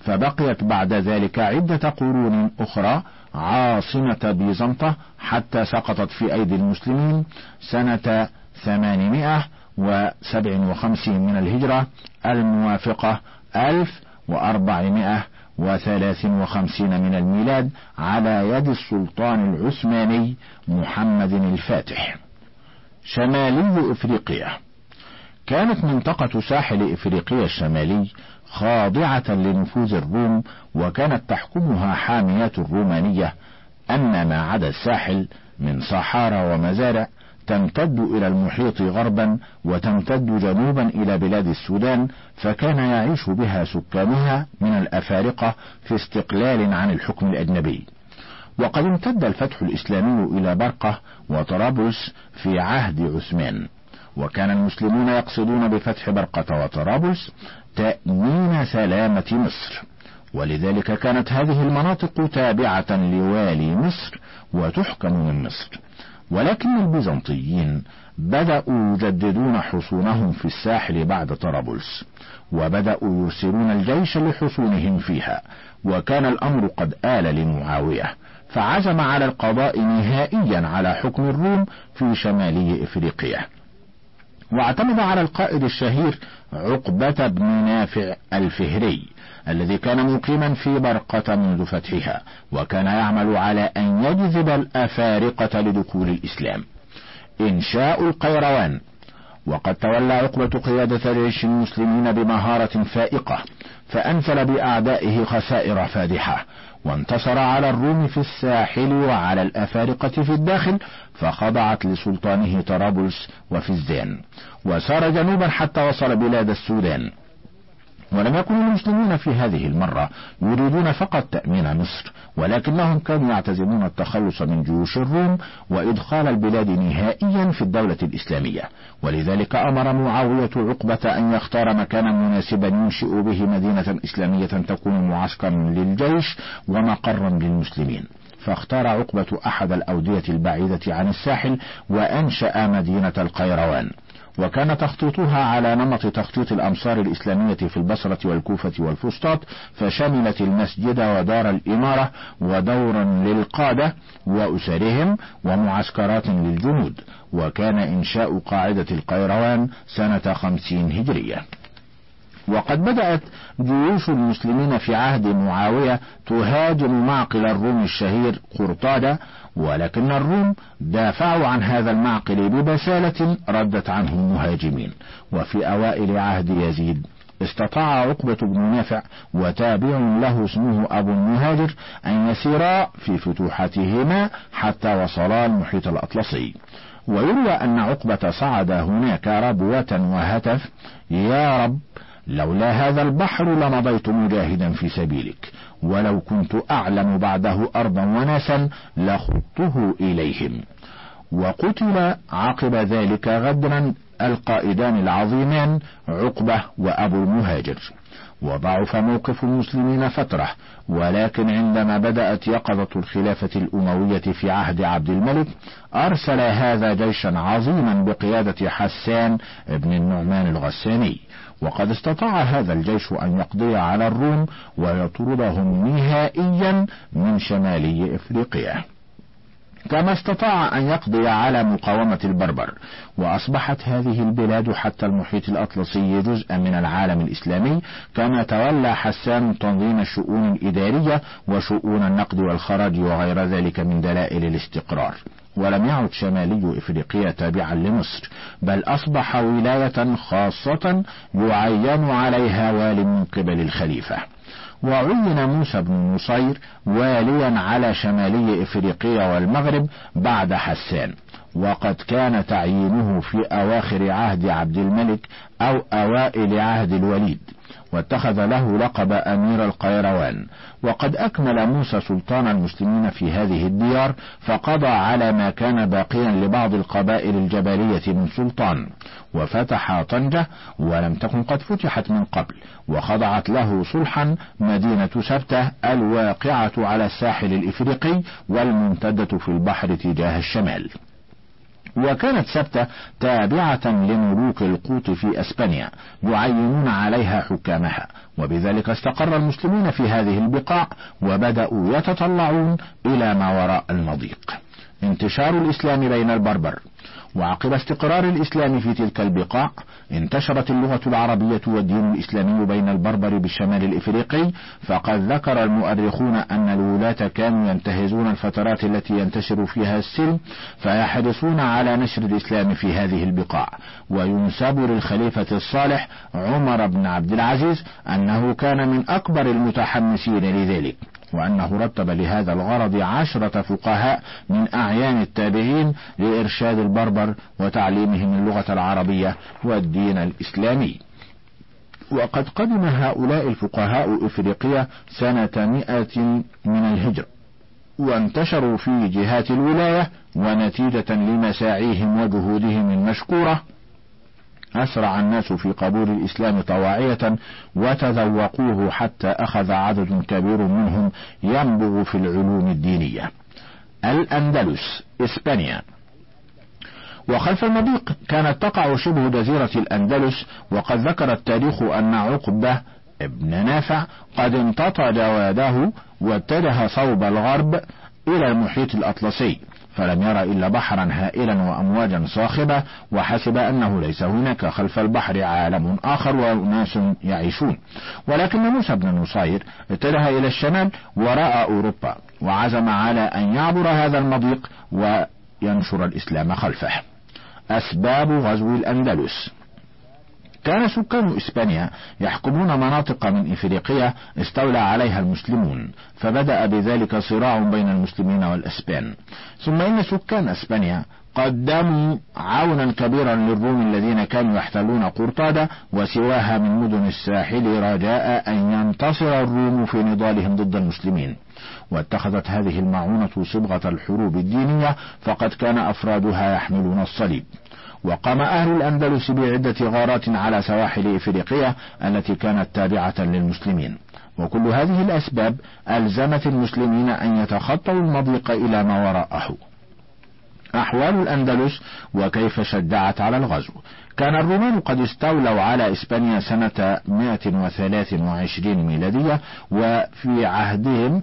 فبقيت بعد ذلك عدة قرون أخرى عاصمة بيزنطة حتى سقطت في أيدي المسلمين سنة ثمانمائة وسبع وخمسين من الهجرة الموافقة ألف وأربعمائة وثلاث وخمسين من الميلاد على يد السلطان العثماني محمد الفاتح. شمالي إفريقيا. كانت منطقة ساحل إفريقيا الشمالي خاضعة لنفوذ الروم وكانت تحكمها حاميات الرومانية أن ما عدا الساحل من صحارى ومزارع تمتد إلى المحيط غربا وتمتد جنوبا إلى بلاد السودان فكان يعيش بها سكانها من الأفارقة في استقلال عن الحكم الأجنبي. وقد امتد الفتح الإسلامي إلى برقة وطرابلس في عهد عثمان. وكان المسلمون يقصدون بفتح برقة وطرابلس تأمين سلامة مصر. ولذلك كانت هذه المناطق تابعة لوالي مصر وتحكم من مصر. ولكن البيزنطيين بدأوا يجددون حصونهم في الساحل بعد طرابلس وبدأوا يرسلون الجيش لحصونهم فيها وكان الأمر قد آل لمعاوية فعزم على القضاء نهائيا على حكم الروم في شمالي إفريقيا. واعتمد على القائد الشهير عقبة بن نافع الفهري. الذي كان مقيما في برقة منذ فتحها وكان يعمل على أن يجذب الأفارقة لدخول الإسلام. إنشاء القيروان وقد تولى عقبة قيادة جيش المسلمين بمهارة فائقة فأنزل بأعدائه خسائر فادحة وانتصر على الروم في الساحل وعلى الأفارقة في الداخل فخضعت لسلطانه طرابلس وفزدان وسار جنوبا حتى وصل بلاد السودان. ولم يكن المسلمون في هذه المرة يريدون فقط تأمين مصر ولكنهم كانوا يعتزمون التخلص من جيوش الروم وإدخال البلاد نهائيا في الدولة الإسلامية. ولذلك أمر معاوية عقبة أن يختار مكانا مناسبا ينشئ به مدينة إسلامية تكون معسكرا للجيش ومقرا للمسلمين. فاختار عقبة أحد الأودية البعيدة عن الساحل وأنشأ مدينة القيروان. وكان تخطيطها على نمط تخطيط الأمصار الإسلامية في البصرة والكوفة والفسطاط فشملت المسجد ودار الإمارة ودورا للقادة وأسرهم ومعسكرات للجنود وكان إنشاء قاعدة القيروان سنة خمسين هجرية. وقد بدأت جيوش المسلمين في عهد معاوية تهاجم معقل الروم الشهير قرطادة ولكن الروم دافعوا عن هذا المعقل ببسالة ردت عنه المهاجمين. وفي أوائل عهد يزيد استطاع عقبة بن نافع وتابع له اسمه أبو المهاجر أن يسيرا في فتوحاتهما حتى وصلا المحيط الأطلسي. ويروى أن عقبة صعد هناك ربوة وهتف يا رب لولا هذا البحر لمضيت مجاهدا في سبيلك ولو كنت أعلم بعده أرضا وناسا لخضته إليهم. وقتل عقب ذلك غدرا القائدان العظيمان عقبة وأبو المهاجر. وضعف موقف المسلمين فترة ولكن عندما بدأت يقظة الخلافة الأموية في عهد عبد الملك أرسل هذا جيشا عظيما بقيادة حسان بن النعمان الغساني. وقد استطاع هذا الجيش أن يقضي على الروم ويطردهم نهائيا من شمالي إفريقيا. كما استطاع أن يقضي على مقاومة البربر وأصبحت هذه البلاد حتى المحيط الأطلسي جزءا من العالم الإسلامي كما تولى حسان تنظيم الشؤون الإدارية وشؤون النقد والخراج وغير ذلك من دلائل الاستقرار. ولم يعد شمالي إفريقيا تابعا لمصر بل أصبح ولاية خاصة يعين عليها وال من قبل الخليفة. وعين موسى بن نصير واليا على شمالي إفريقيا والمغرب بعد حسان وقد كان تعيينه في أواخر عهد عبد الملك أو أوائل عهد الوليد. واتخذ له لقب أمير القيروان. وقد أكمل موسى سلطان المسلمين في هذه الديار فقضى على ما كان باقيا لبعض القبائل الجبلية من سلطان. وفتح طنجة ولم تكن قد فتحت من قبل وخضعت له صلحا مدينة سبتة الواقعة على الساحل الإفريقي والممتدة في البحر تجاه الشمال. وكانت سبتة تابعة لملوك القوط في أسبانيا يعينون عليها حكامها. وبذلك استقر المسلمون في هذه البقاع وبدأوا يتطلعون إلى ما وراء المضيق. انتشار الإسلام بين البربر. وعقب استقرار الإسلام في تلك البقاع انتشرت اللغة العربية والدين الإسلامي بين البربر بالشمال الإفريقي فقد ذكر المؤرخون أن الولاة كانوا ينتهزون الفترات التي ينتشر فيها السلم فيحرصون على نشر الإسلام في هذه البقاع. وينسب للخليفة الصالح عمر بن عبد العزيز أنه كان من أكبر المتحمسين لذلك. وأنه رتب لهذا الغرض عشرة فقهاء من أعيان التابعين لإرشاد البربر وتعليمهم اللغة العربية والدين الإسلامي. وقد قدم هؤلاء الفقهاء إفريقيا سنة مئة من الهجرة وانتشروا في جهات الولاية ونتيجة لمساعيهم وجهودهم المشكورة أسرع الناس في قبول الإسلام طواعية وتذوقوه حتى أخذ عدد كبير منهم ينبغ في العلوم الدينية. الأندلس إسبانيا وخلف المضيق كانت تقع شبه جزيرة الأندلس وقد ذكر التاريخ أن عقبة ابن نافع قد امتطى جواده واتجه صوب الغرب إلى المحيط الأطلسي فلم يرى إلا بحرا هائلا وأمواجا صاخبة وحسب أنه ليس هناك خلف البحر عالم آخر وأناس يعيشون. ولكن موسى بن نصير اتجه إلى الشمال وراء أوروبا وعزم على أن يعبر هذا المضيق وينشر الإسلام خلفه. أسباب غزو الأندلس. كان سكان إسبانيا يحكمون مناطق من إفريقيا استولى عليها المسلمون فبدأ بذلك صراع بين المسلمين والأسبان. ثم إن سكان إسبانيا قدموا عونا كبيرا للروم الذين كانوا يحتلون قرطادة وسواها من مدن الساحل رجاء أن ينتصر الروم في نضالهم ضد المسلمين. واتخذت هذه المعونة صبغة الحروب الدينية فقد كان أفرادها يحملون الصليب. وقام أهل الأندلس بعدة غارات على سواحل إفريقيا التي كانت تابعة للمسلمين. وكل هذه الأسباب ألزمت المسلمين أن يتخطوا المضيق إلى ما وراءه. أحوال الأندلس وكيف شجعت على الغزو. كان الرومان قد استولوا على إسبانيا سنة 123 ميلادية وفي عهدهم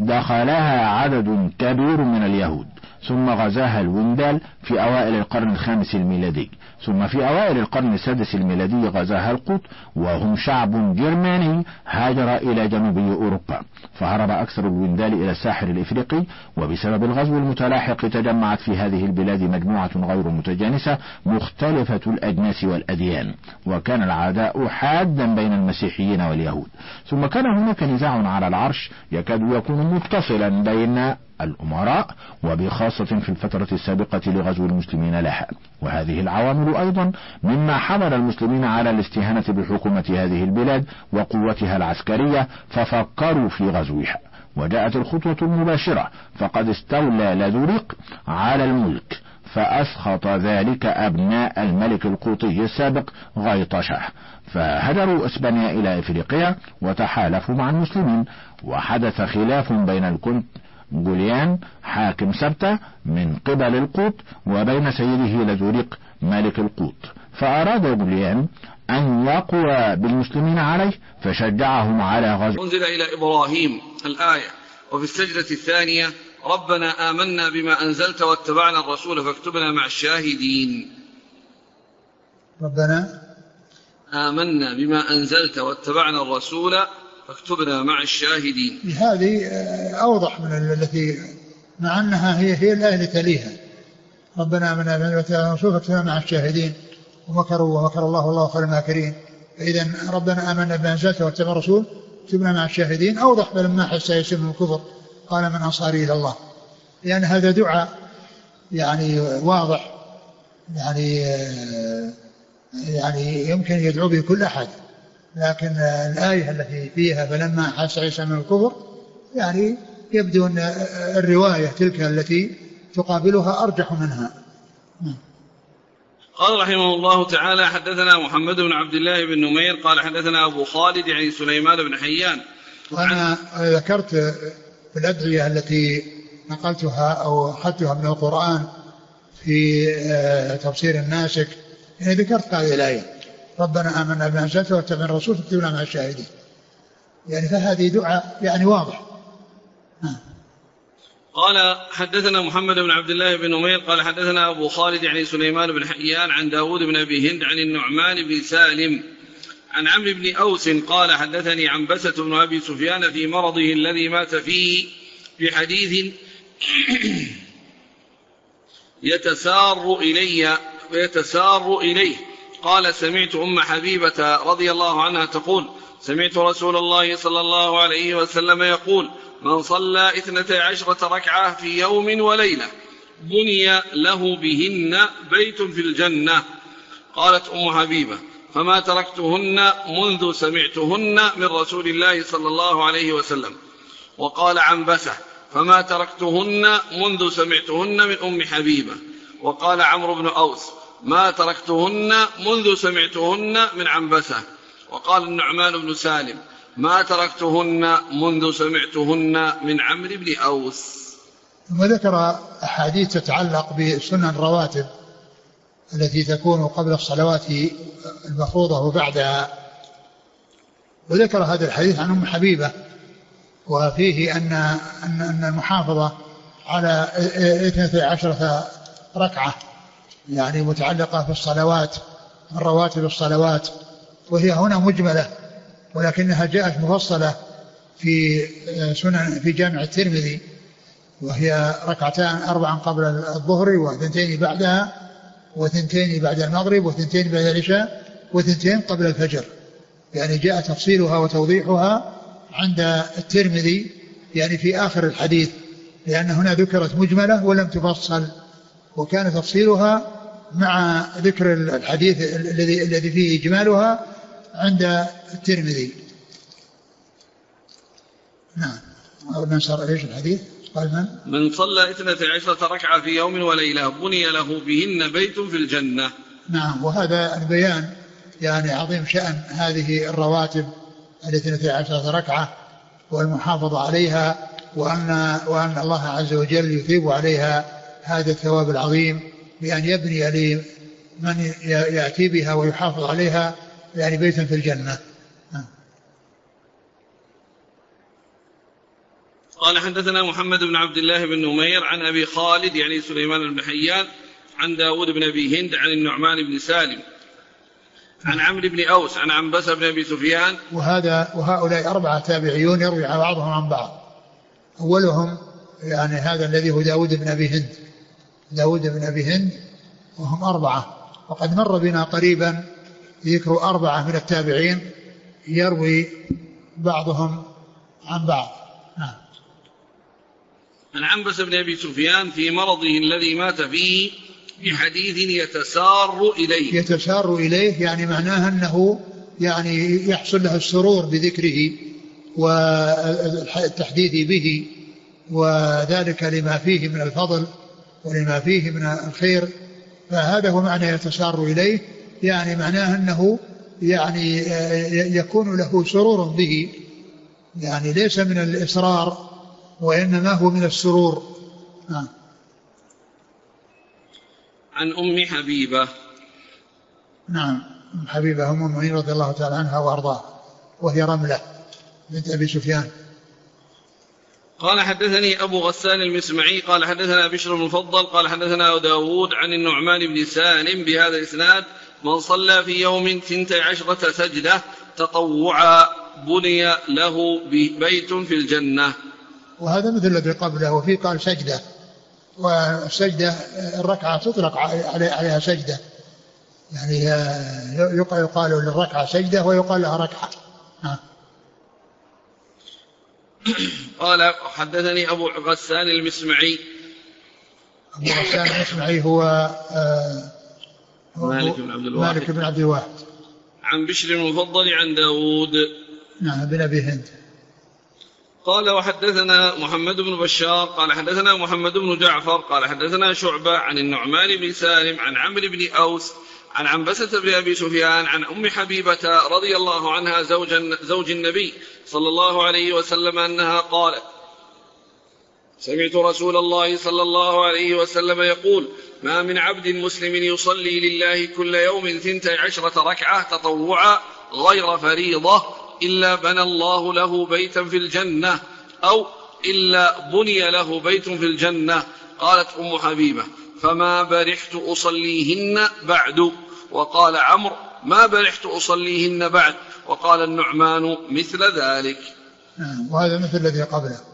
دخلها عدد كبير من اليهود ثم غزاها الوندال في أوائل القرن الخامس الميلادي. ثم في أوائل القرن السادس الميلادي غزاها القوط وهم شعب جرماني هاجر إلى جنوب أوروبا فهرب أكثر الوندال إلى الساحل الإفريقي وبسبب الغزو المتلاحق تجمعت في هذه البلاد مجموعة غير متجانسة مختلفة الأجناس والأديان وكان العداء حادا بين المسيحيين واليهود. ثم كان هناك نزاع على العرش يكاد يكون متصلا بين الأمراء وبخاصة في الفترة السابقة لغزو المسلمين لها. وهذه العوامل أيضا مما حمل المسلمين على الاستهانة بحكومة هذه البلاد وقوتها العسكرية ففكروا في غزوها. وجاءت الخطوة المباشرة فقد استولى لذوريق على الملك فأسخط ذلك أبناء الملك القوطي السابق غيطشة. فهجروا إسبانيا إلى إفريقيا وتحالفوا مع المسلمين وحدث خلاف بين الكنت جوليان حاكم سبتة من قبل القوط وبين سيده لزوريق ملك القوط فأراد جوليان أن يقوى بالمسلمين عليه فشجعهم على غزو. أنزل إلى إبراهيم الآية وفي السجدة الثانية ربنا آمنا بما أنزلت واتبعنا الرسول فاكتبنا مع الشاهدين. ربنا؟ آمنا بما أنزلت واتبعنا الرسول فاكتبنا مع الشاهدين. هذه آه، أوضح من التي مع أنها هي هي الآية اللي تليها. ربنا آمنا بما الرسول فاكتبنا مع الشاهدين. ومكروا ومكر الله والله خير الماكرين. فإذا ربنا آمنا بما أنزلت واتبع الرسول. اكتبنا مع الشاهدين. أوضح فلما حس يسم الكفر. قال من أنصاري إلى الله. لأن هذا دعاء يعني واضح يعني آه، يعني يمكن يدعو به كل أحد. لكن الآية التي فيها فلما حس عيسى من الكفر يعني يبدو أن الرواية تلك التي تقابلها أرجح منها. قال رحمه الله تعالى حدثنا محمد بن عبد الله بن نمير قال حدثنا أبو خالد يعني سليمان بن حيان. وأنا ذكرت في الأدعية التي نقلتها أو أخذتها من القرآن في آه، تفسير الناسك يعني ذكرت هذه الآية. ربنا آمنا بما أنزلت واتبعنا الرسول فاكتبنا مع الشاهدين. يعني فهذه دعاء يعني واضح. قال حدثنا محمد بن عبد الله بن نمير قال حدثنا أبو خالد يعني سليمان بن حيان عن داود بن أبي هند عن النعمان بن سالم عن عمرو بن أوس قال حدثني عن بسة بن أبي سفيان في مرضه الذي مات فيه في حديث <clears throat> يتسار إلي ويتسار إليه. قال سمعت أم حبيبة رضي الله عنها تقول سمعت رسول الله صلى الله عليه وسلم يقول من صلى اثنتي عشرة ركعة في يوم وليلة بني له بهن بيت في الجنة. قالت أم حبيبة فما تركتهن منذ سمعتهن من رسول الله صلى الله عليه وسلم. وقال عنبسة فما تركتهن منذ سمعتهن من أم حبيبة. وقال عمرو بن أوس ما تركتهن منذ سمعتهن من عنبسة. وقال النعمان بن سالم ما تركتهن منذ سمعتهن من عمرو بن أوس. ثم ذكر أحاديث تتعلق بسنن الرواتب التي تكون قبل الصلوات المفروضة وبعدها. وذكر هذا الحديث عن أم حبيبة وفيه أن أن أن المحافظة على اثنتي عشرة ركعة يعني متعلقة في الصلوات من رواتب الصلوات وهي هنا مجملة ولكنها جاءت مفصلة في سنن في جامع الترمذي وهي ركعتان أربعا قبل الظهر وثنتين بعدها وثنتين بعد المغرب وثنتين بعد العشاء وثنتين قبل الفجر. يعني جاء تفصيلها وتوضيحها عند الترمذي يعني في آخر الحديث لأن هنا ذكرت مجملة ولم تفصل. وكان تفصيلها مع ذكر الحديث الذي الذي فيه إجمالها عند الترمذي نعم من صار إيش الحديث؟ قال من؟ من صلى اثنتي عشرة ركعة في يوم وليلة بني له بهن بيت في الجنة نعم وهذا البيان يعني عظيم شأن هذه الرواتب الاثنتي عشرة ركعة والمحافظة عليها وأن وأن الله عز وجل يثيب عليها هذا الثواب العظيم بأن يبني لمن يأتي بها ويحافظ عليها يعني بيتا في الجنة. قال حدثنا محمد بن عبد الله بن نمير عن أبي خالد يعني سليمان بن حيان عن داود بن أبي هند عن النعمان بن سالم عن عمرو بن أوس عن عنبسة بن أبي سفيان. وهذا وهؤلاء أربعة تابعيون يروي بعضهم عن بعض. أولهم يعني هذا الذي هو داود بن أبي هند. داود بن أبي هند وهم أربعة. وقد مر بنا قريبا ذكر أربعة من التابعين يروي بعضهم عن بعض. نعم. عن عنبس بن أبي سفيان في مرضه الذي مات فيه بحديث يتسار إليه. يتسار إليه يعني معناه أنه يعني يحصل له السرور بذكره والتحديث به وذلك لما فيه من الفضل ولما فيه من الخير فهذا هو معنى يتسار إليه يعني معناه أنه يعني يكون له سرور به. يعني ليس من الإصرار وإنما هو من السرور. نعم عن أم حبيبة. نعم أم حبيبة أم المؤمنين رضي الله تعالى عنها وأرضاها وهي رملة بنت أبي سفيان. قال حدثني أبو غسان المسمعي قال حدثنا بشر المفضل قال حدثنا داود عن النعمان بن سالم بهذا الإسناد من صلى في يوم ثنتي عشرة سجدة تطوعا بني له بيت في الجنة. وهذا مثل الذي قبله وفي قال سجدة والسجدة الركعة تطلق عليها سجدة. يعني يقال للركعة سجدة ويقال لها ركعة. نعم. قال حدثني أبو غسان المسمعي. أبو غسان المسمعي هو آه مالك بن عبد الواحد. مالك بن عبد الواحد. عن بشر المفضل عن داود. نعم بن أبي هند. قال وحدثنا محمد بن بشار قال حدثنا محمد بن جعفر قال حدثنا شعبة عن النعمان بن سالم عن عمرو بن أوس عن عنبسة بن أبي سفيان عن أم حبيبة رضي الله عنها زوج, زوج النبي صلى الله عليه وسلم أنها قالت سمعت رسول الله صلى الله عليه وسلم يقول ما من عبد مسلم يصلي لله كل يوم ثنتي عشرة ركعة تطوعا غير فريضة إلا بنى الله له بيتا في الجنة أو إلا بني له بيت في الجنة. قالت أم حبيبة فما برحت أصليهن بعد وقال عمرو ما برحت أصليهن بعد وقال النعمان مثل ذلك نعم وهذا مثل الذي قبله.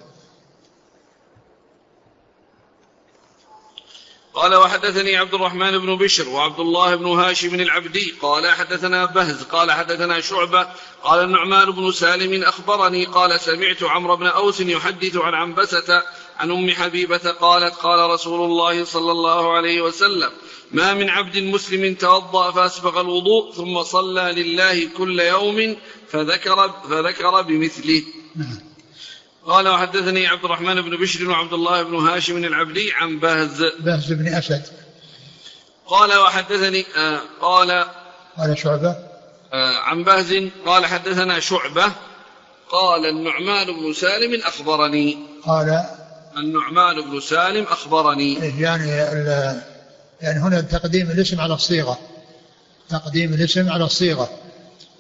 قال وحدثني عبد الرحمن بن بشر وعبد الله بن هاشم العبدي قال حدثنا بهز قال حدثنا شعبة قال النعمان بن سالم أخبرني قال سمعت عمرو بن أوس يحدث عن عنبسة عن أم حبيبة قالت قال رسول الله صلى الله عليه وسلم ما من عبد مسلم توضأ فأسبغ الوضوء ثم صلى لله كل يوم فذكر فذكر بمثله نعم. قال وحدثني عبد الرحمن بن بشر وعبد الله بن هاشم العبدي عن بهز. بهز بن أسد. قال وحدثني آه قال قال شعبة. آه عن بهز. قال حدثنا شعبة. قال النعمان بن سالم أخبرني. قال النعمان بن سالم أخبرني. إيه، يعني يعني هنا تقديم الاسم على الصيغة. تقديم الاسم على الصيغة.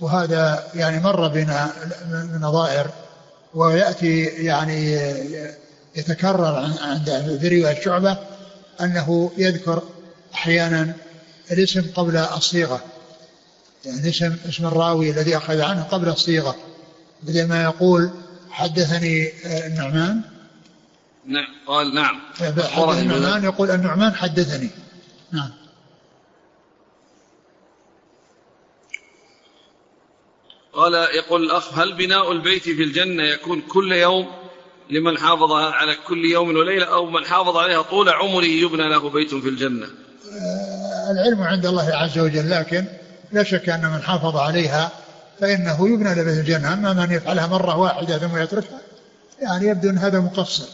وهذا يعني مر بنا من نظائر. ويأتي يعني يتكرر عند في رواية شعبة أنه يذكر أحيانا الاسم قبل الصيغة. يعني اسم اسم الراوي الذي أخذ عنه قبل الصيغة. بدل ما يقول حدثني النعمان. نعم قال نعم. حدثني النعمان يقول النعمان حدثني. نعم. قال يقول الأخ هل بناء البيت في الجنة يكون كل يوم؟ لمن حافظ على كل يوم وليلة أو من حافظ عليها طول عمره يبنى له بيت في الجنة؟ آه، العلم عند الله عز وجل لكن لا شك أن من حافظ عليها فإنه يبنى له بيت الجنة. أما من يفعلها مرة واحدة ثم يتركها يعني يبدو أن هذا مقصر.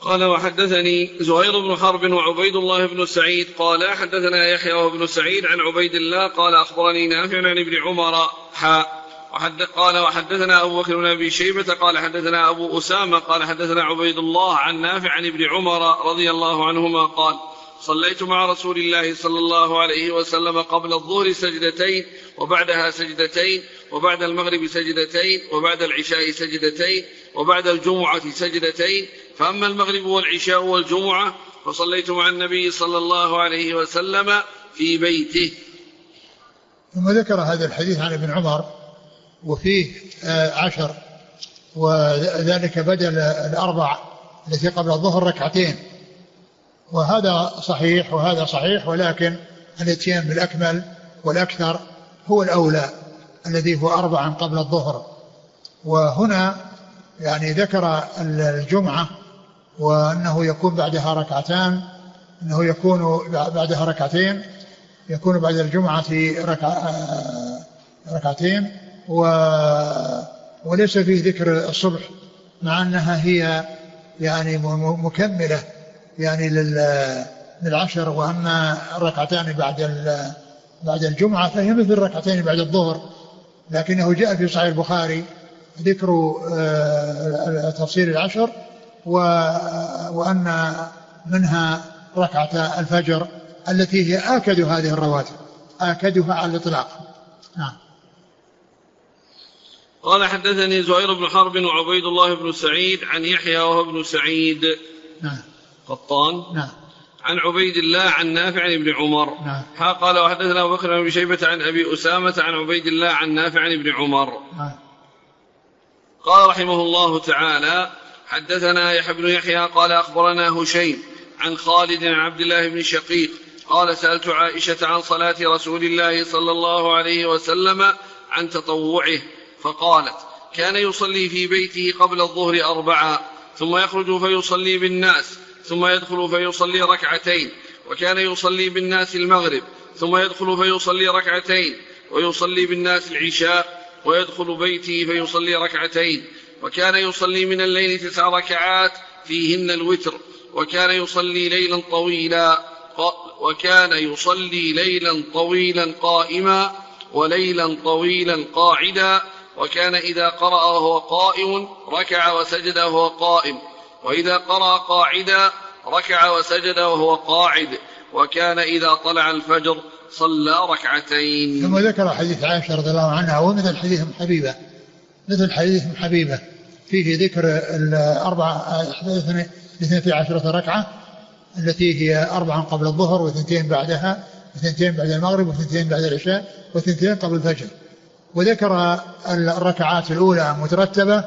قال وحدثني زهير بن حرب وعبيد الله بن سعيد قال حدثنا يحيى وابن سعيد عن عبيد الله قال أخبرني نافع عن ابن عمر حاء وحد قال وحدثنا أبو بكر بن أبي شيبة قال حدثنا أبو أسامة قال حدثنا عبيد الله عن نافع عن ابن عمر رضي الله عنهما قال صليت مع رسول الله صلى الله عليه وسلم قبل الظهر سجدتين وبعدها سجدتين وبعد المغرب سجدتين وبعد العشاء سجدتين وبعد الجمعة سجدتين. فأما المغرب والعشاء والجمعة فصليت مع النبي صلى الله عليه وسلم في بيته. ثم ذكر هذا الحديث عن ابن عمر وفيه آه، عشر. وذلك بدل الأربع التي قبل الظهر ركعتين. وهذا صحيح وهذا صحيح ولكن الإتيان بالأكمل والأكثر هو الأولى الذي هو أربعا قبل الظهر. وهنا يعني ذكر الجمعة وأنه يكون بعدها ركعتان أنه يكون بعدها ركعتين يكون بعد الجمعة ركع آه، ركعتين. و وليس فيه ذكر الصبح مع أنها هي يعني مكملة يعني للعشر وأما الركعتان بعد بعد الجمعة فهي مثل الركعتين بعد الظهر لكنه جاء في صحيح البخاري ذكر آه، تفصيل العشر وأن منها ركعة الفجر التي هي آكد هذه الرواتب آكدها على الإطلاق. نعم. قال حدثني زهير بن حرب وعبيد الله بن سعيد عن يحيى وهو ابن سعيد. نعم. قطان. نعم. عن عبيد الله عن نافع عن ابن عمر. نعم. قال وحدثنا أبو بكر بن شيبة عن أبي أسامة عن عبيد الله عن نافع عن ابن عمر. نعم. قال رحمه الله تعالى حدثنا يحيى بن يحيى قال أخبرنا هشيم عن خالد عن عبد الله بن شقيق قال سألت عائشة عن صلاة رسول الله صلى الله عليه وسلم عن تطوعه. فقالت كان يصلي في بيته قبل الظهر أربعا ثم يخرج فيصلي بالناس ثم يدخل فيصلي ركعتين وكان يصلي بالناس المغرب ثم يدخل فيصلي ركعتين ويصلي بالناس العشاء ويدخل بيته فيصلي ركعتين وكان يصلي من الليل تسع ركعات فيهن الوتر وكان يصلي ليلا طويلا وكان يصلي ليلا طويلا قائما وليلا طويلا قاعدا وكان إذا قرأ وهو قائم ركع وسجد وهو قائم. وإذا قرأ قاعدا ركع وسجد وهو قاعد. وكان إذا طلع الفجر صلى ركعتين. ثم ذكر حديث عائشة رضي الله عنها ومثل حديث حبيبة مثل حديث حبيبة. فيه ذكر الأربع الاثنتي عشرة ركعة التي هي أربع قبل الظهر واثنتين بعدها واثنتين بعد المغرب واثنتين بعد العشاء واثنتين قبل الفجر. وذكر الركعات الأولى مترتبة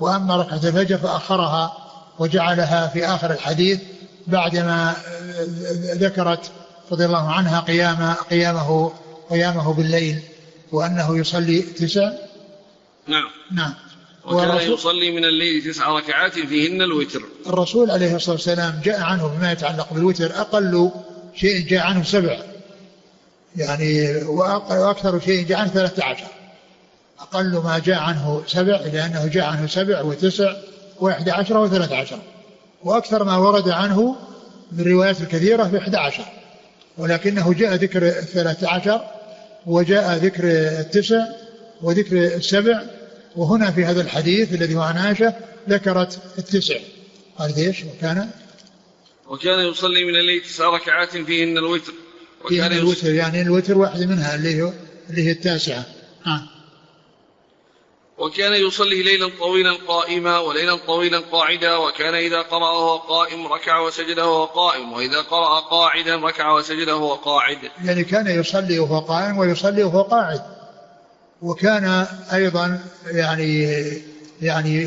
وأما ركعة الفجر فأخرها وجعلها في آخر الحديث بعدما ذكرت رضي الله عنها قيام قيامه قيامه بالليل وأنه يصلي تسع. نعم. نعم. وكان يصلي من الليل تسع ركعات فيهن الوتر. الرسول عليه الصلاة والسلام جاء عنه بما يتعلق بالوتر أقل شيء جاء عنه سبع يعني وأكثر شيء جاء عنه ثلاثة عشر. أقل ما جاء عنه سبع لأنه جاء عنه سبع وتسع وإحدى عشر وثلاثة عشر. وأكثر ما ورد عنه من الروايات الكثيرة في إحدى عشر. ولكنه جاء ذكر الثلاثة عشر وجاء ذكر التسع وذكر السبع وهنا في هذا الحديث الذي هو عن عائشة ذكرت التسع. قالت إيش؟ وكان؟ وكان يصلي من الليل تسع ركعات فيهن الوتر. وكان الوتر يعني الوتر واحد منها اللي هو اللي هي التاسعة. آه. وكان يصلي ليلا طويلا قائما وليلا طويلا قاعدا وكان إذا قرأ وهو قائم ركع وسجد وهو قائم وإذا قرأ قاعدا ركع وسجد وهو قاعد. يعني كان يصلي وهو قائم ويصلي وهو قاعد. وكان أيضا يعني يعني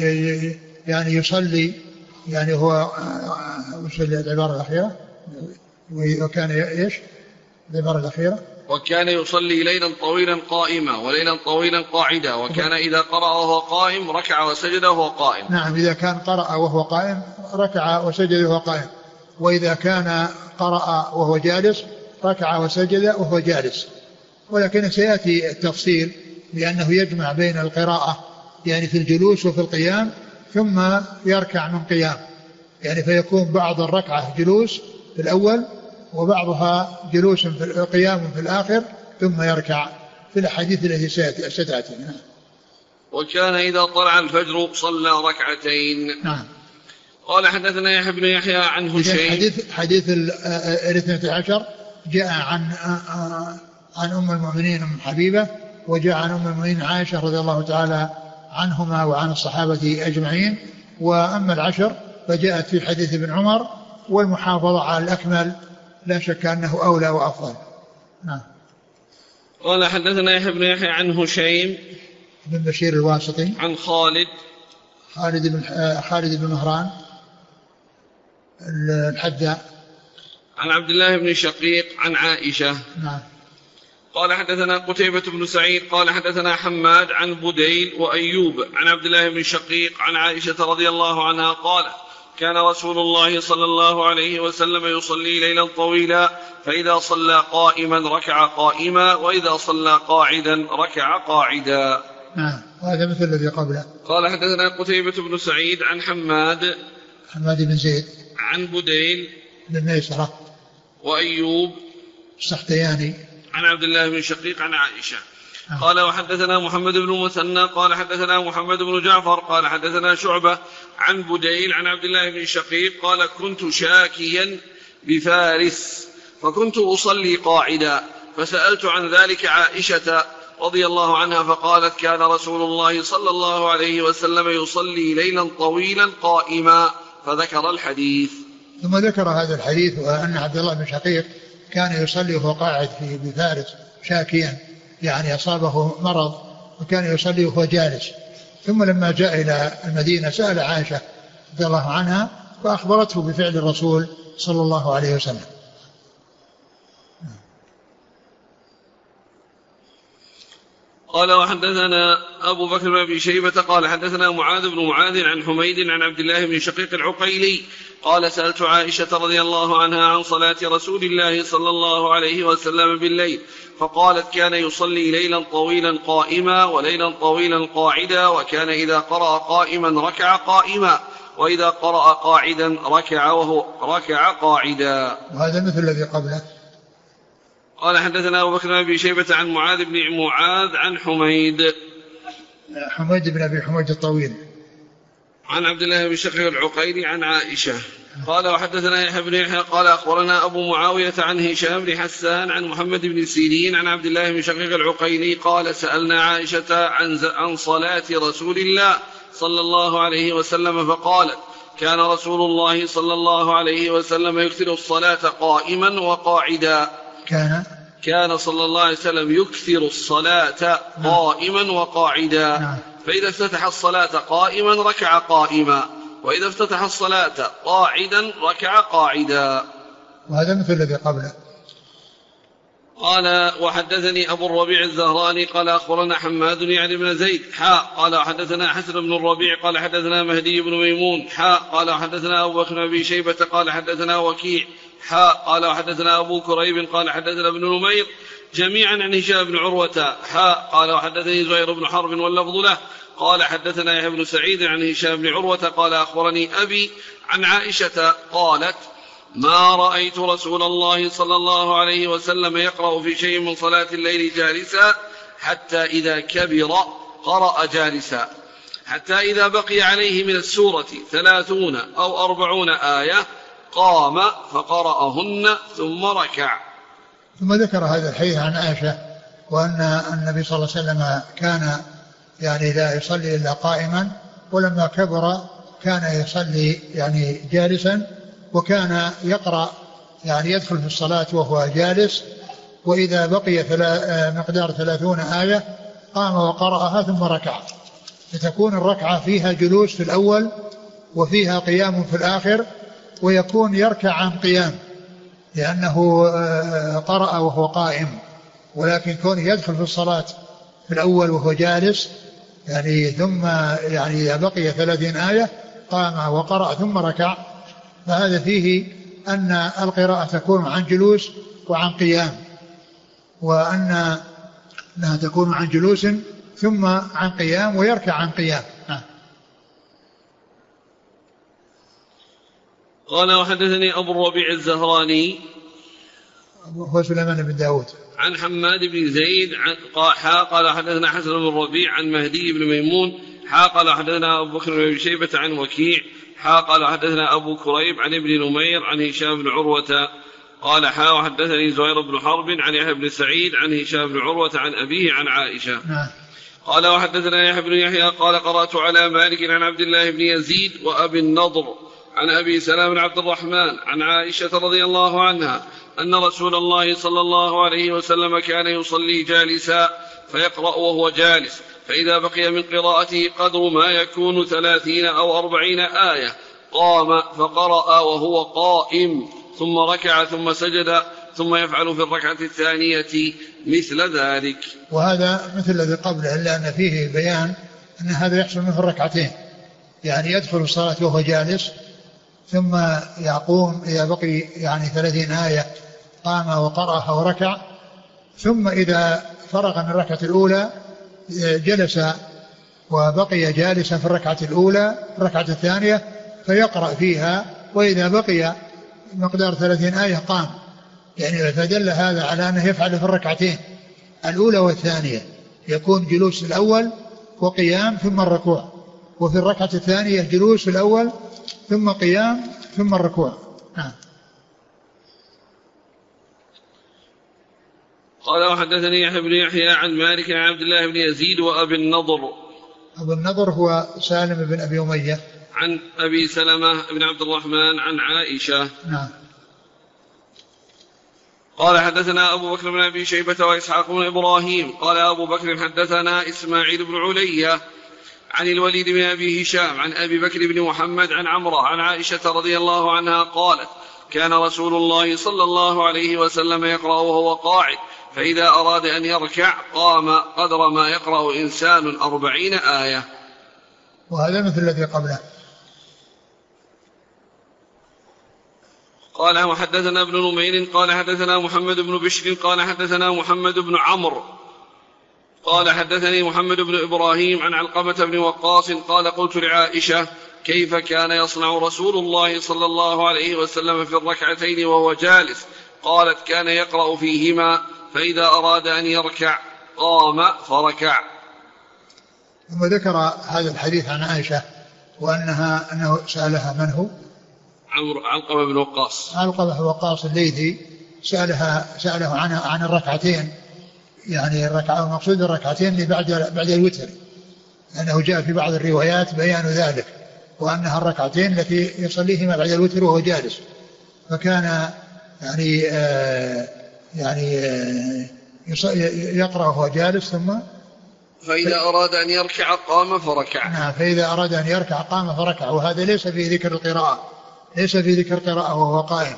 يعني يصلي يعني هو وش العبارة الأخيرة؟ وكان إيش؟ العبارة الأخيرة؟ وكان يصلي ليلا طويلا قائما وليلا طويلا قاعدا وكان إذا قرأ وهو قائم ركع وسجد وهو قائم. نعم إذا كان قرأ وهو قائم ركع وسجد وهو قائم. وإذا كان قرأ وهو جالس ركع وسجد وهو جالس. ولكن سيأتي التفصيل لأنه يجمع بين القراءة يعني في الجلوس وفي القيام ثم يركع من قيام. يعني فيكون بعض الركعة جلوس في الأول وبعضها جلوس في قيام في الآخر ثم يركع في الأحاديث التي ستأتي. نعم. وكان إذا طلع الفجر صلى ركعتين. نعم. قال حدثنا يحيى بن يحيى عن هشيم. حديث حديث الاثنة عشر جاء عن عن أم المؤمنين أم حبيبة وجاء عن أم المؤمنين عائشة رضي الله تعالى عنهما وعن الصحابة أجمعين. وأما العشر فجاءت في حديث ابن عمر والمحافظة على الأكمل لا شك أنه أولى وأفضل. نعم. قال حدثنا يحيى بن يحيى عن هشيم بن بشير الواسطي. عن خالد. خالد بن خالد بن مهران الحذاء. عن عبد الله بن شقيق عن عائشة. نعم. قال حدثنا قتيبة بن سعيد قال حدثنا حماد عن بديل وأيوب عن عبد الله بن شقيق عن عائشة رضي الله عنها قال كان رسول الله صلى الله عليه وسلم يصلي ليلا طويلا فإذا صلى قائما ركع قائما وإذا صلى قاعدا ركع قاعدا. نعم وهذا مثل الذي قبله. قال حدثنا قتيبة بن سعيد عن حماد حماد بن زيد. عن بديل بن ميسرة. وأيوب السختياني عن عبد الله بن شقيق عن عائشة. قال وحدثنا محمد بن مثنى قال حدثنا محمد بن جعفر قال حدثنا شعبة عن بديل عن عبد الله بن شقيق قال كنت شاكيا بفارس فكنت أصلي قاعدا فسألت عن ذلك عائشة رضي الله عنها فقالت كان رسول الله صلى الله عليه وسلم يصلي ليلا طويلا قائما فذكر الحديث. ثم ذكر هذا الحديث وأن عبد الله بن شقيق كان يصلي وهو قاعد في بفارس شاكيا. يعني أصابه مرض وكان يصلي وهو جالس. ثم لما جاء إلى المدينة سأل عائشة رضي الله عنها فأخبرته بفعل الرسول صلى الله عليه وسلم. قال وحدثنا أبو بكر بن أبي شيبة قال حدثنا معاذ بن معاذ عن حميد عن عبد الله بن شقيق العقيلي قال سألت عائشة رضي الله عنها عن صلاة رسول الله صلى الله عليه وسلم بالليل فقالت كان يصلي ليلا طويلا قائما وليلا طويلا قاعدا وكان إذا قرأ قائما ركع قائما وإذا قرأ قاعدا ركع وهو ركع قاعدا. وهذا مثل الذي قبله. قال حدثنا أبو بكر بن أبي شيبة عن معاذ بن معاذ عن حميد. حميد بن أبي حميد الطويل. عن عبد الله بن شقيق العقيلي عن عائشة. قال وحدثنا يحيى بن يحيى قال أخبرنا أبو معاوية عن هشام بن حسان عن محمد بن سيرين عن عبد الله بن شقيق العقيلي قال سألنا عائشة عن عن صلاة رسول الله صلى الله عليه وسلم فقالت كان رسول الله صلى الله عليه وسلم يكثر الصلاة قائما وقاعدا. كان كان صلى الله عليه وسلم يكثر الصلاة قائما وقاعدا. نعم. فإذا افتتح الصلاة قائما ركع قائما. وإذا افتتح الصلاة قاعدا ركع قاعدا. وهذا مثل الذي قبله. قال وحدثني أبو الربيع الزهراني قال أخبرنا حماد يعني بن زيد. حاء قال حدثنا حسن بن الربيع قال حدثنا مهدي بن ميمون. حاء قال حدثنا أبو بكر بن شيبة قال حدثنا وكيع. حاء قال وحدثنا أبو كريب قال حدثنا ابن نمير جميعا عن هشام بن عروة. حاء قال وحدثني زهير بن حرب واللفظ له. قال حدثنا يحيى بن سعيد عن هشام بن عروة قال أخبرني أبي عن عائشة قالت ما رأيت رسول الله صلى الله عليه وسلم يقرأ في شيء من صلاة الليل جالسا حتى إذا كبر قرأ جالسا حتى إذا بقي عليه من السورة ثلاثون أو أربعون آية قام فقرأهن ثم ركع. ثم ذكر هذا الحديث عن عائشة وأن النبي صلى الله عليه وسلم كان يعني لا يصلي إلا قائما ولما كبر كان يصلي يعني جالسا وكان يقرأ يعني يدخل في الصلاة وهو جالس وإذا بقي مقدار ثلاثون آية قام وقرأها ثم ركع. فتكون الركعة فيها جلوس في الأول وفيها قيام في الآخر ويكون يركع عن قيام لأنه آه، قرأ وهو قائم. ولكن كونه يدخل في الصلاة في الأول وهو جالس يعني ثم يعني إذا بقي ثلاثين آية قام وقرأ ثم ركع. فهذا فيه أن القراءة تكون عن جلوس وعن قيام وأن أنها تكون عن جلوس ثم عن قيام ويركع عن قيام. قال وحدثني أبو الربيع الزهراني هو سليمان بن داود. عن حماد بن زيد عن حا قال حدثنا حسن بن الربيع عن مهدي بن ميمون حا قال حدثنا أبو بكر بن شيبة عن وكيع حا قال حدثنا أبو كريب عن ابن نمير عن هشام بن عروة قال حا وحدثني زهير بن حرب عن يحيى بن سعيد عن هشام بن عروة عن أبيه عن عائشة. نعم. قال وحدثنا يحيى بن يحيى قال قرأت على مالك عن عبد الله بن يزيد وأبي النضر عن أبي سلام بن عبد الرحمن عن عائشة رضي الله عنها أن رسول الله صلى الله عليه وسلم كان يصلي جالسا فيقرأ وهو جالس فإذا بقي من قراءته قدر ما يكون ثلاثين أو أربعين آية قام فقرأ وهو قائم ثم ركع ثم سجد ثم يفعل في الركعة الثانية مثل ذلك. وهذا مثل الذي قبله إلا أن فيه بيان أن هذا يحصل منه الركعتين يعني يدخل الصلاة وهو جالس ثم يقوم إذا بقي يعني ثلاثين آية قام وقرأها وركع ثم إذا فرغ من الركعة الأولى جلس وبقي جالسا في الركعة الأولى الركعة الثانية فيقرأ فيها وإذا بقي مقدار ثلاثين آية قام. يعني فدل هذا على أنه يفعل في الركعتين الأولى والثانية. يكون جلوس الأول وقيام ثم الركوع. وفي الركعة الثانية جلوس الأول ثم قيام ثم الركوع. نعم. قال وحدثني يحيى بن يحيى عن مالك عن عبد الله بن يزيد وأبي النضر. أبو النضر هو سالم بن أبي أمية. عن أبي سلمة بن عبد الرحمن عن عائشة. نعم. قال حدثنا أبو بكر بن أبي شيبة وإسحاق بن إبراهيم. قال أبو بكر حدثنا إسماعيل بن علية عن الوليد بن أبي هشام عن أبي بكر بن محمد عن عمرة عن عائشة رضي الله عنها قالت كان رسول الله صلى الله عليه وسلم يقرأ وهو قاعد فإذا أراد أن يركع قام قدر ما يقرأ إنسان أربعين آية. وهذا مثل الذي قبله. قال وحدثنا ابن نمير قال حدثنا محمد بن بشر قال حدثنا محمد بن عمرو. قال حدثني محمد بن إبراهيم عن علقمة بن وقاص قال قلت لعائشة كيف كان يصنع رسول الله صلى الله عليه وسلم في الركعتين وهو جالس؟ قالت كان يقرأ فيهما فإذا أراد أن يركع قام فركع. ثم ذكر هذا الحديث عن عائشة وأنها أنه سألها من هو؟ عمرو علقمة بن وقاص. علقمة بن وقاص الليثي سألها سأله عن عن الركعتين. يعني الركعة المقصود الركعتين اللي بعد بعد الوتر لأنه جاء في بعض الروايات بيان ذلك وأنها الركعتين التي يصليهما بعد الوتر وهو جالس. فكان يعني آه يعني آه يقرأ وهو جالس ثم فإذا أراد أن يركع قام فركع. نعم فإذا أراد أن يركع قام فركع وهذا ليس في ذكر القراءة ليس في ذكر القراءة وهو قائم.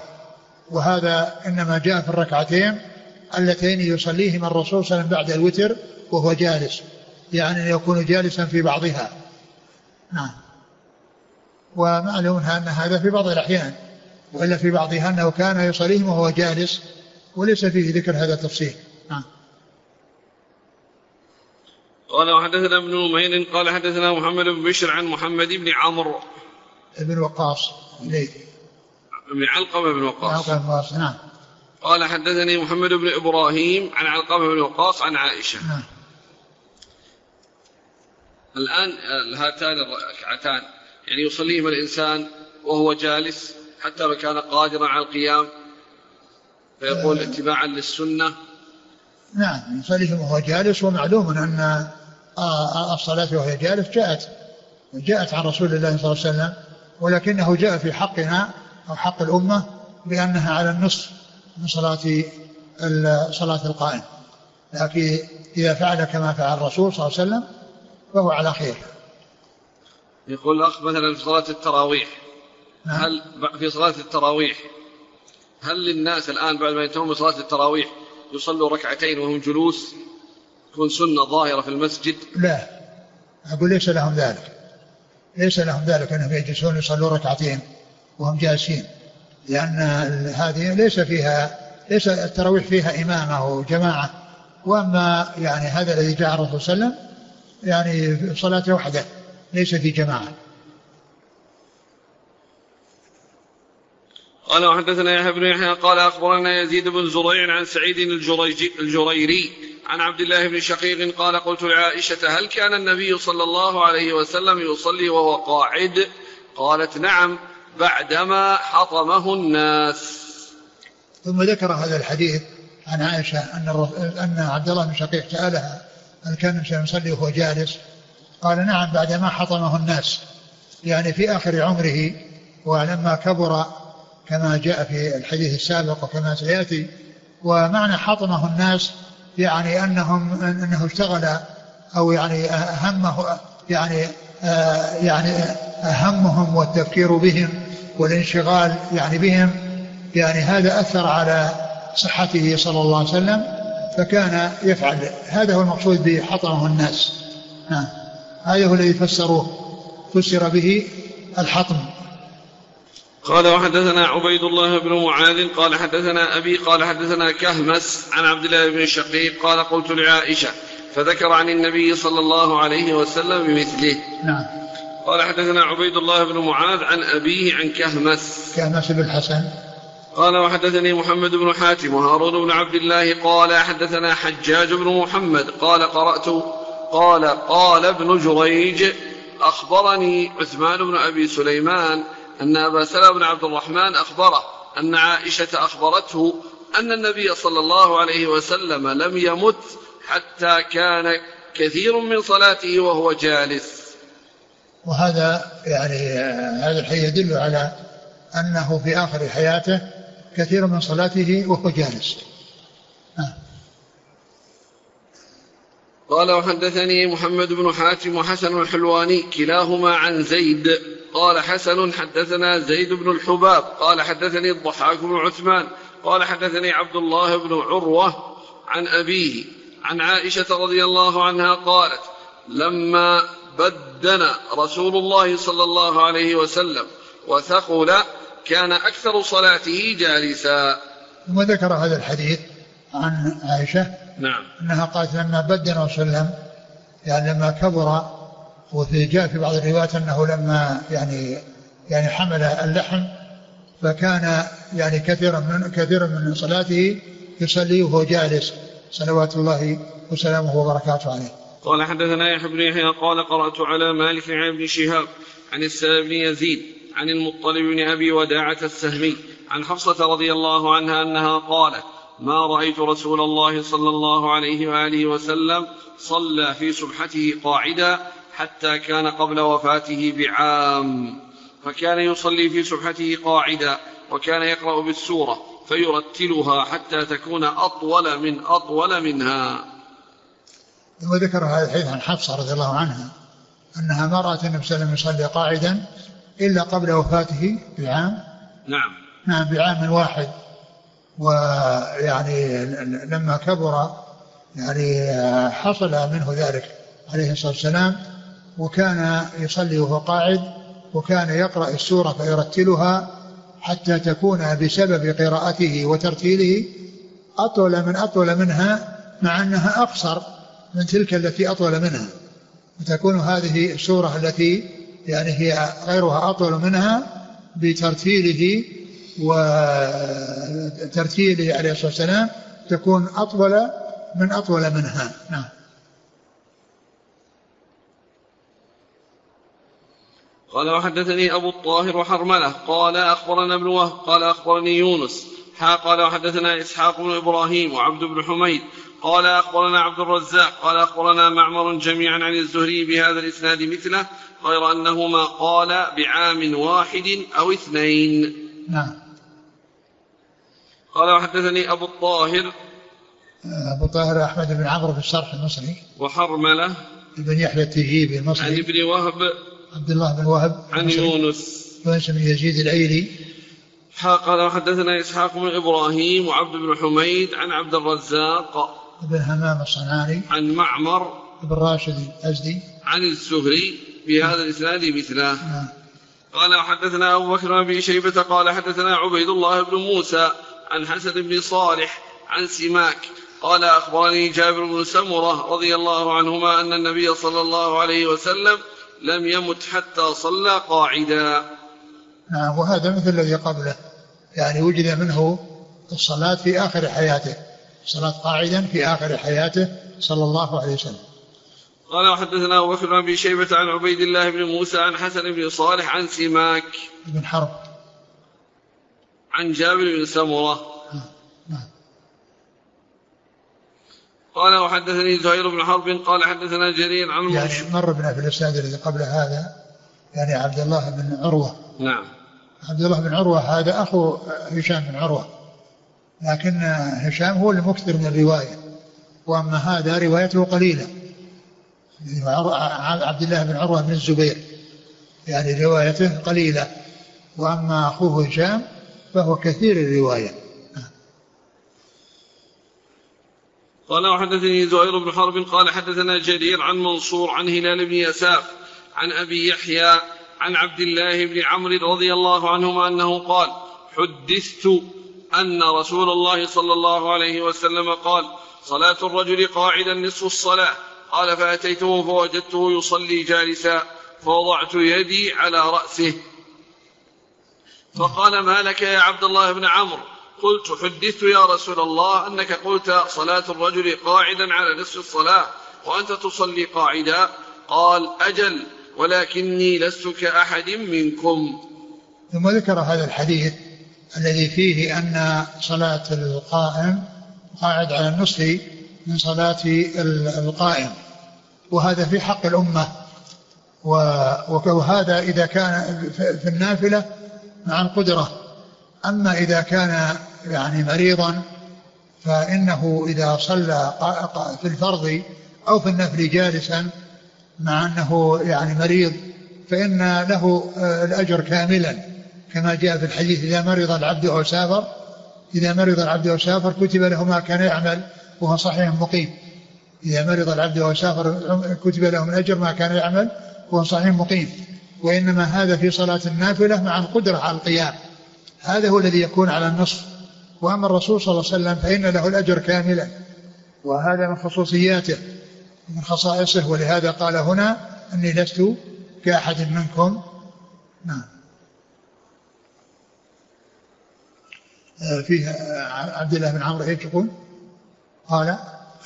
وهذا إنما جاء في الركعتين اللتين يصليهما الرسول صلى الله عليه وسلم بعد الوتر وهو جالس يعني يكون جالسا في بعضها. نعم. ومعلوم أن هذا في بعض الأحيان وإلا في بعضها أنه كان يصليهم وهو جالس وليس فيه ذكر هذا التفصيل. نعم. قال وحدثنا ابن نمير قال حدثنا محمد بن بشر عن محمد بن عمرو. بن وقاص بن علقمة بن وقاص. علقمة بن وقاص نعم. قال حدثني محمد بن إبراهيم عن علقمة بن وقاص عن عائشة. نعم. الآن هاتان الركعتان. يعني يصليهما الإنسان وهو جالس حتى لو كان قادرا على القيام. فيقول اتباعا للسنة. نعم يصليهم وهو جالس. ومعلوم أن الصلاة وهي جالس جاءت جاءت عن رسول الله صلى الله عليه وسلم ولكنه جاء في حقنا أو حق الأمة بأنها على النصف. من صلاة صلاة القائم. لكن إذا فعل كما فعل الرسول صلى الله عليه وسلم فهو على خير. يقول الأخ مثلا في صلاة التراويح نعم. هل في صلاة التراويح هل للناس الآن بعد ما ينتهون من صلاة التراويح يصلوا ركعتين وهم جلوس تكون سنة ظاهرة في المسجد؟ لا. أقول ليس لهم ذلك. ليس لهم ذلك أنهم يجلسون يصلون ركعتين وهم جالسين. لأن هذه ليس فيها ليس التراويح فيها إمامة وجماعة وأما يعني هذا الذي جاء الرسول صلى الله عليه وسلم يعني صلاة وحده ليس في جماعة. قال وحدثنا يحيى بن يحيى قال أخبرنا يزيد بن زريع عن سعيد الجريري عن عبد الله بن شقيق قال قلت لعائشة هل كان النبي صلى الله عليه وسلم يصلي وهو قاعد؟ قالت نعم. بعدما حطمه الناس. ثم ذكر هذا الحديث عن عائشة أن أن عبد الله بن شقيق سألها هل كان يصلي وهو جالس؟ قال نعم بعدما حطمه الناس. يعني في آخر عمره ولما كبر كما جاء في الحديث السابق وكما سيأتي ومعنى حطمه الناس يعني انهم أنه اشتغل أو يعني همه يعني يعني همهم والتفكير بهم والانشغال يعني بهم يعني هذا أثر على صحته صلى الله عليه وسلم فكان يفعل هذا هو المقصود بحطمه الناس. نعم هذا هو الذي فسروه فسر به الحطم. قال وحدثنا عبيد الله بن معاذ قال حدثنا أبي قال حدثنا كهمس عن عبد الله بن شقيق قال قلت لعائشة فذكر عن النبي صلى الله عليه وسلم بمثله. نعم. قال حدثنا عبيد الله بن معاذ عن أبيه عن كهمس. كهمس بن الحسن. قال وحدثني محمد بن حاتم وهارون بن عبد الله قال حدثنا حجاج بن محمد قال قرأت قال قال ابن جريج أخبرني عثمان بن أبي سليمان أن أبا سلمة بن عبد الرحمن أخبره أن عائشة أخبرته أن النبي صلى الله عليه وسلم لم يمت حتى كان كثير من صلاته وهو جالس. وهذا يعني هذا الحديث يدل على أنه في آخر حياته كثير من صلاته وهو جالس. آه. قال وحدثني محمد بن حاتم وحسن الحلواني كلاهما عن زيد. قال حسن حدثنا زيد بن الحباب. قال حدثني الضحاك بن عثمان. قال حدثني عبد الله بن عروة عن أبيه عن عائشة رضي الله عنها قالت لما بدن رسول الله صلى الله عليه وسلم وثقل كان أكثر صلاته جالسا ثم ذكر هذا الحديث عن عائشة نعم أنها قالت لما بدن وسلم يعني لما كبر وفي جاء في بعض الروايات أنه لما يعني يعني حمل اللحم فكان يعني كثيرا من كثيرا من صلاته يصلي وهو جالس صلوات الله وسلامه وبركاته عليه. قال حدثنا يحيى بن يحيى قال قرأت على مالك عن ابن شهاب عن السائب بن يزيد عن المطلب بن أبي وداعة السهمي عن حفصة رضي الله عنها أنها قالت ما رأيت رسول الله صلى الله عليه وآله وسلم صلى في سبحته قاعدا حتى كان قبل وفاته بعام فكان يصلي في سبحته قاعدا وكان يقرأ بالسورة فيرتلها حتى تكون أطول من أطول منها. ثم ذكر هذا الحديث عن حفصة رضي الله عنها أنها ما رأت النبي صلى الله عليه وسلم يصلي قاعدا إلا قبل وفاته بعام. نعم. نعم بعام واحد. ويعني لما كبر يعني حصل منه ذلك عليه الصلاة والسلام وكان يصلي وهو قاعد وكان يقرأ السورة فيرتلها حتى تكون بسبب قراءته وترتيله أطول من أطول منها مع أنها أقصر. من تلك التي أطول منها. وتكون هذه السورة التي يعني هي غيرها أطول منها بترتيله وترتيله عليه الصلاة والسلام تكون أطول من أطول منها. نعم. قال وحدثني أبو الطاهر وحرملة. قال أخبرنا ابن وهب قال أخبرني يونس. حا قال وحدثنا إسحاق بن إبراهيم وعبد بن حميد. قال أخبرنا عبد الرزاق قال أخبرنا معمر جميعا عن الزهري بهذا الإسناد مثله غير أنهما قال بعام واحد أو اثنين. نعم. قال وحدثني أبو الطاهر. أبو طاهر أحمد بن عمرو في الشرح المصري. وحرملة. بن يحيى التجيبي عن المصري. ابن وهب. عبد الله بن وهب عن. يونس. يونس بن يزيد الأيلي قال وحدثنا إسحاق بن إبراهيم وعبد بن حميد عن عبد الرزاق. بن همام الصنعاني عن معمر بن راشد الأزدي. عن الزهري بهذا الإسناد مثله. نعم. قال وحدثنا أبو بكر بن شيبة قال حدثنا عبيد الله بن موسى عن حسن بن صالح عن سماك قال أخبرني جابر بن سمرة رضي الله عنهما أن النبي صلى الله عليه وسلم لم يمت حتى صلى قاعدا. نعم وهذا مثل الذي قبله يعني وجد منه الصلاة في آخر حياته. الصلاة قاعدا في آخر حياته صلى الله عليه وسلم. قال وحدثنا أبو بكر بن شيبة عن عبيد الله بن موسى عن حسن بن صالح عن سماك بن حرب. عن جابر بن سمرة. نعم. قال وحدثني زهير بن حرب قال حدثنا جرير عن يعني مر بنا في الإسناد الذي قبل هذا يعني عبد الله بن عروة. نعم. عبد الله بن عروة هذا أخو هشام بن عروة. لكن هشام هو المكثر من الرواية وأما هذا روايته قليلة. عبد الله بن عروة بن الزبير يعني روايته قليلة. وأما أخوه هشام فهو كثير الرواية. قال وحدثني زهير بن حرب قال حدثنا جرير عن منصور عن هلال بن يساف عن أبي يحيى عن عبد الله بن عمرو رضي الله عنهما أنه قال حدثت أن رسول الله صلى الله عليه وسلم قال صلاة الرجل قاعدا نصف الصلاة. قال فأتيته فوجدته يصلي جالسا فوضعت يدي على رأسه. فقال ما لك يا عبد الله بن عمرو؟ قلت حدثت يا رسول الله أنك قلت صلاة الرجل قاعدا على نصف الصلاة وأنت تصلي قاعدا؟ قال أجل ولكني لست كأحد منكم. ثم ذكر هذا الحديث الذي فيه أن صلاة القائم قاعد على النصف من صلاة القائم. وهذا في حق الأمة. وهذا إذا كان في النافلة مع القدرة. أما إذا كان يعني مريضا فإنه إذا صلى في الفرض أو في النفل جالسا مع أنه يعني مريض فإن له الأجر كاملا. كما جاء في الحديث إذا مرض العبد أو سافر إذا مرض العبد أو سافر كتب له ما كان يعمل وهو صحيح مقيم. إذا مرض العبد أو سافر كتب له من أجر ما كان يعمل وهو صحيح مقيم. وإنما هذا في صلاة النافلة مع القدرة على القيام. هذا هو الذي يكون على النصف. وأما الرسول صلى الله عليه وسلم فإن له الأجر كاملا وهذا من خصوصياته من خصائصه. ولهذا قال هنا أني لست كأحد منكم. نعم. فيه عبد الله بن عمرو إيش يقول؟ قال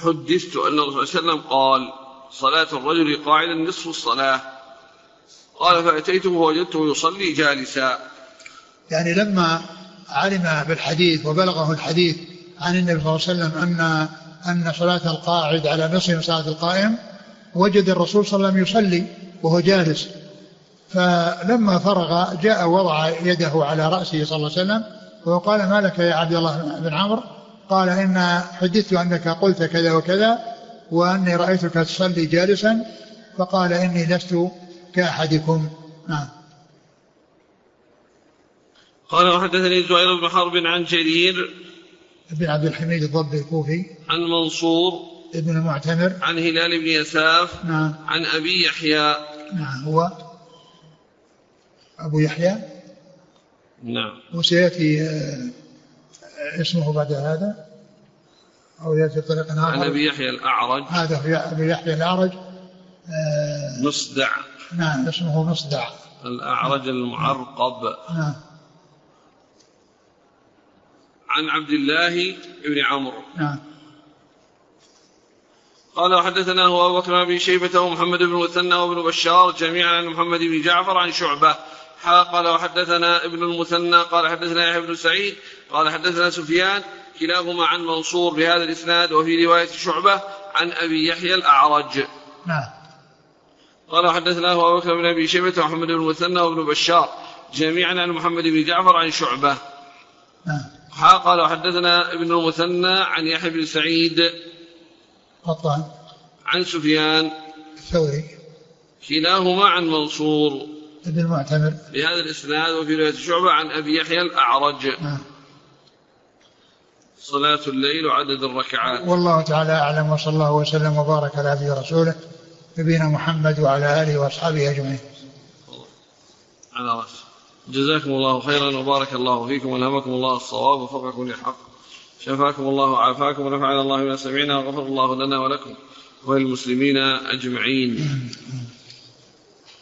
حدثت أن الرسول صلى الله عليه وسلم قال صلاة الرجل قاعدا نصف الصلاة. قال فأتيته ووجدته يصلي جالسا. يعني لما علم بالحديث وبلغه الحديث عن النبي صلى الله عليه وسلم أن أن صلاة القاعد على نصف صلاة القائم وجد الرسول صلى الله عليه وسلم يصلي وهو جالس. فلما فرغ جاء وضع يده على رأسه صلى الله عليه وسلم وقال ما لك يا عبد الله بن عمرو؟ قال إن حدثت أنك قلت كذا وكذا وأني رأيتك تصلي جالسا فقال إني لست كأحدكم. نعم. قال وحدثني زهير بن حرب عن جرير بن عبد الحميد الضبي الكوفي. عن منصور ابن المعتمر. عن هلال بن يساف نعم. عن أبي يحيى. نعم. هو أبو يحيى؟ نعم. وسيأتي آه، اسمه بعد هذا؟ أو يأتي طريق آخر؟ عن أبي يحيى الأعرج. هذا هو أبي يحيى الأعرج. آه، مصدع نعم اسمه مصدع الأعرج المعرقب. نعم. عن عبد الله بن عمرو. نعم. قال وحدثنا هو ابو بكر بن شيبة ومحمد بن مثنى وابن بشار جميعا عن محمد بن جعفر عن شعبة حا قال وحدثنا ابن المثنى قال حدثنا يحيى بن سعيد قال حدثنا سفيان كلاهما عن منصور بهذا الإسناد وفي رواية شعبة عن أبي يحيى الأعرج. نعم. قال وحدثنا هو أبو بكر بن أبي شيبة ومحمد بن المثنى وابن بشار جميعا عن محمد بن جعفر عن شعبة. نعم. قال وحدثنا ابن المثنى عن يحيى بن سعيد. قطان عن سفيان. الثوري. كلاهما عن منصور. ابن المعتمر. بهذا الإسناد وفي رواية شعبة عن أبي يحيى الأعرج. نعم. صلاة الليل وعدد الركعات. والله تعالى أعلم وصلى الله وسلم وبارك على عبده ورسوله نبينا محمد وعلى آله وأصحابه أجمعين. على راسه جزاكم الله خيرا وبارك الله فيكم والهمكم الله الصواب ووفقكم للحق شفاكم الله وعافاكم ونفعنا الله بما سمعنا وغفر الله لنا ولكم وللمسلمين أجمعين. <clears throat>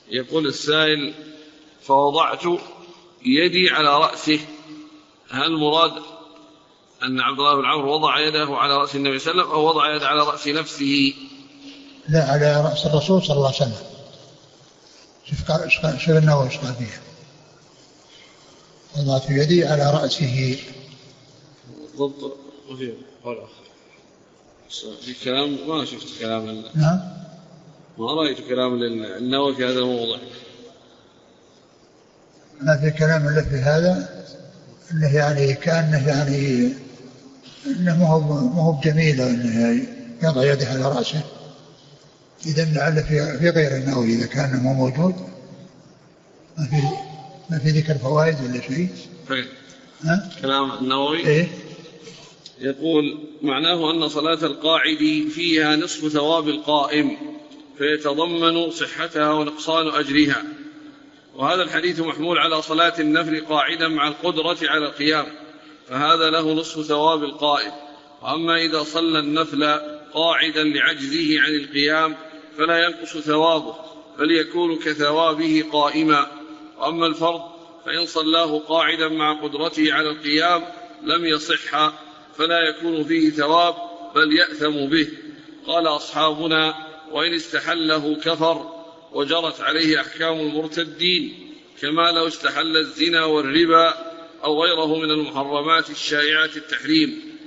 يقول السائل فوضعت يدي على رأسه هل المراد أن عبد الله بن عمرو وضع يده على رأس النبي صلى الله عليه وسلم أو وضع يده على رأس نفسه؟ لا على رأس الرسول صلى الله عليه وسلم. شوف شوف النووي إيش قال فيها. وضعت يدي على رأسه. بالضبط. وفي قول اخر في كلام ما شفت كلام نعم. ما رأيت كلام للنووي في هذا الموضوع ما في كلام إلا في هذا إنه يعني كأنه يعني إنه ما هو ما هو بجميل إنه يضع يده على رأسه. إذا لعل في في غير النووي إذا كان مو موجود. ما في ما في ذكر فوائد ولا شيء؟ ها؟ كلام النووي؟ إيه. يقول معناه أن صلاة القاعد فيها نصف ثواب القائم. فيتضمن صحتها ونقصان أجرها. وهذا الحديث محمول على صلاة النفل قاعدا مع القدرة على القيام فهذا له نصف ثواب القائم وأما إذا صلى النفل قاعدا لعجزه عن القيام فلا ينقص ثوابه بل يكون كثوابه قائما. وأما الفرض فإن صلاه قاعدا مع قدرته على القيام لم يصح فلا يكون فيه ثواب بل يأثم به. قال أصحابنا وإن استحله كفر وجرت عليه أحكام المرتدين كما لو استحل الزنا والربا أو غيره من المحرمات الشائعة التحريم.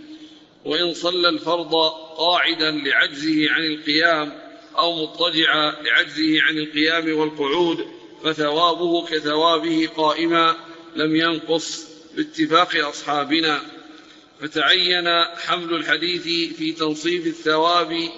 وإن صلى الفرض قاعدا لعجزه عن القيام أو مضطجعا لعجزه عن القيام والقعود فثوابه كثوابه قائما لم ينقص باتفاق أصحابنا. فتعين حمل الحديث في تنصيف الثواب